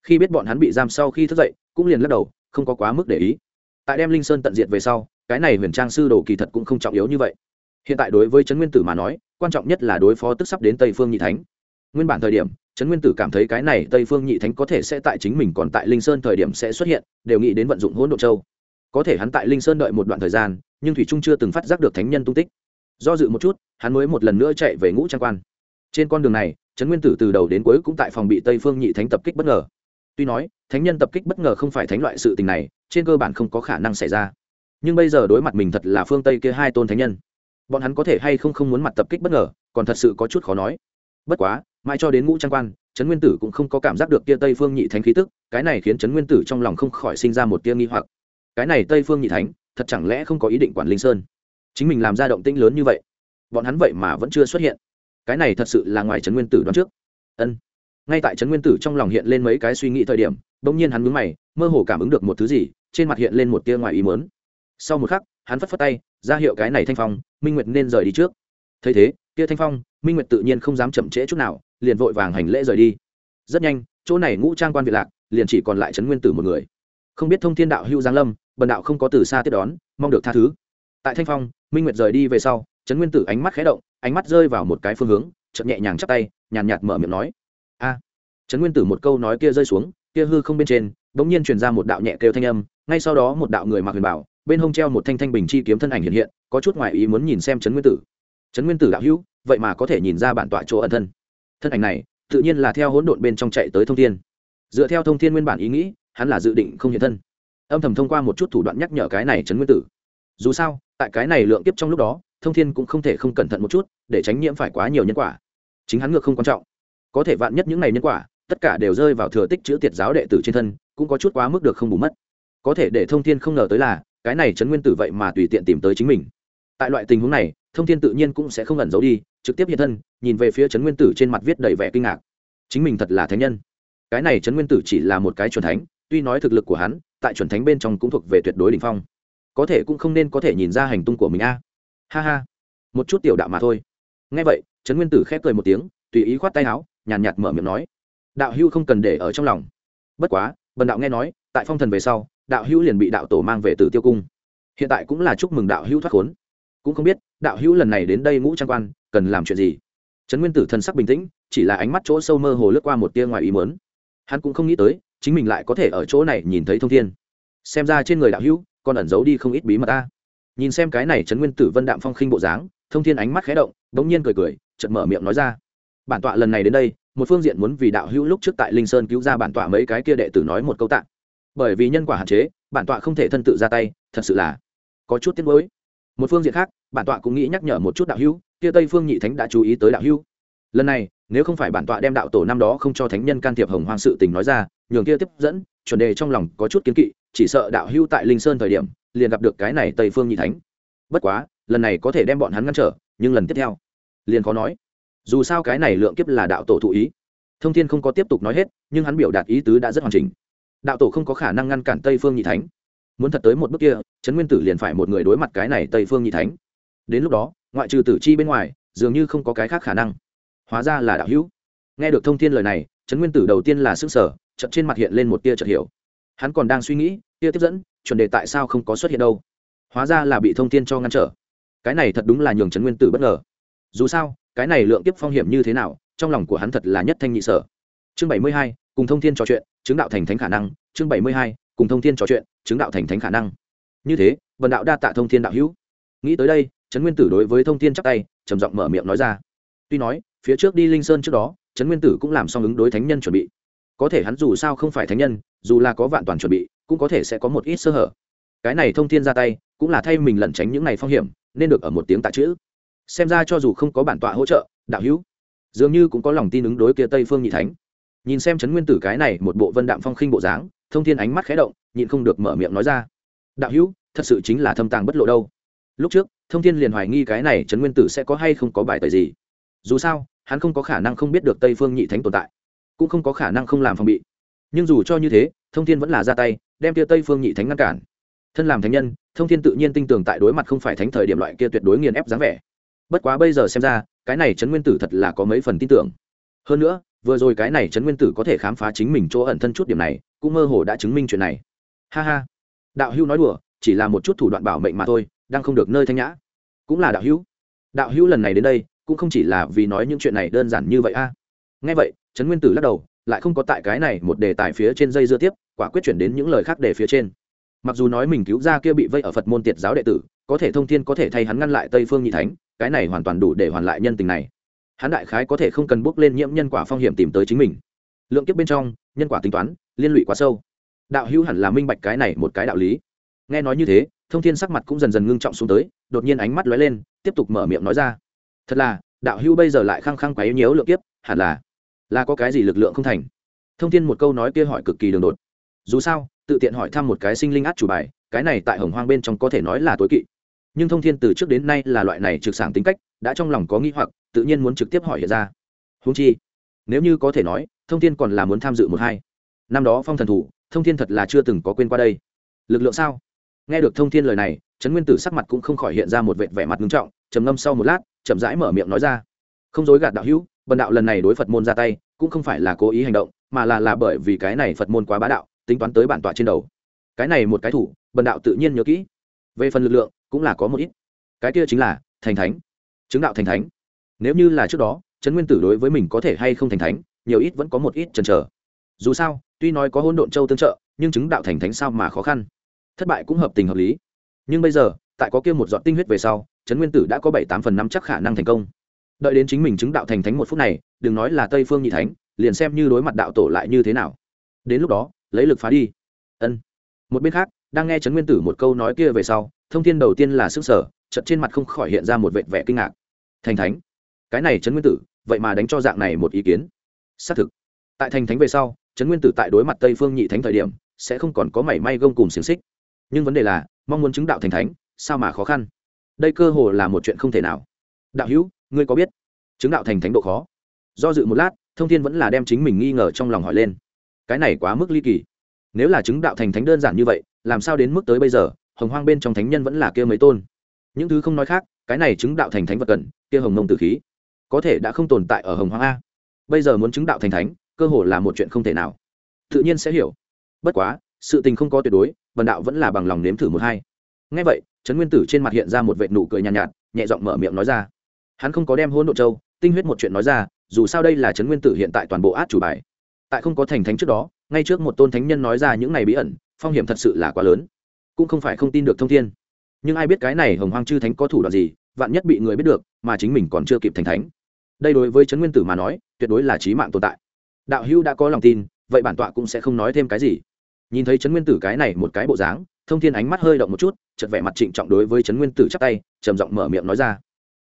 Khi biết bọn hắn bị giam sau khi thức dậy, cũng liền lắc đầu, không có quá mức để ý. Tại đem linh sơn tận diệt về sau, cái này huyền trang sư đồ kỳ thật cũng không trọng yếu như vậy. Hiện tại đối với trấn nguyên tử mà nói, quan trọng nhất là đối phó tức sắp đến tây phương nhị thánh. Nguyên bản thời điểm, trấn nguyên tử cảm thấy cái này tây phương nhị thánh có thể sẽ tại chính mình, còn tại linh sơn thời điểm sẽ xuất hiện, đều nghĩ đến vận dụng hỗn độ châu. Có thể hắn tại linh sơn đợi một đoạn thời gian, nhưng thủy trung chưa từng phát giác được thánh nhân tung tích do dự một chút, hắn mới một lần nữa chạy về ngũ trang quan. Trên con đường này, trấn nguyên tử từ đầu đến cuối cũng tại phòng bị tây phương nhị thánh tập kích bất ngờ. Tuy nói, thánh nhân tập kích bất ngờ không phải thánh loại sự tình này, trên cơ bản không có khả năng xảy ra. Nhưng bây giờ đối mặt mình thật là phương tây kia hai tôn thánh nhân. Bọn hắn có thể hay không không muốn mặt tập kích bất ngờ, còn thật sự có chút khó nói. Bất quá, mãi cho đến ngũ trang quan, trấn nguyên tử cũng không có cảm giác được kia tây phương nhị thánh khí tức, cái này khiến trấn nguyên tử trong lòng không khỏi sinh ra một tia nghi hoặc. Cái này tây phương nhị thánh, thật chẳng lẽ không có ý định quản linh sơn? Chính mình làm ra động tĩnh lớn như vậy, bọn hắn vậy mà vẫn chưa xuất hiện. Cái này thật sự là ngoài trấn nguyên tử đoán trước. Ân. Ngay tại trấn nguyên tử trong lòng hiện lên mấy cái suy nghĩ thời điểm, bỗng nhiên hắn mướn mày, mơ hồ cảm ứng được một thứ gì, trên mặt hiện lên một tia ngoài ý mớn sau một khắc, hắn phất phất tay, ra hiệu cái này thanh phong, minh nguyệt nên rời đi trước. Thấy thế, kia thanh phong, minh nguyệt tự nhiên không dám chậm trễ chút nào, liền vội vàng hành lễ rời đi. Rất nhanh, chỗ này ngũ trang quan việt lạc, liền chỉ còn lại trấn nguyên tử một người. Không biết thông thiên đạo hưu giang lâm, bần đạo không có từ xa tiếp đón, mong được tha thứ. Tại thanh phong minh nguyệt rời đi về sau, trấn nguyên tử ánh mắt khé động, ánh mắt rơi vào một cái phương hướng chậm nhẹ nhàng chắp tay, nhàn nhạt mở miệng nói. A. Trấn nguyên tử một câu nói kia rơi xuống, kia hư không bên trên đ ỗ n g nhiên truyền ra một đạo nhẹ kêu thanh âm, ngay sau đó một đạo người mặc huyền bảo, bên hông treo một thanh thanh bình chi kiếm thân ảnh hiện hiện, có chút ngoại ý muốn nhìn xem trấn nguyên tử. Trấn nguyên tử đạo hữu, vậy mà có thể nhìn ra bản tọa chỗ ẩn thân. Thân ảnh này, tự nhiên là theo hỗn độn bên trong chạy tới thông thiên. Dựa theo thông thiên nguyên bản ý nghĩ, hắn là dự định không hiện thân. Âm thầm thông qua một chút thủ đoạn nhắc nhở cái này trấn nguyên tử. Dù sao tại cái này lượng kiếp trong lúc đó, thông thiên cũng không thể không cẩn thận một chút, để tránh nhiễm phải quá nhiều nhân quả. Chính hắn ngược không quan trọng. Có thể vạn nhất những này nhân quả, tất cả đều rơi vào thừa tích chữ tiệt giáo đệ tử trên thân, cũng có chút quá mức được không bù mất. Có thể để thông thiên không ngờ tới là, cái này trấn nguyên tử vậy mà tùy tiện tìm tới chính mình. Tại loại tình huống này, thông thiên tự nhiên cũng sẽ không ẩn giấu đi, trực tiếp hiện thân, nhìn về phía trấn nguyên tử trên mặt viết đầy vẻ kinh ngạc. Chính mình thật là thánh nhân. Cái này trấn nguyên tử chỉ là một cái c thánh, tuy nói thực lực của hắn, tại chuẩn thánh bên trong cũng thuộc về tuyệt đối đ ỉ n h phong có thể cũng không nên có thể nhìn ra hành tung của mình a. À. Ha ha. Một chút tiểu đạo mà thôi. Nghe vậy, trấn nguyên tử khép cười một tiếng, tùy ý khoát tay áo, nhàn nhạt mở miệng nói. Đạo hưu không cần để ở trong lòng. Bất quá, bần đạo nghe nói, tại phong thần về sau, đạo hưu liền bị đạo tổ mang về từ tiêu cung. Hiện tại cũng là chúc mừng đạo hưu thoát khốn. Cũng không biết, đạo hưu lần này đến đây ngũ trang quan, cần làm chuyện gì? Trấn nguyên tử thân sắc bình tĩnh, chỉ là ánh mắt chỗ sâu mơ hồ lướt qua một tia ngoài ý mớn hắn cũng không nghĩ tới, chính mình lại có thể ở chỗ này nhìn thấy thông thiên. Xem ra trên người đạo hữu còn ẩn giấu đi không ít bí mật ta. Nhìn xem cái này trấn nguyên tử vân đạm phong khinh bộ dáng, thông thiên ánh mắt khé động bỗng nhiên cười cười, chợt mở miệng nói ra. Bản tọa lần này đến đây, một phương diện muốn vì đạo hữu lúc trước tại linh sơn cứu ra bản tọa mấy cái kia đệ tử nói một câu tạng bởi vì nhân quả hạn chế, bản tọa không thể thân tự ra tay, thật sự là có chút tiếc nuối. Một phương diện khác, bản tọa cũng nghĩ nhắc nhở một chút đạo hữu, kia tây phương nhị thánh đã chú ý tới đạo hữu. Lần này, nếu không phải bản tọa đem đạo tổ năm đó không cho thánh nhân can thiệp hồng hoang sự tình nói ra, nhường kia tiếp dẫn, chuẩn đề trong lòng có chút kiến kỵ chỉ sợ đạo hưu tại linh sơn thời điểm, liền gặp được cái này tây phương nhị thánh. Bất quá, lần này có thể đem bọn hắn ngăn trở, nhưng lần tiếp theo, liền khó nói. Dù sao cái này lượng kiếp là đạo tổ thụ ý. Thông thiên không có tiếp tục nói hết, nhưng hắn biểu đạt ý tứ đã rất hoàn chỉnh. Đạo tổ không có khả năng ngăn cản tây phương nhị thánh. Muốn thật tới một bước kia, trấn nguyên tử liền phải một người đối mặt cái này tây phương nhị thánh. Đến lúc đó, ngoại trừ tử chi bên ngoài, dường như không có cái khác khả năng. Hóa ra là đạo hữu. Nghe được thông thiên lời này, trấn nguyên tử đầu tiên là sức sở chợt trên mặt hiện lên một tia chợt hiểu hắn còn đang suy nghĩ, kia tiếp dẫn, chuẩn đề tại sao không có xuất hiện đâu? Hóa ra là bị thông thiên cho ngăn trở. Cái này thật đúng là nhường trấn nguyên tử bất ngờ. Dù sao, cái này lượng tiếp phong hiểm như thế nào, trong lòng của hắn thật là nhất thanh nhị sở. Chương bảy mươi hai, cùng thông thiên trò chuyện, chứng đạo thành thánh khả năng. Chương bảy mươi hai, cùng thông thiên trò chuyện, chứng đạo thành thánh khả năng. Như thế vần đạo đa tạ thông thiên đạo hữu. Nghĩ tới đây, trấn nguyên tử đối với thông thiên chắc tay, trầm giọng mở miệng nói ra. Tuy nói, phía trước đi linh sơn trước đó, trấn nguyên tử cũng làm xong ứng đối thánh nhân chuẩn bị có thể hắn dù sao không phải thánh nhân, dù là có vạn toàn chuẩn bị, cũng có thể sẽ có một ít sơ hở. Cái này thông thiên ra tay, cũng là thay mình lẩn tránh những này phong hiểm, nên được ở một tiếng tạ chữ. Xem ra cho dù không có bản tọa hỗ trợ, đạo hữu, dường như cũng có lòng tin ứng đối kia tây phương nhị thánh. Nhìn xem trấn nguyên tử cái này một bộ vân đạm phong khinh bộ dáng, thông thiên ánh mắt khé động, nhịn không được mở miệng nói ra. Đạo hữu, thật sự chính là thâm tàng bất lộ đâu. Lúc trước, thông thiên liền hoài nghi cái này trấn nguyên tử sẽ có hay không có bài tời gì. Dù sao, hắn không có khả năng không biết được tây phương nhị thánh tồn tại cũng không có khả năng không làm phòng bị. Nhưng dù cho như thế, thông thiên vẫn là ra tay, đem kia tây phương nhị thánh ngăn cản. Thân làm thánh nhân, thông thiên tự nhiên tin tưởng tại đối mặt không phải thánh thời điểm loại kia tuyệt đối nghiền ép dáng vẻ. Bất quá bây giờ xem ra, cái này trấn nguyên tử thật là có mấy phần tin tưởng. Hơn nữa, vừa rồi cái này trấn nguyên tử có thể khám phá chính mình chỗ ẩn thân chút điểm này, cũng mơ hồ đã chứng minh chuyện này. Ha ha. Đạo hữu nói đùa, chỉ là một chút thủ đoạn bảo mệnh mà thôi, đang không được nơi thanh nhã. Cũng là đạo hữu. Đạo hữu lần này đến đây, cũng không chỉ là vì nói những chuyện này đơn giản như vậy a nghe vậy, trấn nguyên tử lắc đầu, lại không có tại cái này một đề tài phía trên dây dưa tiếp, quả quyết chuyển đến những lời khác để phía trên. Mặc dù nói mình cứu ra kia bị vây ở phật môn tiệt giáo đệ tử, có thể thông thiên có thể thay hắn ngăn lại tây phương nhị thánh, cái này hoàn toàn đủ để hoàn lại nhân tình này. Hắn đại khái có thể không cần bước lên nhiễm nhân quả phong hiểm tìm tới chính mình. Lượng kiếp bên trong, nhân quả tính toán, liên lụy quá sâu. Đạo hữu hẳn là minh bạch cái này một cái đạo lý. Nghe nói như thế, thông thiên sắc mặt cũng dần dần ngưng trọng xuống tới, đột nhiên ánh mắt lóe lên, tiếp tục mở miệng nói ra. Thật là, đạo hữu bây giờ lại khăng khăng quá yếu nhiễu lượng kiếp, hẳn là là có cái gì lực lượng không thành? Thông thiên một câu nói kia hỏi cực kỳ đường đột. Dù sao, tự tiện hỏi thăm một cái sinh linh át chủ bài, cái này tại hồng hoang bên trong có thể nói là tối kỵ. Nhưng thông thiên từ trước đến nay là loại này trực sảng tính cách, đã trong lòng có nghĩ hoặc, tự nhiên muốn trực tiếp hỏi hiện ra. Húng chi, nếu như có thể nói, thông thiên còn là muốn tham dự một hai. Năm đó phong thần thủ, thông thiên thật là chưa từng có quên qua đây. Lực lượng sao? Nghe được thông thiên lời này, trấn nguyên tử sắc mặt cũng không khỏi hiện ra một vệt vẻ mặt nghiêm trọng, trầm ngâm sau một lát, chậm rãi mở miệng nói ra. Không dối gạt đạo hữu bần đạo lần này đối phật môn ra tay, cũng không phải là cố ý hành động, mà là là bởi vì cái này phật môn quá bá đạo, tính toán tới bản tọa trên đầu. Cái này một cái thủ bần đạo tự nhiên nhớ kỹ. Về phần lực lượng, cũng là có một ít. Cái kia chính là thành thánh. Chứng đạo thành thánh. Nếu như là trước đó, trấn nguyên tử đối với mình có thể hay không thành thánh, nhiều ít vẫn có một ít chần chờ. Dù sao, tuy nói có hôn độn châu tương trợ, nhưng chứng đạo thành thánh sao mà khó khăn? Thất bại cũng hợp tình hợp lý. Nhưng bây giờ, tại có kia một dọn tinh huyết về sau, trấn nguyên tử đã có bảy tám phần năm chắc khả năng thành công đợi đến chính mình chứng đạo thành thánh một phút này, đừng nói là tây phương nhị thánh, liền xem như đối mặt đạo tổ lại như thế nào. Đến lúc đó, lấy lực phá đi. Ân. Một bên khác, đang nghe trấn nguyên tử một câu nói kia về sau, thông tin đầu tiên là sức sở chật trên mặt không khỏi hiện ra một vệt vẻ kinh ngạc. Thành thánh? Cái này trấn nguyên tử, vậy mà đánh cho dạng này một ý kiến. Xác thực. Tại thành thánh về sau, trấn nguyên tử tại đối mặt tây phương nhị thánh thời điểm, sẽ không còn có mảy may gông cùng xiềng xích. Nhưng vấn đề là, mong muốn chứng đạo thành thánh, sao mà khó khăn? Đây cơ hồ là một chuyện không thể nào. Đạo hữu ngươi có biết chứng đạo thành thánh độ khó? Do dự một lát thông thiên vẫn là đem chính mình nghi ngờ trong lòng hỏi lên. Cái này quá mức ly kỳ. Nếu là chứng đạo thành thánh đơn giản như vậy làm sao đến mức tới bây giờ hồng hoang bên trong thánh nhân vẫn là kia mấy tôn? Những thứ không nói khác cái này chứng đạo thành thánh vật cần kia hồng mông tử khí có thể đã không tồn tại ở hồng hoang a. Bây giờ muốn chứng đạo thành thánh cơ hồ là một chuyện không thể nào. Tự nhiên sẽ hiểu. Bất quá sự tình không có tuyệt đối vần đạo vẫn là bằng lòng nếm thử một hai. Ngay vậy trấn nguyên tử trên mặt hiện ra một vệ nụ cười nhàn nhạt, nhạt nhẹ giọng mở miệng nói ra hắn không có đem hôn độ châu, tinh huyết một chuyện nói ra, dù sao đây là trấn nguyên tử hiện tại toàn bộ át chủ bài. Tại không có thành thánh trước đó, ngay trước một tôn thánh nhân nói ra những này bí ẩn, phong hiểm thật sự là quá lớn. Cũng không phải không tin được thông thiên. Nhưng ai biết cái này hồng hoang chư thánh có thủ đoạn gì, vạn nhất bị người biết được, mà chính mình còn chưa kịp thành thánh. Đây đối với trấn nguyên tử mà nói, tuyệt đối là trí mạng tồn tại. Đạo hữu đã có lòng tin, vậy bản tọa cũng sẽ không nói thêm cái gì. Nhìn thấy trấn nguyên tử cái này một cái bộ dáng, thông thiên ánh mắt hơi động một chút chật vẻ mặt trịnh trọng đối với trấn nguyên tử chắc tay, trầm giọng mở miệng nói ra.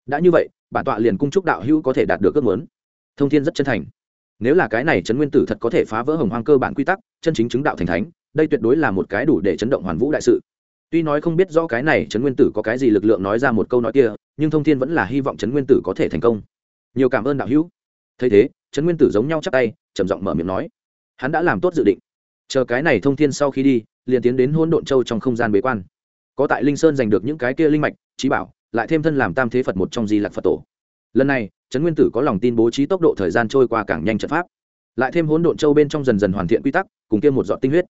Đã như vậy bản tọa liền cung chúc đạo hữu có thể đạt được ước muốn. Thông thiên rất chân thành. Nếu là cái này trấn nguyên tử thật có thể phá vỡ hồng hoang cơ bản quy tắc, chân chính chứng đạo thành thánh, đây tuyệt đối là một cái đủ để chấn động hoàn vũ đại sự. Tuy nói không biết rõ cái này trấn nguyên tử có cái gì lực lượng nói ra một câu nói kia, nhưng thông thiên vẫn là hy vọng trấn nguyên tử có thể thành công. Nhiều cảm ơn đạo hữu. Thấy thế, trấn nguyên tử giống nhau chắp tay, trầm giọng mở miệng nói, hắn đã làm tốt dự định. Chờ cái này thông thiên sau khi đi, liền tiến đến hôn độn châu trong không gian bế quan. Có tại linh sơn giành được những cái kia linh mạch trí bảo lại thêm thân làm tam thế phật một trong di lạc phật tổ lần này trấn nguyên tử có lòng tin bố trí tốc độ thời gian trôi qua càng nhanh trận pháp lại thêm hỗn độn châu bên trong dần dần hoàn thiện quy tắc cùng kia một dọn tinh huyết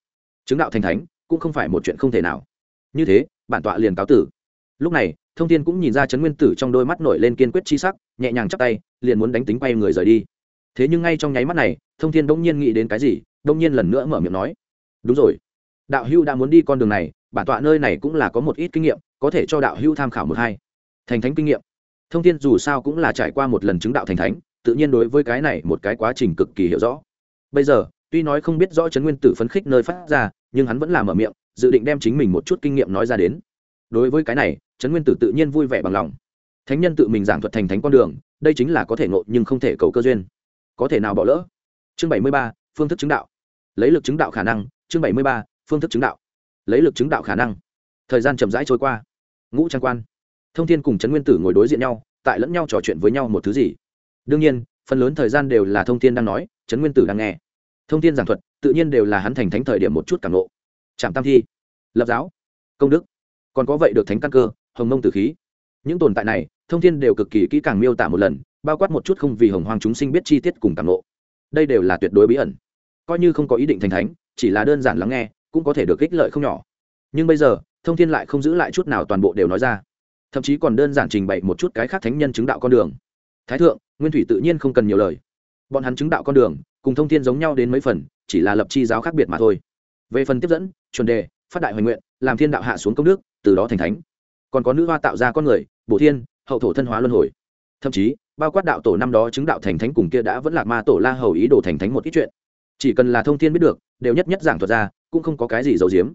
chứng đạo thành thánh cũng không phải một chuyện không thể nào như thế bản tọa liền cáo tử lúc này thông tin cũng nhìn ra trấn nguyên tử trong đôi mắt nổi lên kiên quyết chi sắc nhẹ nhàng chắp tay liền muốn đánh tính quay người rời đi thế nhưng ngay trong nháy mắt này thông thiên đông nhiên nghĩ đến cái gì đông nhiên lần nữa mở miệng nói đúng rồi đạo hưu đã muốn đi con đường này bản tọa nơi này cũng là có một ít kinh nghiệm có thể cho đạo hưu tham khảo một hai thành thánh kinh nghiệm. Thông tin dù sao cũng là trải qua một lần chứng đạo thành thánh, tự nhiên đối với cái này một cái quá trình cực kỳ hiểu rõ. Bây giờ, tuy nói không biết rõ chấn nguyên tử phấn khích nơi phát ra, nhưng hắn vẫn làm ở miệng, dự định đem chính mình một chút kinh nghiệm nói ra đến. Đối với cái này chấn nguyên tử tự nhiên vui vẻ bằng lòng. Thánh nhân tự mình giảng thuật thành thánh con đường, đây chính là có thể nộ nhưng không thể cầu cơ duyên. Có thể nào bỏ lỡ? Chương bảy mươi ba, phương thức chứng đạo. Lấy lực chứng đạo khả năng, chương bảy mươi ba, phương thức chứng đạo. Lấy lực chứng đạo khả năng. Thời gian chậm rãi trôi qua. Ngũ trang quan thông thiên cùng trấn nguyên tử ngồi đối diện nhau, tại lẫn nhau trò chuyện với nhau một thứ gì? Đương nhiên, phần lớn thời gian đều là thông thiên đang nói, trấn nguyên tử đang nghe. Thông thiên giảng thuật, tự nhiên đều là hắn thành thánh thời điểm một chút cảm lộ. trạm tam thi, lập giáo, công đức. Còn có vậy được thánh căn cơ, hồng mông tử khí. Những tồn tại này, thông thiên đều cực kỳ kỹ càng miêu tả một lần, bao quát một chút không vì hồng hoang chúng sinh biết chi tiết cùng cảm lộ đây đều là tuyệt đối bí ẩn. Coi như không có ý định thành thánh, chỉ là đơn giản lắng nghe, cũng có thể được ích lợi không nhỏ. Nhưng bây giờ, thông thiên lại không giữ lại chút nào toàn bộ đều nói ra thậm chí còn đơn giản trình bày một chút cái khác thánh nhân chứng đạo con đường. Thái thượng, nguyên thủy tự nhiên không cần nhiều lời. Bọn hắn chứng đạo con đường, cùng thông thiên giống nhau đến mấy phần, chỉ là lập chi giáo khác biệt mà thôi. Về phần tiếp dẫn, chuẩn đề, phát đại hoành nguyện, làm thiên đạo hạ xuống công đức, từ đó thành thánh. Còn có nữ hoa tạo ra con người, bổ thiên, hậu thổ thân hóa luân hồi. Thậm chí, bao quát đạo tổ năm đó chứng đạo thành thánh cùng kia đã vẫn là ma tổ la hầu ý đồ thành thánh một ít chuyện. Chỉ cần là thông thiên biết được, đều nhất nhất giảng thuật ra, cũng không có cái gì giấu giếm.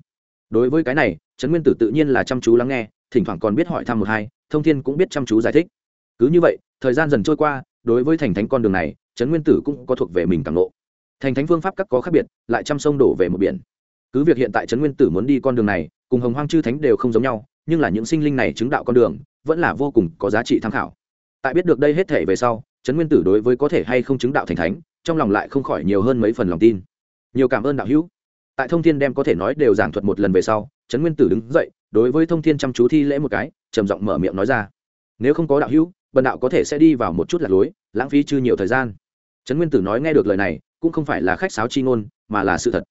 Đối với cái này, trấn nguyên tử tự nhiên là chăm chú lắng nghe thỉnh thoảng còn biết hỏi thăm một hai, thông thiên cũng biết chăm chú giải thích. Cứ như vậy, thời gian dần trôi qua, đối với thành thánh con đường này, trấn nguyên tử cũng có thuộc về mình càng lộ thành thánh phương pháp các có khác biệt, lại chăm sông đổ về một biển. Cứ việc hiện tại trấn nguyên tử muốn đi con đường này, cùng hồng hoang chư thánh đều không giống nhau, nhưng là những sinh linh này chứng đạo con đường, vẫn là vô cùng có giá trị tham khảo. Tại biết được đây hết thể về sau, trấn nguyên tử đối với có thể hay không chứng đạo thành thánh, trong lòng lại không khỏi nhiều hơn mấy phần lòng tin. Nhiều cảm ơn đạo hữu. Tại thông thiên đem có thể nói đều giảng thuật một lần về sau, trấn nguyên tử đứng dậy đối với thông thiên chăm chú thi lễ một cái, trầm giọng mở miệng nói ra. Nếu không có đạo hữu, bần đạo có thể sẽ đi vào một chút lạc lối, lãng phí chưa nhiều thời gian. Trấn nguyên tử nói nghe được lời này, cũng không phải là khách sáo chi ngôn, mà là sự thật.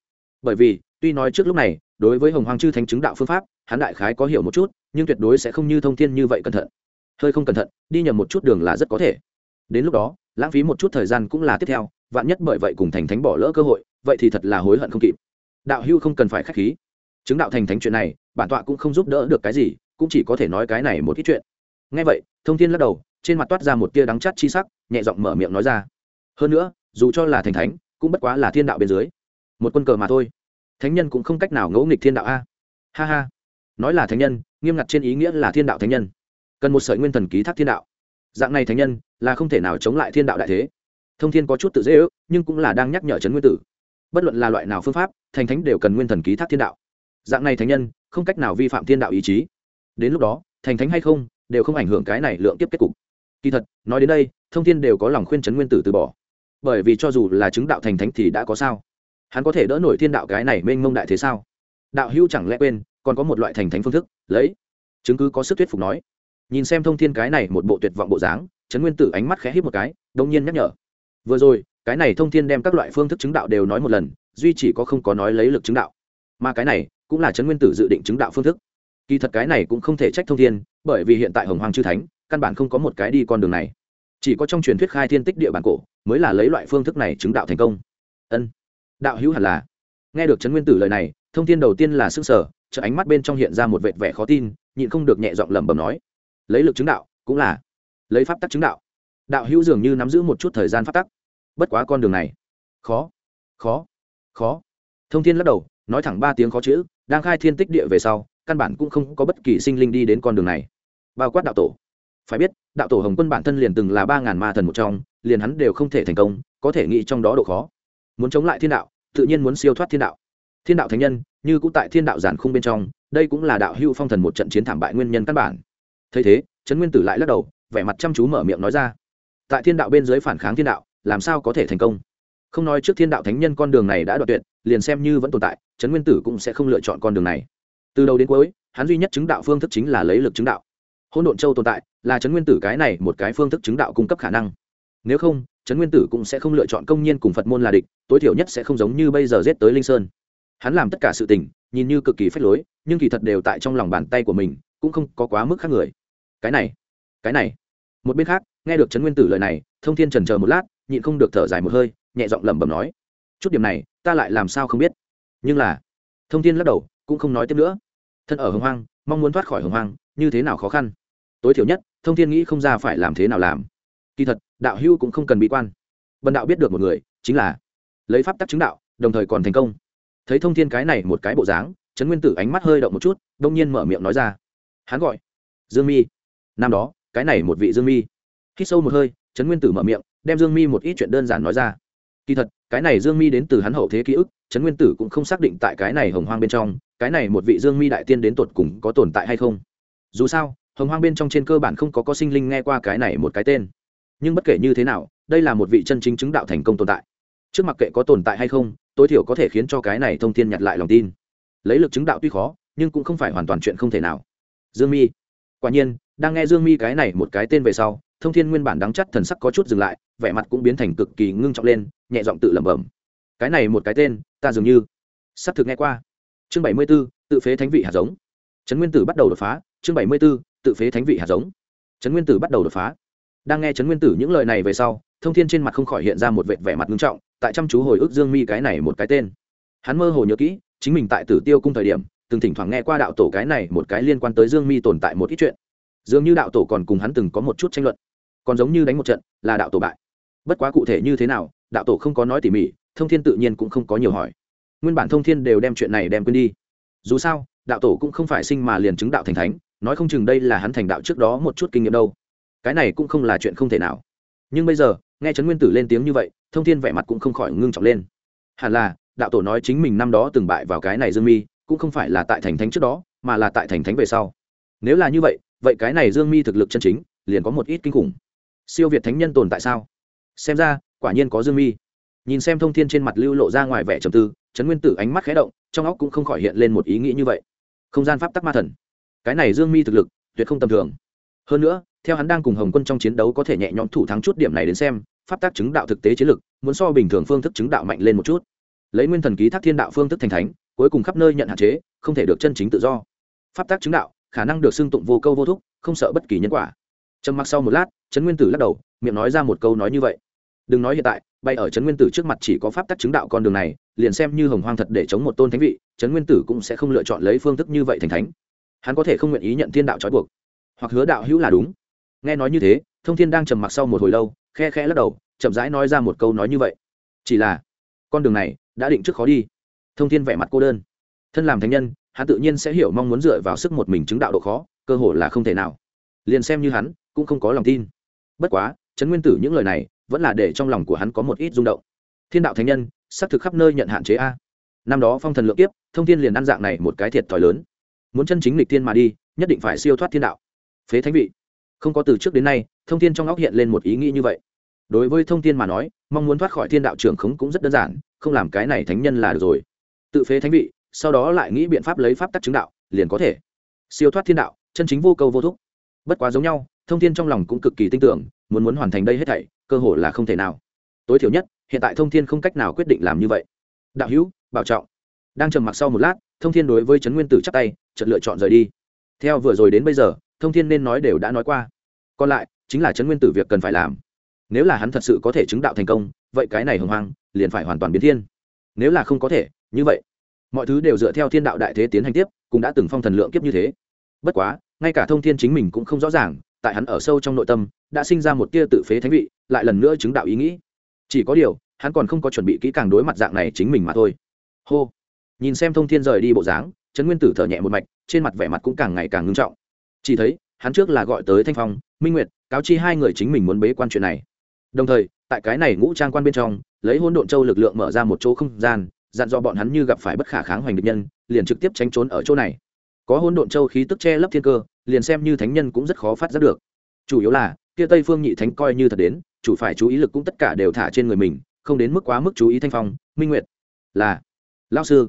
Bởi vì, tuy nói trước lúc này, đối với hồng hoàng chư thánh chứng đạo phương pháp, hắn đại khái có hiểu một chút, nhưng tuyệt đối sẽ không như thông thiên như vậy cẩn thận. Hơi không cẩn thận, đi nhầm một chút đường là rất có thể. Đến lúc đó, lãng phí một chút thời gian cũng là tiếp theo, vạn nhất bởi vậy cùng thành thánh bỏ lỡ cơ hội, vậy thì thật là hối hận không kịp. Đạo hưu không cần phải k h á c h khí. Chứng đạo thành thánh chuyện này bản tọa cũng không giúp đỡ được cái gì, cũng chỉ có thể nói cái này một ít chuyện. Ngay vậy, thông thiên lắc đầu, trên mặt toát ra một tia đắng chắt chi sắc, nhẹ giọng mở miệng nói ra. Hơn nữa, dù cho là thành thánh, cũng bất quá là thiên đạo bên dưới. Một quân cờ mà thôi. Thánh nhân cũng không cách nào ngẫu nghịch thiên đạo a. Ha ha. Nói là thánh nhân, nghiêm ngặt trên ý nghĩa là thiên đạo thánh nhân. Cần một sợi nguyên thần ký thác thiên đạo. Dạng này thánh nhân, là không thể nào chống lại thiên đạo đại thế. Thông thiên có chút tự dễ ước, nhưng cũng là đang nhắc nhở trấn nguyên tử. Bất luận là loại nào phương pháp, thành thánh đều cần nguyên thần ký thác thiên đạo. Dạng này thánh nhân không cách nào vi phạm thiên đạo ý chí. Đến lúc đó, thành thánh hay không, đều không ảnh hưởng cái này lượng tiếp kết cục. Kỳ thật, nói đến đây, thông thiên đều có lòng khuyên trấn nguyên tử từ bỏ. Bởi vì cho dù là chứng đạo thành thánh thì đã có sao? Hắn có thể đỡ nổi thiên đạo cái này mênh mông đại thế sao? Đạo hữu chẳng lẽ quên, còn có một loại thành thánh phương thức, lấy. Chứng cứ có sức thuyết phục nói. Nhìn xem thông thiên cái này một bộ tuyệt vọng bộ dáng trấn nguyên tử ánh mắt khẽ hít một cái, đông nhiên nhắc nhở. Vừa rồi, cái này thông thiên đem các loại phương thức chứng đạo đều nói một lần, duy chỉ có không có nói lấy lực chứng đạo. Mà cái này cũng là chấn nguyên tử dự định chứng đạo phương thức. Kỳ thật cái này cũng không thể trách thông thiên, bởi vì hiện tại hồng hoàng chư thánh, căn bản không có một cái đi con đường này. Chỉ có trong truyền thuyết khai thiên tích địa bản cổ, mới là lấy loại phương thức này chứng đạo thành công. Ân, đạo hữu hẳn là. Nghe được trấn nguyên tử lời này, thông tin đầu tiên là s ư n g sở chợ ánh mắt bên trong hiện ra một vệt vẻ khó tin, nhịn không được nhẹ giọng lẩm bẩm nói, lấy lực chứng đạo, cũng là lấy pháp tắc chứng đạo. Đạo hữu dường như nắm giữ một chút thời gian pháp tắc. Bất quá con đường này, khó khó khó. Thông tin lắc đầu, nói thẳng ba tiếng khó chữ đang khai thiên tích địa về sau, căn bản cũng không có bất kỳ sinh linh đi đến con đường này. Bao quát đạo tổ. Phải biết, đạo tổ hồng quân bản thân liền từng là ba ngàn ma thần một trong, liền hắn đều không thể thành công, có thể nghĩ trong đó độ khó. Muốn chống lại thiên đạo, tự nhiên muốn siêu thoát thiên đạo. Thiên đạo thánh nhân, như cũng tại thiên đạo giản khung bên trong, đây cũng là đạo hưu phong thần một trận chiến thảm bại nguyên nhân căn bản. Thấy thế, trấn nguyên tử lại lắc đầu, vẻ mặt chăm chú mở miệng nói ra. Tại thiên đạo bên dưới phản kháng thiên đạo, làm sao có thể thành công? Không nói trước thiên đạo thánh nhân con đường này đã đoạn tuyệt, liền xem như vẫn tồn tại trấn nguyên tử cũng sẽ không lựa chọn con đường này. Từ đầu đến cuối, hắn duy nhất chứng đạo phương thức chính là lấy lực chứng đạo. Hôn độn châu tồn tại, là trấn nguyên tử cái này một cái phương thức chứng đạo cung cấp khả năng. Nếu không, trấn nguyên tử cũng sẽ không lựa chọn công nhiên cùng phật môn là địch, tối thiểu nhất sẽ không giống như bây giờ giết tới linh sơn. Hắn làm tất cả sự tình, nhìn như cực kỳ phách lối, nhưng kỳ thật đều tại trong lòng bàn tay của mình, cũng không có quá mức khác người. Cái này cái này. Một bên khác, nghe được trấn nguyên tử lời này, thông thiên trần chờ một lát, nhịn không được thở dài một hơi, nhẹ giọng lẩm bẩm nói, chút điểm này, ta lại làm sao không biết? Nhưng là, thông thiên lắc đầu, cũng không nói tiếp nữa. Thân ở hồng hoang, mong muốn thoát khỏi hồng hoang, như thế nào khó khăn? Tối thiểu nhất, thông thiên nghĩ không ra phải làm thế nào làm. Kỳ thật, đạo hưu cũng không cần bị quan. Bần đạo biết được một người, chính là lấy pháp tắc chứng đạo, đồng thời còn thành công. Thấy thông thiên cái này một cái bộ dáng, trấn nguyên tử ánh mắt hơi động một chút, đông nhiên mở miệng nói ra. Hắn gọi dương mi. Năm đó, cái này một vị dương mi. Hít sâu một hơi, trấn nguyên tử mở miệng, đem dương mi một ít chuyện đơn giản nói ra kỳ thật, cái này dương mi đến từ hắn hậu thế ký ức, trấn nguyên tử cũng không xác định tại cái này hồng hoang bên trong, cái này một vị dương mi đại tiên đến tột cùng có tồn tại hay không. Dù sao, hồng hoang bên trong trên cơ bản không có có sinh linh nghe qua cái này một cái tên. Nhưng bất kể như thế nào, đây là một vị chân chính chứng đạo thành công tồn tại. Trước mặc kệ có tồn tại hay không, tối thiểu có thể khiến cho cái này thông thiên nhặt lại lòng tin. Lấy lực chứng đạo tuy khó, nhưng cũng không phải hoàn toàn chuyện không thể nào. Dương mi. Quả nhiên, đang nghe dương mi cái này một cái tên về sau thông thiên nguyên bản đắng chắc thần sắc có chút dừng lại, vẻ mặt cũng biến thành cực kỳ ngưng trọng lên, nhẹ giọng tự lẩm bẩm. Cái này một cái tên, ta dường như sắp thực nghe qua. Chương bảy mươi b ố tự phế thánh vị hạt giống. Trấn nguyên tử bắt đầu đột phá, chương bảy mươi b ố tự phế thánh vị hạt giống. Trấn nguyên tử bắt đầu đột phá. Đang nghe trấn nguyên tử những lời này về sau, thông thiên trên mặt không khỏi hiện ra một vệ vẻ mặt ngưng trọng, tại chăm chú hồi ức dương mi cái này một cái tên. Hắn mơ hồ nhớ kỹ, chính mình tại tử tiêu cung thời điểm, từng thỉnh thoảng nghe qua đạo tổ cái này một cái liên quan tới dương mi tồn tại một ít chuyện. Dường như đạo tổ còn cùng hắn từng có một chút tranh luận còn giống như đánh một trận, là đạo tổ bại. Bất quá cụ thể như thế nào, đạo tổ không có nói tỉ mỉ, thông thiên tự nhiên cũng không có nhiều hỏi. Nguyên bản thông thiên đều đem chuyện này đem quên đi. Dù sao, đạo tổ cũng không phải sinh mà liền chứng đạo thành thánh, nói không chừng đây là hắn thành đạo trước đó một chút kinh nghiệm đâu. Cái này cũng không là chuyện không thể nào. Nhưng bây giờ, nghe trấn nguyên tử lên tiếng như vậy, thông thiên vẻ mặt cũng không khỏi ngưng trọng lên. Hẳn là, đạo tổ nói chính mình năm đó từng bại vào cái này dương mi, cũng không phải là tại thành thánh trước đó, mà là tại thành thánh về sau. Nếu là như vậy vậy cái này dương mi thực lực chân chính, liền có một ít kinh khủng siêu việt thánh nhân tồn tại sao? Xem ra, quả nhiên có dương mi. Nhìn xem thông thiên trên mặt lưu lộ ra ngoài vẻ trầm tư, trấn nguyên tử ánh mắt khé động, trong óc cũng không khỏi hiện lên một ý nghĩ như vậy. Không gian pháp tắc ma thần. Cái này dương mi thực lực, tuyệt không tầm thường. Hơn nữa, theo hắn đang cùng hồng quân trong chiến đấu có thể nhẹ nhõm thủ thắng chút điểm này đến xem, pháp tác chứng đạo thực tế chiến lực, muốn so bình thường phương thức chứng đạo mạnh lên một chút. Lấy nguyên thần ký thác thiên đạo phương thức thành thánh, cuối cùng khắp nơi nhận hạn chế, không thể được chân chính tự do. Pháp tác chứng đạo, khả năng được xưng tụng vô câu vô thúc, không sợ bất kỳ nhân quả. Trầm mặc sau một lát trấn nguyên tử lắc đầu, miệng nói ra một câu nói như vậy. Đừng nói hiện tại, bay ở trấn nguyên tử trước mặt chỉ có pháp tắc chứng đạo con đường này, liền xem như hồng hoang thật để chống một tôn thánh vị, trấn nguyên tử cũng sẽ không lựa chọn lấy phương thức như vậy thành thánh. Hắn có thể không nguyện ý nhận thiên đạo trói buộc. Hoặc hứa đạo hữu là đúng. Nghe nói như thế, thông thiên đang trầm mặc sau một hồi lâu, khe khe lắc đầu, chậm rãi nói ra một câu nói như vậy. Chỉ là, con đường này đã định trước khó đi. Thông thiên vẻ mặt cô đơn. Thân làm thánh nhân, hắn tự nhiên sẽ hiểu mong muốn dựa vào sức một mình chứng đạo độ khó, cơ hội là không thể nào. Liền xem như hắn, cũng không có lòng tin bất quá, trấn nguyên tử những lời này vẫn là để trong lòng của hắn có một ít rung động. Thiên đạo thánh nhân, xác thực khắp nơi nhận hạn chế a. Năm đó phong thần lượng kiếp, thông thiên liền ăn dạng này một cái thiệt thòi lớn. Muốn chân chính lịch thiên mà đi, nhất định phải siêu thoát thiên đạo. Phế thánh vị. Không có từ trước đến nay, thông thiên trong óc hiện lên một ý nghĩ như vậy. Đối với thông thiên mà nói, mong muốn thoát khỏi thiên đạo trưởng khống cũng rất đơn giản, không làm cái này thánh nhân là được rồi. Tự phế thánh vị, sau đó lại nghĩ biện pháp lấy pháp tắc chứng đạo, liền có thể. Siêu thoát thiên đạo, chân chính vô câu vô thúc. Bất quá giống nhau thông thiên trong lòng cũng cực kỳ tin tưởng, muốn muốn hoàn thành đây hết thảy, cơ hội là không thể nào. Tối thiểu nhất, hiện tại thông thiên không cách nào quyết định làm như vậy. Đạo hữu, bảo trọng. Đang trầm mặc sau một lát, thông thiên đối với trấn nguyên tử chắp tay, chợt lựa chọn rời đi. Theo vừa rồi đến bây giờ, thông thiên nên nói đều đã nói qua. Còn lại, chính là trấn nguyên tử việc cần phải làm. Nếu là hắn thật sự có thể chứng đạo thành công, vậy cái này hồng hoang, liền phải hoàn toàn biến thiên. Nếu là không có thể, như vậy, mọi thứ đều dựa theo thiên đạo đại thế tiến hành tiếp, cũng đã từng phong thần lượng kiếp như thế. Bất quá, ngay cả thông thiên chính mình cũng không rõ ràng tại hắn ở sâu trong nội tâm, đã sinh ra một tia tự phế thánh vị, lại lần nữa chứng đạo ý nghĩ. Chỉ có điều, hắn còn không có chuẩn bị kỹ càng đối mặt dạng này chính mình mà thôi. Hô! Nhìn xem thông thiên rời đi bộ dáng, trấn nguyên tử thở nhẹ một mạch, trên mặt vẻ mặt cũng càng ngày càng ngưng trọng. Chỉ thấy, hắn trước là gọi tới thanh phong, minh nguyệt, cáo chi hai người chính mình muốn bế quan chuyện này. Đồng thời, tại cái này ngũ trang quan bên trong, lấy hôn độn châu lực lượng mở ra một chỗ không gian, dặn do bọn hắn như gặp phải bất khả kháng hoành địch nhân, liền trực tiếp tránh trốn ở chỗ này có hôn độn châu khí tức che lấp thiên cơ, liền xem như thánh nhân cũng rất khó phát giác được. Chủ yếu là, kia tây phương nhị thánh coi như thật đến, chủ phải chú ý lực cũng tất cả đều thả trên người mình, không đến mức quá mức chú ý thanh phong, minh nguyệt. Là lao sư.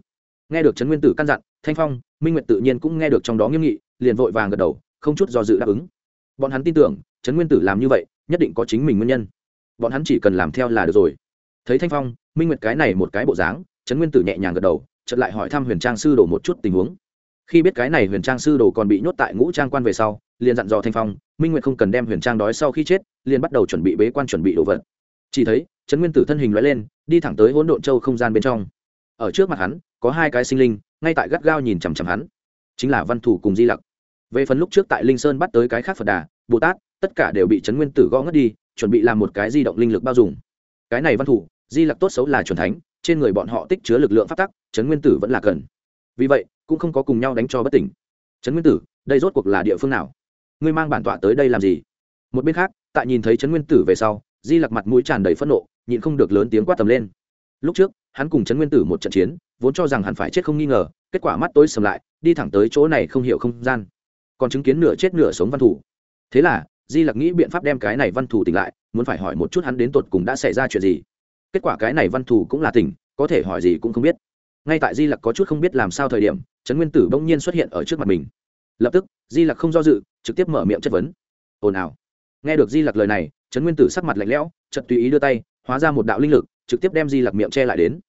Nghe được trấn nguyên tử căn dặn, thanh phong, minh nguyệt tự nhiên cũng nghe được trong đó nghiêm nghị, liền vội vàng gật đầu, không chút do dự đáp ứng. Bọn hắn tin tưởng, trấn nguyên tử làm như vậy, nhất định có chính mình nguyên nhân. Bọn hắn chỉ cần làm theo là được rồi. Thấy thanh phong, minh nguyệt cái này một cái bộ dáng, trấn nguyên tử nhẹ nhàng gật đầu, chợt lại hỏi thăm huyền trang sư đổ một chút tình huống khi biết cái này huyền trang sư đồ còn bị nhốt tại ngũ trang quan về sau, liền dặn dò thanh phong, minh nguyệt không cần đem huyền trang đói sau khi chết, liền bắt đầu chuẩn bị bế quan chuẩn bị đồ vật. Chỉ thấy, trấn nguyên tử thân hình loại lên, đi thẳng tới hỗn độn châu không gian bên trong. Ở trước mặt hắn, có hai cái sinh linh, ngay tại gắt gao nhìn chằm chằm hắn. Chính là văn thủ cùng di lặc. Về phần lúc trước tại linh sơn bắt tới cái khác phật đà, bồ tát, tất cả đều bị trấn nguyên tử gõ ngất đi, chuẩn bị làm một cái di động linh lực bao dùng cái này văn thủ, di lặc tốt xấu là c thánh, trên người bọn họ tích chứa lực lượng phát tắc, trấn nguyên tử vẫn là cần. Vì vậy cũng không có cùng nhau đánh cho bất tỉnh. Trấn nguyên tử, đây rốt cuộc là địa phương nào? Ngươi mang bản tọa tới đây làm gì? Một bên khác, tại nhìn thấy trấn nguyên tử về sau, di lặc mặt mũi tràn đầy phẫn nộ, nhịn không được lớn tiếng quát tầm lên. Lúc trước, hắn cùng trấn nguyên tử một trận chiến, vốn cho rằng hắn phải chết không nghi ngờ, kết quả mắt tối sầm lại, đi thẳng tới chỗ này không hiểu không gian. Còn chứng kiến nửa chết nửa sống văn thủ. Thế là, di lặc nghĩ biện pháp đem cái này văn thủ tỉnh lại, muốn phải hỏi một chút hắn đến tột cùng đã xảy ra chuyện gì. Kết quả cái này văn thủ cũng là tỉnh, có thể hỏi gì cũng không biết ngay tại di lặc có chút không biết làm sao thời điểm, trấn nguyên tử bỗng nhiên xuất hiện ở trước mặt mình. Lập tức, di lặc không do dự, trực tiếp mở miệng chất vấn. Ồn ào. Nghe được di lặc lời này, trấn nguyên tử sắc mặt lạnh lẽo chật tùy ý đưa tay, hóa ra một đạo linh lực, trực tiếp đem di lặc miệng che lại đến.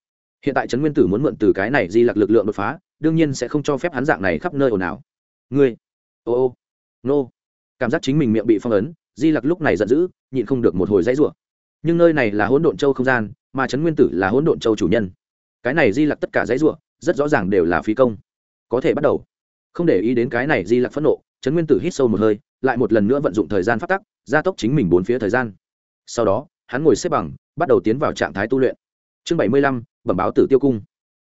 Hiện tại trấn nguyên tử muốn mượn từ cái này di lặc lực lượng đột phá, đương nhiên sẽ không cho phép hắn dạng này khắp nơi ồn ào. Ngươi, ô ô, nô. Cảm giác chính mình miệng bị phong ấn, di lặc lúc này giận dữ, nhịn không được một hồi dãy rủa. Nhưng nơi này là hỗn độn châu không gian, mà trấn nguyên tử là hỗn độn châu chủ nhân cái này di lặc tất cả dãy rủa, rất rõ ràng đều là phí công. Có thể bắt đầu. Không để ý đến cái này di lặc phẫn nộ, trấn nguyên tử hít sâu một hơi, lại một lần nữa vận dụng thời gian phát tắc, gia tốc chính mình bốn phía thời gian. Sau đó, hắn ngồi xếp bằng, bắt đầu tiến vào trạng thái tu luyện. Chương bảy mươi lăm, bẩm báo tử tiêu cung.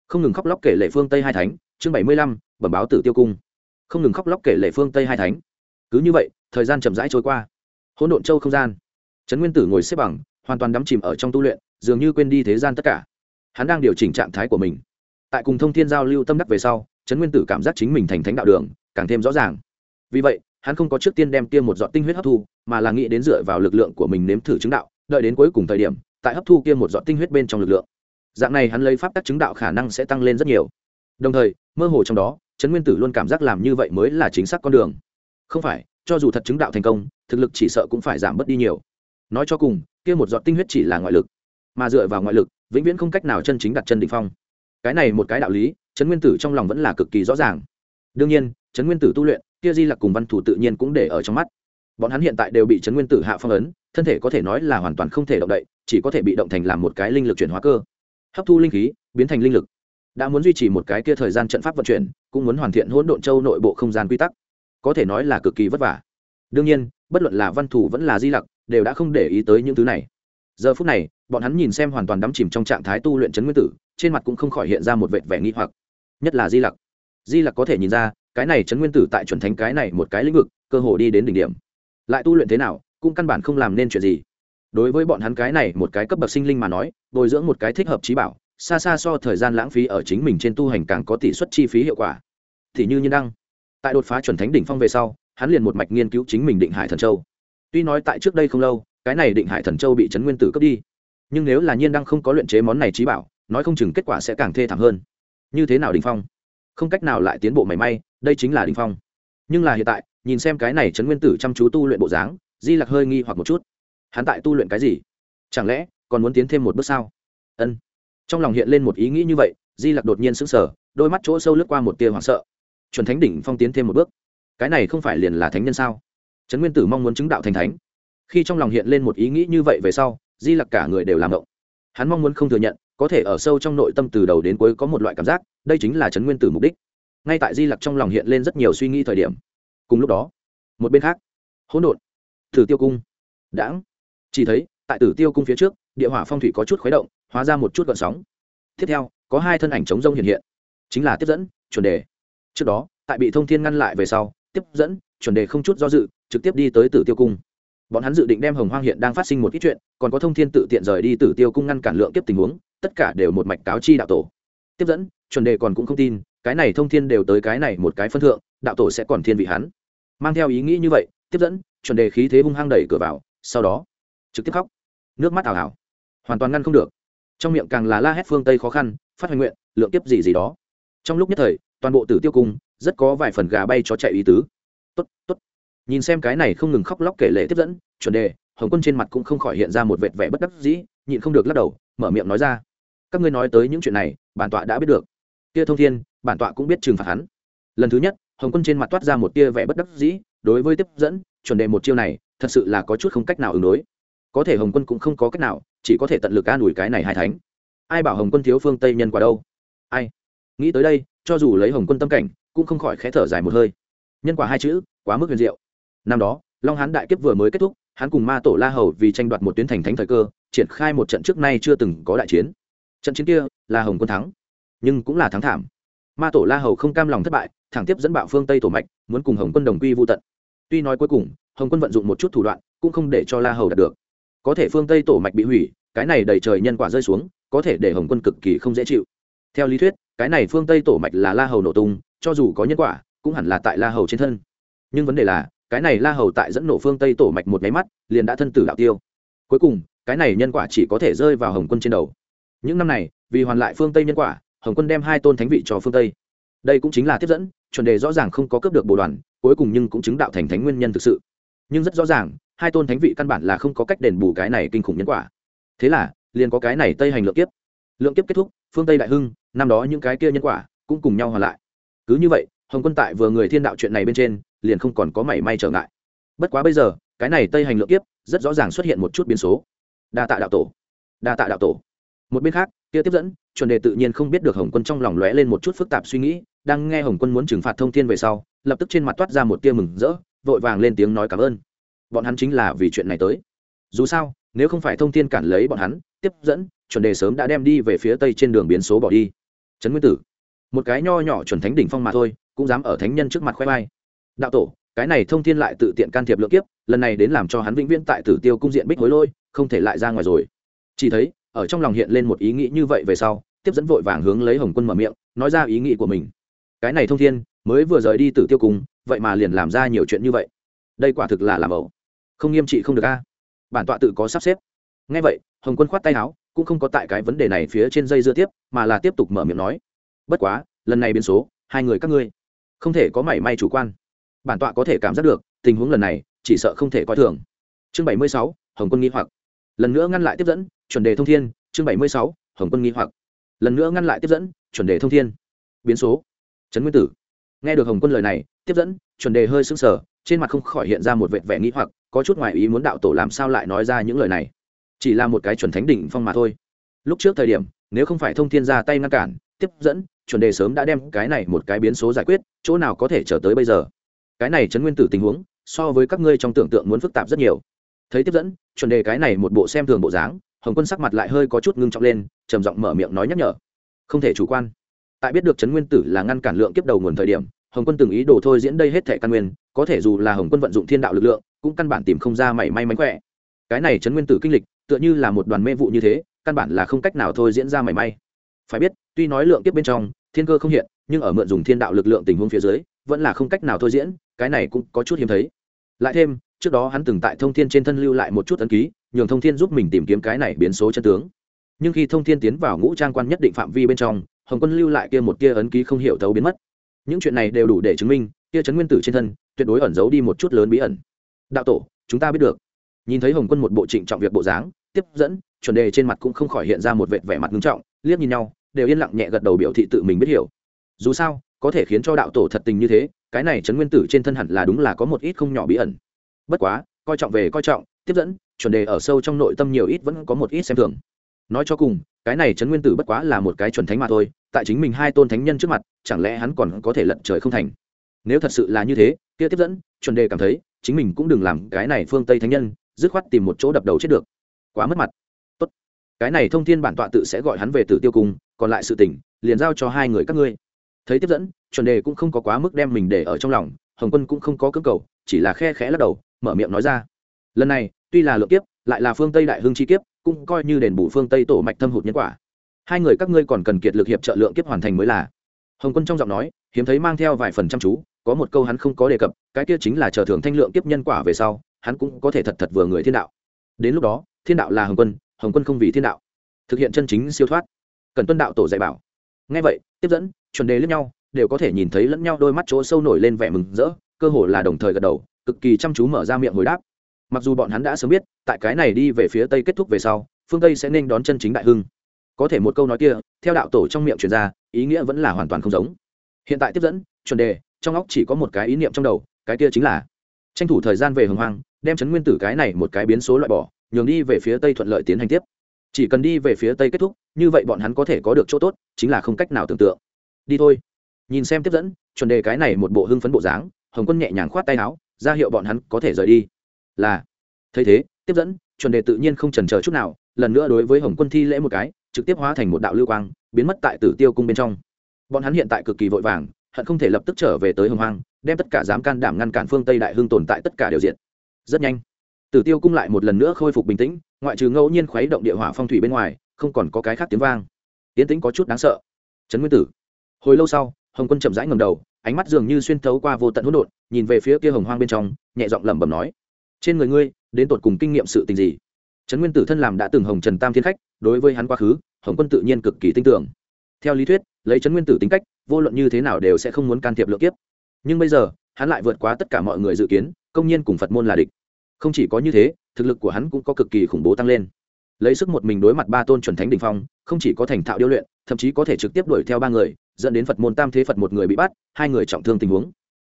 Không ngừng khóc lóc kể lệ phương tây hai thánh, chương bảy mươi lăm, bẩm báo tử tiêu cung. Không ngừng khóc lóc kể lệ phương tây hai thánh. Cứ như vậy, thời gian chậm rãi trôi qua. Hỗn độn châu không gian. Trấn nguyên tử ngồi xếp bằng, hoàn toàn đắm chìm ở trong tu luyện, dường như quên đi thế gian tất cả hắn đang điều chỉnh trạng thái của mình. Tại cùng thông thiên giao lưu tâm đắc về sau, trấn nguyên tử cảm giác chính mình thành thánh đạo đường, càng thêm rõ ràng. Vì vậy, hắn không có trước tiên đem tiêm một giọt tinh huyết hấp thu, mà là nghĩ đến dựa vào lực lượng của mình nếm thử chứng đạo, đợi đến cuối cùng thời điểm, tại hấp thu kia một giọt tinh huyết bên trong lực lượng. Dạng này hắn lấy pháp tắc chứng đạo khả năng sẽ tăng lên rất nhiều. Đồng thời, mơ hồ trong đó, trấn nguyên tử luôn cảm giác làm như vậy mới là chính xác con đường. Không phải, cho dù thật chứng đạo thành công, thực lực chỉ sợ cũng phải giảm bớt đi nhiều. Nói cho cùng, kia một giọt tinh huyết chỉ là ngoại lực, mà dựa vào ngoại lực vĩnh viễn không cách nào chân chính đặt chân đỉnh phong. Cái này một cái đạo lý, trấn nguyên tử trong lòng vẫn là cực kỳ rõ ràng. Đương nhiên, trấn nguyên tử tu luyện, kia di lặc cùng văn thủ tự nhiên cũng để ở trong mắt. Bọn hắn hiện tại đều bị trấn nguyên tử hạ phong ấn, thân thể có thể nói là hoàn toàn không thể động đậy, chỉ có thể bị động thành làm một cái linh lực chuyển hóa cơ. Hấp thu linh khí, biến thành linh lực. Đã muốn duy trì một cái kia thời gian trận pháp vận chuyển, cũng muốn hoàn thiện hỗn độn châu nội bộ không gian quy tắc. Có thể nói là cực kỳ vất vả. Đương nhiên, bất luận là văn thủ vẫn là di lặc, đều đã không để ý tới những thứ này giờ phút này, bọn hắn nhìn xem hoàn toàn đắm chìm trong trạng thái tu luyện chấn nguyên tử, trên mặt cũng không khỏi hiện ra một vệt vẻ nghi hoặc. Nhất là di lặc. Di lặc có thể nhìn ra, cái này chấn nguyên tử tại chuẩn thánh cái này một cái lĩnh vực, cơ hồ đi đến đỉnh điểm. Lại tu luyện thế nào, cũng căn bản không làm nên chuyện gì. Đối với bọn hắn cái này một cái cấp bậc sinh linh mà nói, bồi dưỡng một cái thích hợp trí bảo, xa xa so thời gian lãng phí ở chính mình trên tu hành càng có tỷ suất chi phí hiệu quả. Thì như nhiên đăng, tại đột phá chuẩn thánh đỉnh phong về sau, hắn liền một mạch nghiên cứu chính mình định hải thần châu. Tuy nói tại trước đây không lâu cái này định hải thần châu bị trấn nguyên tử cướp đi. Nhưng nếu là nhiên đăng không có luyện chế món này trí bảo, nói không chừng kết quả sẽ càng thê thảm hơn. Như thế nào đình phong? Không cách nào lại tiến bộ mảy may, đây chính là đình phong. Nhưng là hiện tại, nhìn xem cái này trấn nguyên tử chăm chú tu luyện bộ dáng, di lặc hơi nghi hoặc một chút. Hắn tại tu luyện cái gì? Chẳng lẽ, còn muốn tiến thêm một bước sao? Ân. Trong lòng hiện lên một ý nghĩ như vậy, di lặc đột nhiên sững sờ, đôi mắt chỗ sâu lướt qua một tia hoảng sợ. Chuẩn thánh đỉnh phong tiến thêm một bước. Cái này không phải liền là thánh nhân sao? Trấn nguyên tử mong muốn chứng đạo thành thánh khi trong lòng hiện lên một ý nghĩ như vậy về sau, di lặc cả người đều làm động. Hắn mong muốn không thừa nhận, có thể ở sâu trong nội tâm từ đầu đến cuối có một loại cảm giác, đây chính là chấn nguyên tử mục đích. Ngay tại di lặc trong lòng hiện lên rất nhiều suy nghĩ thời điểm, cùng lúc đó, một bên khác, hỗn độn, tử tiêu cung, đãng. Chỉ thấy, tại tử tiêu cung phía trước, địa hỏa phong thủy có chút khuấy động, hóa ra một chút gợn sóng. Tiếp theo, có hai thân ảnh chống rông hiện hiện, chính là tiếp dẫn, chuẩn đề. Trước đó, tại bị thông thiên ngăn lại về sau, tiếp dẫn, chuẩn đề không chút do dự, trực tiếp đi tới tử tiêu cung bọn hắn dự định đem hồng hoang hiện đang phát sinh một ít chuyện, còn có thông thiên tự tiện rời đi tử tiêu cung ngăn cản lượng tiếp tình huống, tất cả đều một mạch cáo chi đạo tổ. Tiếp dẫn, chuẩn đề còn cũng không tin, cái này thông thiên đều tới cái này một cái phân thượng, đạo tổ sẽ còn thiên vị hắn. Mang theo ý nghĩ như vậy, tiếp dẫn, chuẩn đề khí thế hung hăng đẩy cửa vào, sau đó, trực tiếp khóc. Nước mắt ảo ảo. Hoàn toàn ngăn không được. Trong miệng càng là la hét phương tây khó khăn, phát hoành nguyện, lượng tiếp gì gì đó. Trong lúc nhất thời, toàn bộ tử tiêu cung, rất có vài phần gà bay cho chạy ý tứ. Tốt tốt nhìn xem cái này không ngừng khóc lóc kể lệ tiếp dẫn, chuẩn đề, hồng quân trên mặt cũng không khỏi hiện ra một vệt vẻ bất đắc dĩ, nhịn không được lắc đầu, mở miệng nói ra. Các ngươi nói tới những chuyện này, bản tọa đã biết được. Tia thông thiên, bản tọa cũng biết trừng phạt hắn. Lần thứ nhất, hồng quân trên mặt toát ra một tia vẻ bất đắc dĩ, đối với tiếp dẫn, chuẩn đề một chiêu này, thật sự là có chút không cách nào ứng đối. Có thể hồng quân cũng không có cách nào, chỉ có thể tận lực an ủi cái này hai thánh. Ai bảo hồng quân thiếu phương tây nhân quả đâu? Ai? Nghĩ tới đây, cho dù lấy hồng quân tâm cảnh, cũng không khỏi khẽ thở dài một hơi. Nhân quả hai chữ, quá mức huyền diệu năm đó, long hán đại kiếp vừa mới kết thúc, hắn cùng ma tổ la hầu vì tranh đoạt một tuyến thành thánh thời cơ, triển khai một trận trước nay chưa từng có đại chiến. Trận chiến kia là hồng quân thắng, nhưng cũng là thắng thảm. Ma tổ la hầu không cam lòng thất bại, thẳng tiếp dẫn bạo phương tây tổ mạch, muốn cùng hồng quân đồng quy vô tận. Tuy nói cuối cùng, hồng quân vận dụng một chút thủ đoạn, cũng không để cho la hầu đạt được. Có thể phương tây tổ mạch bị hủy, cái này đầy trời nhân quả rơi xuống, có thể để hồng quân cực kỳ không dễ chịu. Theo lý thuyết, cái này phương tây tổ mạch là la hầu nổ tung, cho dù có nhân quả, cũng hẳn là tại la hầu trên thân. Nhưng vấn đề là cái này la hầu tại dẫn nổ phương tây tổ mạch một máy mắt, liền đã thân tử đạo tiêu. Cuối cùng, cái này nhân quả chỉ có thể rơi vào hồng quân trên đầu. Những năm này, vì hoàn lại phương tây nhân quả, hồng quân đem hai tôn thánh vị cho phương tây. Đây cũng chính là tiếp dẫn, chuẩn đề rõ ràng không có cướp được bộ đoàn, cuối cùng nhưng cũng chứng đạo thành thánh nguyên nhân thực sự. Nhưng rất rõ ràng, hai tôn thánh vị căn bản là không có cách đền bù cái này kinh khủng nhân quả. Thế là, liền có cái này tây hành lượng kiếp. Lượng kiếp kết thúc, phương tây đại hưng, năm đó những cái kia nhân quả cũng cùng nhau hoàn lại. Cứ như vậy, hồng quân tại vừa người thiên đạo chuyện này bên trên liền không còn có mảy may trở ngại. Bất quá bây giờ, cái này tây hành lượng kiếp, rất rõ ràng xuất hiện một chút biến số. Đa tạ đạo tổ. Đa tạ đạo tổ. Một bên khác, kia tiếp dẫn, chuẩn đề tự nhiên không biết được hồng quân trong lòng lóe lên một chút phức tạp suy nghĩ, đang nghe hồng quân muốn trừng phạt thông thiên về sau, lập tức trên mặt toát ra một tia mừng rỡ, vội vàng lên tiếng nói cảm ơn. Bọn hắn chính là vì chuyện này tới. Dù sao, nếu không phải thông thiên cản lấy bọn hắn, tiếp dẫn, chuẩn đề sớm đã đem đi về phía tây trên đường biến số bỏ đi. Trấn nguyên tử. Một cái nho nhỏ chuẩn thánh đỉnh phong mà thôi, cũng dám ở thánh nhân trước mặt khoe vai đạo tổ, cái này thông thiên lại tự tiện can thiệp lượng kiếp, lần này đến làm cho hắn vĩnh viễn tại tử tiêu cung diện bích hối lôi, không thể lại ra ngoài rồi. Chỉ thấy, ở trong lòng hiện lên một ý nghĩ như vậy về sau, tiếp dẫn vội vàng hướng lấy hồng quân mở miệng, nói ra ý nghĩ của mình. Cái này thông thiên, mới vừa rời đi tử tiêu cung, vậy mà liền làm ra nhiều chuyện như vậy. Đây quả thực là làm ẩu. Không nghiêm trị không được a. Bản tọa tự có sắp xếp. Ngay vậy, hồng quân khoát tay áo, cũng không có tại cái vấn đề này phía trên dây dưa tiếp, mà là tiếp tục mở miệng nói. Bất quá, lần này biến số, hai người các ngươi, không thể có mảy may chủ quan bản tọa có thể cảm giác được, tình huống lần này, chỉ sợ không thể coi thường. Chương bảy mươi sáu, hồng quân nghi hoặc. Lần nữa ngăn lại tiếp dẫn, chuẩn đề thông thiên, chương bảy mươi sáu, hồng quân nghi hoặc. Lần nữa ngăn lại tiếp dẫn, chuẩn đề thông thiên. Biến số. Trấn nguyên tử. Nghe được hồng quân lời này, tiếp dẫn, chuẩn đề hơi sững sờ, trên mặt không khỏi hiện ra một vệt vẻ nghĩ hoặc, có chút ngoài ý muốn đạo tổ làm sao lại nói ra những lời này. Chỉ là một cái chuẩn thánh đỉnh phong mà thôi. Lúc trước thời điểm, nếu không phải thông thiên ra tay ngăn cản, tiếp dẫn, chuẩn đề sớm đã đem cái này một cái biến số giải quyết, chỗ nào có thể trở tới bây giờ? Cái này chấn nguyên tử tình huống, so với các ngươi trong tưởng tượng muốn phức tạp rất nhiều. Thấy tiếp dẫn, chuẩn đề cái này một bộ xem thường bộ dáng, hồng quân sắc mặt lại hơi có chút ngưng trọng lên, trầm giọng mở miệng nói nhắc nhở. Không thể chủ quan. Tại biết được chấn nguyên tử là ngăn cản lượng kiếp đầu nguồn thời điểm, hồng quân từng ý đồ thôi diễn đây hết thể căn nguyên, có thể dù là hồng quân vận dụng thiên đạo lực lượng, cũng căn bản tìm không ra mảy may mánh khỏe. Cái này chấn nguyên tử kinh lịch, tựa như là một đoàn mê vụ như thế, căn bản là không cách nào thôi diễn ra mảy may. Phải biết, tuy nói lượng kiếp bên trong, thiên cơ không hiện, nhưng ở mượn dùng thiên đạo lực lượng tình huống phía dưới vẫn là không cách nào thôi diễn, cái này cũng có chút hiếm thấy. Lại thêm, trước đó hắn từng tại thông thiên trên thân lưu lại một chút ấn ký, nhường thông thiên giúp mình tìm kiếm cái này biến số chân tướng. Nhưng khi thông thiên tiến vào ngũ trang quan nhất định phạm vi bên trong, hồng quân lưu lại kia một tia ấn ký không hiểu thấu biến mất. Những chuyện này đều đủ để chứng minh, kia chấn nguyên tử trên thân, tuyệt đối ẩn giấu đi một chút lớn bí ẩn. Đạo tổ, chúng ta biết được. Nhìn thấy hồng quân một bộ trịnh trọng việc bộ dáng, tiếp dẫn, chuẩn đề trên mặt cũng không khỏi hiện ra một vệt vẻ mặt nghiêm trọng, liếc nhìn nhau, đều yên lặng nhẹ gật đầu biểu thị tự mình biết hiểu. Dù sao có thể khiến cho đạo tổ thật tình như thế, cái này trấn nguyên tử trên thân hẳn là đúng là có một ít không nhỏ bí ẩn. Bất quá, coi trọng về coi trọng, tiếp dẫn, chuẩn đề ở sâu trong nội tâm nhiều ít vẫn có một ít xem thường. Nói cho cùng, cái này trấn nguyên tử bất quá là một cái chuẩn thánh mà thôi, tại chính mình hai tôn thánh nhân trước mặt, chẳng lẽ hắn còn có thể lận trời không thành? Nếu thật sự là như thế, kia tiếp dẫn, chuẩn đề cảm thấy, chính mình cũng đừng làm cái này phương tây thánh nhân, dứt khoát tìm một chỗ đập đầu chết được. Quá mất mặt. Tốt. Cái này thông thiên bản tọa tự sẽ gọi hắn về tử tiêu cung, còn lại sự tỉnh liền giao cho hai người các ngươi thấy tiếp dẫn, chuẩn đề cũng không có quá mức đem mình để ở trong lòng, hồng quân cũng không có cưỡng cầu, chỉ là khe khẽ lắc đầu, mở miệng nói ra. Lần này, tuy là lượng kiếp, lại là phương tây đại hưng chi kiếp, cũng coi như đền bù phương tây tổ mạch thâm hụt nhân quả. Hai người các ngươi còn cần kiệt lực hiệp trợ lượng kiếp hoàn thành mới là. Hồng quân trong giọng nói, hiếm thấy mang theo vài phần chăm chú, có một câu hắn không có đề cập, cái kia chính là chờ thường thanh lượng kiếp nhân quả về sau, hắn cũng có thể thật thật vừa người thiên đạo. Đến lúc đó, thiên đạo là hồng quân hồng quân không vì thiên đạo. Thực hiện chân chính siêu thoát. Cần tuân đạo tổ dạy bảo. Ngay vậy, tiếp dẫn chuẩn đề lẫn nhau, đều có thể nhìn thấy lẫn nhau đôi mắt chỗ sâu nổi lên vẻ mừng rỡ, cơ hồ là đồng thời gật đầu, cực kỳ chăm chú mở ra miệng hồi đáp. Mặc dù bọn hắn đã sớm biết, tại cái này đi về phía tây kết thúc về sau, phương tây sẽ nên đón chân chính đại hưng. Có thể một câu nói kia, theo đạo tổ trong miệng truyền ra, ý nghĩa vẫn là hoàn toàn không giống. Hiện tại tiếp dẫn, chuẩn đề, trong óc chỉ có một cái ý niệm trong đầu, cái kia chính là tranh thủ thời gian về hồng hoang, đem chấn nguyên tử cái này một cái biến số loại bỏ, nhường đi về phía tây thuận lợi tiến hành tiếp. Chỉ cần đi về phía tây kết thúc, như vậy bọn hắn có thể có được chỗ tốt, chính là không cách nào tưởng tượng đi thôi. Nhìn xem tiếp dẫn, chuẩn đề cái này một bộ hưng phấn bộ dáng, hồng quân nhẹ nhàng khoát tay áo, ra hiệu bọn hắn có thể rời đi. Là. Thấy thế, tiếp dẫn, chuẩn đề tự nhiên không trần chờ chút nào, lần nữa đối với hồng quân thi lễ một cái, trực tiếp hóa thành một đạo lưu quang, biến mất tại tử tiêu cung bên trong. Bọn hắn hiện tại cực kỳ vội vàng, hận không thể lập tức trở về tới hồng hoang, đem tất cả dám can đảm ngăn cản phương tây đại hưng tồn tại tất cả điều diện rất nhanh, tử tiêu cung lại một lần nữa khôi phục bình tĩnh, ngoại trừ ngẫu nhiên khuấy động địa hỏa phong thủy bên ngoài, không còn có cái khác tiếng vang. Tiến tĩnh có chút đáng sợ. Trấn nguyên tử hồi lâu sau, hồng quân chậm rãi ngầm đầu, ánh mắt dường như xuyên thấu qua vô tận hỗn độn, nhìn về phía kia hồng hoang bên trong, nhẹ giọng lẩm bẩm nói, trên người ngươi, đến tột cùng kinh nghiệm sự tình gì? Trấn nguyên tử thân làm đã từng hồng trần tam thiên khách, đối với hắn quá khứ, hồng quân tự nhiên cực kỳ tin tưởng. Theo lý thuyết, lấy trấn nguyên tử tính cách, vô luận như thế nào đều sẽ không muốn can thiệp lượng kiếp. Nhưng bây giờ, hắn lại vượt quá tất cả mọi người dự kiến, công nhiên cùng phật môn là địch. Không chỉ có như thế, thực lực của hắn cũng có cực kỳ khủng bố tăng lên. Lấy sức một mình đối mặt ba tôn chuẩn thánh đình phong, không chỉ có thành thạo điêu luyện, thậm chí có thể trực tiếp đuổi theo ba người dẫn đến phật môn tam thế phật một người bị bắt, hai người trọng thương tình huống.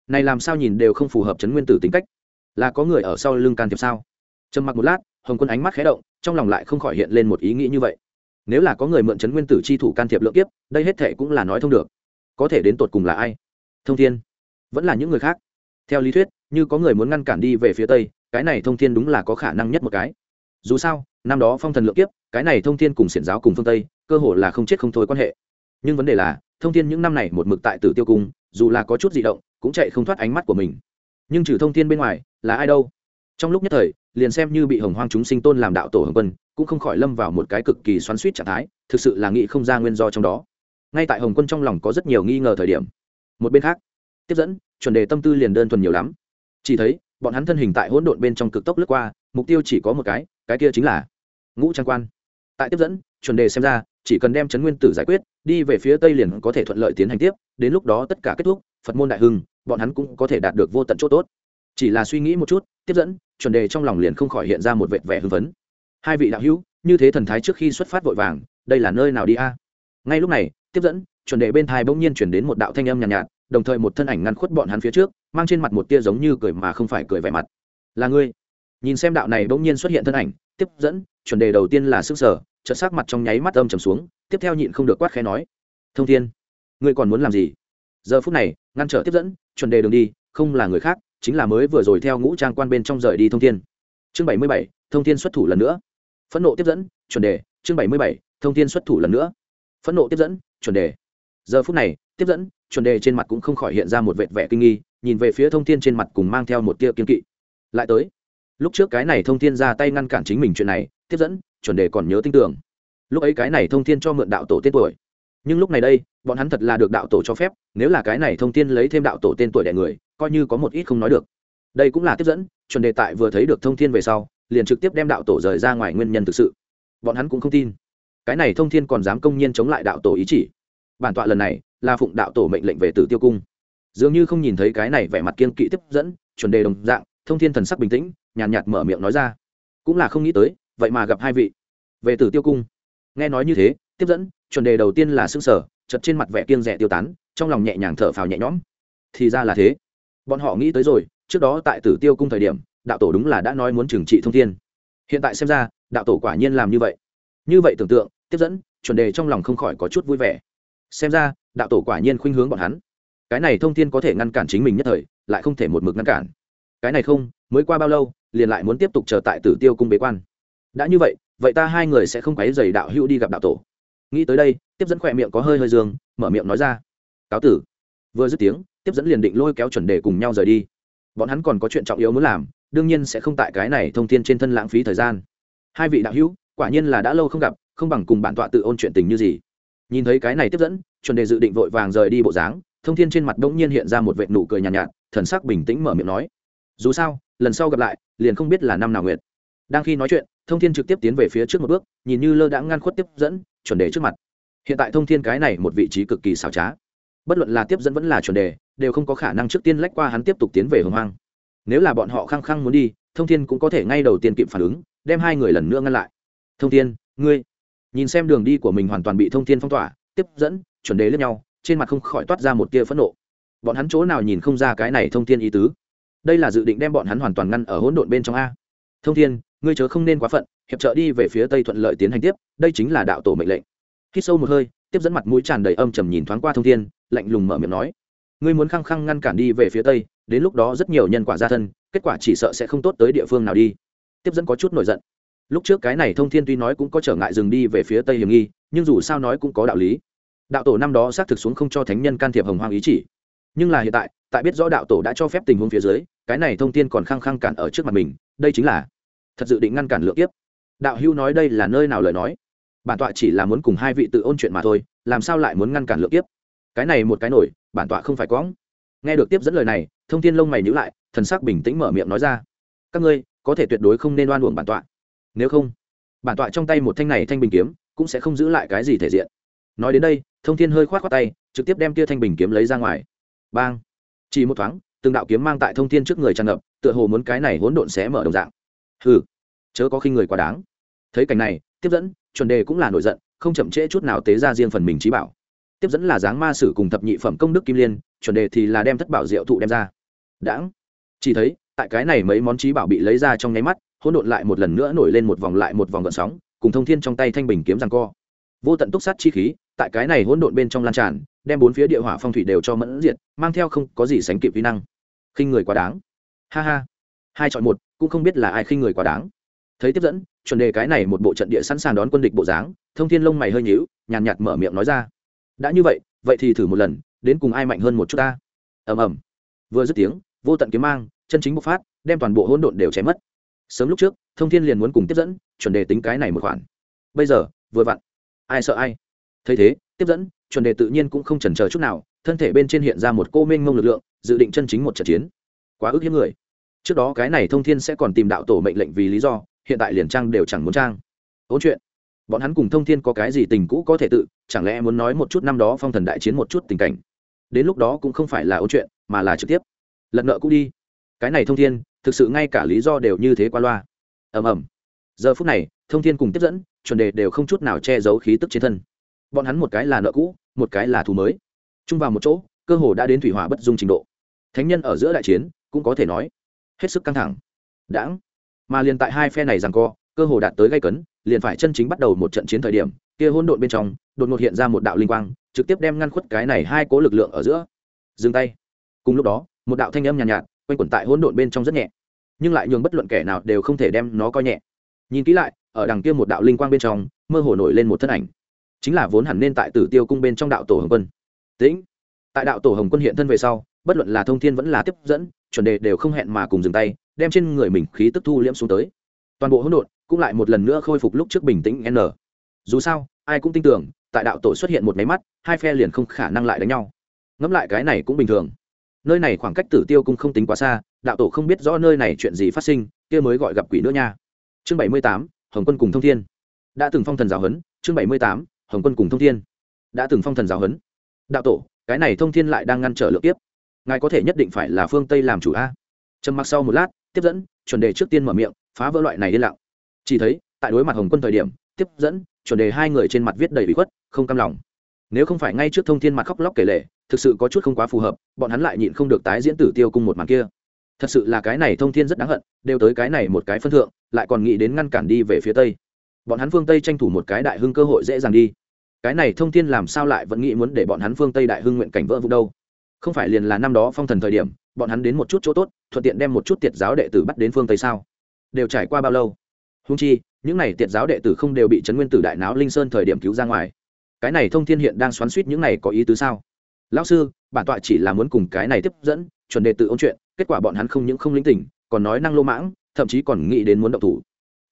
Này làm sao nhìn đều không phù hợp chấn nguyên tử tính cách. Là có người ở sau lưng can thiệp sao? Trầm mặc một lát, hồng quân ánh mắt khé động, trong lòng lại không khỏi hiện lên một ý nghĩ như vậy. Nếu là có người mượn chấn nguyên tử chi thủ can thiệp lượng kiếp, đây hết thệ cũng là nói thông được. Có thể đến tột cùng là ai? Thông thiên. Vẫn là những người khác. Theo lý thuyết, như có người muốn ngăn cản đi về phía tây, cái này thông thiên đúng là có khả năng nhất một cái. Dù sao, năm đó phong thần lượng kiếp, cái này thông thiên cùng xiển giáo cùng phương tây, cơ hồ là không chết không thôi quan hệ. Nhưng vấn đề là thông thiên những năm này một mực tại tử tiêu cung, dù là có chút di động, cũng chạy không thoát ánh mắt của mình. Nhưng trừ thông thiên bên ngoài, là ai đâu? Trong lúc nhất thời, liền xem như bị hồng hoang chúng sinh tôn làm đạo tổ hồng quân, cũng không khỏi lâm vào một cái cực kỳ xoắn suýt trạng thái, thực sự là nghĩ không ra nguyên do trong đó. Ngay tại hồng quân trong lòng có rất nhiều nghi ngờ thời điểm. Một bên khác, tiếp dẫn, chuẩn đề tâm tư liền đơn thuần nhiều lắm. Chỉ thấy, bọn hắn thân hình tại hỗn độn bên trong cực tốc lướt qua, mục tiêu chỉ có một cái cái kia chính là ngũ trang quan. Tại tiếp dẫn, chuẩn đề xem ra chỉ cần đem chấn nguyên tử giải quyết đi về phía tây liền có thể thuận lợi tiến hành tiếp đến lúc đó tất cả kết thúc phật môn đại hưng bọn hắn cũng có thể đạt được vô tận chỗ tốt. Chỉ là suy nghĩ một chút tiếp dẫn chuẩn đề trong lòng liền không khỏi hiện ra một vệt vẻ hưng phấn. Hai vị đạo hữu như thế thần thái trước khi xuất phát vội vàng đây là nơi nào đi a? Ngay lúc này tiếp dẫn chuẩn đề bên thai bỗng nhiên chuyển đến một đạo thanh âm nhàn nhạt, nhạt đồng thời một thân ảnh ngăn khuất bọn hắn phía trước mang trên mặt một tia giống như cười mà không phải cười vẻ mặt. Là ngươi? Nhìn xem đạo này bỗng nhiên xuất hiện thân ảnh tiếp dẫn chuẩn đề đầu tiên là sức sở chợt sắc mặt trong nháy mắt âm trầm xuống, tiếp theo nhịn không được quát khẽ nói, thông thiên, ngươi còn muốn làm gì? Giờ phút này, ngăn trở tiếp dẫn, chuẩn đề đường đi, không là người khác, chính là mới vừa rồi theo ngũ trang quan bên trong rời đi thông thiên. Chương bảy mươi bảy, thông thiên xuất thủ lần nữa. Phẫn nộ tiếp dẫn, chuẩn đề, chương bảy mươi bảy, thông thiên xuất thủ lần nữa. Phẫn nộ tiếp dẫn, chuẩn đề. Giờ phút này, tiếp dẫn, chuẩn đề trên mặt cũng không khỏi hiện ra một vệt vẻ kinh nghi, nhìn về phía thông thiên trên mặt cùng mang theo một tia kiên kỵ. Lại tới. Lúc trước cái này thông thiên ra tay ngăn cản chính mình chuyện này, tiếp dẫn chuẩn đề còn nhớ tin tưởng. Lúc ấy cái này thông thiên cho mượn đạo tổ tên tuổi. Nhưng lúc này đây bọn hắn thật là được đạo tổ cho phép nếu là cái này thông thiên lấy thêm đạo tổ tên tuổi đẻ người coi như có một ít không nói được. Đây cũng là tiếp dẫn chuẩn đề tại vừa thấy được thông thiên về sau liền trực tiếp đem đạo tổ rời ra ngoài nguyên nhân thực sự. Bọn hắn cũng không tin. Cái này thông thiên còn dám công nhiên chống lại đạo tổ ý chỉ. Bản tọa lần này là phụng đạo tổ mệnh lệnh về tử tiêu cung. Dường như không nhìn thấy cái này vẻ mặt kiên kỵ tiếp dẫn chuẩn đề đồng dạng thông thiên thần sắc bình tĩnh nhàn nhạt, nhạt mở miệng nói ra. Cũng là không nghĩ tới vậy mà gặp hai vị. Về tử tiêu cung, nghe nói như thế, tiếp dẫn, chuẩn đề đầu tiên là xương sở chật trên mặt vẻ kiêng rẻ tiêu tán, trong lòng nhẹ nhàng thở phào nhẹ nhõm. Thì ra là thế. Bọn họ nghĩ tới rồi, trước đó tại tử tiêu cung thời điểm, đạo tổ đúng là đã nói muốn trừng trị thông thiên. Hiện tại xem ra, đạo tổ quả nhiên làm như vậy. Như vậy tưởng tượng, tiếp dẫn, chuẩn đề trong lòng không khỏi có chút vui vẻ. Xem ra, đạo tổ quả nhiên khuynh hướng bọn hắn. Cái này thông thiên có thể ngăn cản chính mình nhất thời, lại không thể một mực ngăn cản. Cái này không, mới qua bao lâu, liền lại muốn tiếp tục chờ tại tử tiêu cung bế quan đã như vậy vậy ta hai người sẽ không quấy dày đạo hữu đi gặp đạo tổ. Nghĩ tới đây tiếp dẫn khỏe miệng có hơi hơi dương mở miệng nói ra. Cáo tử. Vừa dứt tiếng tiếp dẫn liền định lôi kéo chuẩn đề cùng nhau rời đi. Bọn hắn còn có chuyện trọng yếu muốn làm đương nhiên sẽ không tại cái này thông tin trên thân lãng phí thời gian. Hai vị đạo hữu quả nhiên là đã lâu không gặp không bằng cùng bản tọa tự ôn chuyện tình như gì. Nhìn thấy cái này tiếp dẫn chuẩn đề dự định vội vàng rời đi bộ dáng thông thiên trên mặt đ ỗ n g nhiên hiện ra một vệ nụ cười nhàn nhạt, nhạt thần sắc bình tĩnh mở miệng nói. Dù sao lần sau gặp lại liền không biết là năm nào nguyệt đang khi nói chuyện, thông thiên trực tiếp tiến về phía trước một bước, nhìn như lơ đã ngăn khuất tiếp dẫn, chuẩn đề trước mặt. Hiện tại thông thiên cái này một vị trí cực kỳ xảo trá. Bất luận là tiếp dẫn vẫn là chuẩn đề, đều không có khả năng trước tiên lách qua hắn tiếp tục tiến về hồng hoang. Nếu là bọn họ khăng khăng muốn đi, thông thiên cũng có thể ngay đầu tiên kịp phản ứng, đem hai người lần nữa ngăn lại. Thông thiên, ngươi. Nhìn xem đường đi của mình hoàn toàn bị thông thiên phong tỏa, tiếp dẫn, chuẩn đề lẫn nhau, trên mặt không khỏi toát ra một tia phẫn nộ. Bọn hắn chỗ nào nhìn không ra cái này thông thiên ý tứ? Đây là dự định đem bọn hắn hoàn toàn ngăn ở hỗn độn bên trong a. Thông thiên ngươi chớ không nên quá phận, hiệp trợ đi về phía tây thuận lợi tiến hành tiếp, đây chính là đạo tổ mệnh lệnh. Khi sâu một hơi, tiếp dẫn mặt mũi tràn đầy âm trầm nhìn thoáng qua thông thiên, lạnh lùng mở miệng nói, ngươi muốn khăng khăng ngăn cản đi về phía tây, đến lúc đó rất nhiều nhân quả gia thân, kết quả chỉ sợ sẽ không tốt tới địa phương nào đi. Tiếp dẫn có chút nổi giận. Lúc trước cái này thông thiên tuy nói cũng có trở ngại dừng đi về phía tây hiểm nghi, nhưng dù sao nói cũng có đạo lý. Đạo tổ năm đó xác thực xuống không cho thánh nhân can thiệp hồng hoang ý chỉ. Nhưng là hiện tại tại biết rõ đạo tổ đã cho phép tình huống phía dưới, cái này thông thiên còn khăng khăng cản ở trước mặt mình, đây chính là thật dự định ngăn cản lượng tiếp đạo hưu nói đây là nơi nào lời nói? Bản tọa chỉ là muốn cùng hai vị tự ôn chuyện mà thôi, làm sao lại muốn ngăn cản lượng tiếp cái này một cái nổi, bản tọa không phải quõng. Nghe được tiếp dẫn lời này, thông thiên lông mày nhữ lại, thần sắc bình tĩnh mở miệng nói ra. Các ngươi, có thể tuyệt đối không nên oan uổng bản tọa. Nếu không, bản tọa trong tay một thanh này thanh bình kiếm, cũng sẽ không giữ lại cái gì thể diện. Nói đến đây, thông thiên hơi k h o á t khoác tay, trực tiếp đem tia thanh bình kiếm lấy ra ngoài. Bang! Chỉ một thoáng, từng đạo kiếm mang tại thông thiên trước người tràn ngập, tựa hồ muốn cái này hỗn độn sẽ mở đồng dạng hừ, chớ có khi người quá đáng. Thấy cảnh này, tiếp dẫn, chuẩn đề cũng là nổi giận, không chậm trễ chút nào tế ra riêng phần mình trí bảo. Tiếp dẫn là dáng ma sử cùng thập nhị phẩm công đức kim liên, chuẩn đề thì là đem thất bảo diệu thụ đem ra. Đãng chỉ thấy, tại cái này mấy món trí bảo bị lấy ra trong nháy mắt, hỗn độn lại một lần nữa nổi lên một vòng lại một vòng gợn sóng, cùng thông thiên trong tay thanh bình kiếm giằng co. Vô tận túc sát chi khí, tại cái này hỗn độn bên trong lan tràn, đem bốn phía địa hỏa phong thủy đều cho mẫn diệt, mang theo không có gì sánh kịp vi năng. Khinh người quá đáng. Ha ha hai chọn một, cũng không biết là ai khinh người quá đáng. Thấy tiếp dẫn, chuẩn đề cái này một bộ trận địa sẵn sàng đón quân địch bộ dáng, thông thiên lông mày hơi nhíu, nhàn nhạt mở miệng nói ra. Đã như vậy vậy thì thử một lần, đến cùng ai mạnh hơn một chút ta? Ầm ầm. Vừa dứt tiếng, vô tận kiếm mang, chân chính bộc phát, đem toàn bộ hỗn độn đều chém mất. Sớm lúc trước, thông thiên liền muốn cùng tiếp dẫn, chuẩn đề tính cái này một khoản. Bây giờ, vừa vặn. Ai sợ ai? Thấy thế, tiếp dẫn, chuẩn đề tự nhiên cũng không chần chờ chút nào, thân thể bên trên hiện ra một cô mênh mông lực lượng, dự định chân chính một trận chiến. Quá ức hiếm người trước đó cái này thông thiên sẽ còn tìm đạo tổ mệnh lệnh vì lý do, hiện tại liền trang đều chẳng muốn trang. Ôn chuyện. Bọn hắn cùng thông thiên có cái gì tình cũ có thể tự, chẳng lẽ muốn nói một chút năm đó phong thần đại chiến một chút tình cảnh. Đến lúc đó cũng không phải là ôn chuyện, mà là trực tiếp. Lật nợ cũng đi. Cái này thông thiên, thực sự ngay cả lý do đều như thế qua loa. Ầm ầm. Giờ phút này, thông thiên cùng tiếp dẫn, chuẩn đề đều không chút nào che giấu khí tức trên thân. Bọn hắn một cái là nợ cũ, một cái là thù mới. Chung vào một chỗ, cơ hồ đã đến thủy hỏa bất dung trình độ. Thánh nhân ở giữa đại chiến, cũng có thể nói hết sức căng thẳng. Đãng. Mà liền tại hai phe này rằng co cơ hồ đạt tới gây cấn liền phải chân chính bắt đầu một trận chiến thời điểm kia hỗn độn bên trong đột ngột hiện ra một đạo linh quang trực tiếp đem ngăn khuất cái này hai cố lực lượng ở giữa. Dừng tay. Cùng lúc đó một đạo thanh âm nhàn nhạt, nhạt quanh quẩn tại hỗn độn bên trong rất nhẹ. Nhưng lại nhường bất luận kẻ nào đều không thể đem nó coi nhẹ. Nhìn kỹ lại ở đằng kia một đạo linh quang bên trong mơ hồ nổi lên một thân ảnh. Chính là vốn hẳn nên tại tử tiêu cung bên trong đạo tổ hồng quân. Tĩnh. Tại đạo tổ hồng quân hiện thân về sau bất luận là thông thiên vẫn là tiếp dẫn, chuẩn đề đều không hẹn mà cùng dừng tay, đem trên người mình khí tức thu liễm xuống tới. Toàn bộ hỗn độn cũng lại một lần nữa khôi phục lúc trước bình tĩnh n. Dù sao, ai cũng tin tưởng, tại đạo tổ xuất hiện một máy mắt, hai phe liền không khả năng lại đánh nhau. Ngẫm lại cái này cũng bình thường. Nơi này khoảng cách tử tiêu cũng không tính quá xa, đạo tổ không biết rõ nơi này chuyện gì phát sinh, kia mới gọi gặp quỷ nữa nha. Chương bảy mươi tám, hồng quân cùng thông thiên. Đã từng phong thần giáo huấn, chương bảy mươi tám, hồng quân cùng thông thiên. Đã từng phong thần giáo huấn. Đạo tổ, cái này thông thiên lại đang ngăn trở lượng tiếp ngài có thể nhất định phải là phương tây làm chủ a. Trầm mặc sau một lát, tiếp dẫn, chuẩn đề trước tiên mở miệng, phá vỡ loại này liên lặng. Chỉ thấy, tại đối mặt hồng quân thời điểm, tiếp dẫn, chuẩn đề hai người trên mặt viết đầy bị khuất, không cam lòng. Nếu không phải ngay trước thông thiên mặt khóc lóc kể lệ thực sự có chút không quá phù hợp, bọn hắn lại nhịn không được tái diễn tử tiêu cung một màn kia. Thật sự là cái này thông thiên rất đáng hận, đều tới cái này một cái phân thượng, lại còn nghĩ đến ngăn cản đi về phía tây. Bọn hắn phương tây tranh thủ một cái đại hưng cơ hội dễ dàng đi. Cái này thông thiên làm sao lại vẫn nghĩ muốn để bọn hắn phương tây đại hưng nguyện cảnh vỡ vụ đâu? Không phải liền là năm đó phong thần thời điểm, bọn hắn đến một chút chỗ tốt, thuận tiện đem một chút tiệt giáo đệ tử bắt đến phương tây sao? Đều trải qua bao lâu? Húng chi, những này tiệt giáo đệ tử không đều bị trấn nguyên tử đại náo linh sơn thời điểm cứu ra ngoài. Cái này thông thiên hiện đang xoắn suýt những này có ý tứ sao? Lão sư, bản tọa chỉ là muốn cùng cái này tiếp dẫn, chuẩn đệ tự ôn chuyện, kết quả bọn hắn không những không linh tỉnh, còn nói năng lô mãng, thậm chí còn nghĩ đến muốn động thủ.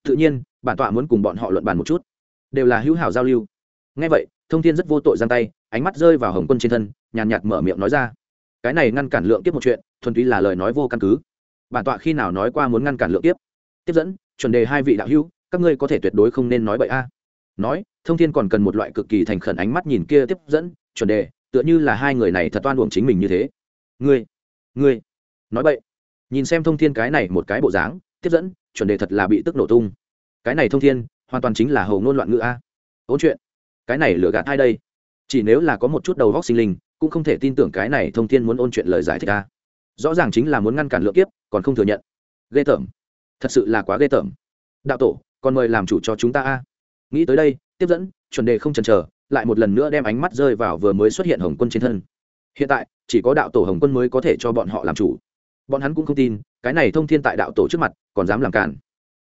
Tự nhiên, bản tọa muốn cùng bọn họ luận bàn một chút. Đều là hữu hảo giao lưu. Ngay vậy, thông thiên rất vô tội giang tay, ánh mắt rơi vào hồng quân trên thân, nhàn nhạt mở miệng nói ra cái này ngăn cản lượng tiếp một chuyện, thuần túy là lời nói vô căn cứ. Bản tọa khi nào nói qua muốn ngăn cản lượng tiếp tiếp dẫn, chuẩn đề hai vị đạo hữu, các ngươi có thể tuyệt đối không nên nói bậy a. Nói, thông thiên còn cần một loại cực kỳ thành khẩn ánh mắt nhìn kia tiếp dẫn, chuẩn đề, tựa như là hai người này thật oan uổng chính mình như thế. Ngươi ngươi, nói bậy. Nhìn xem thông thiên cái này một cái bộ dáng, tiếp dẫn, chuẩn đề thật là bị tức nổ tung. Cái này thông thiên, hoàn toàn chính là hầu ngôn loạn ngữ a. Ôn chuyện. Cái này lừa gạt ai đây? Chỉ nếu là có một chút đầu góc sinh linh cũng không thể tin tưởng cái này thông thiên muốn ôn chuyện lời giải thích a rõ ràng chính là muốn ngăn cản lượng kiếp, còn không thừa nhận. Ghê tởm. Thật sự là quá ghê tởm. Đạo tổ, còn mời làm chủ cho chúng ta a. Nghĩ tới đây, tiếp dẫn, chuẩn đề không chần chờ, lại một lần nữa đem ánh mắt rơi vào vừa mới xuất hiện hồng quân trên thân. Hiện tại, chỉ có đạo tổ hồng quân mới có thể cho bọn họ làm chủ. Bọn hắn cũng không tin, cái này thông thiên tại đạo tổ trước mặt, còn dám làm cản.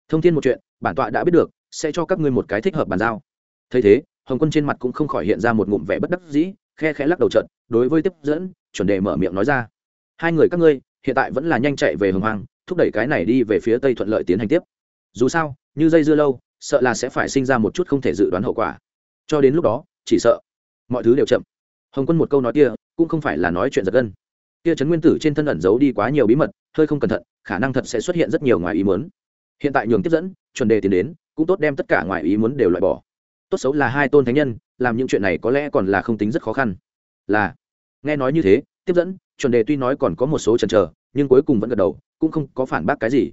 Thông thiên một chuyện, bản tọa đã biết được, sẽ cho các ngươi một cái thích hợp bàn giao. Thấy thế, hồng quân trên mặt cũng không khỏi hiện ra một ngụm vẻ bất đắc dĩ khe khẽ lắc đầu trận đối với tiếp dẫn, chuẩn đề mở miệng nói ra. Hai người các ngươi, hiện tại vẫn là nhanh chạy về hồng hoàng thúc đẩy cái này đi về phía tây thuận lợi tiến hành tiếp. Dù sao, như dây dưa lâu, sợ là sẽ phải sinh ra một chút không thể dự đoán hậu quả. Cho đến lúc đó, chỉ sợ, mọi thứ đều chậm. Hồng quân một câu nói kia, cũng không phải là nói chuyện giật gân. Kia trấn nguyên tử trên thân ẩn giấu đi quá nhiều bí mật, hơi không cẩn thận, khả năng thật sẽ xuất hiện rất nhiều ngoài ý muốn. Hiện tại nhường tiếp dẫn, chuẩn đề tiến đến, cũng tốt đem tất cả ngoài ý muốn đều loại bỏ. Tốt xấu là hai tôn thánh nhân làm những chuyện này có lẽ còn là không tính rất khó khăn. Là, nghe nói như thế, tiếp dẫn, chuẩn đề tuy nói còn có một số chần chờ, nhưng cuối cùng vẫn gật đầu, cũng không có phản bác cái gì.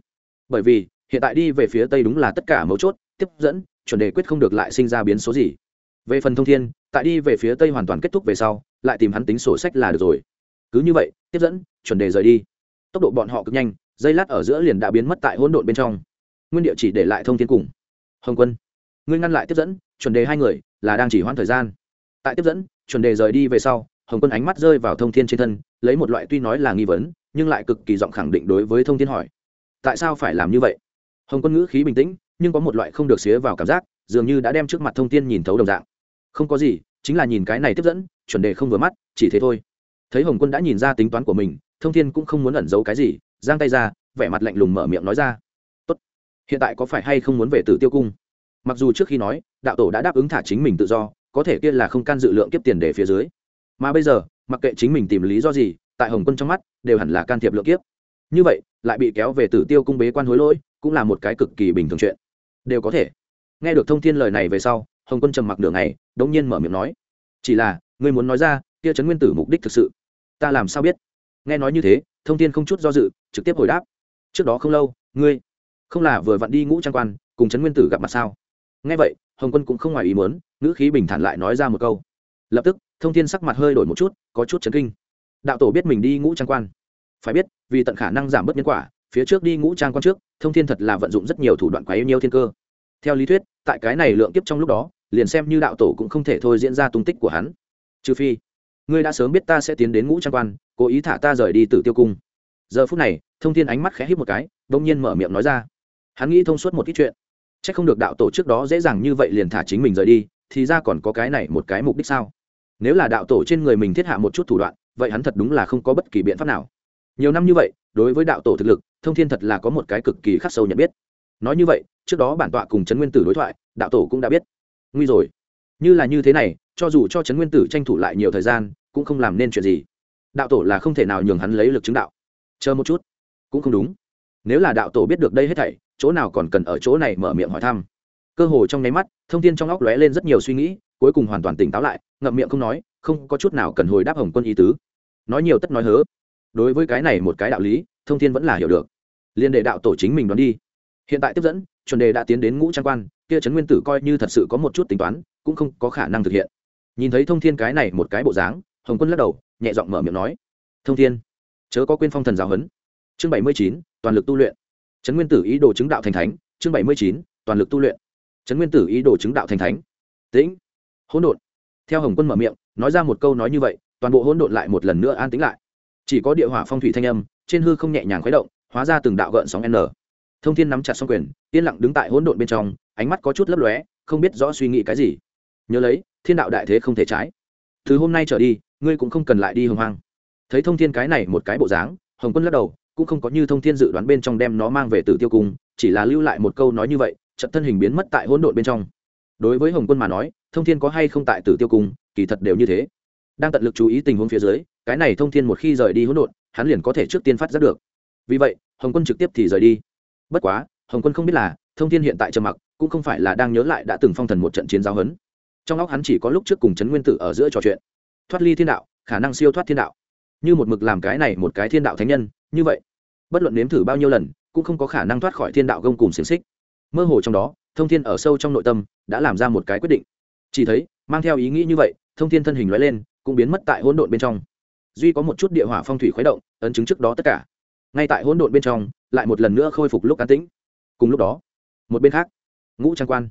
Bởi vì, hiện tại đi về phía tây đúng là tất cả mấu chốt, tiếp dẫn, chuẩn đề quyết không được lại sinh ra biến số gì. Về phần thông thiên, tại đi về phía tây hoàn toàn kết thúc về sau, lại tìm hắn tính sổ sách là được rồi. Cứ như vậy, tiếp dẫn, chuẩn đề rời đi. Tốc độ bọn họ cực nhanh, dây lát ở giữa liền đã biến mất tại hỗn độn bên trong. Nguyên địa chỉ để lại thông thiên cùng. Hồng quân ngươi ngăn lại tiếp dẫn, chuẩn đề hai người, là đang chỉ hoãn thời gian. Tại tiếp dẫn, chuẩn đề rời đi về sau, hồng quân ánh mắt rơi vào thông thiên trên thân, lấy một loại tuy nói là nghi vấn, nhưng lại cực kỳ giọng khẳng định đối với thông thiên hỏi. Tại sao phải làm như vậy? Hồng quân ngữ khí bình tĩnh, nhưng có một loại không được xía vào cảm giác, dường như đã đem trước mặt thông thiên nhìn thấu đồng dạng. Không có gì, chính là nhìn cái này tiếp dẫn, chuẩn đề không vừa mắt, chỉ thế thôi. Thấy hồng quân đã nhìn ra tính toán của mình, thông thiên cũng không muốn ẩn giấu cái gì, giang tay ra, vẻ mặt lạnh lùng mở miệng nói ra. Tốt. Hiện tại có phải hay không muốn về tử tiêu cung? Mặc dù trước khi nói, đạo tổ đã đáp ứng thả chính mình tự do, có thể kia là không can dự lượng kiếp tiền để phía dưới. Mà bây giờ, mặc kệ chính mình tìm lý do gì, tại hồng quân trong mắt, đều hẳn là can thiệp lượng kiếp. Như vậy, lại bị kéo về tử tiêu cung bế quan hối lỗi, cũng là một cái cực kỳ bình thường chuyện. Đều có thể. Nghe được thông thiên lời này về sau, hồng quân trầm mặc đường này đống nhiên mở miệng nói, chỉ là, ngươi muốn nói ra, kia trấn nguyên tử mục đích thực sự, ta làm sao biết? Nghe nói như thế, thông thiên không chút do dự, trực tiếp hồi đáp, trước đó không lâu, ngươi không là vừa vặn đi ngũ trang quan, cùng trấn nguyên tử gặp mặt sao? Nghe vậy, hồng quân cũng không ngoài ý muốn, ngữ khí bình thản lại nói ra một câu. Lập tức, thông thiên sắc mặt hơi đổi một chút, có chút chấn kinh. Đạo tổ biết mình đi ngũ trang quan. Phải biết, vì tận khả năng giảm bớt nhân quả, phía trước đi ngũ trang quan trước, thông thiên thật là vận dụng rất nhiều thủ đoạn quá yêu nhiều thiên cơ. Theo lý thuyết, tại cái này lượng kiếp trong lúc đó, liền xem như đạo tổ cũng không thể thôi diễn ra tung tích của hắn. Trừ phi, ngươi đã sớm biết ta sẽ tiến đến ngũ trang quan, cố ý thả ta rời đi từ tiêu cung. Giờ phút này, thông thiên ánh mắt khẽ hít một cái đông nhiên mở miệng nói ra. Hắn nghĩ thông suốt một ít chuyện c h ắ c không được đạo tổ trước đó dễ dàng như vậy liền thả chính mình rời đi, thì ra còn có cái này một cái mục đích sao? Nếu là đạo tổ trên người mình thiết hạ một chút thủ đoạn, vậy hắn thật đúng là không có bất kỳ biện pháp nào. Nhiều năm như vậy, đối với đạo tổ thực lực, thông thiên thật là có một cái cực kỳ khắc sâu nhận biết. Nói như vậy, trước đó bản tọa cùng trấn nguyên tử đối thoại, đạo tổ cũng đã biết. Nguy rồi. Như là như thế này, cho dù cho trấn nguyên tử tranh thủ lại nhiều thời gian, cũng không làm nên chuyện gì. Đạo tổ là không thể nào nhường hắn lấy lực chứng đạo. Chờ một chút. Cũng không đúng. Nếu là đạo tổ biết được đây hết thảy chỗ nào còn cần ở chỗ này mở miệng hỏi thăm. Cơ hồ trong nháy mắt, thông tin trong óc lóe lên rất nhiều suy nghĩ, cuối cùng hoàn toàn tỉnh táo lại, ngậm miệng không nói, không có chút nào cần hồi đáp hồng quân ý tứ. Nói nhiều tất nói hớ. Đối với cái này một cái đạo lý, thông tin vẫn là hiểu được. Liên đệ đạo tổ chính mình đoán đi. Hiện tại tiếp dẫn, chuẩn đề đã tiến đến ngũ trang quan, kia trấn nguyên tử coi như thật sự có một chút tính toán, cũng không có khả năng thực hiện. Nhìn thấy thông thiên cái này một cái bộ dáng, hồng quân lắc đầu, nhẹ giọng mở miệng nói. Thông thiên chớ có quên phong thần giáo huấn. Chương bảy mươi chín, toàn lực tu luyện trấn nguyên tử ý đồ chứng đạo thành thánh, chương bảy mươi chín, toàn lực tu luyện. Trấn nguyên tử ý đồ chứng đạo thành thánh. Tĩnh. Hỗn độn. Theo hồng quân mở miệng, nói ra một câu nói như vậy, toàn bộ hỗn độn lại một lần nữa an tĩnh lại. Chỉ có địa hỏa phong thủy thanh âm, trên hư không nhẹ nhàng khuấy động, hóa ra từng đạo gợn sóng n. Thông thiên nắm chặt song quyền, yên lặng đứng tại hỗn độn bên trong, ánh mắt có chút lấp lóe, không biết rõ suy nghĩ cái gì. Nhớ lấy, thiên đạo đại thế không thể trái. Từ hôm nay trở đi, ngươi cũng không cần lại đi hồng hoang. Thấy thông thiên cái này một cái bộ dáng, hồng quân lắc đầu cũng không có như thông thiên dự đoán bên trong đem nó mang về tử tiêu cung, chỉ là lưu lại một câu nói như vậy trận thân hình biến mất tại hỗn độn bên trong. Đối với hồng quân mà nói, thông thiên có hay không tại tử tiêu cung, kỳ thật đều như thế. Đang tận lực chú ý tình huống phía dưới, cái này thông thiên một khi rời đi hỗn độn, hắn liền có thể trước tiên phát giác được. Vì vậy, hồng quân trực tiếp thì rời đi. Bất quá, hồng quân không biết là, thông thiên hiện tại trầm mặc, cũng không phải là đang nhớ lại đã từng phong thần một trận chiến giáo hấn. trong óc hắn chỉ có lúc trước cùng trấn nguyên tử ở giữa trò chuyện. Thoát ly thiên đạo, khả năng siêu thoát thiên đạo. Như một mực làm cái này một cái thiên đạo thánh nhân, như vậy bất luận nếm thử bao nhiêu lần, cũng không có khả năng thoát khỏi thiên đạo gông cùng xiềng xích. Mơ hồ trong đó, thông thiên ở sâu trong nội tâm, đã làm ra một cái quyết định. Chỉ thấy, mang theo ý nghĩ như vậy, thông thiên thân hình loại lên, cũng biến mất tại hỗn độn bên trong. Duy có một chút địa hỏa phong thủy khuấy động, ấn chứng trước đó tất cả. Ngay tại hỗn độn bên trong, lại một lần nữa khôi phục lúc an tĩnh. Cùng lúc đó, một bên khác, ngũ trang quan,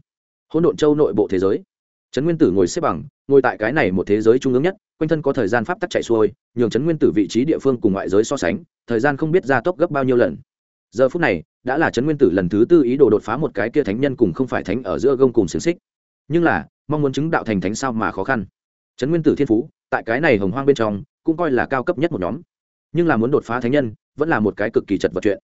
hỗn độn châu nội bộ thế giới. Trấn nguyên tử ngồi xếp bằng, ngồi tại cái này một thế giới trung ương nhất quanh thân có thời gian pháp tắc chạy xuôi, nhường chấn nguyên tử vị trí địa phương cùng ngoại giới so sánh, thời gian không biết gia tốc gấp bao nhiêu lần. Giờ phút này, đã là chấn nguyên tử lần thứ tư ý đồ đột phá một cái kia thánh nhân cùng không phải thánh ở giữa gông cùng xiềng xích. Nhưng là, mong muốn chứng đạo thành thánh sao mà khó khăn. Chấn nguyên tử thiên phú, tại cái này hồng hoang bên trong, cũng coi là cao cấp nhất một nhóm. Nhưng là muốn đột phá thánh nhân, vẫn là một cái cực kỳ chật vật chuyện.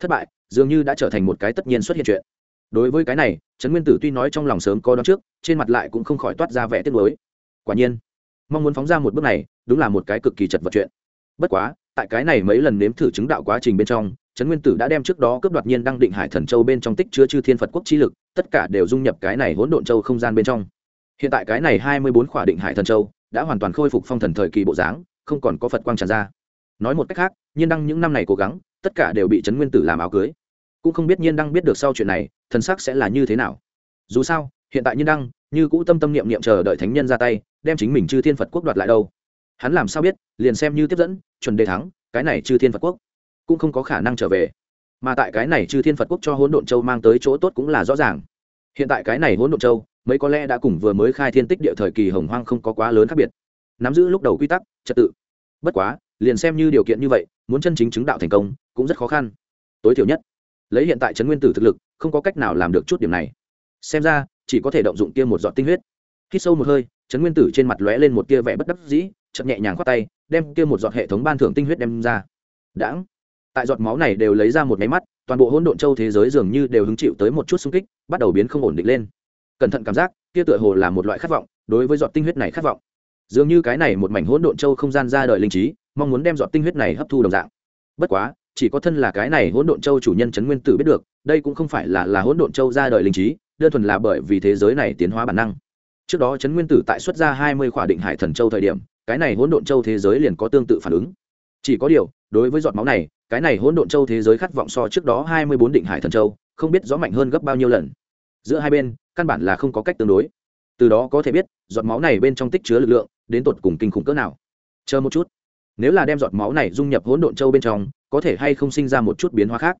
Thất bại, dường như đã trở thành một cái tất nhiên xuất hiện chuyện. Đối với cái này trấn nguyên tử tuy nói trong lòng sớm có đón trước, trên mặt lại cũng không khỏi toát ra vẻ tiếc nuối. Quả nhiên mong muốn phóng ra một bước này, đúng là một cái cực kỳ chật vật chuyện. Bất quá, tại cái này mấy lần nếm thử chứng đạo quá trình bên trong, trấn nguyên tử đã đem trước đó cướp đoạt nhiên đăng định hải thần châu bên trong tích chứa chư thiên phật quốc chi lực, tất cả đều dung nhập cái này hỗn độn châu không gian bên trong. Hiện tại cái này hai mươi bốn khỏa định hải thần châu đã hoàn toàn khôi phục phong thần thời kỳ bộ dáng, không còn có phật quang tràn ra. Nói một cách khác, nhiên đăng những năm này cố gắng, tất cả đều bị trấn nguyên tử làm áo cưới. Cũng không biết nhiên đăng biết được sau chuyện này, thần sắc sẽ là như thế nào. Dù sao, hiện tại nhiên đăng như cũ tâm tâm niệm niệm chờ đợi thánh nhân ra tay, đem chính mình chư thiên phật quốc đoạt lại đâu. Hắn làm sao biết, liền xem như tiếp dẫn, chuẩn đề thắng, cái này chư thiên phật quốc cũng không có khả năng trở về. Mà tại cái này chư thiên phật quốc cho hỗn độn châu mang tới chỗ tốt cũng là rõ ràng. Hiện tại cái này hỗn độn châu, mấy có lẽ đã cùng vừa mới khai thiên tích địa thời kỳ hồng hoang không có quá lớn khác biệt. Nắm giữ lúc đầu quy tắc, trật tự. Bất quá, liền xem như điều kiện như vậy, muốn chân chính chứng đạo thành công, cũng rất khó khăn. Tối thiểu nhất, lấy hiện tại trấn nguyên tử thực lực, không có cách nào làm được chút điểm này. Xem ra chỉ có thể động dụng kia một giọt tinh huyết. Khi sâu một hơi, trấn nguyên tử trên mặt lóe lên một tia vẻ bất đắc dĩ chậm nhẹ nhàng khoát tay, đem kia một giọt hệ thống ban thưởng tinh huyết đem ra. Đãng. Tại giọt máu này đều lấy ra một máy mắt, toàn bộ hỗn độn châu thế giới dường như đều hứng chịu tới một chút xung kích, bắt đầu biến không ổn định lên. Cẩn thận cảm giác, kia tựa hồ là một loại khát vọng, đối với giọt tinh huyết này khát vọng. Dường như cái này một mảnh hỗn độn châu không gian ra đời linh trí, mong muốn đem giọt tinh huyết này hấp thu đồng dạng. Bất quá, chỉ có thân là cái này hỗn độn châu chủ nhân trấn nguyên tử biết được, đây cũng không phải là là hỗn độn châu ra đời linh trí đơn thuần là bởi vì thế giới này tiến hóa bản năng. Trước đó trấn nguyên tử tại xuất ra hai mươi khỏa định hải thần châu thời điểm, cái này hỗn độn châu thế giới liền có tương tự phản ứng. Chỉ có điều, đối với giọt máu này, cái này hỗn độn châu thế giới khát vọng so trước đó hai mươi bốn định hải thần châu, không biết rõ mạnh hơn gấp bao nhiêu lần. Giữa hai bên, căn bản là không có cách tương đối. Từ đó có thể biết, giọt máu này bên trong tích chứa lực lượng, đến tột cùng kinh khủng cỡ nào. Chờ một chút. Nếu là đem giọt máu này dung nhập hỗn độn châu bên trong, có thể hay không sinh ra một chút biến hóa khác?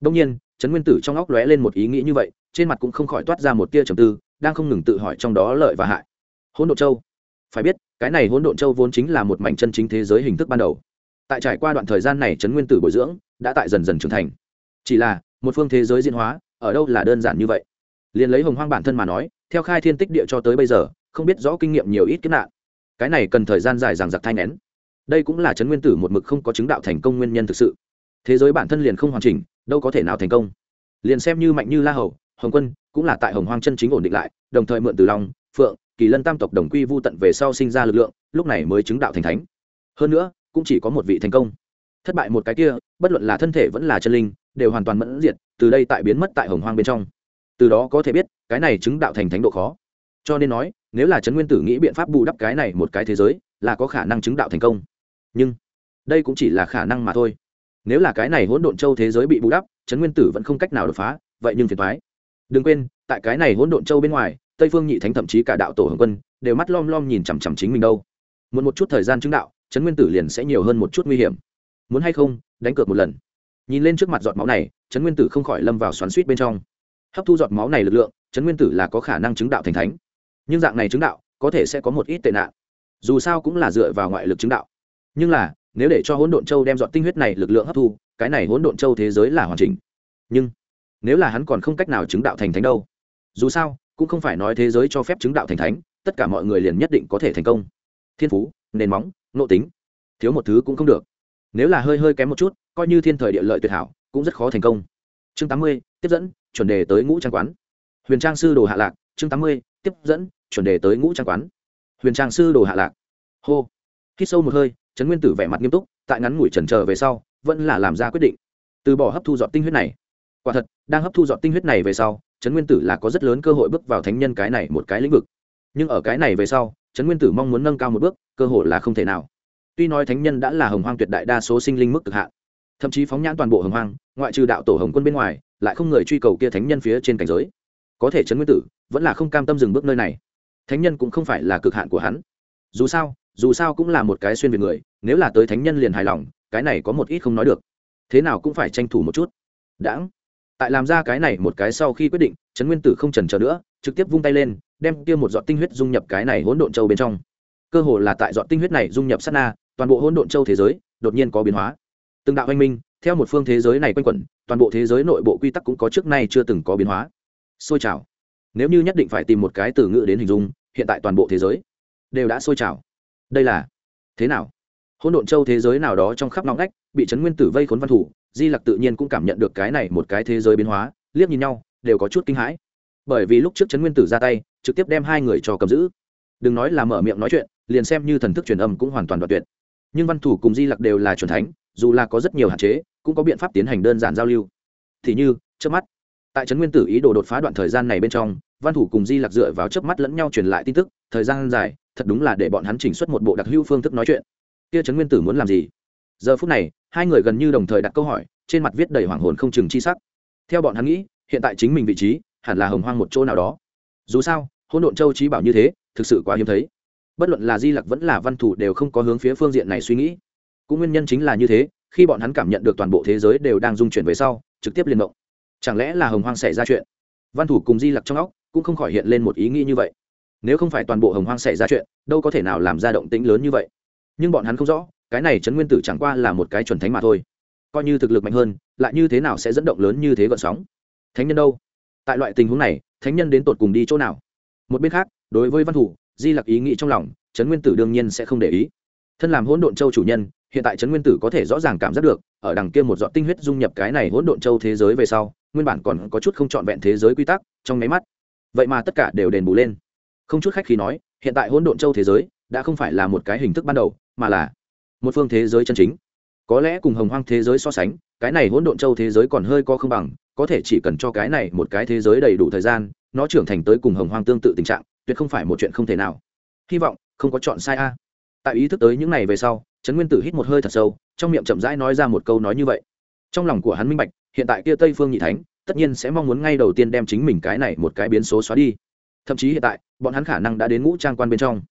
Đông nhiên trấn nguyên tử trong óc lóe lên một ý nghĩ như vậy, trên mặt cũng không khỏi toát ra một tia trầm tư, đang không ngừng tự hỏi trong đó lợi và hại. Hỗn độn châu. Phải biết, cái này hỗn độn châu vốn chính là một mảnh chân chính thế giới hình thức ban đầu. Tại trải qua đoạn thời gian này, trấn nguyên tử bồi dưỡng đã tại dần dần trưởng thành. Chỉ là, một phương thế giới diễn hóa, ở đâu là đơn giản như vậy? Liền lấy hồng hoang bản thân mà nói, theo khai thiên tích địa cho tới bây giờ, không biết rõ kinh nghiệm nhiều ít kiếp nạn. Cái này cần thời gian dài dằng dặc thanh nén đây cũng là trấn nguyên tử một mực không có chứng đạo thành công nguyên nhân thực sự. Thế giới bản thân liền không hoàn chỉnh đâu có thể nào thành công. Liền xem như mạnh như la hầu, hồng quân cũng là tại hồng hoang chân chính ổn định lại, đồng thời mượn từ long, phượng, kỳ lân tam tộc đồng quy vô tận về sau sinh ra lực lượng, lúc này mới chứng đạo thành thánh. Hơn nữa, cũng chỉ có một vị thành công. Thất bại một cái kia, bất luận là thân thể vẫn là chân linh, đều hoàn toàn mẫn diệt, từ đây tại biến mất tại hồng hoang bên trong. Từ đó có thể biết, cái này chứng đạo thành thánh độ khó. Cho nên nói, nếu là trấn nguyên tử nghĩ biện pháp bù đắp cái này một cái thế giới, là có khả năng chứng đạo thành công. Nhưng, đây cũng chỉ là khả năng mà thôi nếu là cái này hỗn độn châu thế giới bị bù đắp, trấn nguyên tử vẫn không cách nào đột phá, vậy nhưng phiền thoái đừng quên, tại cái này hỗn độn châu bên ngoài, tây phương nhị thánh thậm chí cả đạo tổ hồng quân, đều mắt lom lom nhìn chằm chằm chính mình đâu. Muốn một chút thời gian chứng đạo, trấn nguyên tử liền sẽ nhiều hơn một chút nguy hiểm. Muốn hay không, đánh cược một lần. Nhìn lên trước mặt giọt máu này, trấn nguyên tử không khỏi lâm vào xoắn suýt bên trong. Hấp thu giọt máu này lực lượng, trấn nguyên tử là có khả năng chứng đạo thành thánh. Nhưng dạng này chứng đạo, có thể sẽ có một ít tệ nạn. Dù sao cũng là dựa vào ngoại lực chứng đạo. Nhưng là nếu để cho hỗn độn châu đem dọn tinh huyết này lực lượng hấp thu, cái này hỗn độn châu thế giới là hoàn chỉnh. Nhưng, nếu là hắn còn không cách nào chứng đạo thành thánh đâu, dù sao, cũng không phải nói thế giới cho phép chứng đạo thành thánh, tất cả mọi người liền nhất định có thể thành công. Thiên phú, nền móng, nội tính, thiếu một thứ cũng không được. Nếu là hơi hơi kém một chút, coi như thiên thời địa lợi tuyệt hảo, cũng rất khó thành công. Chương tám mươi, tiếp dẫn, chuẩn đề tới ngũ trang quán. Huyền trang sư đồ hạ lạc, chương tám mươi, tiếp dẫn, chuẩn đề tới ngũ trang quán. Huyền trang sư đồ hạ lạc. Hô. Hít sâu một hơi trấn nguyên tử vẻ mặt nghiêm túc, tại ngắn ngủi trần chờ về sau, vẫn là làm ra quyết định. Từ bỏ hấp thu dọn tinh huyết này. Quả thật, đang hấp thu dọn tinh huyết này về sau, trấn nguyên tử là có rất lớn cơ hội bước vào thánh nhân cái này một cái lĩnh vực. Nhưng ở cái này về sau, trấn nguyên tử mong muốn nâng cao một bước, cơ hội là không thể nào. Tuy nói thánh nhân đã là hồng hoang tuyệt đại đa số sinh linh mức cực hạn, thậm chí phóng nhãn toàn bộ hồng hoang, ngoại trừ đạo tổ hồng quân bên ngoài, lại không người truy cầu kia thánh nhân phía trên cảnh giới. Có thể trấn nguyên tử vẫn là không cam tâm dừng bước nơi này. Thánh nhân cũng không phải là cực hạn của hắn. Dù sao dù sao cũng là một cái xuyên việt người, nếu là tới thánh nhân liền hài lòng, cái này có một ít không nói được. Thế nào cũng phải tranh thủ một chút. Đãng. Tại làm ra cái này một cái sau khi quyết định, trấn nguyên tử không trần trờ nữa, trực tiếp vung tay lên, đem kia một giọt tinh huyết dung nhập cái này hỗn độn châu bên trong. Cơ hồ là tại giọt tinh huyết này dung nhập sát na, toàn bộ hỗn độn châu thế giới đột nhiên có biến hóa. Từng đạo anh minh, theo một phương thế giới này quanh quẩn, toàn bộ thế giới nội bộ quy tắc cũng có trước nay chưa từng có biến hóa. Sôi trào. Nếu như nhất định phải tìm một cái từ ngữ đến hình dung, hiện tại toàn bộ thế giới đều đã sôi trào đây là thế nào? Hỗn độn châu thế giới nào đó trong khắp nóng ngách, bị trấn nguyên tử vây khốn văn thủ, di lặc tự nhiên cũng cảm nhận được cái này một cái thế giới biến hóa, liếc nhìn nhau, đều có chút kinh hãi. Bởi vì lúc trước trấn nguyên tử ra tay, trực tiếp đem hai người cho cầm giữ. Đừng nói là mở miệng nói chuyện, liền xem như thần thức truyền âm cũng hoàn toàn đoạt tuyệt. Nhưng văn thủ cùng di lặc đều là c thánh, dù là có rất nhiều hạn chế, cũng có biện pháp tiến hành đơn giản giao lưu. Thì như, trước mắt, tại trấn nguyên tử ý đồ đột phá đoạn thời gian này bên trong văn thủ cùng di lặc dựa vào chớp mắt lẫn nhau truyền lại tin tức, thời gian dài, thật đúng là để bọn hắn chỉnh xuất một bộ đặc hữu phương thức nói chuyện. Kia trấn nguyên tử muốn làm gì? Giờ phút này, hai người gần như đồng thời đặt câu hỏi, trên mặt viết đầy hoảng hồn không chừng chi sắc. Theo bọn hắn nghĩ, hiện tại chính mình vị trí, hẳn là hồng hoang một chỗ nào đó. Dù sao, hỗn độn châu trí bảo như thế, thực sự quá hiếm thấy. Bất luận là di lặc vẫn là văn thủ đều không có hướng phía phương diện này suy nghĩ. Cũng nguyên nhân chính là như thế, khi bọn hắn cảm nhận được toàn bộ thế giới đều đang dung chuyển về sau, trực tiếp liên động. Chẳng lẽ là hồng hoang xảy ra chuyện? Văn thủ cùng di lặc trong óc cũng không khỏi hiện lên một ý nghĩ như vậy. Nếu không phải toàn bộ hồng hoang xảy ra chuyện, đâu có thể nào làm ra động tĩnh lớn như vậy. Nhưng bọn hắn không rõ, cái này trấn nguyên tử chẳng qua là một cái chuẩn thánh mà thôi. Coi như thực lực mạnh hơn, lại như thế nào sẽ dẫn động lớn như thế gợn sóng? Thánh nhân đâu? Tại loại tình huống này, thánh nhân đến tột cùng đi chỗ nào? Một bên khác, đối với văn thủ, di lặc ý nghĩ trong lòng, trấn nguyên tử đương nhiên sẽ không để ý. Thân làm hỗn độn châu chủ nhân, hiện tại trấn nguyên tử có thể rõ ràng cảm giác được, ở đằng kia một giọt tinh huyết dung nhập cái này hỗn độn châu thế giới về sau, nguyên bản còn có chút không trọn vẹn thế giới quy tắc, trong máy mắt vậy mà tất cả đều đền bù lên. Không chút khách khi nói, hiện tại hỗn độn châu thế giới đã không phải là một cái hình thức ban đầu, mà là một phương thế giới chân chính. Có lẽ cùng hồng hoang thế giới so sánh, cái này hỗn độn châu thế giới còn hơi có không bằng, có thể chỉ cần cho cái này một cái thế giới đầy đủ thời gian, nó trưởng thành tới cùng hồng hoang tương tự tình trạng, tuyệt không phải một chuyện không thể nào. Hy vọng không có chọn sai a. Tại ý thức tới những này về sau, trấn nguyên tử hít một hơi thật sâu, trong miệng chậm rãi nói ra một câu nói như vậy. Trong lòng của hắn minh bạch, hiện tại kia tây phương nhị thánh tất nhiên sẽ mong muốn ngay đầu tiên đem chính mình cái này một cái biến số xóa đi. Thậm chí hiện tại, bọn hắn khả năng đã đến ngũ trang quan bên trong.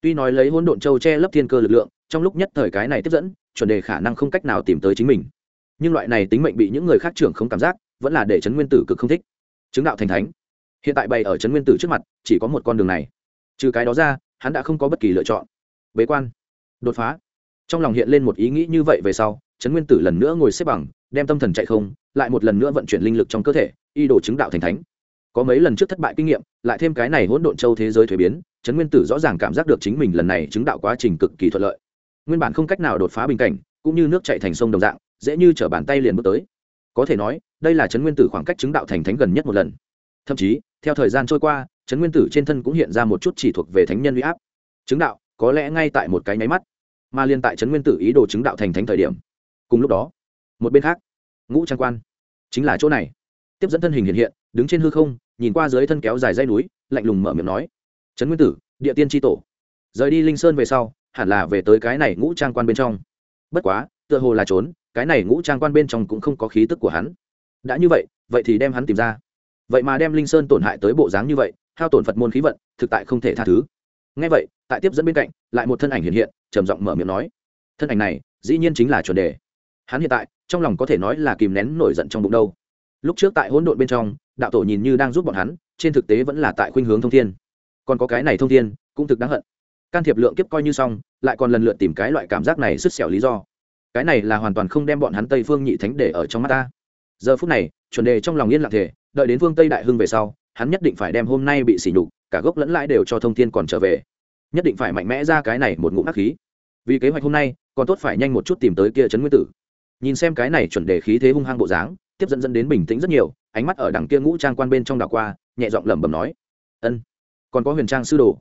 Tuy nói lấy hỗn độn châu che lấp thiên cơ lực lượng, trong lúc nhất thời cái này tiếp dẫn, chuẩn đề khả năng không cách nào tìm tới chính mình. Nhưng loại này tính mệnh bị những người khác trưởng không cảm giác, vẫn là để trấn nguyên tử cực không thích. Chứng đạo thành thánh. Hiện tại bày ở trấn nguyên tử trước mặt, chỉ có một con đường này. Trừ cái đó ra, hắn đã không có bất kỳ lựa chọn. Bế quan. Đột phá. Trong lòng hiện lên một ý nghĩ như vậy về sau, trấn nguyên tử lần nữa ngồi xếp bằng đem tâm thần chạy không, lại một lần nữa vận chuyển linh lực trong cơ thể, y đồ chứng đạo thành thánh. Có mấy lần trước thất bại kinh nghiệm, lại thêm cái này hỗn độn châu thế giới thuế biến, trấn nguyên tử rõ ràng cảm giác được chính mình lần này chứng đạo quá trình cực kỳ thuận lợi. Nguyên bản không cách nào đột phá bình cảnh, cũng như nước chạy thành sông đồng dạng, dễ như t bàn tay liền bước tới. Có thể nói, đây là trấn nguyên tử khoảng cách chứng đạo thành thánh gần nhất một lần. Thậm chí, theo thời gian trôi qua, trấn nguyên tử trên thân cũng hiện ra một chút chỉ thuộc về thánh nhân huy áp. Chứng đạo, có lẽ ngay tại một cái nháy mắt, mà liên tại trấn nguyên tử ý đồ chứng đạo thành thánh thời điểm. Cùng lúc đó một bên khác, ngũ trang quan, chính là chỗ này. Tiếp dẫn thân hình hiện hiện, đứng trên hư không, nhìn qua dưới thân kéo dài dây núi, lạnh lùng mở miệng nói, trấn nguyên tử, địa tiên tri tổ. Rời đi linh sơn về sau, hẳn là về tới cái này ngũ trang quan bên trong. Bất quá, tựa hồ là trốn, cái này ngũ trang quan bên trong cũng không có khí tức của hắn. Đã như vậy vậy thì đem hắn tìm ra. Vậy mà đem linh sơn tổn hại tới bộ dáng như vậy, hao tổn phật môn khí vận, thực tại không thể tha thứ. Ngay vậy, tại tiếp dẫn bên cạnh, lại một thân ảnh hiện hiện, trầm giọng mở miệng nói, thân ảnh này, dĩ nhiên chính là chuẩn đề hắn hiện tại, trong lòng có thể nói là kìm nén nổi giận trong bụng đâu. Lúc trước tại hỗn độn bên trong, đạo tổ nhìn như đang giúp bọn hắn, trên thực tế vẫn là tại khuynh hướng thông thiên. Còn có cái này thông thiên, cũng thực đáng hận. Can thiệp lượng kiếp coi như xong, lại còn lần lượt tìm cái loại cảm giác này sứt xẻo lý do. Cái này là hoàn toàn không đem bọn hắn tây phương nhị thánh để ở trong mắt ta. Giờ phút này, chuẩn đề trong lòng yên lặng thể đợi đến vương tây đại hưng về sau, hắn nhất định phải đem hôm nay bị sỉ nhục, cả gốc lẫn lãi đều cho thông thiên còn trở về. Nhất định phải mạnh mẽ ra cái này một ngụm ác khí. Vì kế hoạch hôm nay, còn tốt phải nhanh một chút tìm tới kia trấn nguyên tử nhìn xem cái này chuẩn đề khí thế hung hăng bộ dáng, tiếp dẫn dẫn đến bình tĩnh rất nhiều, ánh mắt ở đằng kia ngũ trang quan bên trong đảo qua, nhẹ giọng lẩm bẩm nói, ân, còn có huyền trang sư đồ.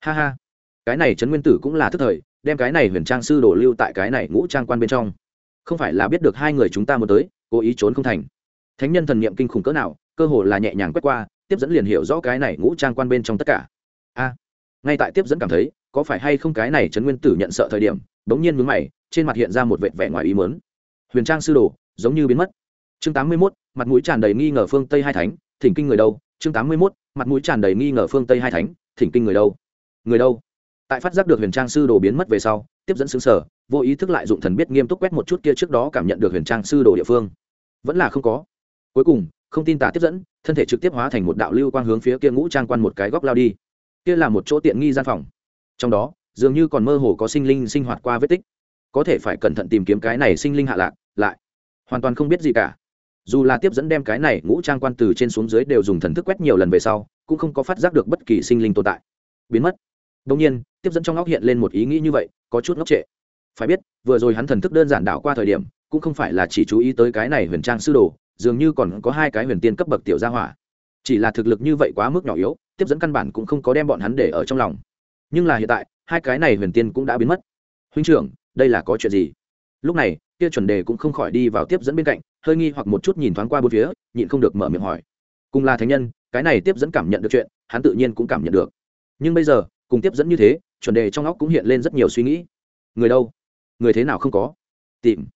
Ha ha, cái này trấn nguyên tử cũng là thức thời, đem cái này huyền trang sư đồ lưu tại cái này ngũ trang quan bên trong. Không phải là biết được hai người chúng ta muốn tới, cố ý trốn không thành. Thánh nhân thần niệm kinh khủng cỡ nào, cơ hồ là nhẹ nhàng quét qua, tiếp dẫn liền hiểu rõ cái này ngũ trang quan bên trong tất cả. A, ngay tại tiếp dẫn cảm thấy, có phải hay không cái này trấn nguyên tử nhận sợ thời điểm bỗng nhiên mướn mày, trên mặt hiện ra một vệt vẻ ngoài ý mớn huyền trang sư đồ giống như biến mất. Chương tám mươi 81, mặt mũi tràn đầy nghi ngờ phương tây hai thánh thỉnh kinh người đâu? Chương tám mươi 81, mặt mũi tràn đầy nghi ngờ phương tây hai thánh thỉnh kinh người đâu? Người đâu? Tại phát giác được huyền trang sư đồ biến mất về sau tiếp dẫn xứng sở vô ý thức lại dụng thần biết nghiêm túc quét một chút kia trước đó cảm nhận được huyền trang sư đồ địa phương. Vẫn là không có. Cuối cùng không tin tả tiếp dẫn thân thể trực tiếp hóa thành một đạo lưu quang hướng phía kia ngũ trang quan một cái góc lao đi. Kia là một chỗ tiện nghi gian phòng. Trong đó dường như còn mơ hồ có sinh linh sinh hoạt qua vết tích. Có thể phải cẩn thận tìm kiếm cái này sinh linh hạ lạc lại. Hoàn toàn không biết gì cả. Dù là tiếp dẫn đem cái này ngũ trang quan từ trên xuống dưới đều dùng thần thức quét nhiều lần về sau, cũng không có phát giác được bất kỳ sinh linh tồn tại. Biến mất. Đông nhiên, tiếp dẫn trong óc hiện lên một ý nghĩ như vậy, có chút ngốc trệ. Phải biết, vừa rồi hắn thần thức đơn giản đảo qua thời điểm, cũng không phải là chỉ chú ý tới cái này huyền trang sư đồ, dường như còn có hai cái huyền tiên cấp bậc tiểu gia hỏa. Chỉ là thực lực như vậy quá mức nhỏ yếu, tiếp dẫn căn bản cũng không có đem bọn hắn để ở trong lòng. Nhưng là hiện tại, hai cái này huyền tiên cũng đã biến mất. Huynh trưởng, đây là có chuyện gì? Lúc này, kia chuẩn đề cũng không khỏi đi vào tiếp dẫn bên cạnh, hơi nghi hoặc một chút nhìn thoáng qua bốn phía, nhịn không được mở miệng hỏi. Cùng là thánh nhân, cái này tiếp dẫn cảm nhận được chuyện, hắn tự nhiên cũng cảm nhận được. Nhưng bây giờ, cùng tiếp dẫn như thế, chuẩn đề trong óc cũng hiện lên rất nhiều suy nghĩ. Người đâu? Người thế nào không có? Tìm.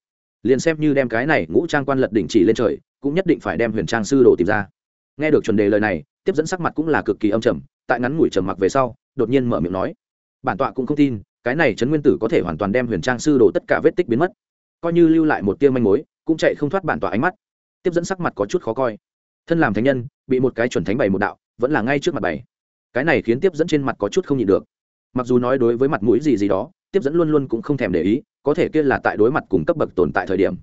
Liền xem như đem cái này ngũ trang quan lật đỉnh chỉ lên trời, cũng nhất định phải đem huyền trang sư đồ tìm ra. Nghe được chuẩn đề lời này, tiếp dẫn sắc mặt cũng là cực kỳ âm trầm, tại ngắn ngủi trầm mặc về sau, đột nhiên mở miệng nói. Bản tọa cũng không tin cái này trấn nguyên tử có thể hoàn toàn đem huyền trang sư đồ tất cả vết tích biến mất. Coi như lưu lại một tia manh mối, cũng chạy không thoát bản tỏa ánh mắt. Tiếp dẫn sắc mặt có chút khó coi. Thân làm thánh nhân, bị một cái chuẩn thánh bày một đạo, vẫn là ngay trước mặt bày. Cái này khiến tiếp dẫn trên mặt có chút không nhịn được. Mặc dù nói đối với mặt mũi gì gì đó, tiếp dẫn luôn luôn cũng không thèm để ý, có thể kia là tại đối mặt cùng cấp bậc tồn tại thời điểm.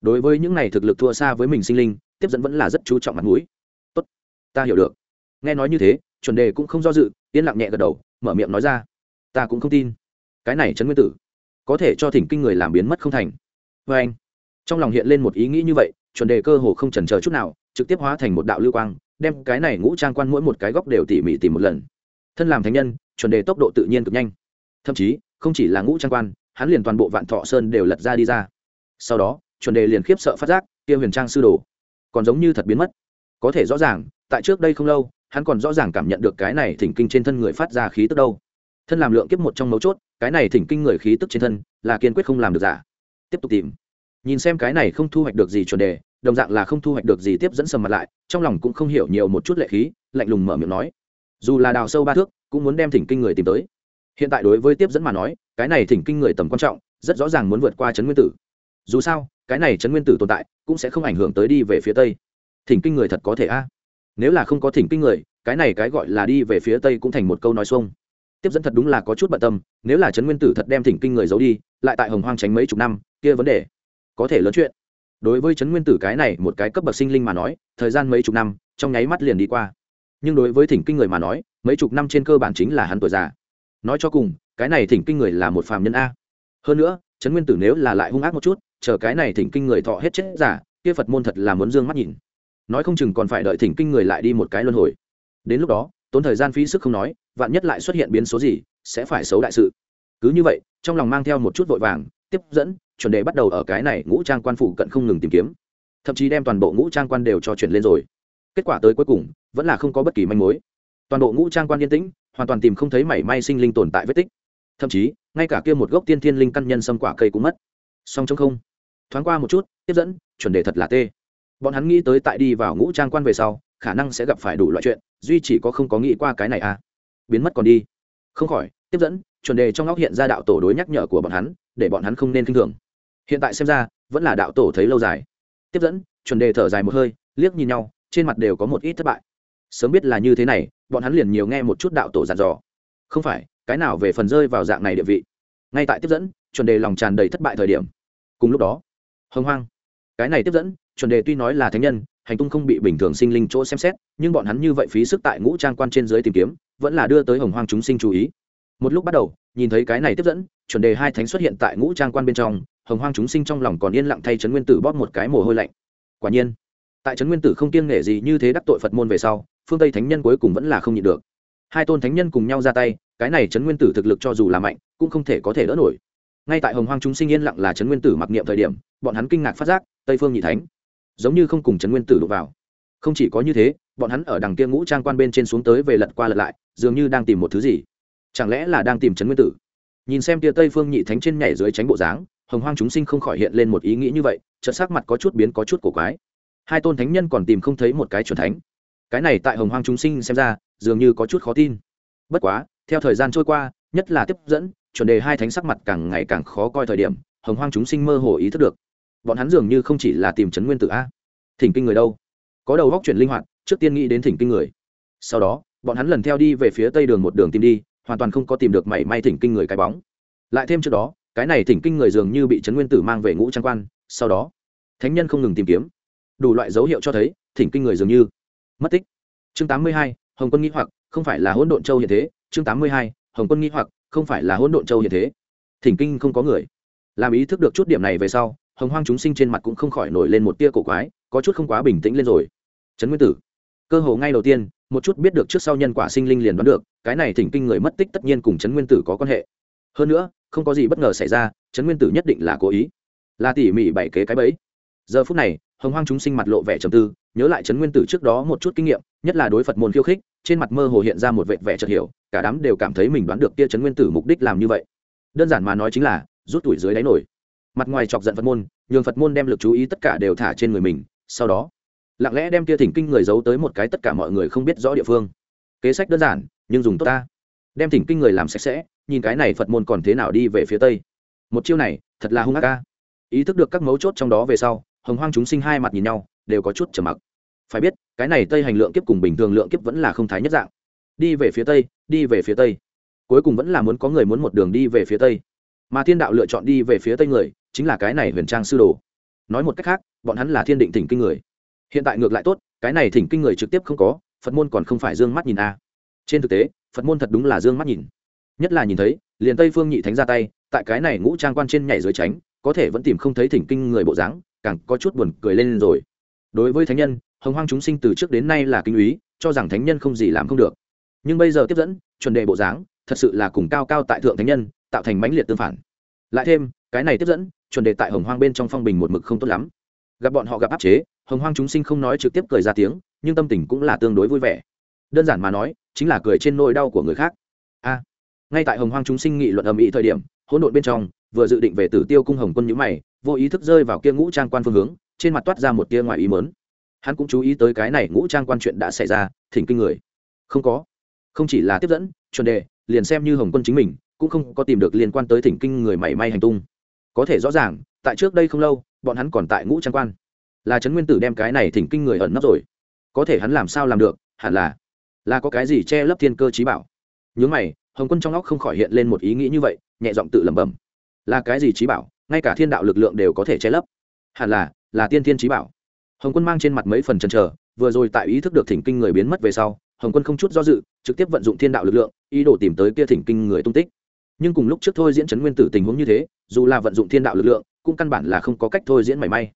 Đối với những này thực lực thua xa với mình sinh linh, tiếp dẫn vẫn là rất chú trọng mặt mũi. Tốt, ta hiểu được. Nghe nói như thế, chuẩn đề cũng không do dự, yên lặng nhẹ gật đầu, mở miệng nói ra. Ta cũng không tin cái này trấn nguyên tử, có thể cho thỉnh kinh người làm biến mất không thành. Vê anh, trong lòng hiện lên một ý nghĩ như vậy, chuẩn đề cơ hồ không chần chờ chút nào, trực tiếp hóa thành một đạo lưu quang, đem cái này ngũ trang quan mỗi một cái góc đều tỉ mỉ tìm một lần. Thân làm thánh nhân, chuẩn đề tốc độ tự nhiên cực nhanh. Thậm chí, không chỉ là ngũ trang quan, hắn liền toàn bộ vạn thọ sơn đều lật ra đi ra. Sau đó, chuẩn đề liền khiếp sợ phát giác, kia huyền trang sư đồ, còn giống như thật biến mất. Có thể rõ ràng, tại trước đây không lâu, hắn còn rõ ràng cảm nhận được cái này thỉnh kinh trên thân người phát ra khí tức đâu. Thân làm lượng kiếp một trong mấu chốt cái này thỉnh kinh người khí tức trên thân, là kiên quyết không làm được giả. Tiếp tục tìm. Nhìn xem cái này không thu hoạch được gì chuẩn đề, đồng dạng là không thu hoạch được gì tiếp dẫn sầm mặt lại, trong lòng cũng không hiểu nhiều một chút lệ khí, lạnh lùng mở miệng nói. Dù là đào sâu ba thước, cũng muốn đem thỉnh kinh người tìm tới. Hiện tại đối với tiếp dẫn mà nói, cái này thỉnh kinh người tầm quan trọng, rất rõ ràng muốn vượt qua trấn nguyên tử. Dù sao, cái này trấn nguyên tử tồn tại, cũng sẽ không ảnh hưởng tới đi về phía tây. Thỉnh kinh người thật có thể a. Nếu là không có thỉnh kinh người, cái này cái gọi là đi về phía tây cũng thành một câu nói xuông tiếp dẫn thật đúng là có chút bận tâm, nếu là trấn nguyên tử thật đem thỉnh kinh người giấu đi, lại tại hồng hoang tránh mấy chục năm, kia vấn đề có thể lớn chuyện. Đối với trấn nguyên tử cái này một cái cấp bậc sinh linh mà nói, thời gian mấy chục năm, trong nháy mắt liền đi qua. Nhưng đối với thỉnh kinh người mà nói, mấy chục năm trên cơ bản chính là hắn tuổi già. Nói cho cùng, cái này thỉnh kinh người là một phàm nhân a. Hơn nữa, trấn nguyên tử nếu là lại hung ác một chút, chờ cái này thỉnh kinh người thọ hết chết giả, kia phật môn thật là muốn dương mắt nhìn. Nói không chừng còn phải đợi thỉnh kinh người lại đi một cái luân hồi. Đến lúc đó tốn thời gian phí sức không nói, vạn nhất lại xuất hiện biến số gì, sẽ phải xấu đại sự. Cứ như vậy, trong lòng mang theo một chút vội vàng, tiếp dẫn, chuẩn đề bắt đầu ở cái này ngũ trang quan phủ cận không ngừng tìm kiếm. Thậm chí đem toàn bộ ngũ trang quan đều cho chuyển lên rồi. Kết quả tới cuối cùng, vẫn là không có bất kỳ manh mối. Toàn bộ ngũ trang quan yên tĩnh, hoàn toàn tìm không thấy mảy may sinh linh tồn tại vết tích. Thậm chí, ngay cả kia một gốc tiên thiên linh căn nhân xâm quả cây cũng mất. Song trong không, thoáng qua một chút, tiếp dẫn, chuẩn đề thật là tê. Bọn hắn nghĩ tới tại đi vào ngũ trang quan về sau khả năng sẽ gặp phải đủ loại chuyện, duy chỉ có không có nghĩ qua cái này à. Biến mất còn đi. Không khỏi, tiếp dẫn, chuẩn đề trong óc hiện ra đạo tổ đối nhắc nhở của bọn hắn, để bọn hắn không nên k i n h thường. Hiện tại xem ra, vẫn là đạo tổ thấy lâu dài. Tiếp dẫn, chuẩn đề thở dài một hơi, liếc nhìn nhau, trên mặt đều có một ít thất bại. Sớm biết là như thế này, bọn hắn liền nhiều nghe một chút đạo tổ dặn dò. Không phải, cái nào về phần rơi vào dạng này địa vị? Ngay tại tiếp dẫn, chuẩn đề lòng tràn đầy thất bại thời điểm. Cùng lúc đó, hồng hoang. Cái này tiếp dẫn, chuẩn đề tuy nói là thánh nhân hành tung không bị bình thường sinh linh chỗ xem xét, nhưng bọn hắn như vậy phí sức tại ngũ trang quan trên dưới tìm kiếm, vẫn là đưa tới hồng hoang chúng sinh chú ý. Một lúc bắt đầu, nhìn thấy cái này tiếp dẫn, chuẩn đề hai thánh xuất hiện tại ngũ trang quan bên trong, hồng hoang chúng sinh trong lòng còn yên lặng thay trấn nguyên tử bóp một cái mồ hôi lạnh. Quả nhiên, tại trấn nguyên tử không kiêng nể gì như thế đắc tội phật môn về sau, phương tây thánh nhân cuối cùng vẫn là không nhịn được. Hai tôn thánh nhân cùng nhau ra tay, cái này trấn nguyên tử thực lực cho dù là mạnh, cũng không thể có thể đỡ nổi. Ngay tại hồng hoang chúng sinh yên lặng là trấn nguyên tử mặc niệm thời điểm, bọn hắn kinh ngạc phát giác, tây phương nhị thánh giống như không cùng trấn nguyên tử đụng vào. Không chỉ có như thế, bọn hắn ở đằng kia ngũ trang quan bên trên xuống tới về lật qua lật lại, dường như đang tìm một thứ gì. Chẳng lẽ là đang tìm trấn nguyên tử? Nhìn xem tia tây phương nhị thánh trên nhảy dưới tránh bộ dáng, hồng hoang chúng sinh không khỏi hiện lên một ý nghĩ như vậy, chợt sắc mặt có chút biến, có chút cổ quái. Hai tôn thánh nhân còn tìm không thấy một cái chuẩn thánh. Cái này tại hồng hoang chúng sinh xem ra, dường như có chút khó tin. Bất quá, theo thời gian trôi qua, nhất là tiếp dẫn, chuẩn đề hai thánh sắc mặt càng ngày càng khó coi thời điểm, hồng hoang chúng sinh mơ hồ ý thức được bọn hắn dường như không chỉ là tìm trấn nguyên tử a. Thỉnh kinh người đâu? Có đầu góc chuyển linh hoạt, trước tiên nghĩ đến thỉnh kinh người. Sau đó, bọn hắn lần theo đi về phía tây đường một đường tìm đi, hoàn toàn không có tìm được mảy may thỉnh kinh người cái bóng. Lại thêm trước đó, cái này thỉnh kinh người dường như bị trấn nguyên tử mang về ngũ trang quan, sau đó, thánh nhân không ngừng tìm kiếm. Đủ loại dấu hiệu cho thấy, thỉnh kinh người dường như mất tích. Chương tám mươi hai, hồng quân nghĩ hoặc, không phải là hỗn độn châu hiện thế. Chương tám mươi hai, hồng quân nghĩ hoặc, không phải là hỗn độn châu hiện thế. Thỉnh kinh không có người. Làm ý thức được chút điểm này về sau hồng hoang chúng sinh trên mặt cũng không khỏi nổi lên một tia cổ quái, có chút không quá bình tĩnh lên rồi. Trấn nguyên tử, cơ hồ ngay đầu tiên, một chút biết được trước sau nhân quả sinh linh liền đoán được, cái này thỉnh kinh người mất tích tất nhiên cùng trấn nguyên tử có quan hệ. Hơn nữa, không có gì bất ngờ xảy ra, trấn nguyên tử nhất định là cố ý. Là tỉ mỉ bảy kế cái bẫy. Giờ phút này, hồng hoang chúng sinh mặt lộ vẻ trầm tư, nhớ lại trấn nguyên tử trước đó một chút kinh nghiệm, nhất là đối phật môn khiêu khích, trên mặt mơ hồ hiện ra một vệt vẻ chợt hiểu, cả đám đều cảm thấy mình đoán được kia Trấn nguyên tử mục đích làm như vậy. Đơn giản mà nói chính là, rút tuổi dưới đáy nổi mặt ngoài chọc giận phật môn, nhường phật môn đem lực chú ý tất cả đều thả trên người mình, sau đó, lặng lẽ đem kia thỉnh kinh người giấu tới một cái tất cả mọi người không biết rõ địa phương. Kế sách đơn giản, nhưng dùng tốt ta. Đem thỉnh kinh người làm sạch sẽ, nhìn cái này phật môn còn thế nào đi về phía tây. Một chiêu này, thật là hung ác ca ý thức được các mấu chốt trong đó về sau, hồng hoang chúng sinh hai mặt nhìn nhau, đều có chút trầm mặc. Phải biết, cái này tây hành lượng kiếp cùng bình thường lượng kiếp vẫn là không thái nhất dạng. Đi về phía tây, đi về phía tây. Cuối cùng vẫn là muốn có người muốn một đường đi về phía tây. Mà thiên đạo lựa chọn đi về phía tây người chính là cái này huyền trang sư đồ. Nói một cách khác, bọn hắn là thiên định thỉnh kinh người. Hiện tại ngược lại tốt, cái này thỉnh kinh người trực tiếp không có, phật môn còn không phải d ư ơ n g mắt nhìn a. Trên thực tế, phật môn thật đúng là d ư ơ n g mắt nhìn. Nhất là nhìn thấy, liền tây phương nhị thánh ra tay, tại cái này ngũ trang quan trên nhảy dưới tránh, có thể vẫn tìm không thấy thỉnh kinh người bộ dáng, càng có chút buồn cười lên rồi. Đối với thánh nhân, hồng hoang chúng sinh từ trước đến nay là kinh úy, cho rằng thánh nhân không gì làm không được. Nhưng bây giờ tiếp dẫn, chuẩn đề bộ dáng, thật sự là cùng cao cao tại thượng thánh nhân, tạo thành mãnh liệt tương phản. Lại thêm, cái này tiếp dẫn chuẩn đề tại hồng hoang bên trong phong bình một mực không tốt lắm. Gặp bọn họ gặp áp chế, hồng hoang chúng sinh không nói trực tiếp cười ra tiếng, nhưng tâm tình cũng là tương đối vui vẻ. Đơn giản mà nói, chính là cười trên nỗi đau của người khác. A, ngay tại hồng hoang chúng sinh nghị luận ầm ĩ thời điểm, hỗn độn bên trong, vừa dự định về tử tiêu cung hồng quân nhữ mày, vô ý thức rơi vào kia ngũ trang quan phương hướng, trên mặt toát ra một tia ngoài ý mớn hắn cũng chú ý tới cái này ngũ trang quan chuyện đã xảy ra, thỉnh kinh người. Không có. Không chỉ là tiếp dẫn, chuẩn đề, liền xem như hồng quân chính mình, cũng không có tìm được liên quan tới thỉnh kinh người mảy may hành tung có thể rõ ràng, tại trước đây không lâu, bọn hắn còn tại ngũ trang quan. Là trấn nguyên tử đem cái này thỉnh kinh người ẩn nấp rồi. Có thể hắn làm sao làm được, hẳn là là có cái gì che lấp thiên cơ trí bảo. Nhớ mày, hồng quân trong óc không khỏi hiện lên một ý nghĩ như vậy, nhẹ giọng tự lẩm bẩm. Là cái gì trí bảo, ngay cả thiên đạo lực lượng đều có thể che lấp. Hẳn là là tiên thiên trí bảo. Hồng quân mang trên mặt mấy phần chần chờ, vừa rồi tại ý thức được thỉnh kinh người biến mất về sau, hồng quân không chút do dự, trực tiếp vận dụng thiên đạo lực lượng, ý đồ tìm tới kia thỉnh kinh người tung tích nhưng cùng lúc trước thôi diễn chấn nguyên tử tình huống như thế, dù là vận dụng thiên đạo lực lượng, cũng căn bản là không có cách thôi diễn mảy may.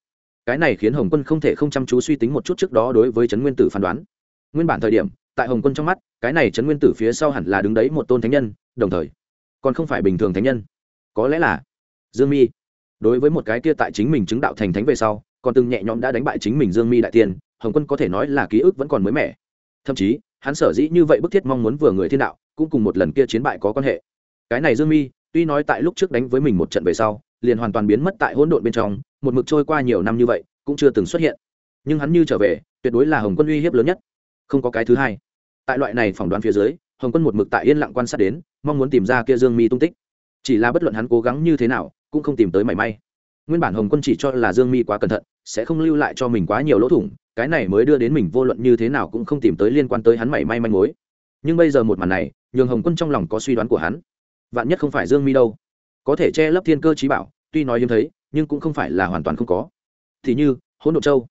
Cái này khiến hồng quân không thể không chăm chú suy tính một chút trước đó đối với trấn nguyên tử phán đoán. Nguyên bản thời điểm, tại hồng quân trong mắt, cái này trấn nguyên tử phía sau hẳn là đứng đấy một tôn thánh nhân, đồng thời, còn không phải bình thường thánh nhân. Có lẽ là dương mi. Đối với một cái kia tại chính mình chứng đạo thành thánh về sau, còn từng nhẹ nhõm đã đánh bại chính mình dương mi đại tiên, hồng quân có thể nói là ký ức vẫn còn mới mẻ. Thậm chí, hắn sở dĩ như vậy bức thiết mong muốn vừa người thiên đạo, cũng cùng một lần kia chiến bại có quan hệ cái này dương mi, tuy nói tại lúc trước đánh với mình một trận về sau, liền hoàn toàn biến mất tại hỗn độn bên trong, một mực trôi qua nhiều năm như vậy, cũng chưa từng xuất hiện. Nhưng hắn như trở về, tuyệt đối là hồng quân uy hiếp lớn nhất. Không có cái thứ hai. Tại loại này phỏng đoán phía dưới, hồng quân một mực tại yên lặng quan sát đến, mong muốn tìm ra kia dương mi tung tích. Chỉ là bất luận hắn cố gắng như thế nào, cũng không tìm tới mảy may. Nguyên bản hồng quân chỉ cho là dương mi quá cẩn thận, sẽ không lưu lại cho mình quá nhiều lỗ thủng, cái này mới đưa đến mình vô luận như thế nào cũng không tìm tới liên quan tới hắn mảy may manh mối. Nhưng bây giờ một màn này, nhường hồng quân trong lòng có suy đoán của hắn vạn nhất không phải dương mi đâu. Có thể che lấp thiên cơ trí bảo, tuy nói hiếm thấy, nhưng cũng không phải là hoàn toàn không có. Thì như, hỗn độ châu.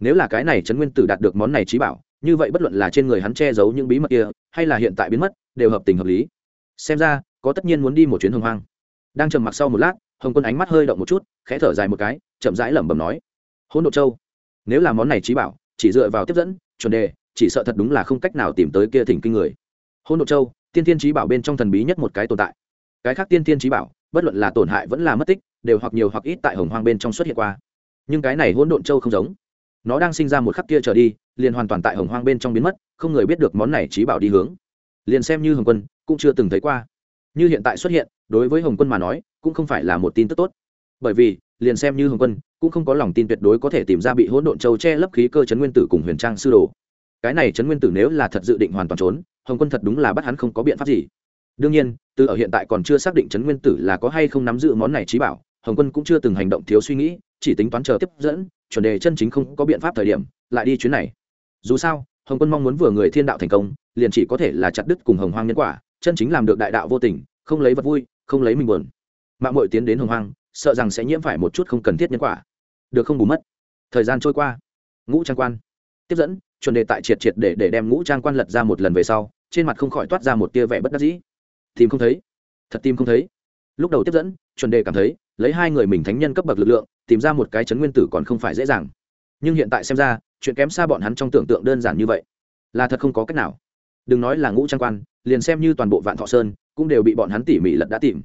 Nếu là cái này trấn nguyên tử đạt được món này trí bảo, như vậy bất luận là trên người hắn che giấu những bí mật kia, hay là hiện tại biến mất, đều hợp tình hợp lý. Xem ra, có tất nhiên muốn đi một chuyến hồng hoang. Đang trầm mặc sau một lát, hồng quân ánh mắt hơi động một chút, khẽ thở dài một cái, chậm rãi lẩm bẩm nói, hỗn độ châu, nếu là món này trí bảo, chỉ dựa vào tiếp dẫn, chuẩn đề, chỉ sợ thật đúng là không cách nào tìm tới kia thỉnh kinh người. Hỗn độ châu, tiên tiên trí bảo bên trong thần bí nhất một cái tồn tại cái khác tiên tiên trí bảo, bất luận là tổn hại vẫn là mất tích, đều hoặc nhiều hoặc ít tại hồng hoang bên trong xuất hiện qua. Nhưng cái này hỗn độn châu không giống. Nó đang sinh ra một khắc kia trở đi, liền hoàn toàn tại hồng hoang bên trong biến mất, không người biết được món này trí bảo đi hướng. Liền xem như hồng quân, cũng chưa từng thấy qua. Như hiện tại xuất hiện, đối với hồng quân mà nói, cũng không phải là một tin tức tốt. Bởi vì, liền xem như hồng quân, cũng không có lòng tin tuyệt đối có thể tìm ra bị hỗn độn châu che lấp khí cơ chấn nguyên tử cùng huyền trang sư đồ. Cái này chấn nguyên tử nếu là thật dự định hoàn toàn trốn, hồng quân thật đúng là bắt hắn không có biện pháp gì đương nhiên, từ ở hiện tại còn chưa xác định chấn nguyên tử là có hay không nắm giữ món này trí bảo, hồng quân cũng chưa từng hành động thiếu suy nghĩ, chỉ tính toán chờ tiếp dẫn, chuẩn đề chân chính không có biện pháp thời điểm, lại đi chuyến này. Dù sao, hồng quân mong muốn vừa người thiên đạo thành công, liền chỉ có thể là chặt đứt cùng hồng hoang nhân quả, chân chính làm được đại đạo vô tình, không lấy vật vui, không lấy mình buồn. Mạng mội tiến đến hồng hoang, sợ rằng sẽ nhiễm phải một chút không cần thiết nhân quả. Được không bù mất. Thời gian trôi qua. Ngũ trang quan. Tiếp dẫn, chuẩn đề tại triệt triệt để để đem ngũ trang quan lật ra một lần về sau, trên mặt không khỏi toát ra một tia vẻ bất đắc dĩ tìm không thấy. Thật tìm không thấy. Lúc đầu tiếp dẫn, chuẩn đề cảm thấy, lấy hai người mình thánh nhân cấp bậc lực lượng, tìm ra một cái chấn nguyên tử còn không phải dễ dàng. Nhưng hiện tại xem ra, chuyện kém xa bọn hắn trong tưởng tượng đơn giản như vậy. Là thật không có cách nào. Đừng nói là ngũ trang quan, liền xem như toàn bộ vạn thọ sơn, cũng đều bị bọn hắn tỉ mỉ lật đã tìm.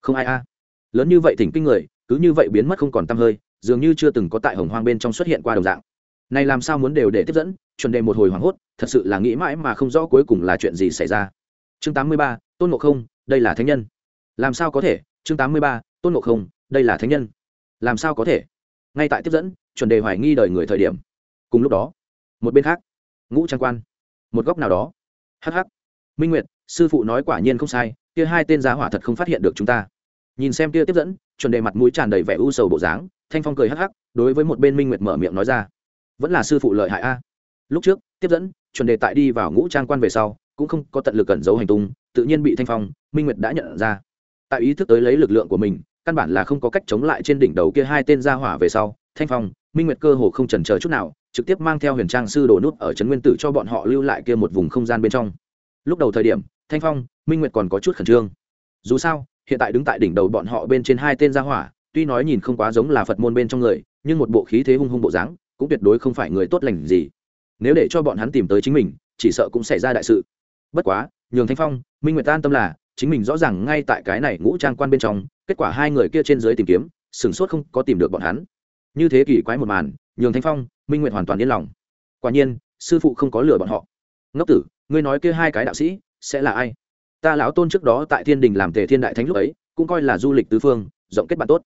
Không ai a. Lớn như vậy thỉnh kinh người, cứ như vậy biến mất không còn t hơi, dường như chưa từng có tại hồng hoang bên trong xuất hiện qua đồng dạng. Này làm sao muốn đều để tiếp dẫn, chuẩn đề một hồi hoảng hốt, thật sự là nghĩ mãi mà không rõ cuối cùng là chuyện gì xảy ra. Chương tám mươi ba tôn ngộ không, đây là thánh nhân. Làm sao có thể? Chương tám mươi ba, tôn ngộ không, đây là thánh nhân. Làm sao có thể? Ngay tại tiếp dẫn, chuẩn đề hoài nghi đời người thời điểm. Cùng lúc đó, một bên khác, ngũ trang quan, một góc nào đó. Hh minh nguyệt, sư phụ nói quả nhiên không sai, kia hai tên giá hỏa thật không phát hiện được chúng ta. Nhìn xem kia tiếp dẫn, chuẩn đề mặt mũi tràn đầy vẻ u sầu bộ dáng, thanh phong cười hắc hắc, đối với một bên minh nguyệt mở miệng nói ra. Vẫn là sư phụ lợi hại a. Lúc trước, tiếp dẫn, chuẩn đề tại đi vào ngũ trang quan về sau cũng không có tận lực cẩn giấu hành tung, tự nhiên bị thanh phong, minh nguyệt đã nhận ra. Tại ý thức tới lấy lực lượng của mình, căn bản là không có cách chống lại trên đỉnh đầu kia hai tên gia hỏa về sau, thanh phong, minh nguyệt cơ hồ không chần chờ chút nào, trực tiếp mang theo huyền trang sư đồ nút ở trấn nguyên tử cho bọn họ lưu lại kia một vùng không gian bên trong. Lúc đầu thời điểm, thanh phong, minh nguyệt còn có chút khẩn trương. Dù sao, hiện tại đứng tại đỉnh đầu bọn họ bên trên hai tên gia hỏa, tuy nói nhìn không quá giống là phật môn bên trong người, nhưng một bộ khí thế hung hung bộ dáng, cũng tuyệt đối không phải người tốt lành gì. Nếu để cho bọn hắn tìm tới chính mình, chỉ sợ cũng xảy ra đại sự bất quá, nhường thanh phong, minh nguyệt an tâm là, chính mình rõ ràng ngay tại cái này ngũ trang quan bên trong, kết quả hai người kia trên dưới tìm kiếm, sửng sốt không có tìm được bọn hắn. Như thế kỷ quái một màn, nhường thanh phong, minh nguyệt hoàn toàn yên lòng. Quả nhiên, sư phụ không có lừa bọn họ. Ngốc tử, ngươi nói kia hai cái đạo sĩ, sẽ là ai? Ta lão tôn trước đó tại thiên đình làm tề thiên đại thánh lúc ấy, cũng coi là du lịch tứ phương, rộng kết bạn tốt.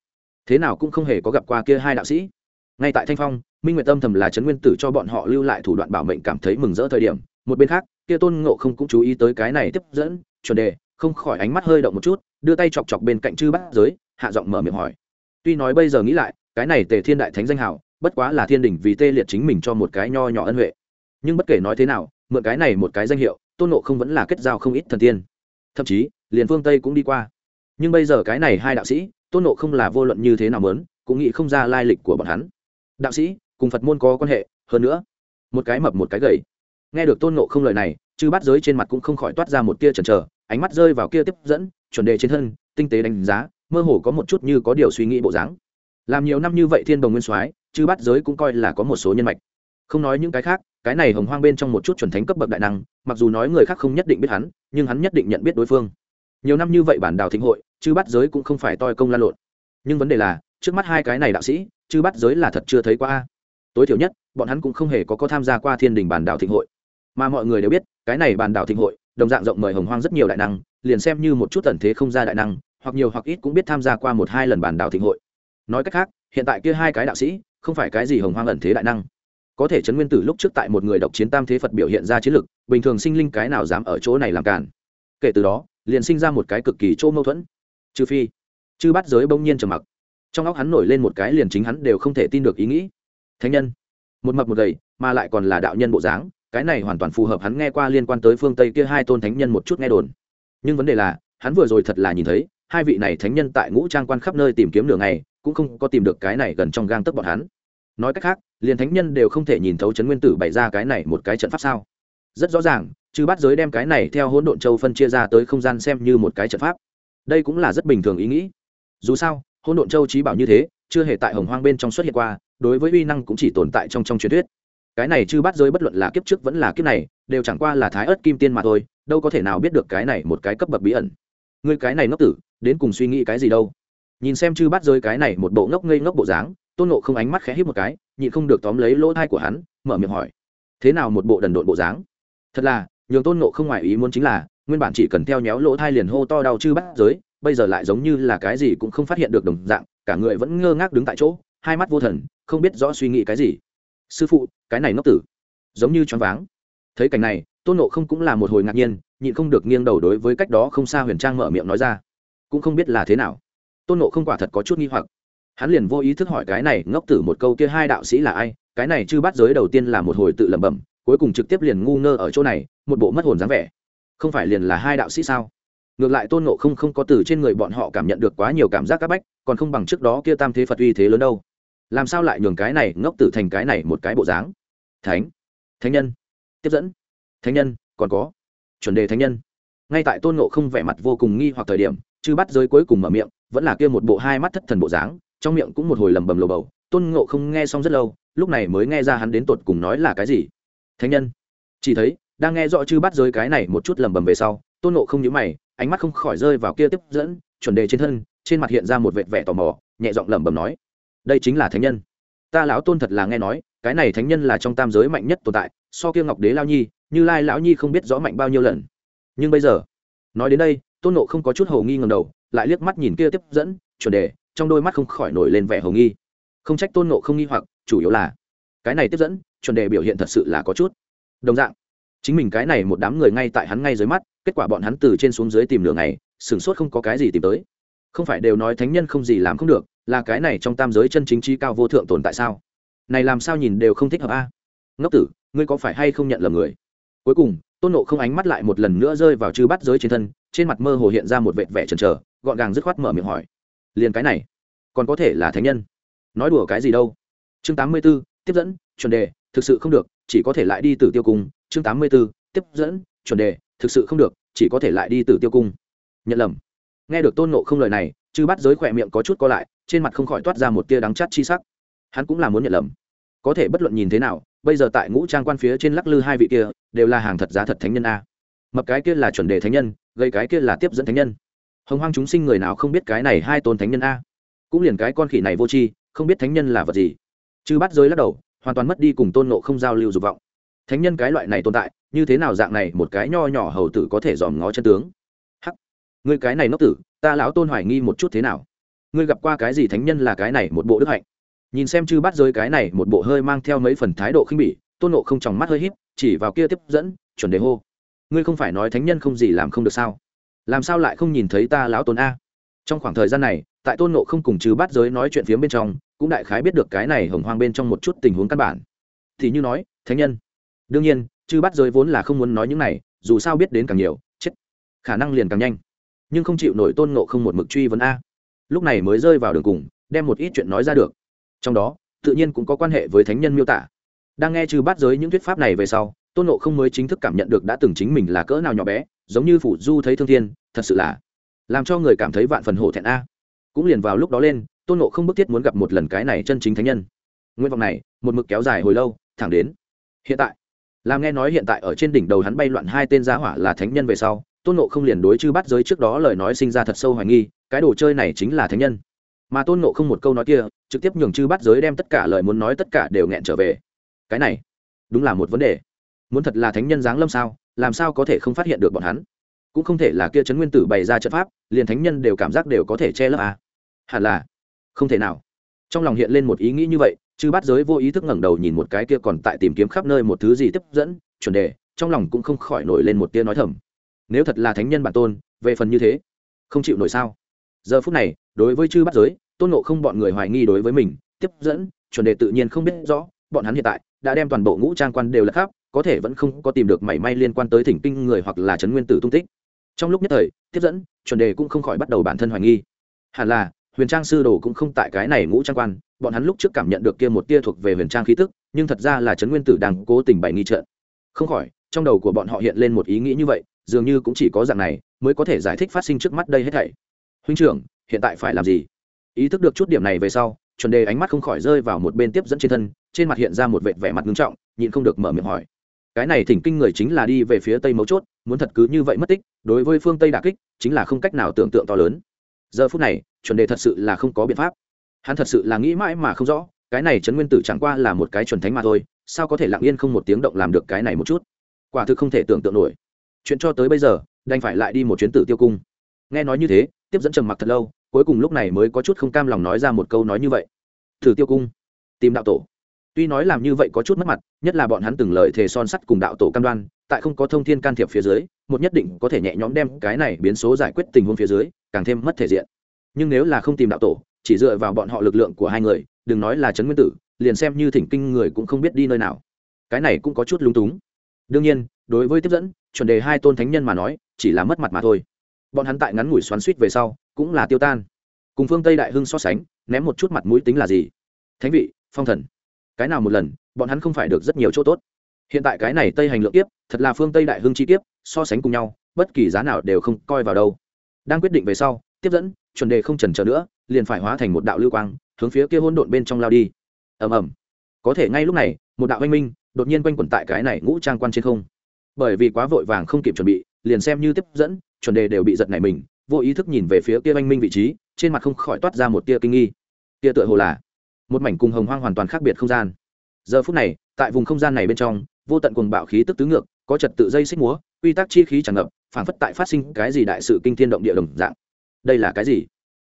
Thế nào cũng không hề có gặp qua kia hai đạo sĩ. Ngay tại thanh phong, minh nguyệt tâm thầm là trấn nguyên tử cho bọn họ lưu lại thủ đoạn bảo mệnh cảm thấy mừng rỡ thời điểm. Một bên khác kia tôn ngộ không cũng chú ý tới cái này tiếp dẫn, chuẩn đề, không khỏi ánh mắt hơi động một chút, đưa tay chọc chọc bên cạnh chư bát giới, hạ giọng mở miệng hỏi. Tuy nói bây giờ nghĩ lại, cái này tề thiên đại thánh danh hào, bất quá là thiên đình vì tê liệt chính mình cho một cái nho nhỏ ân huệ. Nhưng bất kể nói thế nào, mượn cái này một cái danh hiệu, tôn nộ không vẫn là kết giao không ít thần tiên. Thậm chí, liền phương tây cũng đi qua. Nhưng bây giờ cái này hai đạo sĩ, tôn nộ không là vô luận như thế nào mớn cũng nghĩ không ra lai lịch của bọn hắn. Đạo sĩ, cùng phật môn có quan hệ, hơn nữa, một cái mập một cái gầy nghe được tôn nộ không lời này, chư bắt giới trên mặt cũng không khỏi toát ra một tia chần chờ, ánh mắt rơi vào kia tiếp dẫn, chuẩn đề trên thân, tinh tế đánh giá, mơ hồ có một chút như có điều suy nghĩ bộ dáng. Làm nhiều năm như vậy thiên đồng nguyên soái, chư bắt giới cũng coi là có một số nhân mạch. Không nói những cái khác, cái này hồng hoang bên trong một chút chuẩn thánh cấp bậc đại năng, mặc dù nói người khác không nhất định biết hắn, nhưng hắn nhất định nhận biết đối phương. Nhiều năm như vậy bản đào thịnh hội, chư bắt giới cũng không phải toi công lan lộn. Nhưng vấn đề là, trước mắt hai cái này đạo sĩ, chư bắt giới là thật chưa thấy qua tối thiểu nhất, bọn hắn cũng không hề có có tham gia qua thiên đình bản đào thịnh hội mà mọi người đều biết, cái này bàn đảo thịnh hội, đồng dạng rộng mời hồng hoang rất nhiều đại năng, liền xem như một chút tần thế không ra đại năng, hoặc nhiều hoặc ít cũng biết tham gia qua một hai lần bàn đảo thịnh hội. Nói cách khác, hiện tại kia hai cái đạo sĩ, không phải cái gì hồng hoang ẩn thế đại năng. Có thể trấn nguyên tử lúc trước tại một người độc chiến tam thế phật biểu hiện ra chiến lực, bình thường sinh linh cái nào dám ở chỗ này làm cản. Kể từ đó, liền sinh ra một cái cực kỳ chỗ mâu thuẫn. Trừ phi, chư bắt giới bỗng nhiên trầm mặc. Trong óc hắn nổi lên một cái liền chính hắn đều không thể tin được ý nghĩ. Thánh nhân, một mập một gầy, mà lại còn là đạo nhân bộ dáng cái này hoàn toàn phù hợp hắn nghe qua liên quan tới phương tây kia hai tôn thánh nhân một chút nghe đồn. Nhưng vấn đề là, hắn vừa rồi thật là nhìn thấy, hai vị này thánh nhân tại ngũ trang quan khắp nơi tìm kiếm đường này cũng không có tìm được cái này gần trong gang tấc bọn hắn. Nói cách khác, liền thánh nhân đều không thể nhìn thấu chấn nguyên tử bày ra cái này một cái trận pháp sao? Rất rõ ràng chứ bắt giới đem cái này theo hỗn độn châu phân chia ra tới không gian xem như một cái trận pháp. Đây cũng là rất bình thường ý nghĩ. Dù sao, hỗn độn châu trí bảo như thế, chưa hề tại hồng hoang bên trong xuất hiện qua, đối với uy năng cũng chỉ tồn tại trong trong truyền thuyết cái này chư bắt giới bất luận là kiếp trước vẫn là kiếp này, đều chẳng qua là thái ớt kim tiên mà thôi, đâu có thể nào biết được cái này một cái cấp bậc bí ẩn. Người cái này ngốc tử, đến cùng suy nghĩ cái gì đâu? Nhìn xem chư bắt giới cái này một bộ ngốc ngây ngốc bộ dáng, tôn nộ không ánh mắt khẽ hít một cái, nhịn không được tóm lấy lỗ thai của hắn, mở miệng hỏi, thế nào một bộ đần độn bộ dáng? Thật là, nhường tôn nộ không ngoài ý muốn chính là, nguyên bản chỉ cần theo nhéo lỗ thai liền hô to đau chư bắt giới, bây giờ lại giống như là cái gì cũng không phát hiện được đồng dạng, cả người vẫn ngơ ngác đứng tại chỗ, hai mắt vô thần, không biết rõ suy nghĩ cái gì sư phụ, cái này ngốc tử. Giống như choáng váng. Thấy cảnh này, tôn nộ không cũng là một hồi ngạc nhiên, nhịn không được nghiêng đầu đối với cách đó không xa huyền trang mở miệng nói ra. Cũng không biết là thế nào. Tôn nộ không quả thật có chút nghi hoặc. Hắn liền vô ý thức hỏi cái này, ngốc tử một câu kia hai đạo sĩ là ai? Cái này chưa bắt giới đầu tiên là một hồi tự lẩm bẩm, cuối cùng trực tiếp liền ngu ngơ ở chỗ này, một bộ mất hồn dáng vẻ. Không phải liền là hai đạo sĩ sao? Ngược lại tôn nộ không không có từ trên người bọn họ cảm nhận được quá nhiều cảm giác c áp bách, còn không bằng trước đó kia tam thế phật uy thế lớn đâu làm sao lại nhường cái này ngốc tử thành cái này một cái bộ dáng? Thánh thánh nhân, tiếp dẫn, thánh nhân, còn có, chuẩn đề thánh nhân. Ngay tại tôn nộ không vẻ mặt vô cùng nghi hoặc thời điểm chứ bắt giới cuối cùng mở miệng, vẫn là kia một bộ hai mắt thất thần bộ dáng, trong miệng cũng một hồi lầm bầm lồ bầu. Tôn ngộ không nghe xong rất lâu, lúc này mới nghe ra hắn đến tột cùng nói là cái gì. Thánh nhân, chỉ thấy, đang nghe rõ chư bắt giới cái này một chút lầm bầm về sau, tôn ngộ không nhớ mày, ánh mắt không khỏi rơi vào kia tiếp dẫn, chuẩn đề trên thân, trên mặt hiện ra một vệt vẻ tò mò, nhẹ giọng lẩm bẩm nói đây chính là thánh nhân. Ta lão tôn thật là nghe nói, cái này thánh nhân là trong tam giới mạnh nhất tồn tại, so kia ngọc đế lao nhi, như lai lão nhi không biết rõ mạnh bao nhiêu lần. Nhưng bây giờ, nói đến đây, tôn nộ không có chút hầu nghi ngầm đầu, lại liếc mắt nhìn kia tiếp dẫn, chuẩn đề, trong đôi mắt không khỏi nổi lên vẻ hầu nghi. Không trách tôn nộ không nghi hoặc, chủ yếu là, cái này tiếp dẫn, chuẩn đề biểu hiện thật sự là có chút. Đồng dạng, chính mình cái này một đám người ngay tại hắn ngay dưới mắt, kết quả bọn hắn từ trên xuống dưới tìm lửa này sửng sốt không có cái gì tìm tới. Không phải đều nói thánh nhân không gì làm không được là cái này trong tam giới chân chính trí cao vô thượng tồn tại sao? Này làm sao nhìn đều không thích hợp a? Ngốc tử, ngươi có phải hay không nhận lầm người? Cuối cùng, tôn nộ không ánh mắt lại một lần nữa rơi vào chư bắt giới trên thân, trên mặt mơ hồ hiện ra một vệt vẻ trần trờ gọn gàng dứt khoát mở miệng hỏi. Liền cái này, còn có thể là thánh nhân? Nói đùa cái gì đâu? Chương tám mươi b ố tiếp dẫn, chuẩn đề, thực sự không được, chỉ có thể lại đi từ tiêu cung. Chương tám mươi b ố tiếp dẫn, chuẩn đề, thực sự không được, chỉ có thể lại đi từ tiêu cung. Nhận lầm. Nghe được tôn nộ không lời này chư bắt giới khỏe miệng có chút co lại, trên mặt không khỏi toát ra một tia đắng chát chi sắc. Hắn cũng là muốn nhận lầm. Có thể bất luận nhìn thế nào, bây giờ tại ngũ trang quan phía trên lắc lư hai vị kia, đều là hàng thật giá thật thánh nhân a. Mập cái kia là chuẩn đề thánh nhân gây cái kia là tiếp dẫn thánh nhân. Hồng hoang chúng sinh người nào không biết cái này hai tôn thánh nhân a? Cũng liền cái con khỉ này vô tri, không biết thánh nhân là vật gì. Chư bắt giới lắc đầu, hoàn toàn mất đi cùng tôn nộ không giao lưu dục vọng. Thánh nhân cái loại này tồn tại, như thế nào dạng này một cái nho nhỏ hầu tử có thể dòm ngó chân tướng? Hắc người cái này nốc tử ta lão tôn hoài nghi một chút thế nào? Ngươi gặp qua cái gì thánh nhân là cái này một bộ đức hạnh? Nhìn xem chư bắt giới cái này một bộ hơi mang theo mấy phần thái độ khinh bỉ, tôn nộ không tròng mắt hơi híp, chỉ vào kia tiếp dẫn, chuẩn đề hô. Ngươi không phải nói thánh nhân không gì làm không được sao? Làm sao lại không nhìn thấy ta lão tôn a? Trong khoảng thời gian này, tại tôn nộ không cùng chư bắt giới nói chuyện phía bên trong, cũng đại khái biết được cái này hồng hoang bên trong một chút tình huống căn bản. Thì như nói, thánh nhân. Đương nhiên, chư bắt giới vốn là không muốn nói những này, dù sao biết đến càng nhiều, chết. Khả năng liền càng nhanh nhưng không chịu nổi tôn ngộ không một mực truy vấn a. Lúc này mới rơi vào đường cùng, đem một ít chuyện nói ra được. Trong đó, tự nhiên cũng có quan hệ với thánh nhân miêu tả. Đang nghe trừ bắt giới những thuyết pháp này về sau, tôn ngộ không mới chính thức cảm nhận được đã từng chính mình là cỡ nào nhỏ bé, giống như phủ du thấy thương thiên, thật sự là làm cho người cảm thấy vạn phần hổ thẹn a. Cũng liền vào lúc đó lên, tôn ngộ không bức thiết muốn gặp một lần cái này chân chính thánh nhân. Nguyện vọng này, một mực kéo dài hồi lâu, thẳng đến hiện tại. Làm nghe nói hiện tại ở trên đỉnh đầu hắn bay loạn hai tên giá hỏa là thánh nhân về sau tôn nộ không liền đối chư bắt giới trước đó lời nói sinh ra thật sâu hoài nghi, cái đồ chơi này chính là thánh nhân. Mà tôn nộ không một câu nói kia, trực tiếp nhường chư bắt giới đem tất cả lời muốn nói tất cả đều nghẹn trở về. Cái này, đúng là một vấn đề. Muốn thật là thánh nhân giáng lâm sao, làm sao có thể không phát hiện được bọn hắn? Cũng không thể là kia trấn nguyên tử bày ra trận pháp, liền thánh nhân đều cảm giác đều có thể che lấp à. hẳn là, không thể nào. Trong lòng hiện lên một ý nghĩ như vậy, chư bắt giới vô ý thức ngẩng đầu nhìn một cái kia còn tại tìm kiếm khắp nơi một thứ gì tiếp dẫn, chuẩn đề, trong lòng cũng không khỏi nổi lên một tia nói thầm nếu thật là thánh nhân bản tôn, về phần như thế, không chịu nổi sao? Giờ phút này, đối với chư bắt giới, tôn nộ không bọn người hoài nghi đối với mình, tiếp dẫn, chuẩn đề tự nhiên không biết rõ, bọn hắn hiện tại đã đem toàn bộ ngũ trang quan đều là khắp, có thể vẫn không có tìm được mảy may liên quan tới thỉnh kinh người hoặc là trấn nguyên tử tung tích. Trong lúc nhất thời, tiếp dẫn, chuẩn đề cũng không khỏi bắt đầu bản thân hoài nghi. Hẳn là, huyền trang sư đồ cũng không tại cái này ngũ trang quan, bọn hắn lúc trước cảm nhận được kia một tia thuộc về huyền trang khí tức, nhưng thật ra là trấn nguyên tử đang cố tình bày nghi trợn không khỏi, trong đầu của bọn họ hiện lên một ý nghĩ như vậy dường như cũng chỉ có dạng này mới có thể giải thích phát sinh trước mắt đây hết thảy. Huynh trưởng, hiện tại phải làm gì? Ý thức được chút điểm này về sau, chuẩn đề ánh mắt không khỏi rơi vào một bên tiếp dẫn trên thân, trên mặt hiện ra một vệt vẻ mặt nghiêm trọng, nhịn không được mở miệng hỏi. Cái này thỉnh kinh người chính là đi về phía tây mấu chốt, muốn thật cứ như vậy mất tích, đối với phương tây đà kích, chính là không cách nào tưởng tượng to lớn. Giờ phút này, chuẩn đề thật sự là không có biện pháp. Hắn thật sự là nghĩ mãi mà không rõ, cái này trấn nguyên tử chẳng qua là một cái chuẩn thánh mà thôi, sao có thể lặng yên không một tiếng động làm được cái này một chút? Quả thực không thể tưởng tượng nổi chuyện cho tới bây giờ, đành phải lại đi một chuyến tử tiêu cung. Nghe nói như thế, tiếp dẫn trầm mặc thật lâu, cuối cùng lúc này mới có chút không cam lòng nói ra một câu nói như vậy. Thử tiêu cung, tìm đạo tổ. Tuy nói làm như vậy có chút mất mặt, nhất là bọn hắn từng lời thề son sắt cùng đạo tổ cam đoan, tại không có thông thiên can thiệp phía dưới, một nhất định có thể nhẹ nhõm đem cái này biến số giải quyết tình huống phía dưới, càng thêm mất thể diện. Nhưng nếu là không tìm đạo tổ, chỉ dựa vào bọn họ lực lượng của hai người, đừng nói là trấn nguyên tử, liền xem như thỉnh kinh người cũng không biết đi nơi nào. Cái này cũng có chút lúng túng. Đương nhiên, đối với tiếp dẫn chuẩn đề hai tôn thánh nhân mà nói, chỉ là mất mặt mà thôi. Bọn hắn tại ngắn ngủi xoắn suýt về sau, cũng là tiêu tan. Cùng phương tây đại hưng so sánh, ném một chút mặt mũi tính là gì? Thánh vị, phong thần. Cái nào một lần, bọn hắn không phải được rất nhiều chỗ tốt. Hiện tại cái này tây hành lượng tiếp thật là phương tây đại hưng chi tiếp so sánh cùng nhau, bất kỳ giá nào đều không coi vào đâu. Đang quyết định về sau, tiếp dẫn, chuẩn đề không trần chờ nữa, liền phải hóa thành một đạo lưu quang, hướng phía kia hôn độn bên trong lao đi. Ầm ầm. Có thể ngay lúc này, một đạo anh minh, đột nhiên quanh quẩn tại cái này ngũ trang quan trên không bởi vì quá vội vàng không kịp chuẩn bị, liền xem như tiếp dẫn, chuẩn đề đều bị giật nảy mình, vô ý thức nhìn về phía kia anh minh vị trí, trên mặt không khỏi toát ra một tia kinh nghi. Tia tựa hồ là một mảnh cùng hồng hoang hoàn toàn khác biệt không gian. Giờ phút này, tại vùng không gian này bên trong, vô tận cuồng bạo khí tức tứ ngược, có trật tự dây xích múa, quy tắc chi khí tràn ngập, phảng phất tại phát sinh cái gì đại sự kinh thiên động địa đồng dạng. Đây là cái gì?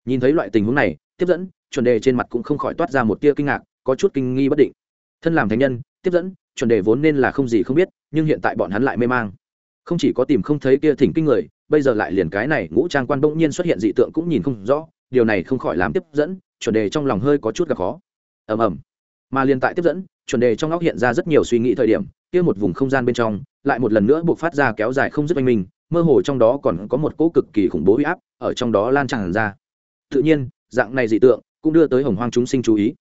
Nhìn thấy loại tình huống này, tiếp dẫn, chuẩn đề trên mặt cũng không khỏi toát ra một tia kinh ngạc, có chút kinh nghi bất định. Thân làm thánh nhân, tiếp dẫn, chuẩn đề vốn nên là không gì không biết nhưng hiện tại bọn hắn lại mê mang. Không chỉ có tìm không thấy kia thỉnh kinh người, bây giờ lại liền cái này ngũ trang quan bỗng nhiên xuất hiện dị tượng cũng nhìn không rõ, điều này không khỏi làm tiếp dẫn, chuẩn đề trong lòng hơi có chút gặp khó. Ầm ầm. Mà liền tại tiếp dẫn, chuẩn đề trong óc hiện ra rất nhiều suy nghĩ thời điểm, kia một vùng không gian bên trong, lại một lần nữa buộc phát ra kéo dài không dứt oanh mình mơ hồ trong đó còn có một cỗ cực kỳ khủng bố huy áp ở trong đó lan tràn ra. Tự nhiên, dạng này dị tượng cũng đưa tới hồng hoang chúng sinh chú ý.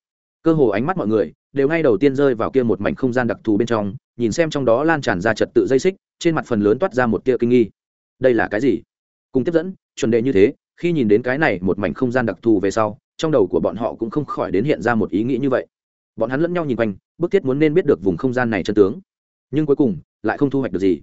Cơ hồ ánh mắt mọi người đều ngay đầu tiên rơi vào kia một mảnh không gian đặc thù bên trong nhìn xem trong đó lan tràn ra trật tự dây xích, trên mặt phần lớn toát ra một tia kinh nghi. Đây là cái gì? Cùng tiếp dẫn, chuẩn đề như thế, khi nhìn đến cái này một mảnh không gian đặc thù về sau, trong đầu của bọn họ cũng không khỏi đến hiện ra một ý nghĩ như vậy. Bọn hắn lẫn nhau nhìn quanh, bức thiết muốn nên biết được vùng không gian này chân tướng. Nhưng cuối cùng, lại không thu hoạch được gì.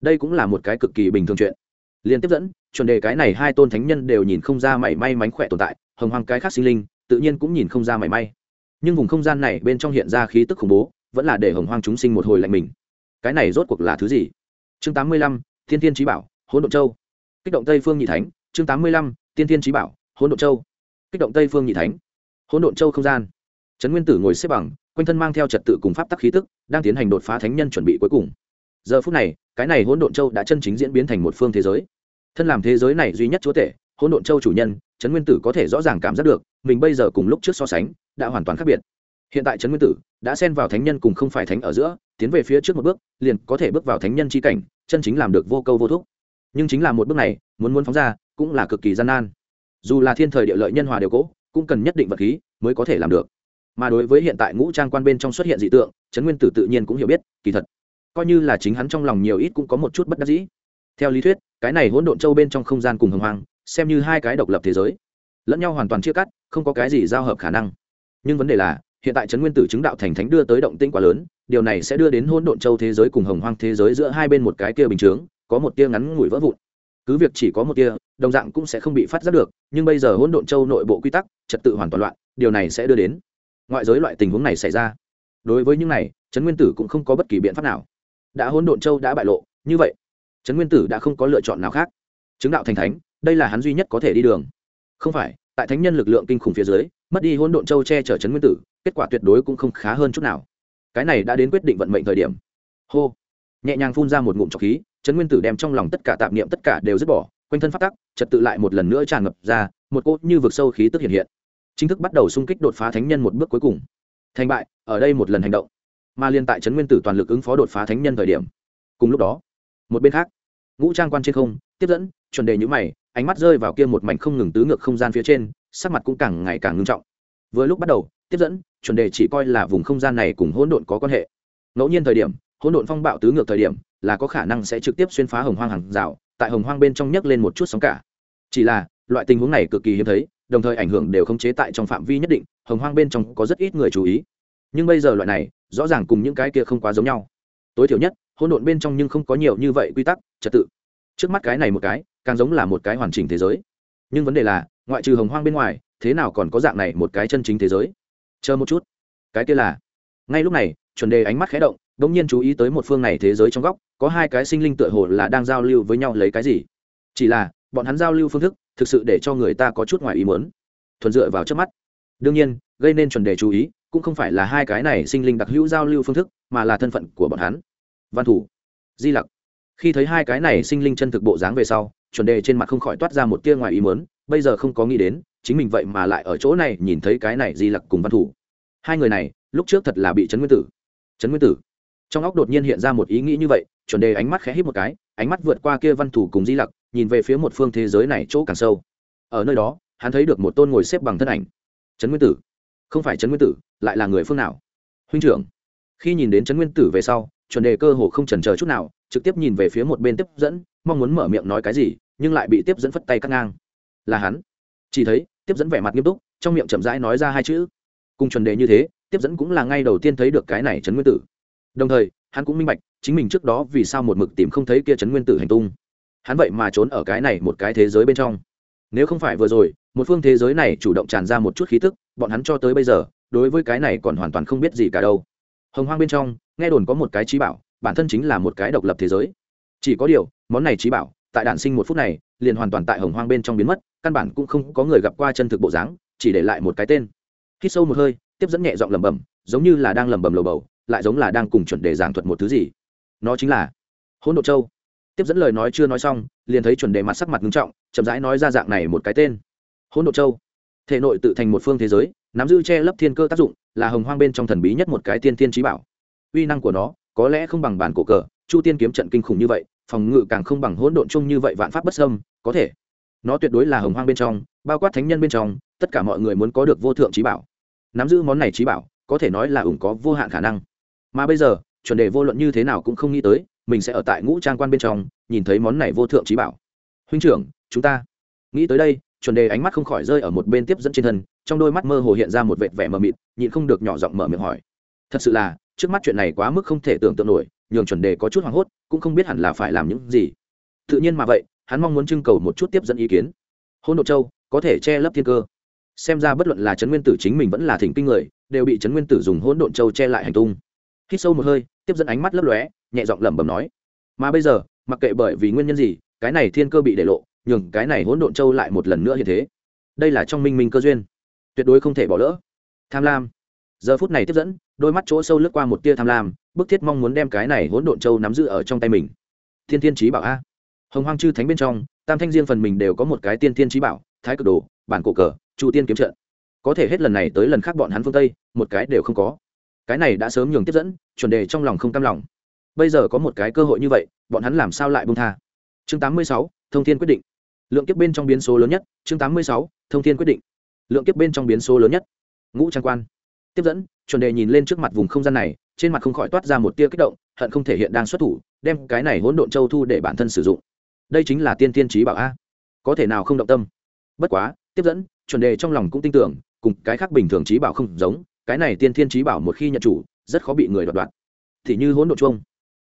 Đây cũng là một cái cực kỳ bình thường chuyện. Liên tiếp dẫn, chuẩn đề cái này hai tôn thánh nhân đều nhìn không ra mảy may mánh khỏe tồn tại, hồng hoàng cái khác sinh linh, tự nhiên cũng nhìn không ra mảy may. Nhưng vùng không gian này bên trong hiện ra khí tức khủng bố vẫn là để hồng hoang chúng sinh một hồi lạnh mình. Cái này rốt cuộc là thứ gì? Chương tám mươi lăm, thiên thiên trí bảo, hỗn độ châu. Kích động tây phương nhị thánh, chương tám mươi lăm tiên thiên trí bảo, hỗn độ châu. Kích động tây phương nhị thánh, hỗn độn châu không gian. Trấn nguyên tử ngồi xếp bằng, quanh thân mang theo trật tự cùng pháp tắc khí tức, đang tiến hành đột phá thánh nhân chuẩn bị cuối cùng. Giờ phút này, cái này hỗn độn châu đã chân chính diễn biến thành một phương thế giới. Thân làm thế giới này duy nhất chúa tể, hỗn độn châu chủ nhân, trấn nguyên tử có thể rõ ràng cảm giác được, mình bây giờ cùng lúc trước so sánh, đã hoàn toàn khác biệt hiện tại trấn nguyên tử đã xen vào thánh nhân cùng không phải thánh ở giữa, tiến về phía trước một bước, liền có thể bước vào thánh nhân c h i cảnh, chân chính làm được vô câu vô thúc. Nhưng chính là một bước này, muốn muốn phóng ra, cũng là cực kỳ gian nan. Dù là thiên thời địa lợi nhân hòa đều cỗ cũng cần nhất định vật khí mới có thể làm được. Mà đối với hiện tại ngũ trang quan bên trong xuất hiện dị tượng, trấn nguyên tử tự nhiên cũng hiểu biết, kỳ thật, coi như là chính hắn trong lòng nhiều ít cũng có một chút bất đắc dĩ. Theo lý thuyết, cái này hỗn độn châu bên trong không gian cùng hồng hoang, xem như hai cái độc lập thế giới, lẫn nhau hoàn toàn chia cắt, không có cái gì giao hợp khả năng. Nhưng vấn đề là hiện tại trấn nguyên tử chứng đạo thành thánh đưa tới động tĩnh quá lớn, điều này sẽ đưa đến hỗn độn châu thế giới cùng hồng hoang thế giới giữa hai bên một cái kia bình chướng, có một tia ngắn ngủi vỡ vụn. Cứ việc chỉ có một tia, đồng dạng cũng sẽ không bị phát giác được, nhưng bây giờ hỗn độn châu nội bộ quy tắc, trật tự hoàn toàn loạn, điều này sẽ đưa đến ngoại giới loại tình huống này xảy ra. Đối với những này, trấn nguyên tử cũng không có bất kỳ biện pháp nào. Đã hỗn độn châu đã bại lộ, như vậy, trấn nguyên tử đã không có lựa chọn nào khác. Chứng đạo thành thánh, đây là hắn duy nhất có thể đi đường. Không phải, tại thánh nhân lực lượng kinh khủng phía dưới mất đi hỗn độn châu che chở trấn nguyên tử, kết quả tuyệt đối cũng không khá hơn chút nào. Cái này đã đến quyết định vận mệnh thời điểm. Hô. Nhẹ nhàng phun ra một ngụm trọc khí, trấn nguyên tử đem trong lòng tất cả tạp niệm tất cả đều dứt bỏ, quanh thân phát tắc, trật tự lại một lần nữa tràn ngập ra, một cốt như vực sâu khí tức hiện hiện. Chính thức bắt đầu xung kích đột phá thánh nhân một bước cuối cùng. Thành bại, ở đây một lần hành động. Mà liên tại trấn nguyên tử toàn lực ứng phó đột phá thánh nhân thời điểm. Cùng lúc đó, một bên khác, ngũ trang quan trên không, tiếp dẫn, chuẩn đề nhữ mày, ánh mắt rơi vào kia một mảnh không ngừng tứ ngược không gian phía trên sắc mặt cũng càng ngày càng ngưng trọng. Vừa lúc bắt đầu, tiếp dẫn, chuẩn đề chỉ coi là vùng không gian này cùng hỗn độn có quan hệ. Ngẫu nhiên thời điểm, hỗn độn phong bạo tứ ngược thời điểm, là có khả năng sẽ trực tiếp xuyên phá hồng hoang hàng rào, tại hồng hoang bên trong nhấc lên một chút sóng cả. Chỉ là, loại tình huống này cực kỳ hiếm thấy, đồng thời ảnh hưởng đều không chế tại trong phạm vi nhất định, hồng hoang bên trong có rất ít người chú ý. Nhưng bây giờ loại này, rõ ràng cùng những cái kia không quá giống nhau. Tối thiểu nhất, hỗn độn bên trong nhưng không có nhiều như vậy quy tắc, trật tự. Trước mắt cái này một cái, càng giống là một cái hoàn chỉnh thế giới. Nhưng vấn đề là ngoại trừ hồng hoang bên ngoài, thế nào còn có dạng này một cái chân chính thế giới? Chờ một chút. Cái kia là, ngay lúc này, chuẩn đề ánh mắt khé động đ ỗ n g nhiên chú ý tới một phương này thế giới trong góc, có hai cái sinh linh tựa hồ là đang giao lưu với nhau lấy cái gì? Chỉ là, bọn hắn giao lưu phương thức, thực sự để cho người ta có chút ngoài ý muốn. Thuần dựa vào trước mắt. Đương nhiên, gây nên chuẩn đề chú ý, cũng không phải là hai cái này sinh linh đặc hữu giao lưu phương thức, mà là thân phận của bọn hắn. Văn thủ, di lặc. Khi thấy hai cái này sinh linh chân thực bộ dáng về sau, chuẩn đề trên mặt không khỏi toát ra một tia ngoài ý muốn bây giờ không có nghĩ đến, chính mình vậy mà lại ở chỗ này nhìn thấy cái này di lặc cùng văn thủ. Hai người này, lúc trước thật là bị trấn nguyên tử. Trấn nguyên tử. Trong óc đột nhiên hiện ra một ý nghĩ như vậy, chuẩn đề ánh mắt khẽ hít một cái, ánh mắt vượt qua kia văn thủ cùng di lặc, nhìn về phía một phương thế giới này chỗ càng sâu. Ở nơi đó, hắn thấy được một tôn ngồi xếp bằng thân ảnh. Trấn nguyên tử. Không phải trấn nguyên tử, lại là người phương nào? Huynh trưởng. Khi nhìn đến trấn nguyên tử về sau, chuẩn đề cơ hồ không chần chờ chút nào, trực tiếp nhìn về phía một bên tiếp dẫn, mong muốn mở miệng nói cái gì, nhưng lại bị tiếp dẫn phất tay cắt ngang là hắn. Chỉ thấy, tiếp dẫn vẻ mặt nghiêm túc, trong miệng chậm rãi nói ra hai chữ. Cùng chuẩn đề như thế, tiếp dẫn cũng là ngay đầu tiên thấy được cái này trấn nguyên tử. Đồng thời, hắn cũng minh bạch, chính mình trước đó vì sao một mực tìm không thấy kia trấn nguyên tử hành tung. Hắn vậy mà trốn ở cái này một cái thế giới bên trong. Nếu không phải vừa rồi, một phương thế giới này chủ động tràn ra một chút khí tức, bọn hắn cho tới bây giờ, đối với cái này còn hoàn toàn không biết gì cả đâu. Hồng hoang bên trong, nghe đồn có một cái trí bảo, bản thân chính là một cái độc lập thế giới. Chỉ có điều, món này trí bảo, tại đản sinh một phút này, liền hoàn toàn tại hồng hoang bên trong biến mất căn bản cũng không có người gặp qua chân thực bộ dáng, chỉ để lại một cái tên. Khi sâu một hơi, tiếp dẫn nhẹ giọng lẩm bẩm, giống như là đang lẩm bẩm lầu bầu, lại giống là đang cùng chuẩn đề giảng thuật một thứ gì. Nó chính là hỗn độ châu. Tiếp dẫn lời nói chưa nói xong, liền thấy chuẩn đề mặt sắc mặt nghiêm trọng, chậm rãi nói ra dạng này một cái tên. Hỗn độ châu. Thể nội tự thành một phương thế giới, nắm giữ che lấp thiên cơ tác dụng, là hồng hoang bên trong thần bí nhất một cái tiên tiên trí bảo. Uy năng của nó, có lẽ không bằng bản cổ cờ, chu tiên kiếm trận kinh khủng như vậy, phòng ngự càng không bằng hỗn độn chung như vậy vạn pháp bất xâm, có thể nó tuyệt đối là hồng hoang bên trong, bao quát thánh nhân bên trong, tất cả mọi người muốn có được vô thượng trí bảo. Nắm giữ món này trí bảo, có thể nói là ủng có vô hạn khả năng. Mà bây giờ, chuẩn đề vô luận như thế nào cũng không nghĩ tới, mình sẽ ở tại ngũ trang quan bên trong, nhìn thấy món này vô thượng trí bảo. Huynh trưởng, chúng ta. Nghĩ tới đây, chuẩn đề ánh mắt không khỏi rơi ở một bên tiếp dẫn trên thân, trong đôi mắt mơ hồ hiện ra một vệt vẻ mờ mịt, nhịn không được nhỏ giọng mở miệng hỏi. Thật sự là, trước mắt chuyện này quá mức không thể tưởng tượng nổi, nhường chuẩn đề có chút hoảng hốt, cũng không biết hẳn là phải làm những gì. Tự nhiên mà vậy hắn mong muốn trưng cầu một chút tiếp dẫn ý kiến. Hôn độ châu, có thể che lấp thiên cơ. Xem ra bất luận là trấn nguyên tử chính mình vẫn là thỉnh kinh người, đều bị trấn nguyên tử dùng hỗn độn châu che lại hành tung. Hít sâu một hơi, tiếp dẫn ánh mắt lấp lóe, nhẹ giọng lẩm bẩm nói, mà bây giờ, mặc kệ bởi vì nguyên nhân gì, cái này thiên cơ bị để lộ, nhường cái này hỗn độn châu lại một lần nữa như thế. Đây là trong minh minh cơ duyên. Tuyệt đối không thể bỏ lỡ. Tham lam. Giờ phút này tiếp dẫn, đôi mắt chỗ sâu lướt qua một tia tham lam, bức thiết mong muốn đem cái này hỗn độn châu nắm giữ ở trong tay mình. Thiên thiên trí bảo a hồng hoang chư thánh bên trong tam thanh riêng phần mình đều có một cái tiên thiên trí bảo thái cực đồ bản cổ cờ chu tiên kiếm trận. Có thể hết lần này tới lần khác bọn hắn phương tây một cái đều không có. Cái này đã sớm nhường tiếp dẫn chuẩn đề trong lòng không cam lòng. Bây giờ có một cái cơ hội như vậy bọn hắn làm sao lại bông tha? Chương 86, thông thiên quyết định. Lượng kiếp bên trong biến số lớn nhất chương 86, thông thiên quyết định. Lượng kiếp bên trong biến số lớn nhất. Ngũ trang quan. Tiếp dẫn chuẩn đề nhìn lên trước mặt vùng không gian này trên mặt không khỏi toát ra một tia kích động hận không thể hiện đang xuất thủ đem cái này hỗn độn châu thu để bản thân sử dụng đây chính là tiên tiên trí bảo a. Có thể nào không động tâm? Bất quá, tiếp dẫn, chuẩn đề trong lòng cũng tin tưởng, cùng cái khác bình thường trí bảo không giống, cái này tiên thiên trí bảo một khi nhận chủ, rất khó bị người đoạt đoạt. Thì như hỗn độn chuông.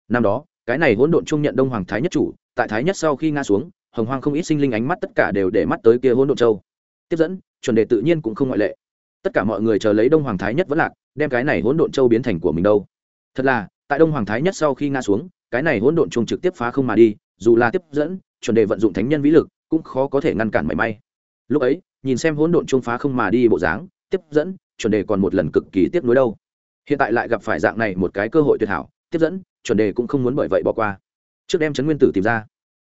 Năm đó, cái này hỗn độn chuông nhận đông hoàng thái nhất chủ, tại thái nhất sau khi ngã xuống, hồng hoang không ít sinh linh ánh mắt tất cả đều để mắt tới kia hỗn độn châu. Tiếp dẫn, chuẩn đề tự nhiên cũng không ngoại lệ. Tất cả mọi người chờ lấy đông hoàng thái nhất vẫn lạc, đem cái này hỗn độn châu biến thành của mình đâu. Thật là, tại đông hoàng thái nhất sau khi ngã xuống, cái này hỗn độn chuông trực tiếp phá không mà đi dù là tiếp dẫn, chuẩn đề vận dụng thánh nhân vĩ lực, cũng khó có thể ngăn cản mảy may. Lúc ấy, nhìn xem hỗn độn trung phá không mà đi bộ dáng, tiếp dẫn, chuẩn đề còn một lần cực kỳ tiếp nối đâu. Hiện tại lại gặp phải dạng này một cái cơ hội tuyệt hảo, tiếp dẫn, chuẩn đề cũng không muốn bởi vậy bỏ qua. Trước đem trấn nguyên tử tìm ra.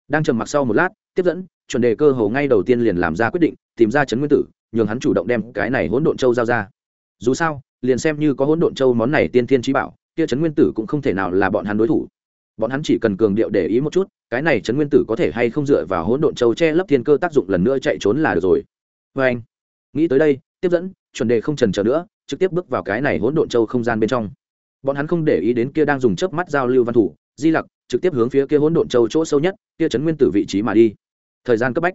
Đang trầm mặc sau một lát, tiếp dẫn, chuẩn đề cơ hồ ngay đầu tiên liền làm ra quyết định, tìm ra trấn nguyên tử, nhường hắn chủ động đem cái này hỗn độn châu giao ra. Dù sao, liền xem như có hỗn độn châu món này tiên thiên trí bảo, kia trấn nguyên tử cũng không thể nào là bọn hắn đối thủ bọn hắn chỉ cần cường điệu để ý một chút, cái này trấn nguyên tử có thể hay không dựa vào hỗn độn châu che lấp thiên cơ tác dụng lần nữa chạy trốn là được rồi. Vê anh, nghĩ tới đây, tiếp dẫn, chuẩn đề không trần trở nữa, trực tiếp bước vào cái này hỗn độn châu không gian bên trong. Bọn hắn không để ý đến kia đang dùng chớp mắt giao lưu văn thủ, di lặc trực tiếp hướng phía kia hỗn độn châu chỗ sâu nhất, kia chấn nguyên tử vị trí mà đi. Thời gian cấp bách.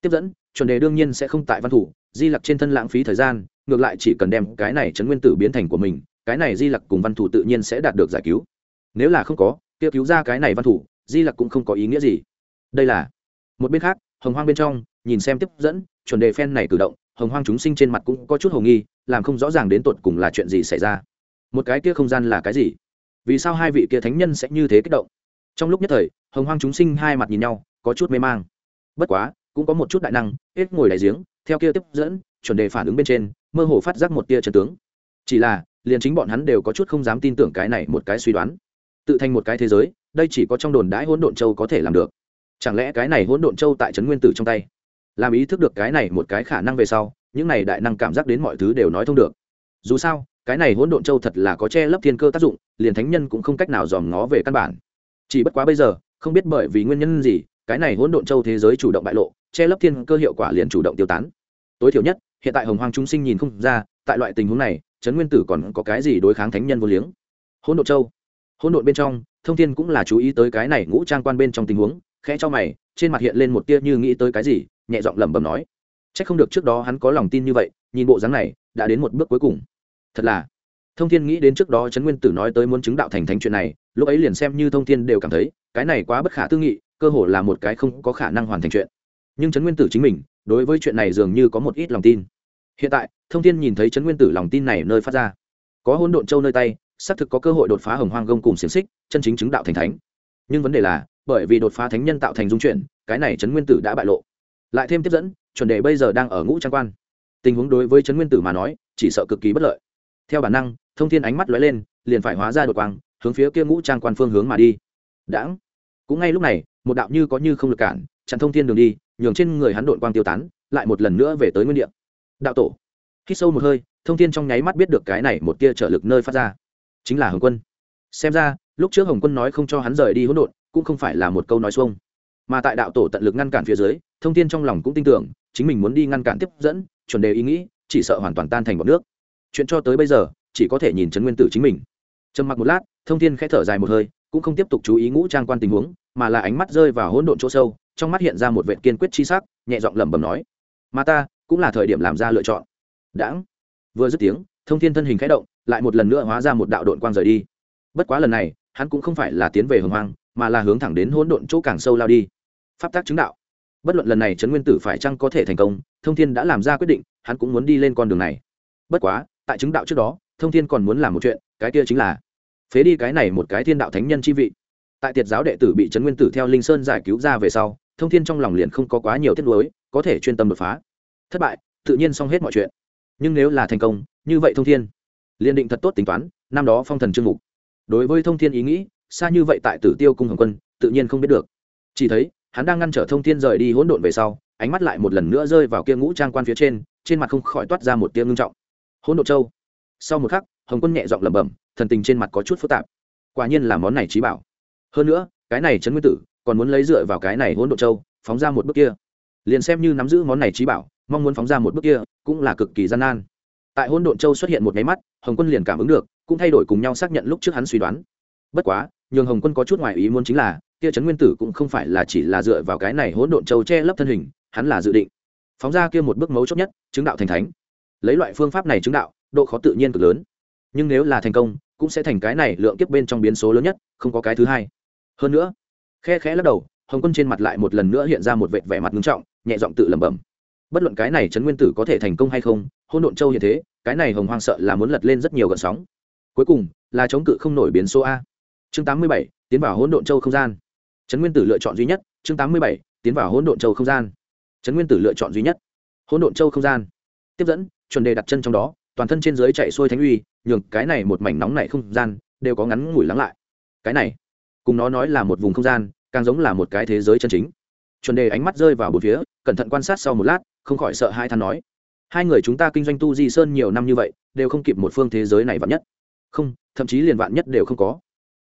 Tiếp dẫn, chuẩn đề đương nhiên sẽ không tại văn thủ, di lặc trên thân lãng phí thời gian, ngược lại chỉ cần đem cái này chấn nguyên tử biến thành của mình, cái này di lặc cùng văn thủ tự nhiên sẽ đạt được giải cứu. Nếu là không có kia cứu ra cái này văn thủ, di lặc cũng không có ý nghĩa gì. Đây là, một bên khác, hồng hoang bên trong, nhìn xem tiếp dẫn, chuẩn đề phen này cử động, hồng hoang chúng sinh trên mặt cũng có chút hồ nghi, làm không rõ ràng đến tột cùng là chuyện gì xảy ra. Một cái kia không gian là cái gì? Vì sao hai vị kia thánh nhân sẽ như thế kích động? Trong lúc nhất thời, hồng hoang chúng sinh hai mặt nhìn nhau, có chút mê mang. Bất quá, cũng có một chút đại năng, hết ngồi đại giếng, theo kia tiếp dẫn, chuẩn đề phản ứng bên trên, mơ hồ phát giác một tia trần tướng. Chỉ là, liền chính bọn hắn đều có chút không dám tin tưởng cái này một cái suy đoán tự thành một cái thế giới, đây chỉ có trong đồn đãi hỗn độn châu có thể làm được. Chẳng lẽ cái này hỗn độn châu tại trấn nguyên tử trong tay? Làm ý thức được cái này một cái khả năng về sau, những này đại năng cảm giác đến mọi thứ đều nói thông được. Dù sao, cái này hỗn độn châu thật là có che lấp thiên cơ tác dụng, liền thánh nhân cũng không cách nào dòm ngó về căn bản. Chỉ bất quá bây giờ, không biết bởi vì nguyên nhân gì, cái này hỗn độn châu thế giới chủ động bại lộ, che lấp thiên cơ hiệu quả liền chủ động tiêu tán. Tối thiểu nhất, hiện tại hồng hoàng chúng sinh nhìn không ra, tại loại tình huống này, trấn nguyên tử còn có cái gì đối kháng thánh nhân vô liếng? Hỗn độn châu hỗn độn bên trong, thông thiên cũng là chú ý tới cái này ngũ trang quan bên trong tình huống, khẽ cho mày, trên mặt hiện lên một tia như nghĩ tới cái gì, nhẹ giọng lẩm bẩm nói. C h ắ c không được trước đó hắn có lòng tin như vậy, nhìn bộ dáng này, đã đến một bước cuối cùng. Thật là, thông thiên nghĩ đến trước đó trấn nguyên tử nói tới muốn chứng đạo thành thánh chuyện này, lúc ấy liền xem như thông thiên đều cảm thấy, cái này quá bất khả tư nghị, cơ hồ là một cái không có khả năng hoàn thành chuyện. Nhưng trấn nguyên tử chính mình, đối với chuyện này dường như có một ít lòng tin. Hiện tại, thông thiên nhìn thấy trấn nguyên tử lòng tin này nơi phát ra. Có hôn độn châu nơi tay xác thực có cơ hội đột phá hồng hoang gông cùng xiềng xích, chân chính chứng đạo thành thánh. Nhưng vấn đề là, bởi vì đột phá thánh nhân tạo thành dung chuyển, cái này trấn nguyên tử đã bại lộ. Lại thêm tiếp dẫn, chuẩn đề bây giờ đang ở ngũ trang quan. Tình huống đối với trấn nguyên tử mà nói, chỉ sợ cực kỳ bất lợi. Theo bản năng, thông thiên ánh mắt lóe lên, liền phải hóa ra đột quang, hướng phía kia ngũ trang quan phương hướng mà đi. Đãng. Cũng ngay lúc này, một đạo như có như không lực cản, chặn thông thiên đường đi, nhường trên người hắn đột quang tiêu tán, lại một lần nữa về tới nguyên địa. Đạo tổ. Khi sâu một hơi, thông thiên trong nháy mắt biết được cái này một tia trợ lực nơi phát ra chính là hồng quân. Xem ra, lúc trước hồng quân nói không cho hắn rời đi hỗn độn, cũng không phải là một câu nói xuông. Mà tại đạo tổ tận lực ngăn cản phía dưới, thông thiên trong lòng cũng tin tưởng, chính mình muốn đi ngăn cản tiếp dẫn, chuẩn đề ý nghĩ, chỉ sợ hoàn toàn tan thành bọn nước. Chuyện cho tới bây giờ, chỉ có thể nhìn trấn nguyên tử chính mình. Trầm mặc một lát, thông thiên khẽ thở dài một hơi, cũng không tiếp tục chú ý ngũ trang quan tình huống, mà là ánh mắt rơi vào hỗn độn chỗ sâu, trong mắt hiện ra một vệ kiên quyết chi sắc, nhẹ giọng lẩm bẩm nói, mà ta, cũng là thời điểm làm ra lựa chọn. Đãng, vừa dứt tiếng, thông thiên thân hình khẽ động lại một lần nữa hóa ra một đạo đội quang rời đi. Bất quá lần này, hắn cũng không phải là tiến về hồng hoang, mà là hướng thẳng đến hỗn độn chỗ càng sâu lao đi. Pháp tác chứng đạo. Bất luận lần này trấn nguyên tử phải chăng có thể thành công, thông thiên đã làm ra quyết định, hắn cũng muốn đi lên con đường này. Bất quá, tại chứng đạo trước đó, thông thiên còn muốn làm một chuyện, cái kia chính là phế đi cái này một cái thiên đạo thánh nhân chi vị. Tại tiệt giáo đệ tử bị trấn nguyên tử theo linh sơn giải cứu ra về sau, thông thiên trong lòng liền không có quá nhiều tiết nuối, có thể chuyên tâm đột phá. Thất bại, tự nhiên xong hết mọi chuyện. Nhưng nếu là thành công, như vậy thông thiên liền định thật tốt tính toán, năm đó phong thần trương mục. Đối với thông thiên ý nghĩ, xa như vậy tại tử tiêu cung hồng quân, tự nhiên không biết được. Chỉ thấy, hắn đang ngăn trở thông thiên rời đi hỗn độn về sau, ánh mắt lại một lần nữa rơi vào kia ngũ trang quan phía trên trên mặt không khỏi toát ra một tia ngưng trọng. Hỗn độn châu. Sau một khắc, hồng quân nhẹ giọng lẩm bẩm, thần tình trên mặt có chút phức tạp. Quả nhiên là món này trí bảo. Hơn nữa, cái này trấn nguyên tử, còn muốn lấy dựa vào cái này hỗn độn châu, phóng ra một bước kia. Liền xem như nắm giữ món này trí bảo, mong muốn phóng ra một bước kia, cũng là cực kỳ gian nan tại hỗn độn châu xuất hiện một nháy mắt, hồng quân liền cảm ứng được, cũng thay đổi cùng nhau xác nhận lúc trước hắn suy đoán. Bất quá, nhường hồng quân có chút ngoài ý muốn chính là, kia trấn nguyên tử cũng không phải là chỉ là dựa vào cái này hỗn độn châu che lấp thân hình, hắn là dự định. Phóng ra kia một bước mấu chốt nhất, chứng đạo thành thánh. Lấy loại phương pháp này chứng đạo, độ khó tự nhiên cực lớn. Nhưng nếu là thành công, cũng sẽ thành cái này lượng kiếp bên trong biến số lớn nhất, không có cái thứ hai. Hơn nữa, khe khẽ lắc đầu, hồng quân trên mặt lại một lần nữa hiện ra một vệt vẻ mặt nghiêm trọng, nhẹ giọng tự lẩm bẩm. Bất luận cái này trấn nguyên tử có thể thành công hay không hôn độn châu hiện thế, cái này hồng hoang sợ là muốn lật lên rất nhiều gợn sóng. Cuối cùng, là chống cự không nổi biến số a. Chương tám mươi bảy, tiến vào hỗn độn châu không gian. Trấn nguyên tử lựa chọn duy nhất. Chương tám mươi bảy, tiến vào hỗn độn châu không gian. Trấn nguyên tử lựa chọn duy nhất. Hỗn độn châu không gian. Tiếp dẫn, chuẩn đề đặt chân trong đó, toàn thân trên dưới chạy xuôi thánh uy, nhường cái này một mảnh nóng này không gian đều có ngắn ngủi lắng lại. Cái này, cùng nó nói là một vùng không gian, càng giống là một cái thế giới chân chính. Chuẩn đề ánh mắt rơi vào bốn phía, cẩn thận quan sát sau một lát, không khỏi sợ hai than nói hai người chúng ta kinh doanh tu di sơn nhiều năm như vậy, đều không kịp một phương thế giới này vạn nhất. Không, thậm chí liền vạn nhất đều không có.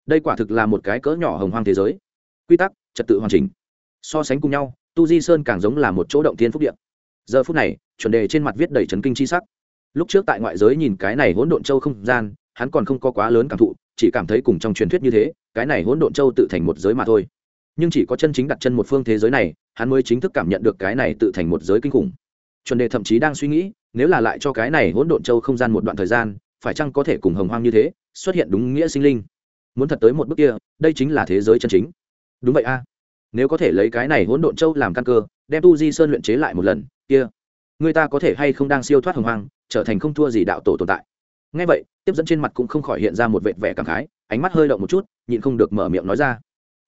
Đây quả thực là một cái cỡ nhỏ hồng hoang thế giới. Quy tắc, trật tự hoàn chỉnh. So sánh cùng nhau, tu di sơn càng giống là một chỗ động thiên phúc điện giờ phút này, chuẩn đề trên mặt viết đầy trấn kinh c h i sắc. Lúc trước tại ngoại giới nhìn cái này hỗn độn châu không gian, hắn còn không có quá lớn cảm thụ, chỉ cảm thấy cùng trong truyền thuyết như thế, cái này hỗn độn châu tự thành một giới mà thôi. Nhưng chỉ có chân chính đặt chân một phương thế giới này, hắn mới chính thức cảm nhận được cái này tự thành một giới kinh khủng chuẩn đề thậm chí đang suy nghĩ, nếu là lại cho cái này hỗn độn châu không gian một đoạn thời gian, phải chăng có thể cùng hồng hoang như thế, xuất hiện đúng nghĩa sinh linh? Muốn thật tới một bước kia, đây chính là thế giới chân chính. Đúng vậy a. Nếu có thể lấy cái này hỗn độn châu làm căn cơ, đem tu di sơn luyện chế lại một lần, kia, người ta có thể hay không đang siêu thoát hồng hoang, trở thành không thua gì đạo tổ tồn tại? Ngay vậy, tiếp dẫn trên mặt cũng không khỏi hiện ra một vệt vẻ cảm khái, ánh mắt hơi động một chút, nhịn không được mở miệng nói ra.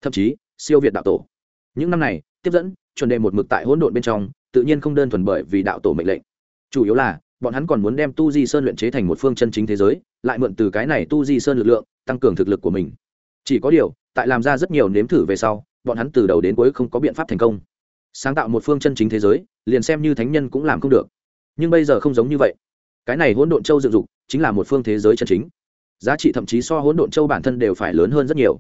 Thậm chí, siêu việt đạo tổ. Những năm này tiếp dẫn, chuẩn đề một mực tại hỗn độn bên trong, tự nhiên không đơn thuần bởi vì đạo tổ mệnh lệnh. Chủ yếu là, bọn hắn còn muốn đem tu di sơn luyện chế thành một phương chân chính thế giới, lại mượn từ cái này tu di sơn lực lượng, tăng cường thực lực của mình. Chỉ có điều, tại làm ra rất nhiều nếm thử về sau, bọn hắn từ đầu đến cuối không có biện pháp thành công. Sáng tạo một phương chân chính thế giới, liền xem như thánh nhân cũng làm không được. Nhưng bây giờ không giống như vậy. Cái này hỗn độn châu dựng dục, chính là một phương thế giới chân chính. Giá trị thậm chí so hỗn độn châu bản thân đều phải lớn hơn rất nhiều.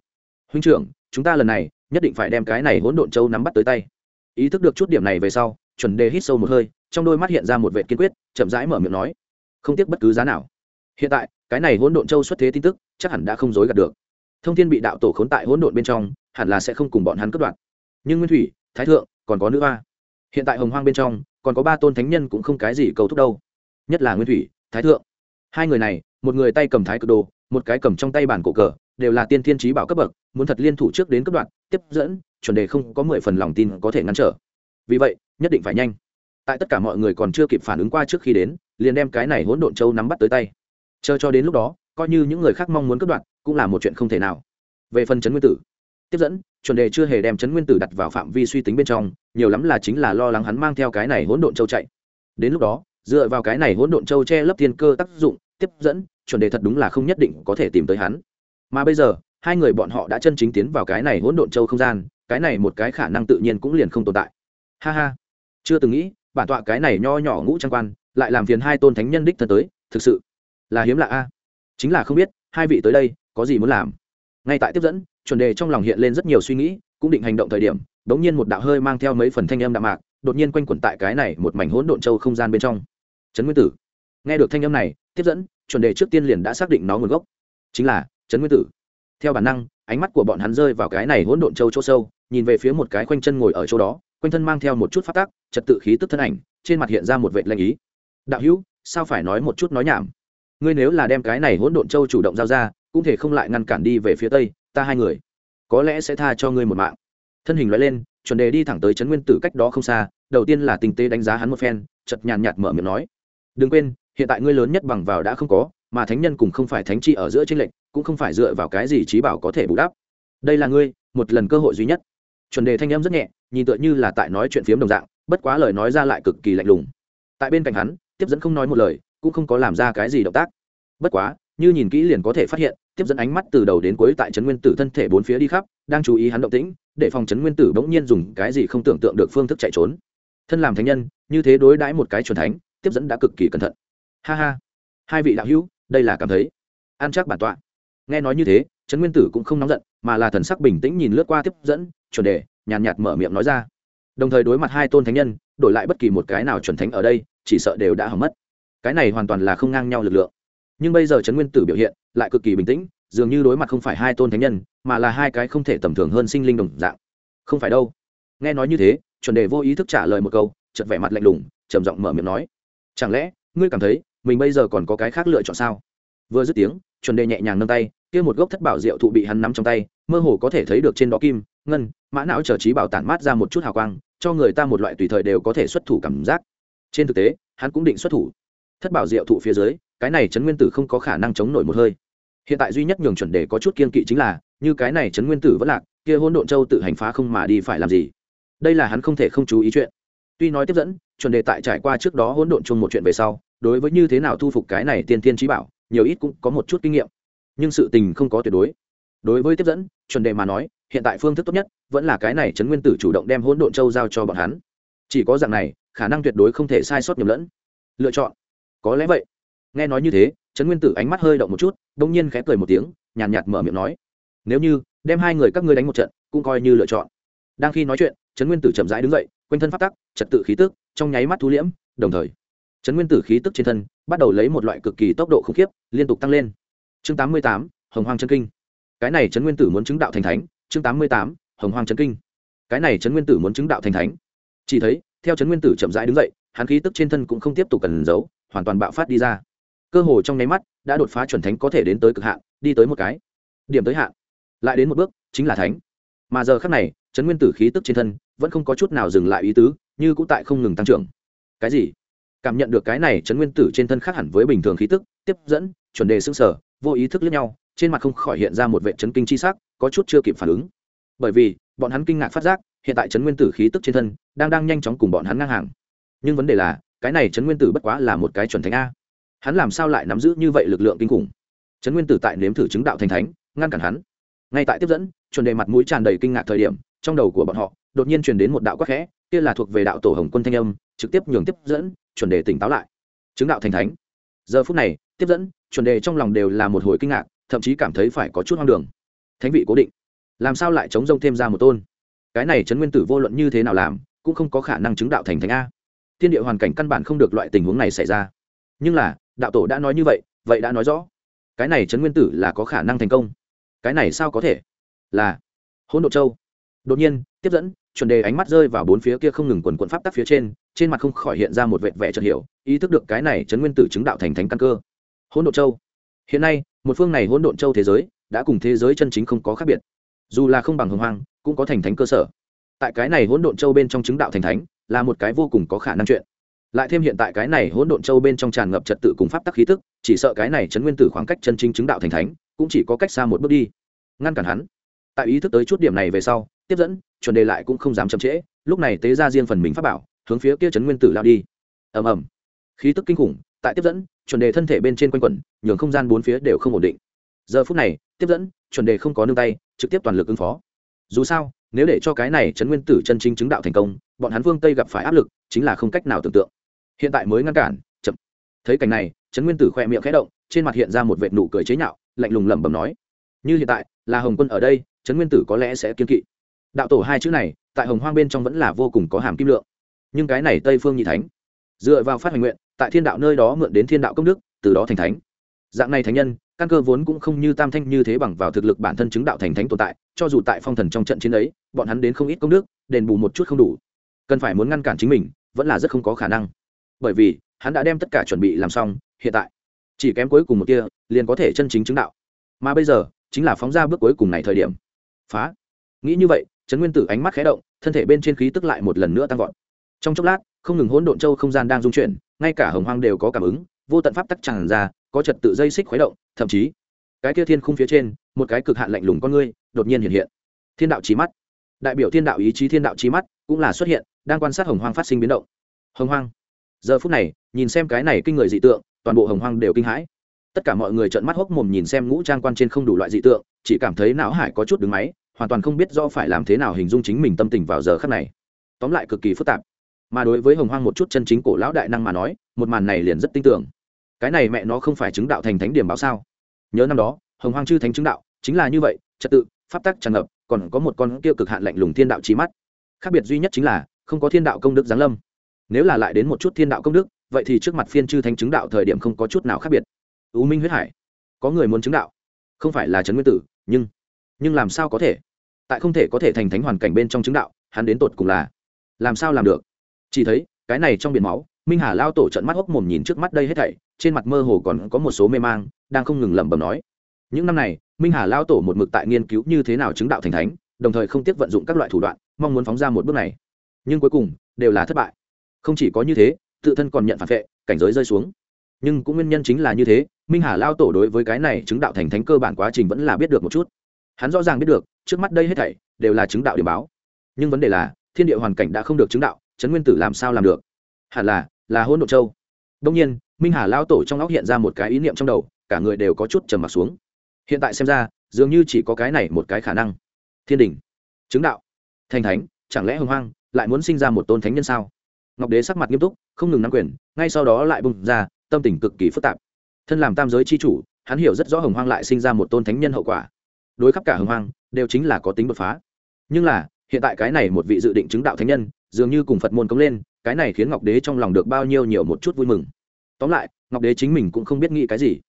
Huynh trưởng, chúng ta lần này nhất định phải đem cái này hỗn độn châu nắm bắt tới tay. Ý thức được chút điểm này về sau, chuẩn đề hít sâu một hơi, trong đôi mắt hiện ra một vệ kiên quyết, chậm rãi mở miệng nói, không tiếc bất cứ giá nào. Hiện tại, cái này hỗn độn châu xuất thế tin tức, chắc hẳn đã không dối gạt được. Thông thiên bị đạo tổ khốn tại hỗn độn bên trong, hẳn là sẽ không cùng bọn hắn cắt đoạn nhưng nguyên thủy, thái thượng, còn có nữ hoa. Hiện tại hồng hoang bên trong, còn có ba tôn thánh nhân cũng không cái gì cầu thúc đâu. Nhất là nguyên thủy, thái thượng. Hai người này, một người tay cầm thái cực đồ, một cái cầm trong tay bản cổ cờ đều là tiên thiên trí bảo cấp bậc, muốn thật liên thủ trước đến cấp đoạn, tiếp dẫn, chuẩn đề không có mười phần lòng tin có thể ngăn trở. Vì vậy, nhất định phải nhanh. Tại tất cả mọi người còn chưa kịp phản ứng qua trước khi đến, liền đem cái này hỗn độn châu nắm bắt tới tay. Chờ cho đến lúc đó, coi như những người khác mong muốn cấp đoạn, cũng là một chuyện không thể nào. Về phần chấn nguyên tử, tiếp dẫn, chuẩn đề chưa hề đem chấn nguyên tử đặt vào phạm vi suy tính bên trong, nhiều lắm là chính là lo lắng hắn mang theo cái này hỗn độn châu chạy. Đến lúc đó, dựa vào cái này hỗn độn châu che lấp thiên cơ tác dụng, tiếp dẫn, chuẩn đề thật đúng là không nhất định có thể tìm tới hắn mà bây giờ, hai người bọn họ đã chân chính tiến vào cái này hỗn độn châu không gian, cái này một cái khả năng tự nhiên cũng liền không tồn tại. Ha ha. Chưa từng nghĩ, bản tọa cái này nho nhỏ ngũ trang quan, lại làm phiền hai tôn thánh nhân đích thân tới, thực sự là hiếm lạ a. Chính là không biết, hai vị tới đây, có gì muốn làm? Ngay tại tiếp dẫn, chuẩn đề trong lòng hiện lên rất nhiều suy nghĩ, cũng định hành động thời điểm đ ố n g nhiên một đạo hơi mang theo mấy phần thanh âm đạm mạc, đột nhiên quanh quẩn tại cái này một mảnh hỗn độn châu không gian bên trong. Trấn nguyên tử. Nghe được thanh âm này, tiếp dẫn, chuẩn đề trước tiên liền đã xác định nó nguồn gốc. Chính là trấn nguyên tử. Theo bản năng, ánh mắt của bọn hắn rơi vào cái này hỗn độn châu chỗ sâu, nhìn về phía một cái quanh chân ngồi ở chỗ đó, quanh thân mang theo một chút phát tác trật tự khí tức thân ảnh, trên mặt hiện ra một vệ lanh ý. Đạo hữu, sao phải nói một chút nói nhảm? Ngươi nếu là đem cái này hỗn độn châu chủ động giao ra, cũng thể không lại ngăn cản đi về phía tây, ta hai người, có lẽ sẽ tha cho ngươi một mạng. Thân hình loại lên, chuẩn đề đi thẳng tới trấn nguyên tử cách đó không xa, đầu tiên là tình tế đánh giá hắn một phen chật nhàn nhạt mở miệng nói, đừng quên, hiện tại ngươi lớn nhất bằng vào đã không có mà thánh nhân cũng không phải thánh chi ở giữa chênh lệnh cũng không phải dựa vào cái gì trí bảo có thể bù đắp. Đây là ngươi, một lần cơ hội duy nhất. Chuẩn đề thanh âm rất nhẹ, nhìn tựa như là tại nói chuyện phiếm đồng dạng, bất quá lời nói ra lại cực kỳ lạnh lùng. Tại bên cạnh hắn, tiếp dẫn không nói một lời, cũng không có làm ra cái gì động tác. Bất quá, như nhìn kỹ liền có thể phát hiện, tiếp dẫn ánh mắt từ đầu đến cuối tại trấn nguyên tử thân thể bốn phía đi khắp, đang chú ý hắn động tĩnh, để phòng trấn nguyên tử bỗng nhiên dùng cái gì không tưởng tượng được phương thức chạy trốn. Thân làm thánh nhân, như thế đối đãi một cái chuẩn thánh, tiếp dẫn đã cực kỳ cẩn thận. Ha ha. Hai vị đạo hữu đây là cảm thấy an chắc bản tọa. Nghe nói như thế trấn nguyên tử cũng không nóng giận mà là thần sắc bình tĩnh nhìn lướt qua tiếp dẫn chuẩn đề nhàn nhạt, nhạt mở miệng nói ra. Đồng thời đối mặt hai tôn thánh nhân đổi lại bất kỳ một cái nào chuẩn thánh ở đây chỉ sợ đều đã hỏng mất. Cái này hoàn toàn là không ngang nhau lực lượng. Nhưng bây giờ trấn nguyên tử biểu hiện lại cực kỳ bình tĩnh dường như đối mặt không phải hai tôn thánh nhân mà là hai cái không thể tầm thường hơn sinh linh đồng dạng. Không phải đâu. Nghe nói như thế chuẩn đề vô ý thức trả lời một câu chật vẻ mặt lạnh lùng trầm giọng mở miệng nói. Chẳng lẽ ngươi cảm thấy mình bây giờ còn có cái khác lựa chọn sao? Vừa dứt tiếng, chuẩn đề nhẹ nhàng nâng tay, kia một gốc thất bảo diệu thụ bị hắn nắm trong tay, mơ hồ có thể thấy được trên đó kim, ngân, mã não chờ trí bảo tản mát ra một chút hào quang, cho người ta một loại tùy thời đều có thể xuất thủ cảm giác. Trên thực tế, hắn cũng định xuất thủ. Thất bảo diệu thụ phía dưới, cái này chấn nguyên tử không có khả năng chống nổi một hơi. Hiện tại duy nhất nhường chuẩn đề có chút kiên kỵ chính là, như cái này chấn nguyên tử vẫn lạc, kia hôn độn châu tự hành phá không mà đi phải làm gì? Đây là hắn không thể không chú ý chuyện. Tuy nói tiếp dẫn, chuẩn đề tại trải qua trước đó hỗn độn chung một chuyện về sau đối với như thế nào thu phục cái này tiên tiên trí bảo nhiều ít cũng có một chút kinh nghiệm. Nhưng sự tình không có tuyệt đối. Đối với tiếp dẫn chuẩn đề mà nói hiện tại phương thức tốt nhất vẫn là cái này trấn nguyên tử chủ động đem hỗn độn châu giao cho bọn hắn. Chỉ có dạng này khả năng tuyệt đối không thể sai sót nhầm lẫn. Lựa chọn. Có lẽ vậy. Nghe nói như thế trấn nguyên tử ánh mắt hơi động một chút đông nhiên khẽ cười một tiếng nhàn nhạt, nhạt mở miệng nói nếu như đem hai người các ngươi đánh một trận cũng coi như lựa chọn. Đang khi nói chuyện trấn nguyên tử chậm rãi đứng dậy quanh thân phát tắc trật tự khí tức trong nháy mắt thu liễm đồng thời trấn nguyên tử khí tức trên thân bắt đầu lấy một loại cực kỳ tốc độ khủng khiếp, liên tục tăng lên. Chương tám mươi tám, hồng hoang chân kinh. Cái này trấn nguyên tử muốn chứng đạo thành thánh. Chương tám mươi tám, hồng hoang chân kinh. Cái này trấn nguyên tử muốn chứng đạo thành thánh. Chỉ thấy, theo trấn nguyên tử chậm rãi đứng dậy, hắn khí tức trên thân cũng không tiếp tục cần giấu, hoàn toàn bạo phát đi ra. Cơ hồ trong nháy mắt đã đột phá chuẩn thánh có thể đến tới cực hạn, đi tới một cái điểm tới hạn. Lại đến một bước, chính là thánh. Mà giờ khắc này trấn nguyên tử khí tức trên thân vẫn không có chút nào dừng lại ý tứ, như cũng tại không ngừng tăng trưởng. Cái gì? Cảm nhận được cái này trấn nguyên tử trên thân khác hẳn với bình thường khí tức, tiếp dẫn, chuẩn đề xương sở vô ý thức lẫn nhau, trên mặt không khỏi hiện ra một vệ chấn kinh chi sắc, có chút chưa kịp phản ứng. Bởi vì, bọn hắn kinh ngạc phát giác, hiện tại chấn nguyên tử khí tức trên thân đang đang nhanh chóng cùng bọn hắn ngang hàng. Nhưng vấn đề là, cái này chấn nguyên tử bất quá là một cái chuẩn thánh a. Hắn làm sao lại nắm giữ như vậy lực lượng kinh khủng? Chấn nguyên tử tại nếm thử chứng đạo thành thánh, ngăn cản hắn. Ngay tại tiếp dẫn, chuẩn đề mặt mũi tràn đầy kinh ngạc thời điểm, trong đầu của bọn họ, đột nhiên truyền đến một đạo quắc khẽ, kia là thuộc về đạo tổ hồng quân thanh âm trực tiếp nhường tiếp dẫn, chuẩn đề tỉnh táo lại. Chứng đạo thành thánh. Giờ phút này, tiếp dẫn, chuẩn đề trong lòng đều là một hồi kinh ngạc, thậm chí cảm thấy phải có chút hoang đường. Thánh vị cố định. Làm sao lại chống rông thêm ra một tôn? Cái này trấn nguyên tử vô luận như thế nào làm, cũng không có khả năng chứng đạo thành thánh a. Thiên địa hoàn cảnh căn bản không được loại tình huống này xảy ra. Nhưng là, đạo tổ đã nói như vậy vậy đã nói rõ. Cái này trấn nguyên tử là có khả năng thành công. Cái này sao có thể? Là hỗn độ châu đột nhiên, tiếp dẫn, chuẩn đề ánh mắt rơi vào bốn phía kia không ngừng quần quận pháp tắc phía trên trên mặt không khỏi hiện ra một vệt vẻ chợt hiểu, ý thức được cái này chấn nguyên tử chứng đạo thành thánh căn cơ. Hỗn độn châu. Hiện nay, một phương này hỗn độn châu thế giới, đã cùng thế giới chân chính không có khác biệt. Dù là không bằng hồng hoang, cũng có thành thánh cơ sở. Tại cái này hỗn độn châu bên trong chứng đạo thành thánh, là một cái vô cùng có khả năng chuyện. Lại thêm hiện tại cái này hỗn độn châu bên trong tràn ngập trật tự cùng pháp tắc khí tức, chỉ sợ cái này chấn nguyên tử khoảng cách chân chính chứng đạo thành thánh, cũng chỉ có cách xa một bước đi. Ngăn cản hắn tại ý thức tới chút điểm này về sau, tiếp dẫn, chuẩn đề lại cũng không dám chậm trễ, lúc này tế ra riêng phần mình pháp bảo, hướng phía kia chấn nguyên tử lao đi. Ầm ầm. Khí tức kinh khủng, tại tiếp dẫn, chuẩn đề thân thể bên trên quanh quẩn, nhường không gian bốn phía đều không ổn định. Giờ phút này, tiếp dẫn, chuẩn đề không có nương tay, trực tiếp toàn lực ứng phó. Dù sao, nếu để cho cái này chấn nguyên tử chân chính chứng đạo thành công, bọn hắn vương tây gặp phải áp lực, chính là không cách nào tưởng tượng. Hiện tại mới ngăn cản, chậm. Thấy cảnh này chấn nguyên tử khoe miệng khẽ động, trên mặt hiện ra một vệt nụ cười chế nhạo, lạnh lùng lẩm bẩm nói, như hiện tại, là hồng quân ở đây chấn nguyên tử có lẽ sẽ kiên kỵ. Đạo tổ hai chữ này, tại hồng hoang bên trong vẫn là vô cùng có hàm kim lượng. Nhưng cái này tây phương nhị thánh, dựa vào phát hành nguyện, tại thiên đạo nơi đó mượn đến thiên đạo công đức, từ đó thành thánh. Dạng này thánh nhân, căn cơ vốn cũng không như tam thanh như thế bằng vào thực lực bản thân chứng đạo thành thánh tồn tại, cho dù tại phong thần trong trận chiến ấy, bọn hắn đến không ít công đức, đền bù một chút không đủ. Cần phải muốn ngăn cản chính mình, vẫn là rất không có khả năng. Bởi vì, hắn đã đem tất cả chuẩn bị làm xong, hiện tại, chỉ kém cuối cùng một kia, liền có thể chân chính chứng đạo. Mà bây giờ, chính là phóng ra bước cuối cùng này thời điểm phá. Nghĩ như vậy, trấn nguyên tử ánh mắt khé động, thân thể bên trên khí tức lại một lần nữa tăng vọt. Trong chốc lát, không ngừng hỗn độn châu không gian đang dung chuyển, ngay cả hồng hoang đều có cảm ứng, vô tận pháp tắc tràn ra, có trật tự dây xích khuấy động, thậm chí, cái kia thiên khung phía trên, một cái cực hạn lạnh lùng con ngươi đột nhiên hiện hiện. Thiên đạo trí mắt. Đại biểu thiên đạo ý chí thiên đạo trí mắt cũng là xuất hiện, đang quan sát hồng hoang phát sinh biến động. Hồng hoang. Giờ phút này, nhìn xem cái này kinh người dị tượng, toàn bộ hồng hoang đều kinh hãi. Tất cả mọi người trợn mắt hốc mồm nhìn xem ngũ trang quan trên không đủ loại dị tượng, chỉ cảm thấy não hải có chút đứng máy hoàn toàn không biết do phải làm thế nào hình dung chính mình tâm tình vào giờ khắc này. Tóm lại cực kỳ phức tạp. Mà đối với hồng hoang một chút chân chính cổ lão đại năng mà nói, một màn này liền rất tin tưởng. Cái này mẹ nó không phải chứng đạo thành thánh điểm báo sao? Nhớ năm đó, hồng hoang chư thánh chứng đạo, chính là như vậy, trật tự, pháp tắc tràn ngập, còn có một con kia cực hạn lạnh lùng thiên đạo trí mắt. Khác biệt duy nhất chính là, không có thiên đạo công đức giáng lâm. Nếu là lại đến một chút thiên đạo công đức, vậy thì trước mặt phiên chư thánh chứng đạo thời điểm không có chút nào khác biệt. Ưu minh huyết hải, có người muốn chứng đạo, không phải là trấn nguyên tử, nhưng nhưng làm sao có thể? Tại không thể có thể thành thánh hoàn cảnh bên trong chứng đạo, hắn đến tột cùng là làm sao làm được? Chỉ thấy, cái này trong biển máu, minh hà lao tổ trận mắt hốc mồm nhìn trước mắt đây hết thảy, trên mặt mơ hồ còn có một số mê mang, đang không ngừng lẩm bẩm nói. Những năm này, minh hà lao tổ một mực tại nghiên cứu như thế nào chứng đạo thành thánh, đồng thời không tiếc vận dụng các loại thủ đoạn, mong muốn phóng ra một bước này. Nhưng cuối cùng, đều là thất bại. Không chỉ có như thế, tự thân còn nhận phản vệ, cảnh giới rơi xuống. Nhưng cũng nguyên nhân chính là như thế, minh hà lao tổ đối với cái này chứng đạo thành thánh cơ bản quá trình vẫn là biết được một chút hắn rõ ràng biết được, trước mắt đây hết thảy đều là chứng đạo điểm báo. Nhưng vấn đề là, thiên địa hoàn cảnh đã không được chứng đạo chấn nguyên tử làm sao làm được? Hẳn là là hôn độn châu. Đông nhiên, minh hà lao tổ trong óc hiện ra một cái ý niệm trong đầu, cả người đều có chút trầm m ặ t xuống. Hiện tại xem ra, dường như chỉ có cái này một cái khả năng. Thiên đình. Chứng đạo. Thành thánh, chẳng lẽ hồng hoang lại muốn sinh ra một tôn thánh nhân sao? Ngọc đế sắc mặt nghiêm túc, không ngừng nắm quyền, ngay sau đó lại bùng ra, tâm tình cực kỳ phức tạp. Thân làm tam giới c h i chủ, hắn hiểu rất rõ hồng hoang lại sinh ra một tôn thánh nhân hậu quả đối khắp cả hưng hoang, đều chính là có tính đột phá. Nhưng là, hiện tại cái này một vị dự định chứng đạo thánh nhân, dường như cùng phật môn cống lên, cái này khiến ngọc đế trong lòng được bao nhiêu nhiều một chút vui mừng. Tóm lại, ngọc đế chính mình cũng không biết nghĩ cái gì.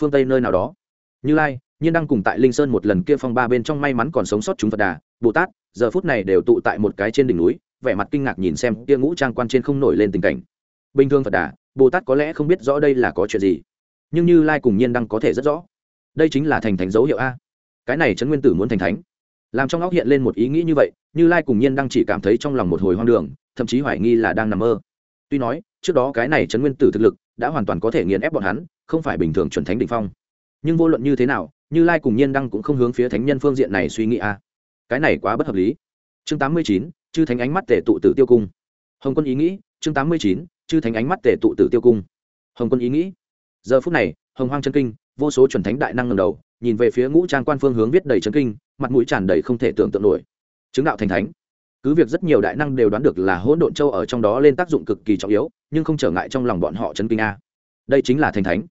Phương tây nơi nào đó. Như lai, nhiên đang cùng tại linh sơn một lần kia phong ba bên trong may mắn còn sống sót chúng phật đà, bồ tát, giờ phút này đều tụ tại một cái trên đỉnh núi, vẻ mặt kinh ngạc nhìn xem kia ngũ trang quan trên không nổi lên tình cảnh. Bình thường phật đà, bồ tát có lẽ không biết rõ đây là có chuyện gì, nhưng như lai cùng nhiên đang có thể rất rõ. Đây chính là thành thành dấu hiệu a cái này trấn nguyên tử muốn thành thánh. Làm trong óc hiện lên một ý nghĩ như vậy, như lai cùng nhiên đang chỉ cảm thấy trong lòng một hồi hoang đường, thậm chí hoài nghi là đang nằm mơ. Tuy nói, trước đó cái này trấn nguyên tử thực lực đã hoàn toàn có thể nghiền ép bọn hắn, không phải bình thường chuẩn thánh đ ỉ n h phong. Nhưng vô luận như thế nào, như lai cùng nhiên đăng cũng không hướng phía thánh nhân phương diện này suy nghĩ a à. cái này quá bất hợp lý. Chương tám mươi chín, chư thánh ánh mắt tể tụ tử tiêu cung. Hồng quân ý nghĩ, chương tám mươi chín, chư thánh ánh mắt tể tụ tử tiêu cung. Hồng quân ý nghĩ. Giờ phút này, hồng hoang chân kinh, vô số chuẩn thánh đại năng ngầm đầu nhìn về phía ngũ trang quan phương hướng viết đầy chân kinh, mặt mũi tràn đầy không thể tưởng tượng nổi. Chứng đạo thành thánh. Cứ việc rất nhiều đại năng đều đoán được là hỗn độn châu ở trong đó lên tác dụng cực kỳ trọng yếu, nhưng không trở ngại trong lòng bọn họ chấn kinh a. Đây chính là thành thánh.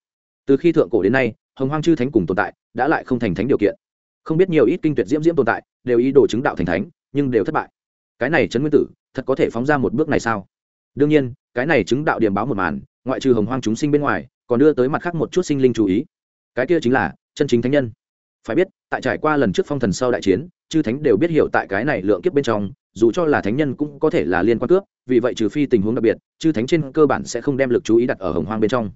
Từ khi thượng cổ đến nay, hồng hoang chư thánh cùng tồn tại đã lại không thành thánh điều kiện. Không biết nhiều ít kinh tuyệt diễm diễm tồn tại đều ý đồ chứng đạo thành thánh, nhưng đều thất bại. Cái này chấn nguyên tử, thật có thể phóng ra một bước này sao? Đương nhiên, cái này chứng đạo điểm báo một màn, ngoại trừ hồng hoang chúng sinh bên ngoài, còn đưa tới mặt khác một chút sinh linh chú ý. Cái kia chính là chân chính thánh nhân. Phải biết, tại trải qua lần trước phong thần sau đại chiến, chư thánh đều biết hiểu tại cái này lượng kiếp bên trong, dù cho là thánh nhân cũng có thể là liên quan cướp, vì vậy trừ phi tình huống đặc biệt, chư thánh trên cơ bản sẽ không đem lực chú ý đặt ở hồng hoang bên trong.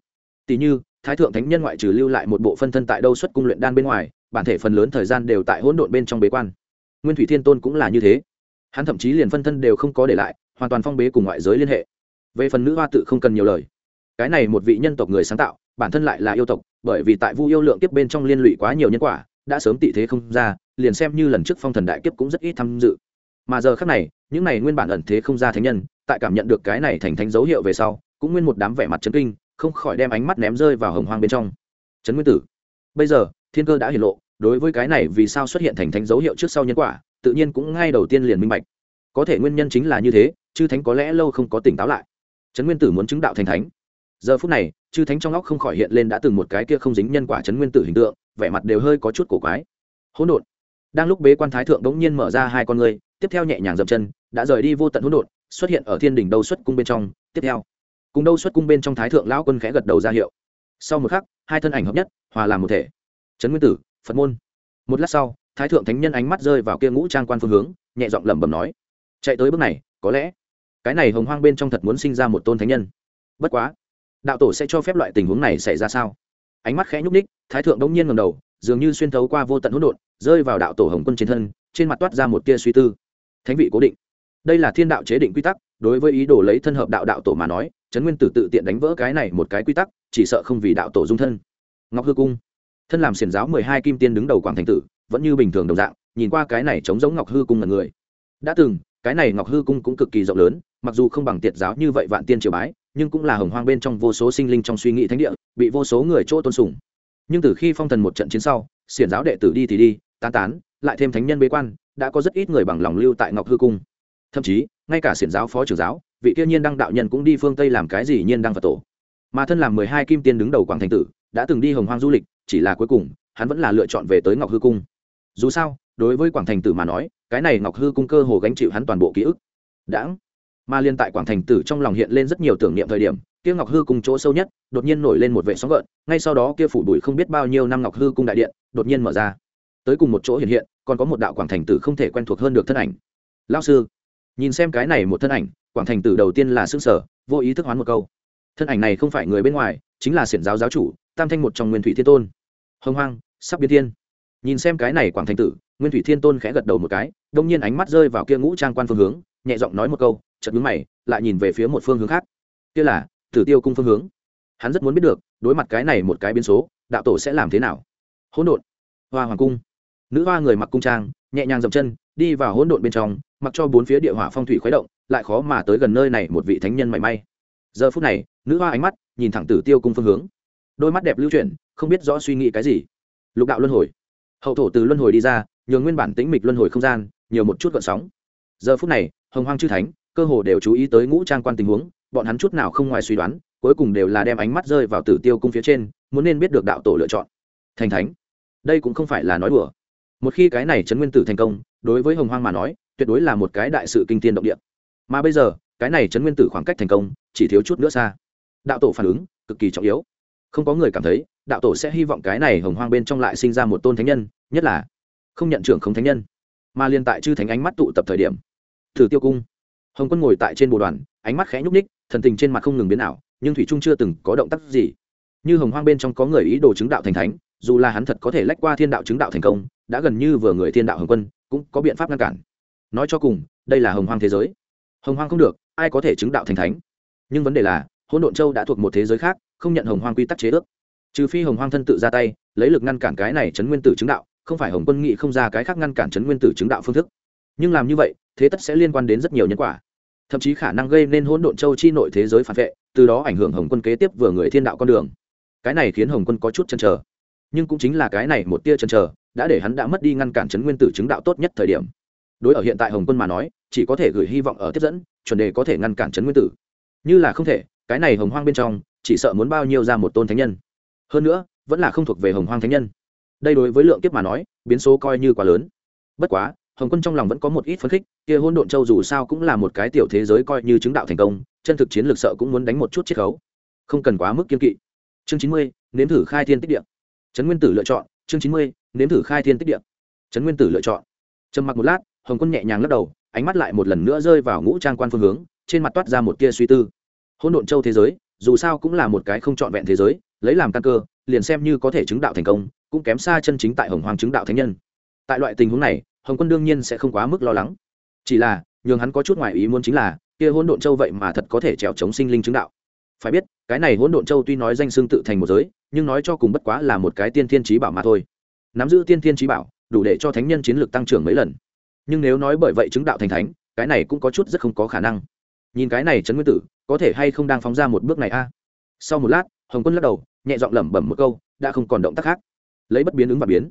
Tỷ như, thái thượng thánh nhân ngoại trừ lưu lại một bộ phân thân tại đâu xuất cung luyện đan bên ngoài, bản thể phần lớn thời gian đều tại hỗn độn bên trong bế quan. Nguyên thủy thiên tôn cũng là như thế. Hắn thậm chí liền phân thân đều không có để lại, hoàn toàn phong bế cùng ngoại giới liên hệ. Về phần nữ hoa tự không cần nhiều lời. Cái này một vị nhân tộc người sáng tạo bản thân lại là yêu tộc, bởi vì tại vu yêu lượng kiếp bên trong liên lụy quá nhiều nhân quả, đã sớm tị thế không ra, liền xem như lần trước phong thần đại kiếp cũng rất ít tham dự. Mà giờ khác này, những này nguyên bản ẩn thế không ra thánh nhân, tại cảm nhận được cái này thành thánh dấu hiệu về sau, cũng nguyên một đám vẻ mặt chấn kinh, không khỏi đem ánh mắt ném rơi vào hồng hoang bên trong. Trấn nguyên tử, bây giờ, thiên cơ đã hiển lộ, đối với cái này vì sao xuất hiện thành thánh dấu hiệu trước sau nhân quả, tự nhiên cũng ngay đầu tiên liền minh bạch. Có thể nguyên nhân chính là như thế, chư thánh có lẽ lâu không có tỉnh táo lại. Trấn nguyên tử muốn chứng đạo thành thánh giờ phút này, chư thánh trong óc không khỏi hiện lên đã từng một cái kia không dính nhân quả chấn nguyên tử hình tượng, vẻ mặt đều hơi có chút cổ quái. Hỗn độn. Đang lúc bế quan thái thượng đống nhiên mở ra hai con người tiếp theo nhẹ nhàng dậm chân, đã rời đi vô tận hỗn độn, xuất hiện ở thiên đỉnh đâu xuất cung bên trong. Tiếp theo, cùng đâu xuất cung bên trong thái thượng lão quân khẽ gật đầu ra hiệu. Sau một khắc, hai thân ảnh hợp nhất, hòa làm một thể. Trấn nguyên tử, phật môn. Một lát sau, thái thượng thánh nhân ánh mắt rơi vào kia ngũ trang quan phương hướng, nhẹ giọng lẩm bẩm nói, chạy tới bước này, có lẽ cái này hồng hoang bên trong thật muốn sinh ra một tôn thánh nhân. Bất quá đạo tổ sẽ cho phép loại tình huống này xảy ra sao? Ánh mắt khẽ nhúc ních thái thượng đống nhiên ngầm đầu, dường như xuyên thấu qua vô tận hỗn độn, rơi vào đạo tổ hồng quân trên thân, trên mặt toát ra một tia suy tư. Thánh vị cố định. Đây là thiên đạo chế định quy tắc, đối với ý đồ lấy thân hợp đạo đạo tổ mà nói, trấn nguyên tử tự tiện đánh vỡ cái này một cái quy tắc, chỉ sợ không vì đạo tổ dung thân. Ngọc hư cung. Thân làm xiển giáo mười hai kim tiên đứng đầu quảng thành tử, vẫn như bình thường đồng dạng, nhìn qua cái này chống giống ngọc hư cung là người. Đã từng, cái này ngọc hư cung cũng cực kỳ rộng lớn, mặc dù không bằng tiệt giáo như vậy vạn tiên triều bái nhưng cũng là hồng hoang bên trong vô số sinh linh trong suy nghĩ thánh địa, bị vô số người chỗ tôn sùng. Nhưng từ khi phong thần một trận chiến sau, xiển giáo đệ tử đi thì đi, tán tán, lại thêm thánh nhân bế quan, đã có rất ít người bằng lòng lưu tại ngọc hư cung. Thậm chí, ngay cả xiển giáo phó trưởng giáo, vị tiên nhiên đăng đạo nhân cũng đi phương tây làm cái gì nhiên đăng phật tổ. Mà thân làm mười hai kim tiên đứng đầu quảng thành tử, đã từng đi hồng hoang du lịch, chỉ là cuối cùng, hắn vẫn là lựa chọn về tới ngọc hư cung. Dù sao, đối với quảng thành tử mà nói, cái này ngọc hư cung cơ hồ gánh chịu hắn toàn bộ ký ức. Đãng mà liên tại quảng thành tử trong lòng hiện lên rất nhiều tưởng niệm thời điểm, kia ngọc hư cung chỗ sâu nhất, đột nhiên nổi lên một vệ sóng gợn, ngay sau đó kia phủ bụi không biết bao nhiêu năm ngọc hư cung đại điện, đột nhiên mở ra. Tới cùng một chỗ hiện hiện, còn có một đạo quảng thành tử không thể quen thuộc hơn được thân ảnh. Lao sư, nhìn xem cái này một thân ảnh, quảng thành tử đầu tiên là xương sở vô ý thức hoán một câu. Thân ảnh này không phải người bên ngoài, chính là xiển giáo giáo chủ, tam thanh một trong nguyên thủy thiên tôn. Hồng hoang, sắp biến thiên. Nhìn xem cái này quảng thành tử, nguyên thủy thiên tôn khẽ gật đầu một cái, đông nhiên ánh mắt rơi vào kia ngũ trang quan phương hướng, nhẹ giọng nói một câu chật nhướng mày, lại nhìn về phía một phương hướng khác. Kia là, tử tiêu cung phương hướng. Hắn rất muốn biết được, đối mặt cái này một cái biến số, đạo tổ sẽ làm thế nào? Hỗn độn. Hoa hoàng cung. Nữ hoa người mặc cung trang, nhẹ nhàng dậm chân, đi vào hỗn độn bên trong, mặc cho bốn phía địa hỏa phong thủy khuấy động, lại khó mà tới gần nơi này một vị thánh nhân mảy may. Giờ phút này, nữ hoa ánh mắt nhìn thẳng tử tiêu cung phương hướng. Đôi mắt đẹp lưu chuyển, không biết rõ suy nghĩ cái gì. Lục đạo luân hồi. Hậu thổ từ luân hồi đi ra, nhường nguyên bản tĩnh mịch luân hồi không gian, nhiều một chút gợn sóng. Giờ phút này, hồng hoang chư thánh cơ hồ đều chú ý tới ngũ trang quan tình huống, bọn hắn chút nào không ngoài suy đoán, cuối cùng đều là đem ánh mắt rơi vào tử tiêu cung phía trên, muốn nên biết được đạo tổ lựa chọn. Thành thánh, đây cũng không phải là nói đùa. Một khi cái này chấn nguyên tử thành công, đối với hồng hoang mà nói, tuyệt đối là một cái đại sự kinh tiên động địa. Mà bây giờ, cái này chấn nguyên tử khoảng cách thành công, chỉ thiếu chút nữa xa. Đạo tổ phản ứng, cực kỳ trọng yếu. Không có người cảm thấy, đạo tổ sẽ hy vọng cái này hồng hoang bên trong lại sinh ra một tôn thánh nhân, nhất là không nhận trưởng không thánh nhân. Mà liên tại chư thánh ánh mắt tụ tập thời điểm thử tiêu cung hồng quân ngồi tại trên bồ đoàn, ánh mắt khẽ nhúc ních thần tình trên mặt không ngừng biến ảo, nhưng thủy trung chưa từng có động tác gì. Như hồng hoang bên trong có người ý đồ chứng đạo thành thánh, dù là hắn thật có thể lách qua thiên đạo chứng đạo thành công, đã gần như vừa người thiên đạo hồng quân, cũng có biện pháp ngăn cản. Nói cho cùng, đây là hồng hoang thế giới. Hồng hoang không được, ai có thể chứng đạo thành thánh? Nhưng vấn đề là, hỗn độn châu đã thuộc một thế giới khác, không nhận hồng hoang quy tắc chế ước. Trừ phi hồng hoang thân tự ra tay, lấy lực ngăn cản cái này chấn nguyên tử chứng đạo, không phải hồng quân nghị không ra cái khác ngăn cản chấn nguyên tử chứng đạo phương thức. Nhưng làm như vậy, thế tất sẽ liên quan đến rất nhiều nhân quả thậm chí khả năng gây nên hỗn độn châu chi nội thế giới phản vệ, từ đó ảnh hưởng hồng quân kế tiếp vừa người thiên đạo con đường. Cái này khiến hồng quân có chút chần chờ. Nhưng cũng chính là cái này một tia chần chờ, đã để hắn đã mất đi ngăn cản chấn nguyên tử chứng đạo tốt nhất thời điểm. Đối ở hiện tại hồng quân mà nói, chỉ có thể gửi hy vọng ở tiếp dẫn, chuẩn đề có thể ngăn cản chấn nguyên tử. Như là không thể, cái này hồng hoang bên trong, chỉ sợ muốn bao nhiêu ra một tôn thánh nhân. Hơn nữa, vẫn là không thuộc về hồng hoang thánh nhân. Đây đối với lượng kiếp mà nói, biến số coi như quá lớn. Bất quá hồng quân trong lòng vẫn có một ít phấn khích, kia hôn độn châu dù sao cũng là một cái tiểu thế giới coi như chứng đạo thành công, chân thực chiến lược sợ cũng muốn đánh một chút chiết khấu. Không cần quá mức kiên kỵ. Chương chín mươi, nếm thử khai thiên tích điện trấn nguyên tử lựa chọn. Chương chín mươi, nếm thử khai thiên tích điện trấn nguyên tử lựa chọn. Trầm mặc một lát, hồng quân nhẹ nhàng lắc đầu, ánh mắt lại một lần nữa rơi vào ngũ trang quan phương hướng, trên mặt toát ra một tia suy tư. Hôn độn châu thế giới, dù sao cũng là một cái không trọn vẹn thế giới, lấy làm căn cơ, liền xem như có thể chứng đạo thành công, cũng kém xa chân chính tại hồng hoàng chứng đạo thánh nhân. Tại loại tình huống này hồng quân đương nhiên sẽ không quá mức lo lắng. Chỉ là, nhường hắn có chút ngoại ý muốn chính là, kia hỗn độn châu vậy mà thật có thể trèo chống sinh linh chứng đạo. Phải biết, cái này hỗn độn châu tuy nói danh xưng tự thành một giới, nhưng nói cho cùng bất quá là một cái tiên thiên trí bảo mà thôi. Nắm giữ tiên thiên trí bảo, đủ để cho thánh nhân chiến lược tăng trưởng mấy lần. Nhưng nếu nói bởi vậy chứng đạo thành thánh, cái này cũng có chút rất không có khả năng. Nhìn cái này trấn nguyên tử, có thể hay không đang phóng ra một bước này a? Sau một lát, hồng quân lắc đầu, nhẹ giọng lẩm bẩm một câu, đã không còn động tác khác. Lấy bất biến ứng và biến.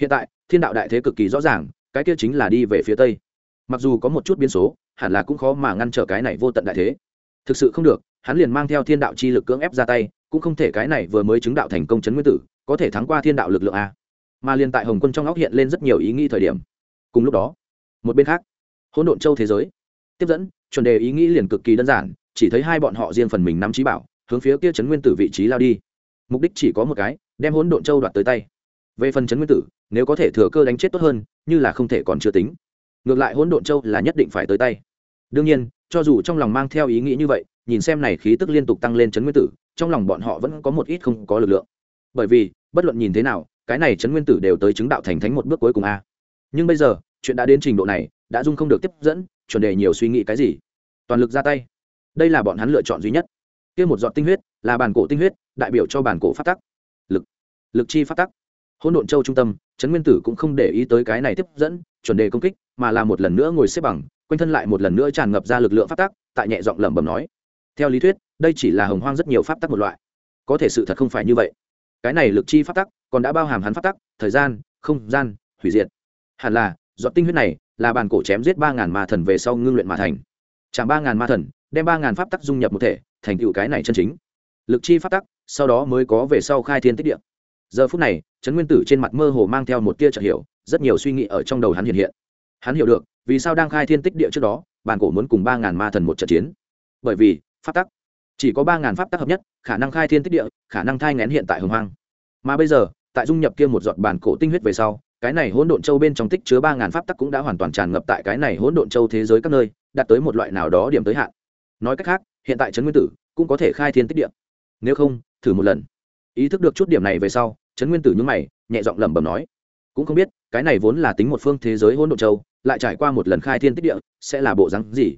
Hiện tại, thiên đạo đại thế cực kỳ rõ ràng cái kia chính là đi về phía tây. Mặc dù có một chút biến số, hẳn là cũng khó mà ngăn trở cái này vô tận đại thế. Thực sự không được, hắn liền mang theo thiên đạo chi lực cưỡng ép ra tay, cũng không thể cái này vừa mới chứng đạo thành công chấn nguyên tử, có thể thắng qua thiên đạo lực lượng a. Mà liền tại hồng quân trong óc hiện lên rất nhiều ý nghĩ thời điểm. Cùng lúc đó, một bên khác, hỗn độn châu thế giới. Tiếp dẫn, chuẩn đề ý nghĩ liền cực kỳ đơn giản, chỉ thấy hai bọn họ riêng phần mình nắm trí bảo, hướng phía kia chấn nguyên tử vị trí lao đi. Mục đích chỉ có một cái, đem hỗn độn châu đoạt tới tay về phần chấn nguyên tử, nếu có thể thừa cơ đánh chết tốt hơn, như là không thể còn chưa tính. Ngược lại hỗn độn châu là nhất định phải tới tay. Đương nhiên, cho dù trong lòng mang theo ý nghĩ như vậy, nhìn xem này khí tức liên tục tăng lên chấn nguyên tử, trong lòng bọn họ vẫn có một ít không có lực lượng. Bởi vì, bất luận nhìn thế nào, cái này chấn nguyên tử đều tới chứng đạo thành thánh một bước cuối cùng a. Nhưng bây giờ, chuyện đã đến trình độ này, đã dung không được tiếp dẫn, chuẩn đề nhiều suy nghĩ cái gì? Toàn lực ra tay. Đây là bọn hắn lựa chọn duy nhất. Kia một giọt tinh huyết, là bản cổ tinh huyết, đại biểu cho bản cổ phát tắc. Lực. Lực chi phát tắc hỗn độn châu trung tâm, trấn nguyên tử cũng không để ý tới cái này tiếp dẫn, chuẩn đề công kích, mà là một lần nữa ngồi xếp bằng, quanh thân lại một lần nữa tràn ngập ra lực lượng pháp tắc, tại nhẹ giọng lẩm bẩm nói. Theo lý thuyết, đây chỉ là hồng hoang rất nhiều pháp tắc một loại. Có thể sự thật không phải như vậy. Cái này lực chi pháp tắc, còn đã bao hàm hắn pháp tắc, thời gian, không gian, hủy diệt. Hẳn là, giọt tinh huyết này, là bàn cổ chém giết ba ngàn ma thần về sau ngưng luyện mà thành. Chẳng ba ngàn ma thần, đem ba ngàn pháp tắc dung nhập một thể, thành tựu cái này chân chính. Lực chi pháp tắc, sau đó mới có về sau khai thiên tích địa. Giờ phút này trấn nguyên tử trên mặt mơ hồ mang theo một tia chợt hiểu, rất nhiều suy nghĩ ở trong đầu hắn hiện hiện. Hắn hiểu được, vì sao đang khai thiên tích địa trước đó, bản cổ muốn cùng ba ngàn ma thần một trận chiến. Bởi vì, pháp tắc. Chỉ có ba ngàn pháp tắc hợp nhất, khả năng khai thiên tích địa, khả năng thai ngén hiện tại hồng hoang. Mà bây giờ, tại dung nhập kia một giọt bản cổ tinh huyết về sau, cái này hỗn độn châu bên trong tích chứa ba ngàn pháp tắc cũng đã hoàn toàn tràn ngập tại cái này hỗn độn châu thế giới các nơi, đạt tới một loại nào đó điểm tới hạn. Nói cách khác, hiện tại trấn nguyên tử cũng có thể khai thiên tích địa. Nếu không, thử một lần. Ý thức được chút điểm này về sau trấn nguyên tử nhúng mày, nhẹ giọng lẩm bẩm nói, cũng không biết, cái này vốn là tính một phương thế giới hỗn độn châu, lại trải qua một lần khai thiên tích địa, sẽ là bộ rắn gì?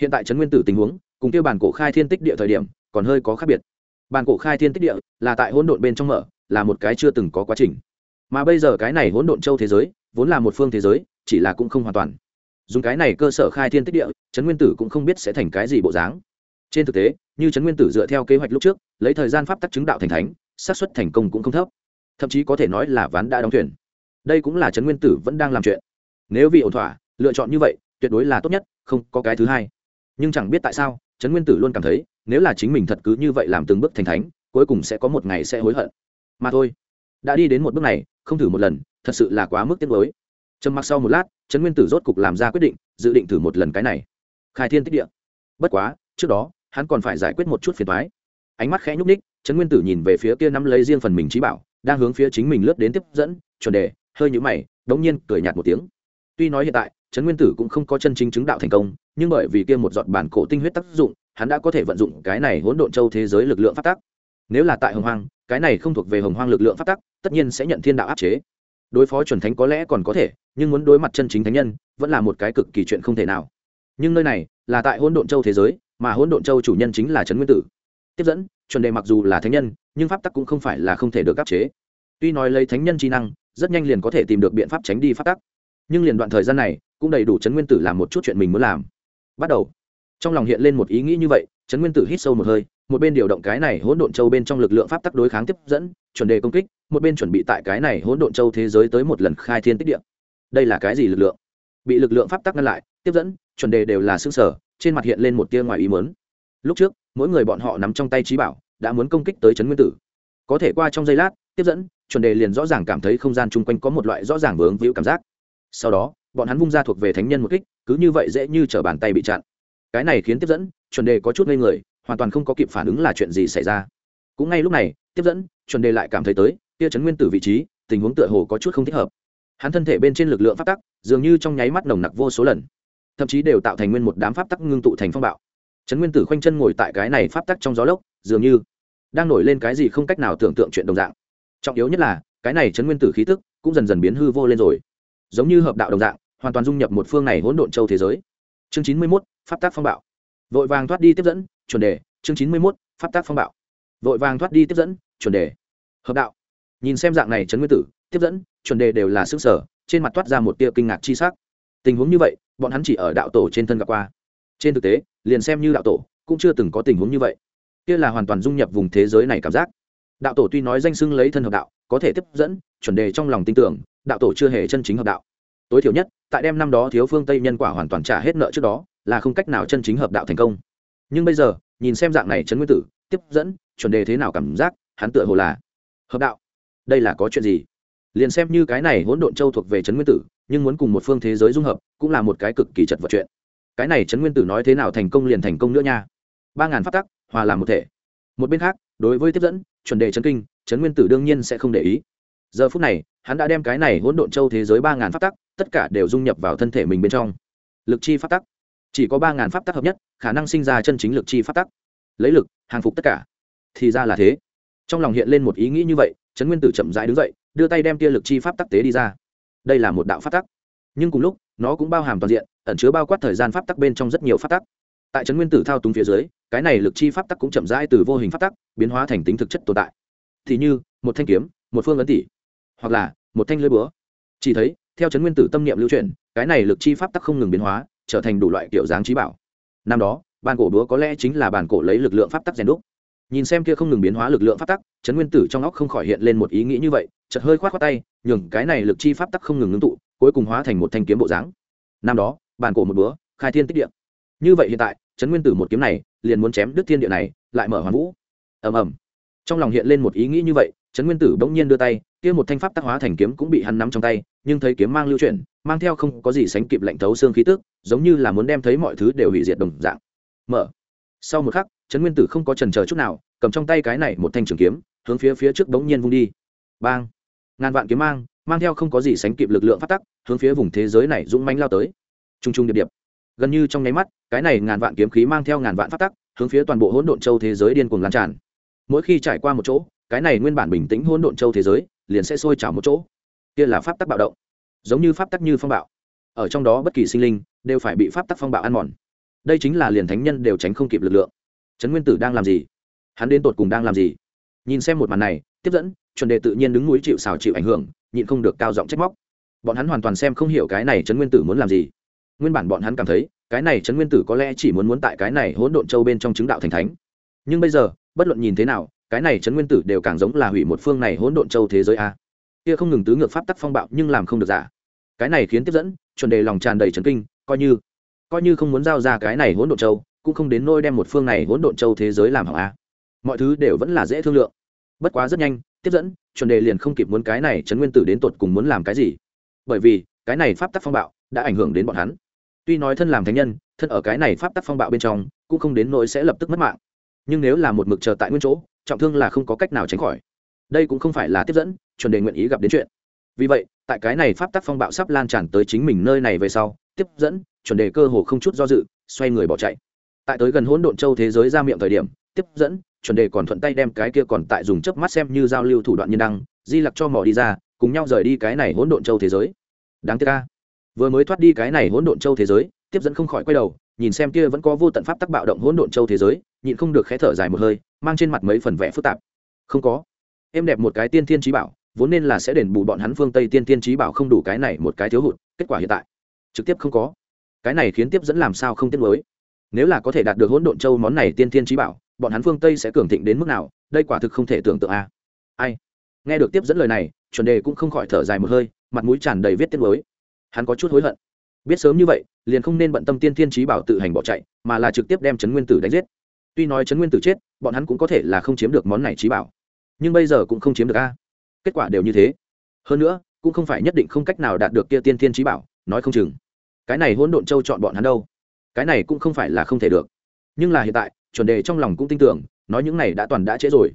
Hiện tại trấn nguyên tử tình huống, cùng tiêu bản cổ khai thiên tích địa thời điểm, còn hơi có khác biệt. Bản cổ khai thiên tích địa là tại hỗn độn bên trong mở, là một cái chưa từng có quá trình. Mà bây giờ cái này hỗn độn châu thế giới, vốn là một phương thế giới, chỉ là cũng không hoàn toàn. Dùng cái này cơ sở khai thiên tích địa, trấn nguyên tử cũng không biết sẽ thành cái gì bộ dáng. Trên thực tế, như trấn nguyên tử dựa theo kế hoạch lúc trước, lấy thời gian pháp tắc chứng đạo thành thánh, xác suất thành công cũng không thấp thậm chí có thể nói là ván đã đóng thuyền. Đây cũng là trấn nguyên tử vẫn đang làm chuyện. Nếu vì ổn thỏa, lựa chọn như vậy, tuyệt đối là tốt nhất, không có cái thứ hai. Nhưng chẳng biết tại sao, trấn nguyên tử luôn cảm thấy, nếu là chính mình thật cứ như vậy làm từng bước thành thánh, cuối cùng sẽ có một ngày sẽ hối hận. Mà thôi, đã đi đến một bước này, không thử một lần, thật sự là quá mức tiết mới trầm mặc sau một lát, trấn nguyên tử rốt cục làm ra quyết định, dự định thử một lần cái này. Khai thiên tích địa. Bất quá, trước đó, hắn còn phải giải quyết một chút phiền thoái ánh mắt khẽ nhúc ních trấn nguyên tử nhìn về phía kia nắm lấy riêng phần mình trí bảo đang hướng phía chính mình lướt đến tiếp dẫn, chuẩn đề, hơi nhũ mày, đống nhiên cười nhạt một tiếng. Tuy nói hiện tại, trấn nguyên tử cũng không có chân chính chứng đạo thành công, nhưng bởi vì kia một giọt bản cổ tinh huyết tác dụng, hắn đã có thể vận dụng cái này hỗn độn châu thế giới lực lượng phát tắc. Nếu là tại hồng hoang, cái này không thuộc về hồng hoang lực lượng phát tắc, tất nhiên sẽ nhận thiên đạo áp chế. Đối phó chuẩn thánh có lẽ còn có thể, nhưng muốn đối mặt chân chính thánh nhân, vẫn là một cái cực kỳ chuyện không thể nào. Nhưng nơi này là tại hỗn độn châu thế giới, mà hỗn độn châu chủ nhân chính là trấn nguyên tử. Tiếp dẫn chuẩn đề mặc dù là thánh nhân, nhưng pháp tắc cũng không phải là không thể được áp chế. Tuy nói lấy thánh nhân trí năng, rất nhanh liền có thể tìm được biện pháp tránh đi pháp tắc. Nhưng liền đoạn thời gian này, cũng đầy đủ chấn nguyên tử làm một chút chuyện mình muốn làm. Bắt đầu. Trong lòng hiện lên một ý nghĩ như vậy chấn nguyên tử hít sâu một hơi, một bên điều động cái này hỗn độn châu bên trong lực lượng pháp tắc đối kháng tiếp dẫn, chuẩn đề công kích, một bên chuẩn bị tại cái này hỗn độn châu thế giới tới một lần khai thiên tích địa. Đây là cái gì lực lượng? Bị lực lượng pháp tắc ngăn lại, tiếp dẫn, chuẩn đề đều là xương sở trên mặt hiện lên một tia ngoài ý mớn lúc trước, mỗi người bọn họ nắm trong tay trí bảo đã muốn công kích tới trấn nguyên tử. Có thể qua trong giây lát, tiếp dẫn, chuẩn đề liền rõ ràng cảm thấy không gian chung quanh có một loại rõ ràng vướng víu cảm giác. Sau đó, bọn hắn vung ra thuộc về thánh nhân một kích, cứ như vậy dễ như t r ở bàn tay bị chặn. Cái này khiến tiếp dẫn, chuẩn đề có chút ngây người, hoàn toàn không có kịp phản ứng là chuyện gì xảy ra. Cũng ngay lúc này, tiếp dẫn, chuẩn đề lại cảm thấy tới tia chấn nguyên tử vị trí, tình huống tựa hồ có chút không thích hợp. Hắn thân thể bên trên lực lượng pháp tắc, dường như trong nháy mắt nồng nặc vô số lần. Thậm chí đều tạo thành nguyên một đám pháp tắc ngưng tụ thành phong bạo. Trấn nguyên tử khoanh chân ngồi tại cái này pháp tắc trong gió lốc, dường như đang nổi lên cái gì không cách nào tưởng tượng chuyện đồng dạng. Trọng yếu nhất là, cái này chấn nguyên tử khí tức cũng dần dần biến hư vô lên rồi. Giống như hợp đạo đồng dạng, hoàn toàn dung nhập một phương này hỗn độn châu thế giới. Chương chín mươi mốt, pháp tác phong bạo. Vội vàng thoát đi tiếp dẫn, chuẩn đề. Chương chín mươi mốt, pháp tác phong bạo. Vội vàng thoát đi tiếp dẫn, chuẩn đề. Hợp đạo. Nhìn xem dạng này chấn nguyên tử, tiếp dẫn, chuẩn đề đều là sức sở, trên mặt toát ra một tia kinh ngạc chi sắc. Tình huống như vậy, bọn hắn chỉ ở đạo tổ trên thân gặp qua. Trên thực tế, liền xem như đạo tổ, cũng chưa từng có tình huống như vậy kia là hoàn toàn dung nhập vùng thế giới này cảm giác. Đạo tổ tuy nói danh xưng lấy thân hợp đạo, có thể tiếp dẫn, chuẩn đề trong lòng tin tưởng, đạo tổ chưa hề chân chính hợp đạo. Tối thiểu nhất, tại đêm năm đó thiếu phương tây nhân quả hoàn toàn trả hết nợ trước đó, là không cách nào chân chính hợp đạo thành công. Nhưng bây giờ, nhìn xem dạng này trấn nguyên tử, tiếp dẫn, chuẩn đề thế nào cảm giác, hắn tựa hồ là hợp đạo. Đây là có chuyện gì? Liền xem như cái này hỗn độn châu thuộc về trấn nguyên tử, nhưng muốn cùng một phương thế giới dung hợp, cũng là một cái cực kỳ chật vật chuyện. Cái này trấn nguyên tử nói thế nào thành công liền thành công nữa nha ba ngàn phát tắc, hòa làm một thể. Một bên khác, đối với tiếp dẫn, chuẩn đề chấn kinh, chấn nguyên tử đương nhiên sẽ không để ý. Giờ phút này, hắn đã đem cái này hỗn độn châu thế giới ba ngàn phát tắc, tất cả đều dung nhập vào thân thể mình bên trong. Lực chi phát tắc. Chỉ có ba ngàn pháp tắc hợp nhất, khả năng sinh ra chân chính lực chi pháp tắc. Lấy lực, hàng phục tất cả. Thì ra là thế. Trong lòng hiện lên một ý nghĩ như vậy trấn nguyên tử chậm rãi đứng dậy, đưa tay đem tia lực chi pháp tắc tế đi ra. Đây là một đạo pháp tắc. Nhưng cùng lúc, nó cũng bao hàm toàn diện, ẩn chứa bao quát thời gian pháp tắc bên trong rất nhiều pháp tắc. Tại trấn nguyên tử thao túng phía dưới cái này lực chi pháp tắc cũng chậm rãi từ vô hình pháp tắc biến hóa thành tính thực chất tồn tại. Thì như, một thanh kiếm, một phương ấn tỷ hoặc là một thanh lưới búa. Chỉ thấy, theo chấn nguyên tử tâm niệm lưu truyền, cái này lực chi pháp tắc không ngừng biến hóa, trở thành đủ loại kiểu dáng trí bảo. Năm đó bàn cổ búa có lẽ chính là bàn cổ lấy lực lượng pháp tắc rèn đúc. Nhìn xem kia không ngừng biến hóa lực lượng pháp tắc, chấn nguyên tử trong óc không khỏi hiện lên một ý nghĩ như vậy, chợt hơi khoát khoát tay, nhường cái này lực chi pháp tắc không ngừng ngưng tụ, cuối cùng hóa thành một thanh kiếm bộ dáng. Năm đó bàn cổ một búa, khai thiên tích địa. Như vậy hiện tại, chấn nguyên tử một kiếm này liền muốn chém đứt thiên địa này, lại mở hoàn vũ. Ầm ầm. Trong lòng hiện lên một ý nghĩ như vậy, trấn nguyên tử bỗng nhiên đưa tay, kia một thanh pháp tắc hóa thành kiếm cũng bị hắn nắm trong tay, nhưng thấy kiếm mang lưu chuyển, mang theo không có gì sánh kịp lạnh thấu xương khí tức, giống như là muốn đem thấy mọi thứ đều hủy diệt đồng dạng. Mở. Sau một khắc, trấn nguyên tử không có trần chờ chút nào, cầm trong tay cái này một thanh trường kiếm, hướng phía phía trước bỗng nhiên vung đi. Bang. Ngàn vạn kiếm mang mang theo không có gì sánh kịp lực lượng phát tắc, hướng phía vùng thế giới này dũng mãnh lao tới. T r u n g t r u n g điệp điệp gần như trong nháy mắt, cái này ngàn vạn kiếm khí mang theo ngàn vạn phát tắc, hướng phía toàn bộ hỗn độn châu thế giới điên cuồng lan tràn. Mỗi khi trải qua một chỗ, cái này nguyên bản bình tĩnh hỗn độn châu thế giới liền sẽ sôi trào một chỗ. Kia là pháp tắc bạo động, giống như pháp tắc như phong bạo. Ở trong đó bất kỳ sinh linh đều phải bị pháp tắc phong bạo ăn mòn. Đây chính là liền thánh nhân đều tránh không kịp lực lượng. Trấn nguyên tử đang làm gì? Hắn đến tột cùng đang làm gì? Nhìn xem một màn này, tiếp dẫn, chuẩn đề tự nhiên đứng núi chịu xào chịu ảnh hưởng, nhịn không được cao giọng trách móc. Bọn hắn hoàn toàn xem không hiểu cái này trấn nguyên tử muốn làm gì nguyên bản bọn hắn cảm thấy, cái này trấn nguyên tử có lẽ chỉ muốn muốn tại cái này hỗn độn châu bên trong chứng đạo thành thánh. Nhưng bây giờ, bất luận nhìn thế nào, cái này trấn nguyên tử đều càng giống là hủy một phương này hỗn độn châu thế giới a. Kia không ngừng tứ ngược pháp tắc phong bạo nhưng làm không được giả cái này khiến tiếp dẫn, chuẩn đề lòng tràn đầy trấn kinh, coi như coi như không muốn giao ra cái này hỗn độn châu, cũng không đến nôi đem một phương này hỗn độn châu thế giới làm hỏng a. Mọi thứ đều vẫn là dễ thương lượng. Bất quá rất nhanh, tiếp dẫn, chuẩn đề liền không kịp muốn cái này trấn nguyên tử đến tột cùng muốn làm cái gì. Bởi vì, cái này pháp tắc phong bạo đã ảnh hưởng đến bọn hắn tuy nói thân làm thánh nhân, thân ở cái này pháp tắc phong bạo bên trong, cũng không đến nỗi sẽ lập tức mất mạng. Nhưng nếu là một mực chờ tại nguyên chỗ, trọng thương là không có cách nào tránh khỏi. Đây cũng không phải là tiếp dẫn, chuẩn đề nguyện ý gặp đến chuyện. Vì vậy, tại cái này pháp tắc phong bạo sắp lan tràn tới chính mình nơi này về sau, tiếp dẫn, chuẩn đề cơ hồ không chút do dự, xoay người bỏ chạy. Tại tới gần hỗn độn châu thế giới ra miệng thời điểm, tiếp dẫn, chuẩn đề còn thuận tay đem cái kia còn tại dùng chớp mắt xem như giao lưu thủ đoạn nhân đăng, di lặc cho mỏ đi ra, cùng nhau rời đi cái này hỗn độn châu thế giới. Đáng tiếc ca vừa mới thoát đi cái này hỗn độn châu thế giới, tiếp dẫn không khỏi quay đầu, nhìn xem kia vẫn có vô tận pháp tắc bạo động hỗn độn châu thế giới, nhịn không được khé thở dài một hơi, mang trên mặt mấy phần vẽ phức tạp. Không có. Em đẹp một cái tiên thiên trí bảo, vốn nên là sẽ đền bù bọn hắn phương tây tiên tiên trí bảo không đủ cái này một cái thiếu hụt, kết quả hiện tại, trực tiếp không có. Cái này khiến tiếp dẫn làm sao không tiết mới nếu là có thể đạt được hỗn độn châu món này tiên tiên trí bảo, bọn hắn phương tây sẽ cường thịnh đến mức nào, đây quả thực không thể tưởng tượng a. Ai? Nghe được tiếp dẫn lời này, chuẩn đề cũng không khỏi thở dài một hơi, mặt mũi tràn đầy viết tiết mới hắn có chút hối hận. Biết sớm như vậy, liền không nên bận tâm tiên thiên trí bảo tự hành bỏ chạy, mà là trực tiếp đem trấn nguyên tử đánh giết. Tuy nói trấn nguyên tử chết, bọn hắn cũng có thể là không chiếm được món này trí bảo. Nhưng bây giờ cũng không chiếm được a. Kết quả đều như thế. Hơn nữa, cũng không phải nhất định không cách nào đạt được kia tiên thiên trí bảo, nói không chừng. Cái này hỗn độn châu chọn bọn hắn đâu? Cái này cũng không phải là không thể được. Nhưng là hiện tại, chuẩn đề trong lòng cũng tin tưởng, nói những này đã toàn đã trễ rồi.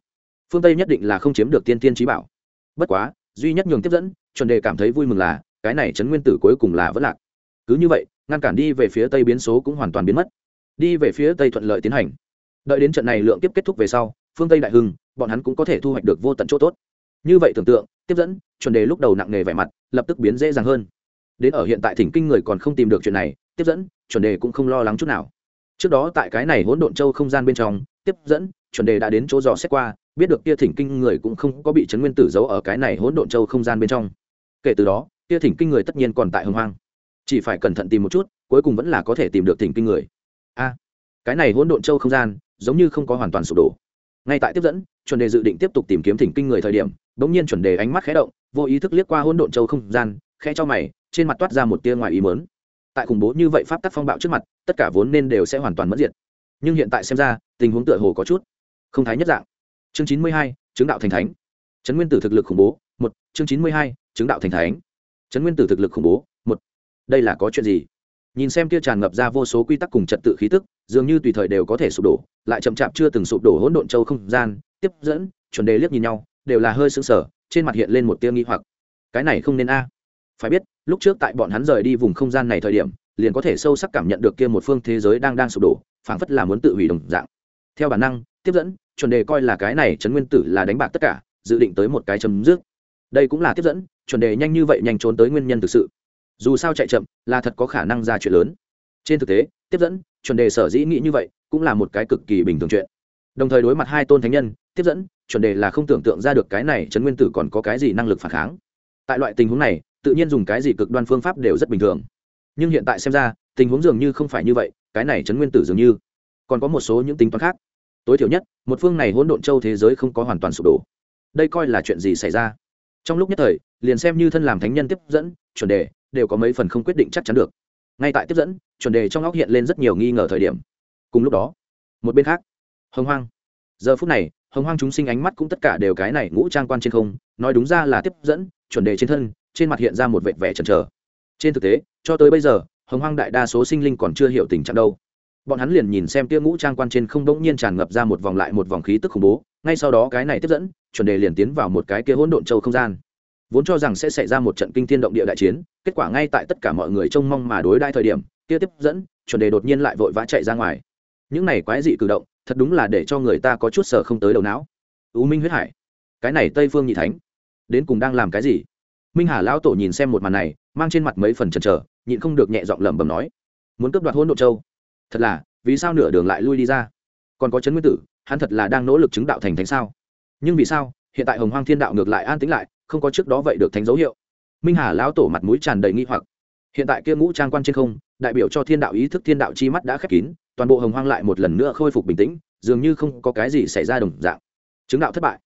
Phương tây nhất định là không chiếm được tiên tiên trí bảo. Bất quá, duy nhất nhường tiếp dẫn, chuẩn đề cảm thấy vui mừng là cái này chấn nguyên tử cuối cùng là vẫn lạc. Cứ như vậy, ngăn cản đi về phía tây biến số cũng hoàn toàn biến mất. Đi về phía tây thuận lợi tiến hành. Đợi đến trận này lượng tiếp kết thúc về sau, phương tây đại hưng, bọn hắn cũng có thể thu hoạch được vô tận chỗ tốt. Như vậy tưởng tượng, tiếp dẫn, chuẩn đề lúc đầu nặng nề vẻ mặt, lập tức biến dễ dàng hơn. Đến ở hiện tại thỉnh kinh người còn không tìm được chuyện này, tiếp dẫn, chuẩn đề cũng không lo lắng chút nào. Trước đó tại cái này hỗn độn châu không gian bên trong, tiếp dẫn, chuẩn đề đã đến chỗ dò xét qua, biết được kia thỉnh kinh người cũng không có bị chấn nguyên tử giấu ở cái này hỗn độn châu không gian bên trong. Kể từ đó kia thỉnh kinh người tất nhiên còn tại hồng hoang. Chỉ phải cẩn thận tìm một chút, cuối cùng vẫn là có thể tìm được thỉnh kinh người. A, cái này hỗn độn châu không gian, giống như không có hoàn toàn sụp đổ. Ngay tại tiếp dẫn, chuẩn đề dự định tiếp tục tìm kiếm thỉnh kinh người thời điểm, bỗng nhiên chuẩn đề ánh mắt khé động, vô ý thức liếc qua hỗn độn châu không gian khe cho mày, trên mặt toát ra một tia ngoài ý mớn tại khủng bố như vậy pháp tắc phong bạo trước mặt, tất cả vốn nên đều sẽ hoàn toàn mất diện. nhưng hiện tại xem ra, tình huống tựa hồ có chút không thái nhất dạng. Chương chín mươi hai, chứng đạo thành thánh. Trấn nguyên tử thực lực khủng bố. Một, chương chín mươi hai, chứng đạo thành thánh trấn nguyên tử thực lực khủng bố, một, đây là có chuyện gì? Nhìn xem kia tràn ngập ra vô số quy tắc cùng trật tự khí tức, dường như tùy thời đều có thể sụp đổ, lại chậm chạp chưa từng sụp đổ hỗn độn châu không gian, tiếp dẫn, chuẩn đề liếc nhìn nhau, đều là hơi sững sờ, trên mặt hiện lên một tia nghi hoặc. Cái này không nên a. Phải biết, lúc trước tại bọn hắn rời đi vùng không gian này thời điểm, liền có thể sâu sắc cảm nhận được kia một phương thế giới đang đang sụp đổ, phảng phất là muốn tự hủy đồng dạng. Theo bản năng, tiếp dẫn, chuẩn đề coi là cái này trấn nguyên tử là đánh bạc tất cả, dự định tới một cái chấm dứt. Đây cũng là tiếp dẫn chuẩn đề nhanh như vậy nhanh trốn tới nguyên nhân thực sự. Dù sao chạy chậm, là thật có khả năng ra chuyện lớn. Trên thực tế, tiếp dẫn, chuẩn đề sở dĩ nghĩ như vậy, cũng là một cái cực kỳ bình thường chuyện. Đồng thời đối mặt hai tôn thánh nhân, tiếp dẫn, chuẩn đề là không tưởng tượng ra được cái này trấn nguyên tử còn có cái gì năng lực phản kháng. Tại loại tình huống này, tự nhiên dùng cái gì cực đoan phương pháp đều rất bình thường. Nhưng hiện tại xem ra, tình huống dường như không phải như vậy, cái này trấn nguyên tử dường như còn có một số những tính toán khác. Tối thiểu nhất, một phương này hỗn độn châu thế giới không có hoàn toàn sụp đổ. Đây coi là chuyện gì xảy ra? Trong lúc nhất thời, liền xem như thân làm thánh nhân tiếp dẫn, chuẩn đề, đều có mấy phần không quyết định chắc chắn được. Ngay tại tiếp dẫn, chuẩn đề trong óc hiện lên rất nhiều nghi ngờ thời điểm. Cùng lúc đó, một bên khác, hồng hoang. Giờ phút này, hồng hoang chúng sinh ánh mắt cũng tất cả đều cái này ngũ trang quan trên không, nói đúng ra là tiếp dẫn, chuẩn đề trên thân, trên mặt hiện ra một vệt vẻ chần chờ. Trên thực tế, cho tới bây giờ, hồng hoang đại đa số sinh linh còn chưa hiểu tình trạng đâu. Bọn hắn liền nhìn xem tia ngũ trang quan trên không đ ỗ n g nhiên tràn ngập ra một vòng lại một vòng khí tức khủng bố ngay sau đó cái này tiếp dẫn, chuẩn đề liền tiến vào một cái kia hỗn độn châu không gian. Vốn cho rằng sẽ xảy ra một trận kinh thiên động địa đại chiến, kết quả ngay tại tất cả mọi người trông mong mà đối đai thời điểm, kia tiếp dẫn, chuẩn đề đột nhiên lại vội vã chạy ra ngoài. Những này quái dị cử động, thật đúng là để cho người ta có chút sở không tới đầu não. U minh huyết hải. Cái này tây phương nhị thánh, đến cùng đang làm cái gì? Minh hà lão tổ nhìn xem một màn này, mang trên mặt mấy phần chần chờ, nhịn không được nhẹ giọng lẩm bẩm nói, muốn cướp đoạt hỗn độn châu? Thật là, vì sao nửa đường lại lui đi ra? Còn có chấn nguyên tử hắn thật là đang nỗ lực chứng đạo thành thánh sao? Nhưng vì sao, hiện tại hồng hoang thiên đạo ngược lại an tĩnh lại, không có trước đó vậy được thánh dấu hiệu? Minh hà lão tổ mặt mũi tràn đầy nghi hoặc. Hiện tại kia ngũ trang quan trên không, đại biểu cho thiên đạo ý thức, thiên đạo chi mắt đã khép kín, toàn bộ hồng hoang lại một lần nữa khôi phục bình tĩnh, dường như không có cái gì xảy ra đồng dạng. Chứng đạo thất bại.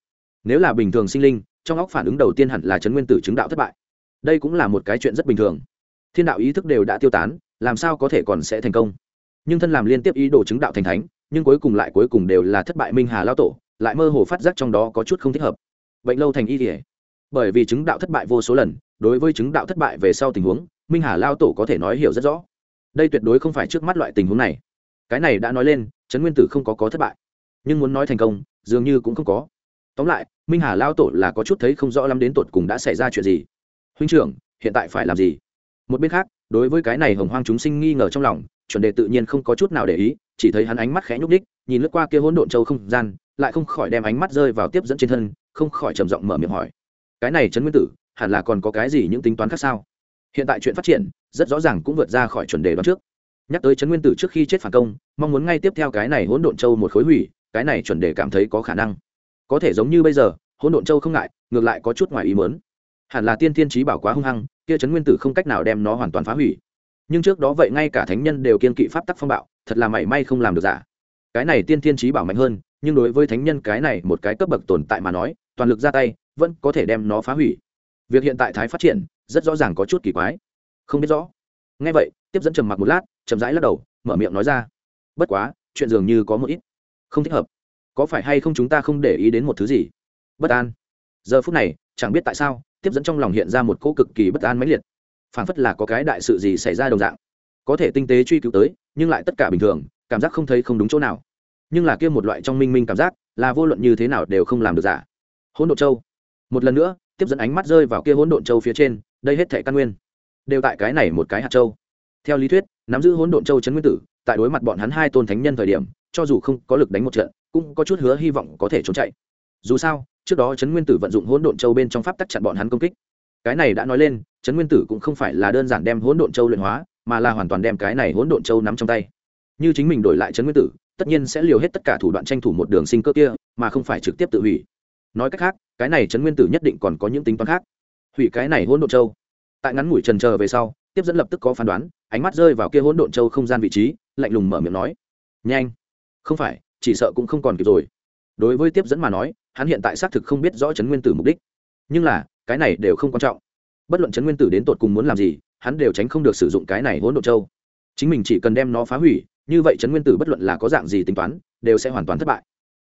Nếu là bình thường sinh linh, trong óc phản ứng đầu tiên hẳn là chấn nguyên tử chứng đạo thất bại. Đây cũng là một cái chuyện rất bình thường. Thiên đạo ý thức đều đã tiêu tán, làm sao có thể còn sẽ thành công? Nhưng thân làm liên tiếp ý đồ chứng đạo thành thánh nhưng cuối cùng lại cuối cùng đều là thất bại minh hà lao tổ, lại mơ hồ phát giác trong đó có chút không thích hợp. Bệnh lâu thành y thể bởi vì chứng đạo thất bại vô số lần, đối với chứng đạo thất bại về sau tình huống, minh hà lao tổ có thể nói hiểu rất rõ. Đây tuyệt đối không phải trước mắt loại tình huống này. Cái này đã nói lên, trấn nguyên tử không có có thất bại. Nhưng muốn nói thành công, dường như cũng không có. Tóm lại, minh hà lao tổ là có chút thấy không rõ lắm đến tột cùng đã xảy ra chuyện gì. Huynh trưởng, hiện tại phải làm gì? Một bên khác, đối với cái này hồng hoang chúng sinh nghi ngờ trong lòng, chuẩn đề tự nhiên không có chút nào để ý chỉ thấy hắn ánh mắt khẽ nhúc đích nhìn lướt qua kia hỗn độn châu không gian, lại không khỏi đem ánh mắt rơi vào tiếp dẫn trên thân, không khỏi trầm giọng mở miệng hỏi. Cái này trấn nguyên tử, hẳn là còn có cái gì những tính toán khác sao? Hiện tại chuyện phát triển, rất rõ ràng cũng vượt ra khỏi chuẩn đề đoán trước. Nhắc tới trấn nguyên tử trước khi chết phản công, mong muốn ngay tiếp theo cái này hỗn độn châu một khối hủy, cái này chuẩn đề cảm thấy có khả năng. Có thể giống như bây giờ, hỗn độn châu không ngại, ngược lại có chút ngoài ý mớn hẳn là tiên thiên trí bảo quá hung hăng, kia trấn nguyên tử không cách nào đem nó hoàn toàn phá hủy. Nhưng trước đó vậy ngay cả thánh nhân đều kiên kỵ pháp tắc phong bạo thật là mảy may không làm được giả. Cái này tiên thiên trí bảo mạnh hơn, nhưng đối với thánh nhân cái này một cái cấp bậc tồn tại mà nói, toàn lực ra tay, vẫn có thể đem nó phá hủy. Việc hiện tại thái phát triển, rất rõ ràng có chút kỳ quái. Không biết rõ. Ngay vậy, tiếp dẫn trầm mặc một lát, chậm rãi lắc đầu, mở miệng nói ra. Bất quá, chuyện dường như có một ít không thích hợp. Có phải hay không chúng ta không để ý đến một thứ gì? Bất an. Giờ phút này, chẳng biết tại sao, tiếp dẫn trong lòng hiện ra một cỗ cực kỳ bất an mãnh liệt. Phảng phất là có cái đại sự gì xảy ra đồng dạng có thể tinh tế truy cứu tới, nhưng lại tất cả bình thường, cảm giác không thấy không đúng chỗ nào. Nhưng là kia một loại trong minh minh cảm giác, là vô luận như thế nào đều không làm được giả. Hỗn độn châu. Một lần nữa, tiếp dẫn ánh mắt rơi vào kia hỗn độn châu phía trên, đây hết thể căn nguyên. Đều tại cái này một cái hạt châu. Theo lý thuyết, nắm giữ hỗn độn châu chấn nguyên tử, tại đối mặt bọn hắn hai tôn thánh nhân thời điểm, cho dù không có lực đánh một trận, cũng có chút hứa hy vọng có thể trốn chạy. Dù sao, trước đó chấn nguyên tử vận dụng hỗn độn châu bên trong pháp tắc chặn bọn hắn công kích. Cái này đã nói lên, chấn nguyên tử cũng không phải là đơn giản đem hỗn độn châu luyện hóa mà là hoàn toàn đem cái này hỗn độn châu nắm trong tay. Như chính mình đổi lại chấn nguyên tử, tất nhiên sẽ liều hết tất cả thủ đoạn tranh thủ một đường sinh cơ kia, mà không phải trực tiếp tự hủy. Nói cách khác, cái này trấn nguyên tử nhất định còn có những tính toán khác. Hủy cái này hỗn độn châu. Tại ngắn ngủi trần chờ về sau, tiếp dẫn lập tức có phán đoán, ánh mắt rơi vào kia hỗn độn châu không gian vị trí, lạnh lùng mở miệng nói. Nhanh. Không phải, chỉ sợ cũng không còn kịp rồi. Đối với tiếp dẫn mà nói, hắn hiện tại xác thực không biết rõ trấn nguyên tử mục đích. Nhưng là, cái này đều không quan trọng. Bất luận trấn nguyên tử đến tột cùng muốn làm gì hắn đều tránh không được sử dụng cái này hỗn độn châu. Chính mình chỉ cần đem nó phá hủy, như vậy trấn nguyên tử bất luận là có dạng gì tính toán, đều sẽ hoàn toàn thất bại.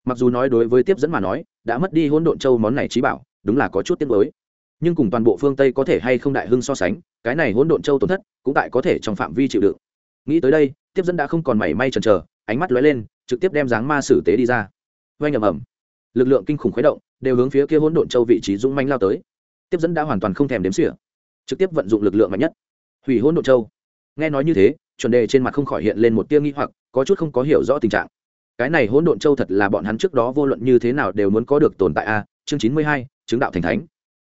Mặc dù nói đối với tiếp dẫn mà nói, đã mất đi hỗn độn châu món này trí bảo, đúng là có chút tiếc mới nhưng cùng toàn bộ phương tây có thể hay không đại hưng so sánh, cái này hỗn độn châu tổn thất cũng tại có thể trong phạm vi chịu đựng. Nghĩ tới đây, tiếp dẫn đã không còn mảy may chần chờ, ánh mắt lóe lên, trực tiếp đem dáng ma sử tế đi ra. Oanh ầm ầm. Lực lượng kinh khủng khuấy động, đều hướng phía kia hỗn độn châu vị trí dũng manh lao tới. Tiếp dẫn đã hoàn toàn không thèm đếm xỉa, trực tiếp vận dụng lực lượng mạnh nhất hủy hỗn độn châu. Nghe nói như thế, chuẩn đề trên mặt không khỏi hiện lên một tia nghi hoặc, có chút không có hiểu rõ tình trạng. Cái này hỗn độn châu thật là bọn hắn trước đó vô luận như thế nào đều muốn có được tồn tại a, chương chín mươi hai, chứng đạo thành thánh.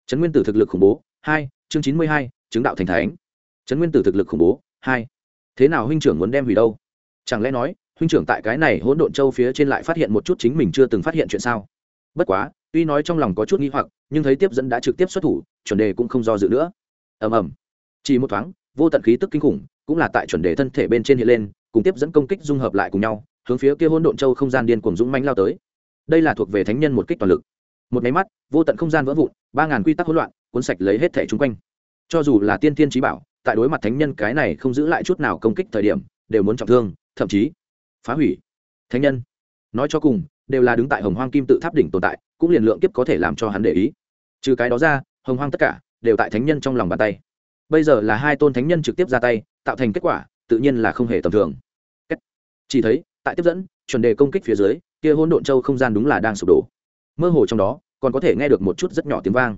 Trấn nguyên tử thực lực khủng bố, hai, chương chín mươi hai, chứng đạo thành thánh. Trấn nguyên tử thực lực khủng bố, hai. Thế nào huynh trưởng muốn đem hủy đâu? Chẳng lẽ nói, huynh trưởng tại cái này hỗn độn châu phía trên lại phát hiện một chút chính mình chưa từng phát hiện chuyện sao? Bất quá, tuy nói trong lòng có chút nghi hoặc, nhưng thấy tiếp dẫn đã trực tiếp xuất thủ, chuẩn đề cũng không do dự nữa. Ầm ầm. Chỉ một thoáng vô tận khí tức kinh khủng cũng là tại chuẩn đề thân thể bên trên hiện lên, cùng tiếp dẫn công kích dung hợp lại cùng nhau, hướng phía kia hôn độn châu không gian điên cuồng dũng mãnh lao tới. Đây là thuộc về thánh nhân một kích toàn lực. Một máy mắt, vô tận không gian vỡ vụn, ba ngàn quy tắc hỗn loạn, cuốn sạch lấy hết thể chung quanh. Cho dù là tiên thiên trí bảo, tại đối mặt thánh nhân cái này không giữ lại chút nào công kích thời điểm, đều muốn trọng thương, thậm chí phá hủy. Thánh nhân, nói cho cùng, đều là đứng tại hồng hoang kim tự tháp đỉnh tồn tại, cũng liền lượng kiếp có thể làm cho hắn để ý. Trừ cái đó ra, hồng hoang tất cả đều tại thánh nhân trong lòng bàn tay bây giờ là hai tôn thánh nhân trực tiếp ra tay, tạo thành kết quả, tự nhiên là không hề tầm thường. Chỉ thấy, tại tiếp dẫn, chuẩn đề công kích phía dưới, kia hỗn độn châu không gian đúng là đang sụp đổ. Mơ hồ trong đó, còn có thể nghe được một chút rất nhỏ tiếng vang.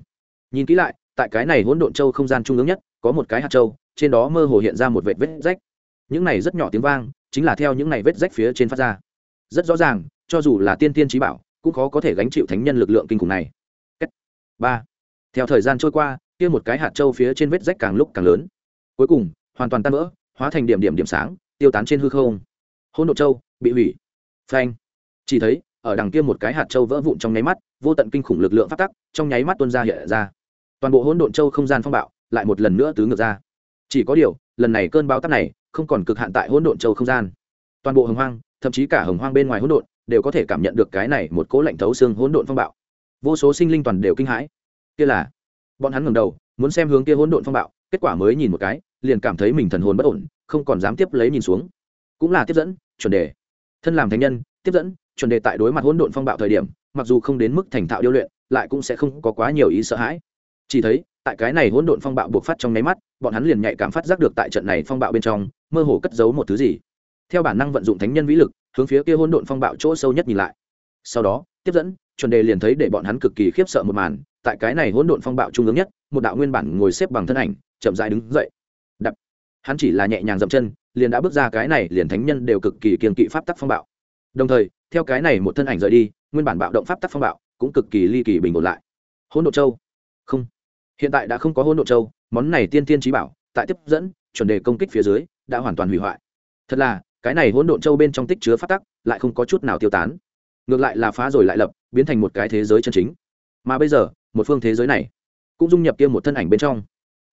Nhìn kỹ lại, tại cái này hỗn độn châu không gian trung ương nhất, có một cái hạt châu, trên đó mơ hồ hiện ra một vệt vết rách. Những này rất nhỏ tiếng vang, chính là theo những này vết rách phía trên phát ra. Rất rõ ràng, cho dù là tiên tiên trí bảo, cũng khó có thể gánh chịu thánh nhân lực lượng kinh khủng này. Ba. Theo thời gian trôi qua kia một cái hạt châu phía trên vết rách càng lúc càng lớn. Cuối cùng, hoàn toàn tan vỡ, hóa thành điểm điểm điểm sáng, tiêu tán trên hư không. Hỗn độ châu bị hủy. Phanh. Chỉ thấy, ở đằng kia một cái hạt châu vỡ vụn trong nháy mắt, vô tận kinh khủng lực lượng phát tắc, trong nháy mắt tuôn ra hiện ra. Toàn bộ hỗn độn châu không gian phong bạo, lại một lần nữa tứ ngược ra. Chỉ có điều, lần này cơn bão tắc này, không còn cực hạn tại hỗn độn châu không gian. Toàn bộ hồng hoang, thậm chí cả hồng hoang bên ngoài hỗn độn, đều có thể cảm nhận được cái này một cố lạnh thấu xương hỗn độn phong bạo. Vô số sinh linh toàn đều kinh hãi. Kia là bọn hắn ngẩng đầu, muốn xem hướng kia hỗn độn phong bạo, kết quả mới nhìn một cái, liền cảm thấy mình thần hồn bất ổn, không còn dám tiếp lấy nhìn xuống. Cũng là tiếp dẫn, chuẩn đề. Thân làm thánh nhân, tiếp dẫn, chuẩn đề tại đối mặt hỗn độn phong bạo thời điểm, mặc dù không đến mức thành thạo điêu luyện, lại cũng sẽ không có quá nhiều ý sợ hãi. Chỉ thấy, tại cái này hỗn độn phong bạo buộc phát trong nháy mắt, bọn hắn liền nhạy cảm phát giác được tại trận này phong bạo bên trong, mơ hồ cất giấu một thứ gì. Theo bản năng vận dụng thánh nhân vĩ lực, hướng phía kia hỗn độn phong bạo chỗ sâu nhất nhìn lại. Sau đó, tiếp dẫn chuẩn đề liền thấy để bọn hắn cực kỳ khiếp sợ một màn, tại cái này hỗn độn phong bạo trung ương nhất, một đạo nguyên bản ngồi xếp bằng thân ảnh, chậm dại đứng dậy. Đập. Hắn chỉ là nhẹ nhàng dậm chân, liền đã bước ra cái này liền thánh nhân đều cực kỳ kiên kỵ pháp tắc phong bạo. Đồng thời, theo cái này một thân ảnh rời đi, nguyên bản bạo động pháp tắc phong bạo cũng cực kỳ ly kỳ bình ổn lại. Hỗn độn châu. Không. Hiện tại đã không có hỗn độn châu, món này tiên tiên trí bảo, tại tiếp dẫn, chuẩn đề công kích phía dưới, đã hoàn toàn hủy hoại. Thật là, cái này hỗn độn châu bên trong tích chứa pháp tắc, lại không có chút nào tiêu tán ngược lại là phá rồi lại lập, biến thành một cái thế giới chân chính. Mà bây giờ, một phương thế giới này, cũng dung nhập kia một thân ảnh bên trong.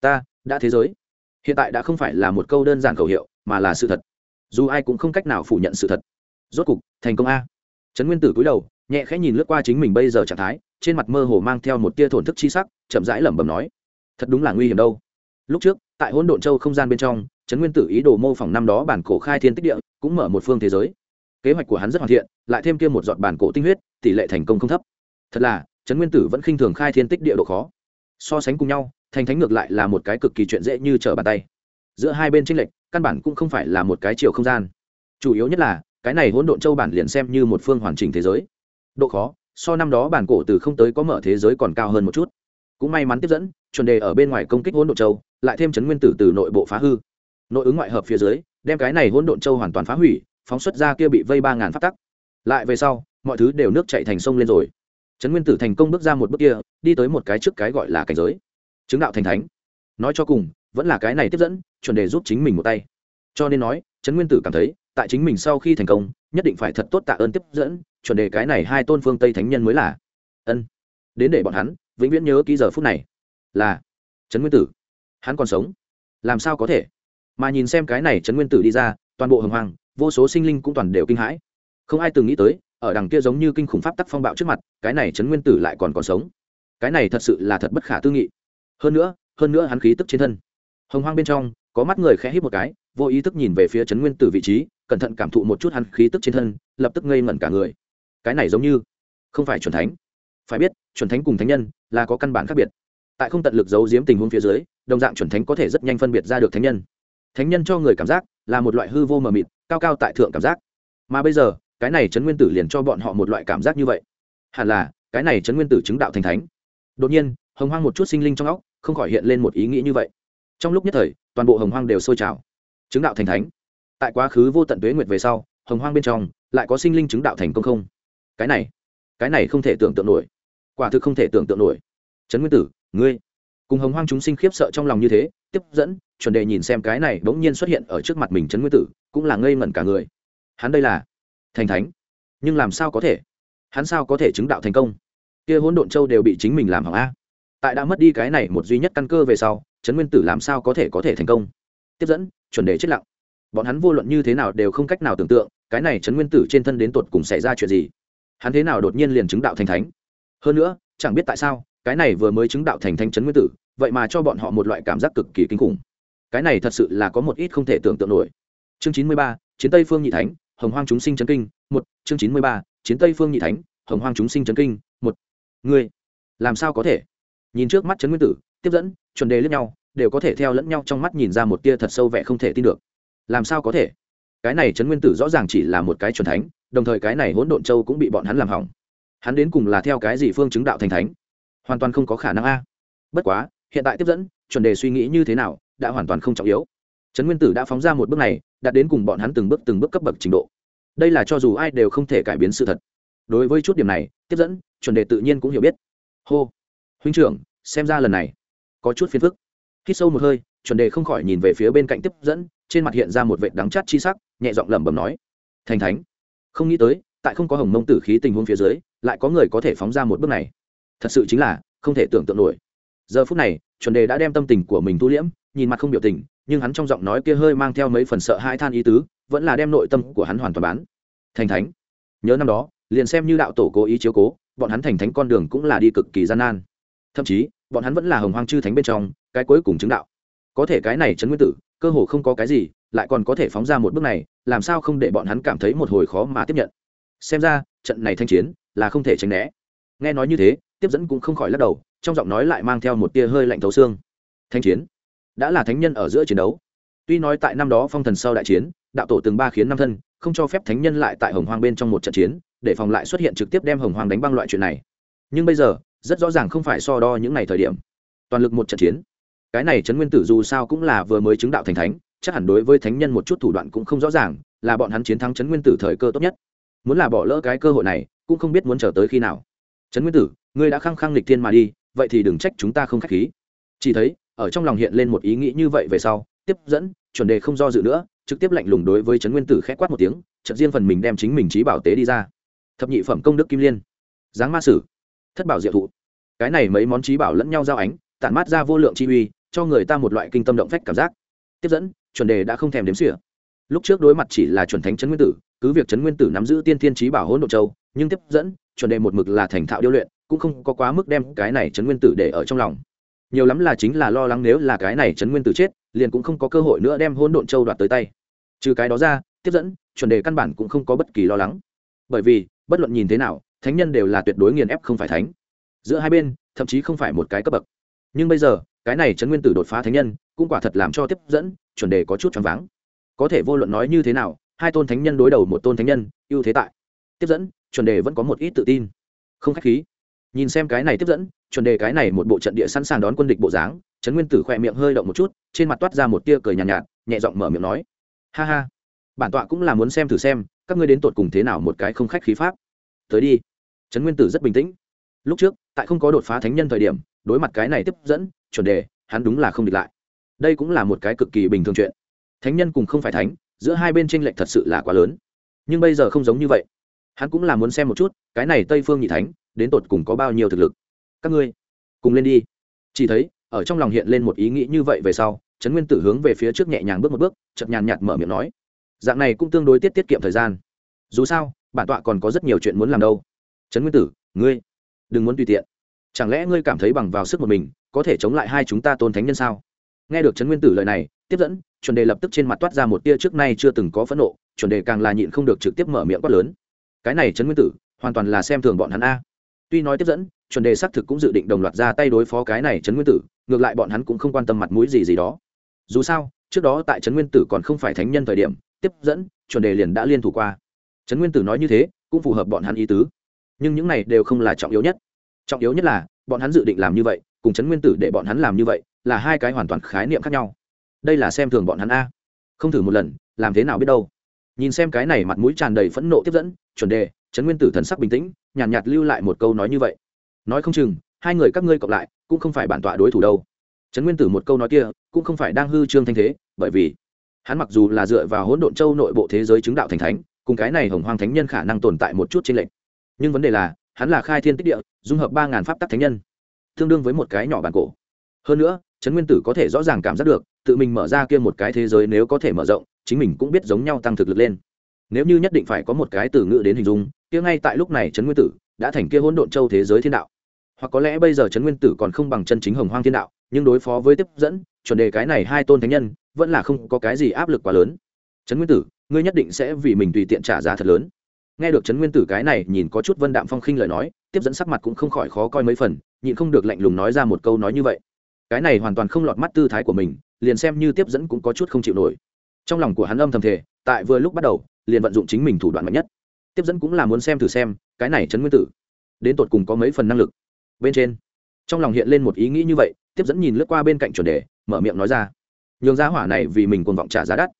Ta, đã thế giới. Hiện tại đã không phải là một câu đơn giản khẩu hiệu, mà là sự thật. Dù ai cũng không cách nào phủ nhận sự thật. Rốt cục, thành công a. Trấn nguyên tử cúi đầu, nhẹ khẽ nhìn lướt qua chính mình bây giờ trạng thái, trên mặt mơ hồ mang theo một tia thổn thức chi sắc, chậm rãi lẩm bẩm nói, thật đúng là nguy hiểm đâu. Lúc trước, tại hỗn độn châu không gian bên trong, trấn nguyên tử ý đồ mô phỏng năm đó bản cổ khai thiên tích địa, cũng mở một phương thế giới kế hoạch của hắn rất hoàn thiện, lại thêm kia một giọt bản cổ tinh huyết, tỷ lệ thành công không thấp. Thật là, trấn nguyên tử vẫn khinh thường khai thiên tích địa độ khó. So sánh cùng nhau, thành thánh ngược lại là một cái cực kỳ chuyện dễ như trở bàn tay. Giữa hai bên tranh lệch, căn bản cũng không phải là một cái chiều không gian. Chủ yếu nhất là, cái này hỗn độn châu bản liền xem như một phương hoàn chỉnh thế giới. Độ khó, so năm đó bản cổ từ không tới có mở thế giới còn cao hơn một chút. Cũng may mắn tiếp dẫn, chuẩn đề ở bên ngoài công kích hỗn độn châu, lại thêm chấn nguyên tử từ nội bộ phá hư. Nội ứng ngoại hợp phía dưới, đem cái này hỗn độn châu hoàn toàn phá hủy phóng xuất ra kia bị vây ba ngàn phát tắc. Lại về sau, mọi thứ đều nước chạy thành sông lên rồi. Trấn nguyên tử thành công bước ra một bước kia, đi tới một cái trước cái gọi là cảnh giới. Chứng đạo thành thánh. Nói cho cùng, vẫn là cái này tiếp dẫn, chuẩn đề giúp chính mình một tay. Cho nên nói, trấn nguyên tử cảm thấy, tại chính mình sau khi thành công, nhất định phải thật tốt tạ ơn tiếp dẫn, chuẩn đề cái này hai tôn phương tây thánh nhân mới là. Ân. Đến để bọn hắn, vĩnh viễn nhớ ký giờ phút này, là trấn nguyên tử. Hắn còn sống. Làm sao có thể? Mà nhìn xem cái này trấn nguyên tử đi ra, toàn bộ hồng hoàng vô số sinh linh cũng toàn đều kinh hãi. Không ai từng nghĩ tới, ở đằng kia giống như kinh khủng pháp tắc phong bạo trước mặt, cái này trấn nguyên tử lại còn còn sống. Cái này thật sự là thật bất khả tư nghị. Hơn nữa hơn nữa hắn khí tức trên thân. Hồng hoang bên trong, có mắt người khẽ hít một cái, vô ý thức nhìn về phía trấn nguyên tử vị trí, cẩn thận cảm thụ một chút hắn khí tức trên thân, lập tức ngây ngẩn cả người. Cái này giống như, không phải chuẩn thánh. Phải biết, chuẩn thánh cùng thánh nhân, là có căn bản khác biệt. Tại không tận lực giấu giếm tình huống phía dưới, đồng dạng chuẩn thánh có thể rất nhanh phân biệt ra được thánh nhân. Thánh nhân cho người cảm giác là một loại hư vô mờ mịt, cao cao tại thượng cảm giác. Mà bây giờ, cái này chấn nguyên tử liền cho bọn họ một loại cảm giác như vậy. Hẳn là, cái này chấn nguyên tử chứng đạo thành thánh. Đột nhiên, hồng hoang một chút sinh linh trong óc, không khỏi hiện lên một ý nghĩ như vậy. Trong lúc nhất thời, toàn bộ hồng hoang đều sôi trào. Chứng đạo thành thánh. Tại quá khứ vô tận tuế nguyệt về sau, hồng hoang bên trong, lại có sinh linh chứng đạo thành công không? Cái này cái này không thể tưởng tượng nổi. Quả thực không thể tưởng tượng nổi. Trấn nguyên tử, ngươi cùng hồng hoang chúng sinh khiếp sợ trong lòng như thế, tiếp dẫn, chuẩn đề nhìn xem cái này bỗng nhiên xuất hiện ở trước mặt mình trấn nguyên tử, cũng là ngây ngẩn cả người. Hắn đây là thành thánh. Nhưng làm sao có thể? Hắn sao có thể chứng đạo thành công? Kia hỗn độn châu đều bị chính mình làm hỏng a. Tại đã mất đi cái này một duy nhất căn cơ về sau, trấn nguyên tử làm sao có thể có thể thành công? Tiếp dẫn, chuẩn đề chết lặng. Bọn hắn vô luận như thế nào đều không cách nào tưởng tượng, cái này trấn nguyên tử trên thân đến tột cùng xảy ra chuyện gì. Hắn thế nào đột nhiên liền chứng đạo thành thánh? Hơn nữa, chẳng biết tại sao cái này vừa mới chứng đạo thành thánh trấn nguyên tử, vậy mà cho bọn họ một loại cảm giác cực kỳ kinh khủng. Cái này thật sự là có một ít không thể tưởng tượng nổi. Chương chín mươi ba, chiến tây phương nhị thánh, hồng hoang chúng sinh chấn kinh, một. Chương chín mươi ba, chiến tây phương nhị thánh, hồng hoang chúng sinh chấn kinh, một. Người làm sao có thể? Nhìn trước mắt trấn nguyên tử, tiếp dẫn, chuẩn đề lẫn nhau, đều có thể theo lẫn nhau trong mắt nhìn ra một tia thật sâu vẻ không thể tin được. Làm sao có thể? Cái này trấn nguyên tử rõ ràng chỉ là một cái chuẩn thánh, đồng thời cái này hỗn độn châu cũng bị bọn hắn làm hỏng. Hắn đến cùng là theo cái gì phương chứng đạo thành thánh? Hoàn toàn không có khả năng a. Bất quá, hiện tại tiếp dẫn, chuẩn đề suy nghĩ như thế nào, đã hoàn toàn không trọng yếu. Trấn nguyên tử đã phóng ra một bước này đạt đến cùng bọn hắn từng bước từng bước cấp bậc trình độ. Đây là cho dù ai đều không thể cải biến sự thật. Đối với chút điểm này, tiếp dẫn, chuẩn đề tự nhiên cũng hiểu biết. Hô. Huynh trưởng, xem ra lần này, có chút phiền phức. Khi sâu một hơi, chuẩn đề không khỏi nhìn về phía bên cạnh tiếp dẫn, trên mặt hiện ra một vệ đắng chát chi sắc, nhẹ giọng lẩm bẩm nói. Thành thánh. Không nghĩ tới, tại không có hồng mông tử khí tình huống phía dưới, lại có người có thể phóng ra một bước này thật sự chính là không thể tưởng tượng nổi. Giờ phút này, chuẩn đề đã đem tâm tình của mình thu liễm, nhìn mặt không biểu tình, nhưng hắn trong giọng nói kia hơi mang theo mấy phần sợ hãi than ý tứ, vẫn là đem nội tâm của hắn hoàn toàn bán. Thành thánh, nhớ năm đó, liền xem như đạo tổ cố ý chiếu cố, bọn hắn thành thánh con đường cũng là đi cực kỳ gian nan. Thậm chí, bọn hắn vẫn là hồng hoang chư thánh bên trong, cái cuối cùng chứng đạo. Có thể cái này trấn nguyên tử, cơ hồ không có cái gì, lại còn có thể phóng ra một bước này, làm sao không để bọn hắn cảm thấy một hồi khó mà tiếp nhận? Xem ra, trận này thanh chiến là không thể tránh né. Nghe nói như thế tiếp dẫn cũng không khỏi lắc đầu, trong giọng nói lại mang theo một tia hơi lạnh thấu xương. Thanh chiến, đã là thánh nhân ở giữa chiến đấu. Tuy nói tại năm đó phong thần sau đại chiến, đạo tổ từng ba khiến năm thân, không cho phép thánh nhân lại tại hồng hoang bên trong một trận chiến, để phòng lại xuất hiện trực tiếp đem hồng hoang đánh băng loại chuyện này. Nhưng bây giờ, rất rõ ràng không phải so đo những ngày thời điểm. Toàn lực một trận chiến. Cái này trấn nguyên tử dù sao cũng là vừa mới chứng đạo thành thánh, chắc hẳn đối với thánh nhân một chút thủ đoạn cũng không rõ ràng, là bọn hắn chiến thắng trấn nguyên tử thời cơ tốt nhất. Muốn là bỏ lỡ cái cơ hội này, cũng không biết muốn chờ tới khi nào trấn nguyên tử, ngươi đã khăng khăng lịch thiên mà đi, vậy thì đừng trách chúng ta không k h á c h khí. Chỉ thấy, ở trong lòng hiện lên một ý nghĩ như vậy về sau, tiếp dẫn, chuẩn đề không do dự nữa, trực tiếp lạnh lùng đối với trấn nguyên tử k h ẽ quát một tiếng trận riêng phần mình đem chính mình trí bảo tế đi ra. Thập nhị phẩm công đức kim liên. Giáng ma sử. Thất bảo diệu thụ. Cái này mấy món trí bảo lẫn nhau giao ánh, tản mát ra vô lượng chi uy, cho người ta một loại kinh tâm động phách cảm giác. Tiếp dẫn, chuẩn đề đã không thèm đếm xỉa. Lúc trước đối mặt chỉ là chuẩn thánh trấn nguyên tử cứ việc trấn nguyên tử nắm giữ tiên thiên trí bảo hỗn độ châu, nhưng tiếp dẫn, chuẩn đề một mực là thành thạo điêu luyện, cũng không có quá mức đem cái này trấn nguyên tử để ở trong lòng. Nhiều lắm là chính là lo lắng nếu là cái này trấn nguyên tử chết, liền cũng không có cơ hội nữa đem hỗn độn châu đoạt tới tay. Trừ cái đó ra, tiếp dẫn, chuẩn đề căn bản cũng không có bất kỳ lo lắng. Bởi vì, bất luận nhìn thế nào, thánh nhân đều là tuyệt đối nghiền ép không phải thánh. Giữa hai bên, thậm chí không phải một cái cấp bậc. Nhưng bây giờ, cái này trấn nguyên tử đột phá thánh nhân, cũng quả thật làm cho tiếp dẫn, chuẩn đề có chút choáng váng. Có thể vô luận nói như thế nào hai tôn thánh nhân đối đầu một tôn thánh nhân ưu thế tại. Tiếp dẫn chuẩn đề vẫn có một ít tự tin. Không k h á c h khí. Nhìn xem cái này tiếp dẫn chuẩn đề cái này một bộ trận địa sẵn sàng đón quân địch bộ dáng trấn nguyên tử khỏe miệng hơi động một chút trên mặt toát ra một tia cười nhàn nhạt, nhạt nhẹ giọng mở miệng nói. Ha ha. Bản tọa cũng là muốn xem thử xem các ngươi đến tột cùng thế nào một cái không khách khí pháp. Tới đi. Trấn nguyên tử rất bình tĩnh. Lúc trước tại không có đột phá thánh nhân thời điểm đối mặt cái này tiếp dẫn chuẩn đề hắn đúng là không địch lại. Đây cũng là một cái cực kỳ bình thường chuyện. Thánh nhân cùng không phải thánh giữa hai bên tranh lệch thật sự là quá lớn. Nhưng bây giờ không giống như vậy. Hắn cũng là muốn xem một chút, cái này tây phương nhị thánh, đến tột cùng có bao nhiêu thực lực. Các ngươi, cùng lên đi. Chỉ thấy, ở trong lòng hiện lên một ý nghĩ như vậy về sau, trấn nguyên tử hướng về phía trước nhẹ nhàng bước một bước chậm nhàn nhạt mở miệng nói. Dạng này cũng tương đối tiết tiết kiệm thời gian. Dù sao, bản tọa còn có rất nhiều chuyện muốn làm đâu. Trấn nguyên tử, ngươi đừng muốn tùy tiện. Chẳng lẽ ngươi cảm thấy bằng vào sức một mình, có thể chống lại hai chúng ta tôn thánh nhân sao? Nghe được trấn nguyên tử lời này, tiếp dẫn chuẩn đề lập tức trên mặt toát ra một tia trước nay chưa từng có phẫn nộ, chuẩn đề càng là nhịn không được trực tiếp mở miệng quát lớn. Cái này trấn nguyên tử, hoàn toàn là xem thường bọn hắn a. Tuy nói tiếp dẫn, chuẩn đề xác thực cũng dự định đồng loạt ra tay đối phó cái này trấn nguyên tử, ngược lại bọn hắn cũng không quan tâm mặt mũi gì gì đó. Dù sao, trước đó tại trấn nguyên tử còn không phải thánh nhân thời điểm, tiếp dẫn, chuẩn đề liền đã liên thủ qua. Trấn nguyên tử nói như thế, cũng phù hợp bọn hắn ý tứ. Nhưng những này đều không là trọng yếu nhất. Trọng yếu nhất là, bọn hắn dự định làm như vậy, cùng trấn nguyên tử để bọn hắn làm như vậy, là hai cái hoàn toàn khái niệm khác nhau đây là xem thường bọn hắn a. Không thử một lần làm thế nào biết đâu. Nhìn xem cái này mặt mũi tràn đầy phẫn nộ tiếp dẫn chuẩn đề trấn nguyên tử thần sắc bình tĩnh nhàn nhạt, nhạt lưu lại một câu nói như vậy. Nói không chừng hai người các ngươi cộng lại cũng không phải bản tọa đối thủ đâu. Trấn nguyên tử một câu nói kia cũng không phải đang hư trương thanh thế bởi vì hắn mặc dù là dựa vào hỗn độn châu nội bộ thế giới chứng đạo thành thánh cùng cái này hồng hoàng thánh nhân khả năng tồn tại một chút trên lệnh nhưng vấn đề là hắn là khai thiên tích địa dung hợp ba ngàn pháp tắc thánh nhân tương đương với một cái nhỏ bản cổ. Hơn nữa trấn nguyên tử có thể rõ ràng cảm giác được, tự mình mở ra kia một cái thế giới nếu có thể mở rộng, chính mình cũng biết giống nhau tăng thực lực lên. Nếu như nhất định phải có một cái từ ngữ đến hình dung, kia ngay tại lúc này trấn nguyên tử đã thành kia hỗn độn châu thế giới thiên đạo. Hoặc có lẽ bây giờ trấn nguyên tử còn không bằng chân chính hồng hoang thiên đạo, nhưng đối phó với tiếp dẫn, chuẩn đề cái này hai tôn thánh nhân, vẫn là không có cái gì áp lực quá lớn. Trấn nguyên tử, ngươi nhất định sẽ vì mình tùy tiện trả giá thật lớn. Nghe được trấn nguyên tử cái này, nhìn có chút vân đạm phong khinh lời nói, tiếp dẫn sắc mặt cũng không khỏi khó coi mấy phần, nhịn không được lạnh lùng nói ra một câu nói như vậy cái này hoàn toàn không lọt mắt tư thái của mình, liền xem như tiếp dẫn cũng có chút không chịu nổi. Trong lòng của hắn âm thầm thể tại vừa lúc bắt đầu, liền vận dụng chính mình thủ đoạn mạnh nhất. Tiếp dẫn cũng là muốn xem thử xem, cái này trấn nguyên tử, đến tột cùng có mấy phần năng lực. Bên trên, trong lòng hiện lên một ý nghĩ như vậy, tiếp dẫn nhìn lướt qua bên cạnh chuẩn đề, mở miệng nói ra. Nhường giá hỏa này vì mình cuồng vọng trả giá đắt.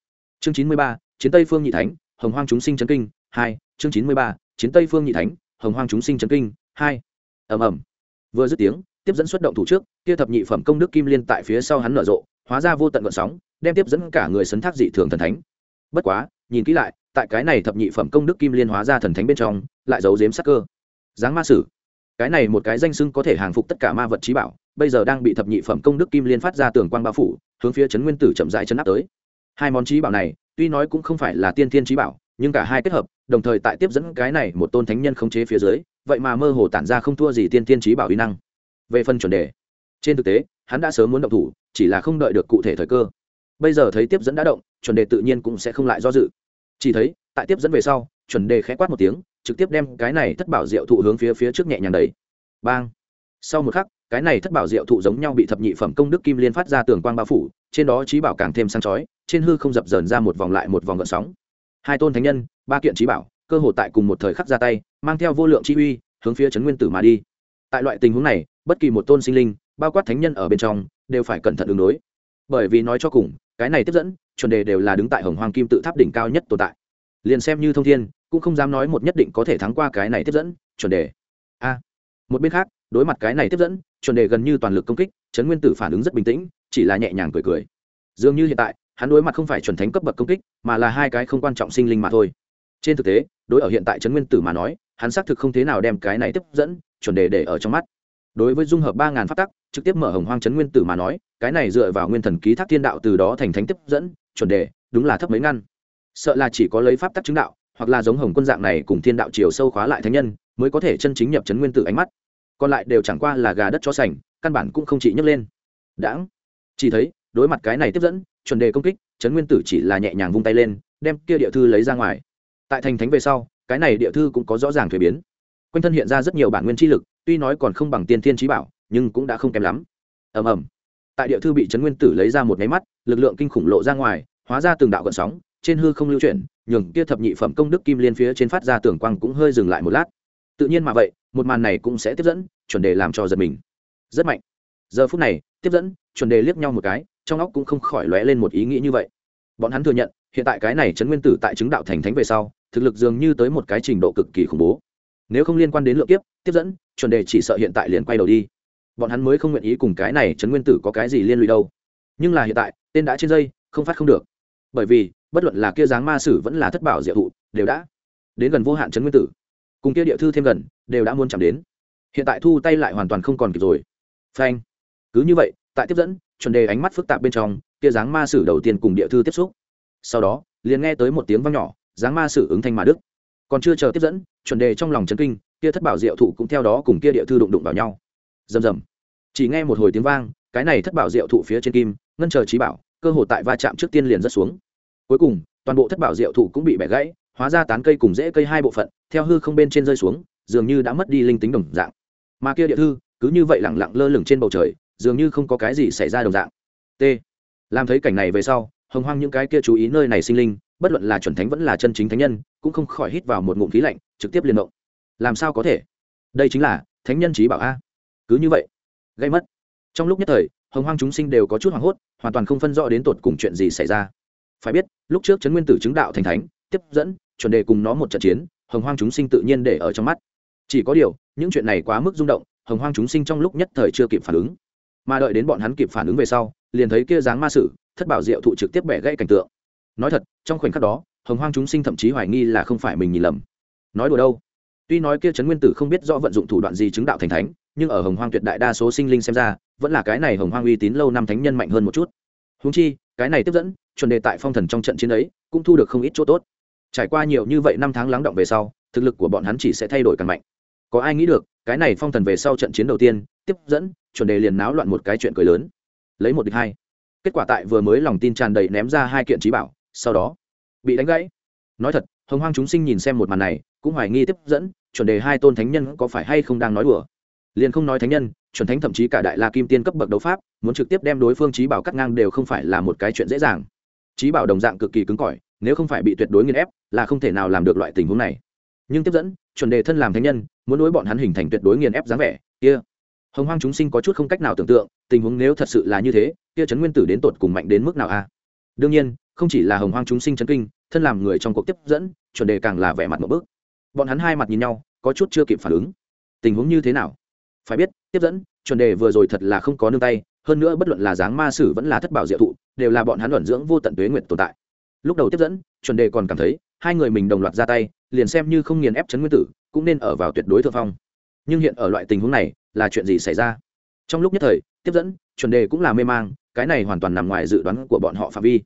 Chương chín mươi ba, chiến tây phương nhị thánh, hồng hoang chúng sinh chấn kinh, hai. Chương chín mươi ba, chiến tây phương nhị thánh, hồng hoang chúng sinh chấn kinh, hai. Ầm ầm. Vừa dứt tiếng tiếp dẫn xuất động thủ trước, kia thập nhị phẩm công đức kim liên tại phía sau hắn nở rộ, hóa ra vô tận vận sóng, đem tiếp dẫn cả người sấn thác dị thường thần thánh. Bất quá, nhìn kỹ lại, tại cái này thập nhị phẩm công đức kim liên hóa ra thần thánh bên trong, lại giấu giếm sắc cơ. Dáng ma sử. Cái này một cái danh sưng có thể hàng phục tất cả ma vật trí bảo, bây giờ đang bị thập nhị phẩm công đức kim liên phát ra tường quang bao phủ, hướng phía trấn nguyên tử chậm rãi chấn áp tới. Hai món trí bảo này, tuy nói cũng không phải là tiên thiên trí bảo, nhưng cả hai kết hợp, đồng thời tại tiếp dẫn cái này một tôn thánh nhân khống chế phía dưới, vậy mà mơ hồ tản ra không thua gì tiên thiên trí bảo uy năng về phần chuẩn đề. Trên thực tế, hắn đã sớm muốn động thủ, chỉ là không đợi được cụ thể thời cơ. Bây giờ thấy tiếp dẫn đã động, chuẩn đề tự nhiên cũng sẽ không lại do dự. Chỉ thấy, tại tiếp dẫn về sau, chuẩn đề khẽ quát một tiếng, trực tiếp đem cái này thất bảo diệu thụ hướng phía phía trước nhẹ nhàng đầy bang! Sau một khắc, cái này thất bảo diệu thụ giống nhau bị thập nhị phẩm công đức kim liên phát ra tường quang bao phủ, trên đó trí bảo càng thêm sáng chói, trên hư không dập dờn ra một vòng lại một vòng gợn sóng. Hai tôn thánh nhân, ba kiện trí bảo, cơ hội tại cùng một thời khắc ra tay, mang theo vô lượng chi uy, hướng phía trấn nguyên tử mà đi. Tại loại tình huống này bất kỳ một tôn sinh linh, bao quát thánh nhân ở bên trong, đều phải cẩn thận ứng đối. Bởi vì nói cho cùng, cái này tiếp dẫn, chuẩn đề đều là đứng tại hồng hoàng kim tự tháp đỉnh cao nhất tồn tại. Liền xem như thông thiên, cũng không dám nói một nhất định có thể thắng qua cái này tiếp dẫn, chuẩn đề. A. Một bên khác, đối mặt cái này tiếp dẫn, chuẩn đề gần như toàn lực công kích, trấn nguyên tử phản ứng rất bình tĩnh, chỉ là nhẹ nhàng cười cười. Dường như hiện tại, hắn đối mặt không phải chuẩn thánh cấp bậc công kích, mà là hai cái không quan trọng sinh linh mà thôi. Trên thực tế, đối ở hiện tại trấn nguyên tử mà nói, hắn xác thực không thế nào đem cái này tiếp dẫn, chuẩn đề để ở trong mắt đối với dung hợp ba ngàn phát tắc, trực tiếp mở hồng hoang chấn nguyên tử mà nói, cái này dựa vào nguyên thần ký thác thiên đạo từ đó thành thánh tiếp dẫn, chuẩn đề, đúng là thấp mấy ngăn. Sợ là chỉ có lấy pháp tắc chứng đạo, hoặc là giống hồng quân dạng này cùng thiên đạo chiều sâu khóa lại thánh nhân, mới có thể chân chính nhập chấn nguyên tử ánh mắt. Còn lại đều chẳng qua là gà đất cho sành, căn bản cũng không chỉ nhấc lên. Đãng. Chỉ thấy, đối mặt cái này tiếp dẫn, chuẩn đề công kích, chấn nguyên tử chỉ là nhẹ nhàng vung tay lên, đem kia địa thư lấy ra ngoài. Tại thành thánh về sau, cái này địa thư cũng có rõ ràng thuế biến quanh thân hiện ra rất nhiều bản nguyên chi lực, tuy nói còn không bằng tiên thiên trí bảo, nhưng cũng đã không kém lắm. Ầm ầm. Tại địa thư bị trấn nguyên tử lấy ra một máy mắt, lực lượng kinh khủng lộ ra ngoài, hóa ra từng đạo gợn sóng, trên hư không lưu chuyển, nhường kia thập nhị phẩm công đức kim liên phía trên phát ra tưởng quang cũng hơi dừng lại một lát. Tự nhiên mà vậy, một màn này cũng sẽ tiếp dẫn, chuẩn đề làm cho giật mình. Rất mạnh. Giờ phút này, tiếp dẫn, chuẩn đề liếc nhau một cái, trong óc cũng không khỏi lóe lên một ý nghĩ như vậy. Bọn hắn thừa nhận, hiện tại cái này trấn nguyên tử tại chứng đạo thành thánh về sau, thực lực dường như tới một cái trình độ cực kỳ khủng bố nếu không liên quan đến lượng tiếp tiếp dẫn, chuẩn đề chỉ sợ hiện tại liền quay đầu đi. Bọn hắn mới không nguyện ý cùng cái này trấn nguyên tử có cái gì liên lụy đâu. Nhưng là hiện tại, tên đã trên dây, không phát không được. Bởi vì, bất luận là kia dáng ma sử vẫn là thất bảo diệu thụ, đều đã đến gần vô hạn chấn nguyên tử. Cùng kia địa thư thêm gần, đều đã muốn chạm đến. Hiện tại thu tay lại hoàn toàn không còn kịp rồi. Phanh. Cứ như vậy, tại tiếp dẫn, chuẩn đề ánh mắt phức tạp bên trong, kia dáng ma sử đầu tiên cùng địa thư tiếp xúc. Sau đó, liền nghe tới một tiếng vang nhỏ, dáng ma sử ứng thanh mà đức còn chưa chờ tiếp dẫn, chuẩn đề trong lòng chấn kinh, kia thất bảo diệu thụ cũng theo đó cùng kia địa thư đụng đụng vào nhau. Rầm rầm. Chỉ nghe một hồi tiếng vang, cái này thất bảo diệu thụ phía trên kim, ngân chờ trí bảo, cơ hồ tại va chạm trước tiên liền rất xuống. Cuối cùng, toàn bộ thất bảo diệu thụ cũng bị bẻ gãy, hóa ra tán cây cùng rễ cây hai bộ phận, theo hư không bên trên rơi xuống, dường như đã mất đi linh tính đồng dạng. Mà kia địa thư, cứ như vậy lẳng lặng lơ lửng trên bầu trời, dường như không có cái gì xảy ra đồng dạng. T. Làm thấy cảnh này về sau, hồng hoang những cái kia chú ý nơi này sinh linh bất luận là chuẩn thánh vẫn là chân chính thánh nhân, cũng không khỏi hít vào một ngụm khí lạnh, trực tiếp liên động. Làm sao có thể? Đây chính là thánh nhân trí bảo a. Cứ như vậy, gây mất. Trong lúc nhất thời, hồng hoang chúng sinh đều có chút hoảng hốt, hoàn toàn không phân rõ đến tột cùng chuyện gì xảy ra. Phải biết, lúc trước trấn nguyên tử chứng đạo thành thánh, tiếp dẫn, chuẩn đề cùng nó một trận chiến, hồng hoang chúng sinh tự nhiên để ở trong mắt. Chỉ có điều, những chuyện này quá mức rung động, hồng hoang chúng sinh trong lúc nhất thời chưa kịp phản ứng. Mà đợi đến bọn hắn kịp phản ứng về sau, liền thấy kia dáng ma sử, thất bảo diệu thụ trực tiếp bẻ gãy cảnh tượng nói thật, trong khoảnh khắc đó, hồng hoang chúng sinh thậm chí hoài nghi là không phải mình nhìn lầm. Nói đùa đâu? Tuy nói kia trấn nguyên tử không biết rõ vận dụng thủ đoạn gì chứng đạo thành thánh, nhưng ở hồng hoang tuyệt đại đa số sinh linh xem ra, vẫn là cái này hồng hoang uy tín lâu năm thánh nhân mạnh hơn một chút. Húng chi, cái này tiếp dẫn, chuẩn đề tại phong thần trong trận chiến ấy, cũng thu được không ít chỗ tốt. Trải qua nhiều như vậy năm tháng lắng động về sau, thực lực của bọn hắn chỉ sẽ thay đổi càng mạnh. Có ai nghĩ được, cái này phong thần về sau trận chiến đầu tiên, tiếp dẫn, chuẩn đề liền náo loạn một cái chuyện cười lớn. Lấy một địch hai. Kết quả tại vừa mới lòng tin tràn đầy ném ra hai kiện trí bảo sau đó bị đánh gãy. Nói thật, hồng hoang chúng sinh nhìn xem một màn này, cũng hoài nghi tiếp dẫn, chuẩn đề hai tôn thánh nhân có phải hay không đang nói đùa. Liền không nói thánh nhân, chuẩn thánh thậm chí cả đại la kim tiên cấp bậc đấu pháp, muốn trực tiếp đem đối phương trí bảo cắt ngang đều không phải là một cái chuyện dễ dàng. Trí bảo đồng dạng cực kỳ cứng cỏi, nếu không phải bị tuyệt đối nghiên ép, là không thể nào làm được loại tình huống này. Nhưng tiếp dẫn, chuẩn đề thân làm thánh nhân, muốn đối bọn hắn hình thành tuyệt đối nghiền ép dáng vẻ, kia. Hồng hoang chúng sinh có chút không cách nào tưởng tượng, tình huống nếu thật sự là như thế, kia chấn nguyên tử đến tột cùng mạnh đến mức nào a? Đương nhiên không chỉ là hồng hoang chúng sinh chấn kinh, thân làm người trong cuộc tiếp dẫn, chuẩn đề càng là vẻ mặt một bước. Bọn hắn hai mặt nhìn nhau, có chút chưa kịp phản ứng. Tình huống như thế nào? Phải biết, tiếp dẫn, chuẩn đề vừa rồi thật là không có nương tay, hơn nữa bất luận là dáng ma sử vẫn là thất bảo diệu thụ, đều là bọn hắn luận dưỡng vô tận tuế nguyện tồn tại. Lúc đầu tiếp dẫn, chuẩn đề còn cảm thấy, hai người mình đồng loạt ra tay, liền xem như không nghiền ép chấn nguyên tử, cũng nên ở vào tuyệt đối thượng phong. Nhưng hiện ở loại tình huống này, là chuyện gì xảy ra? Trong lúc nhất thời, tiếp dẫn, chuẩn đề cũng là mê mang, cái này hoàn toàn nằm ngoài dự đoán của bọn họ phạm vi.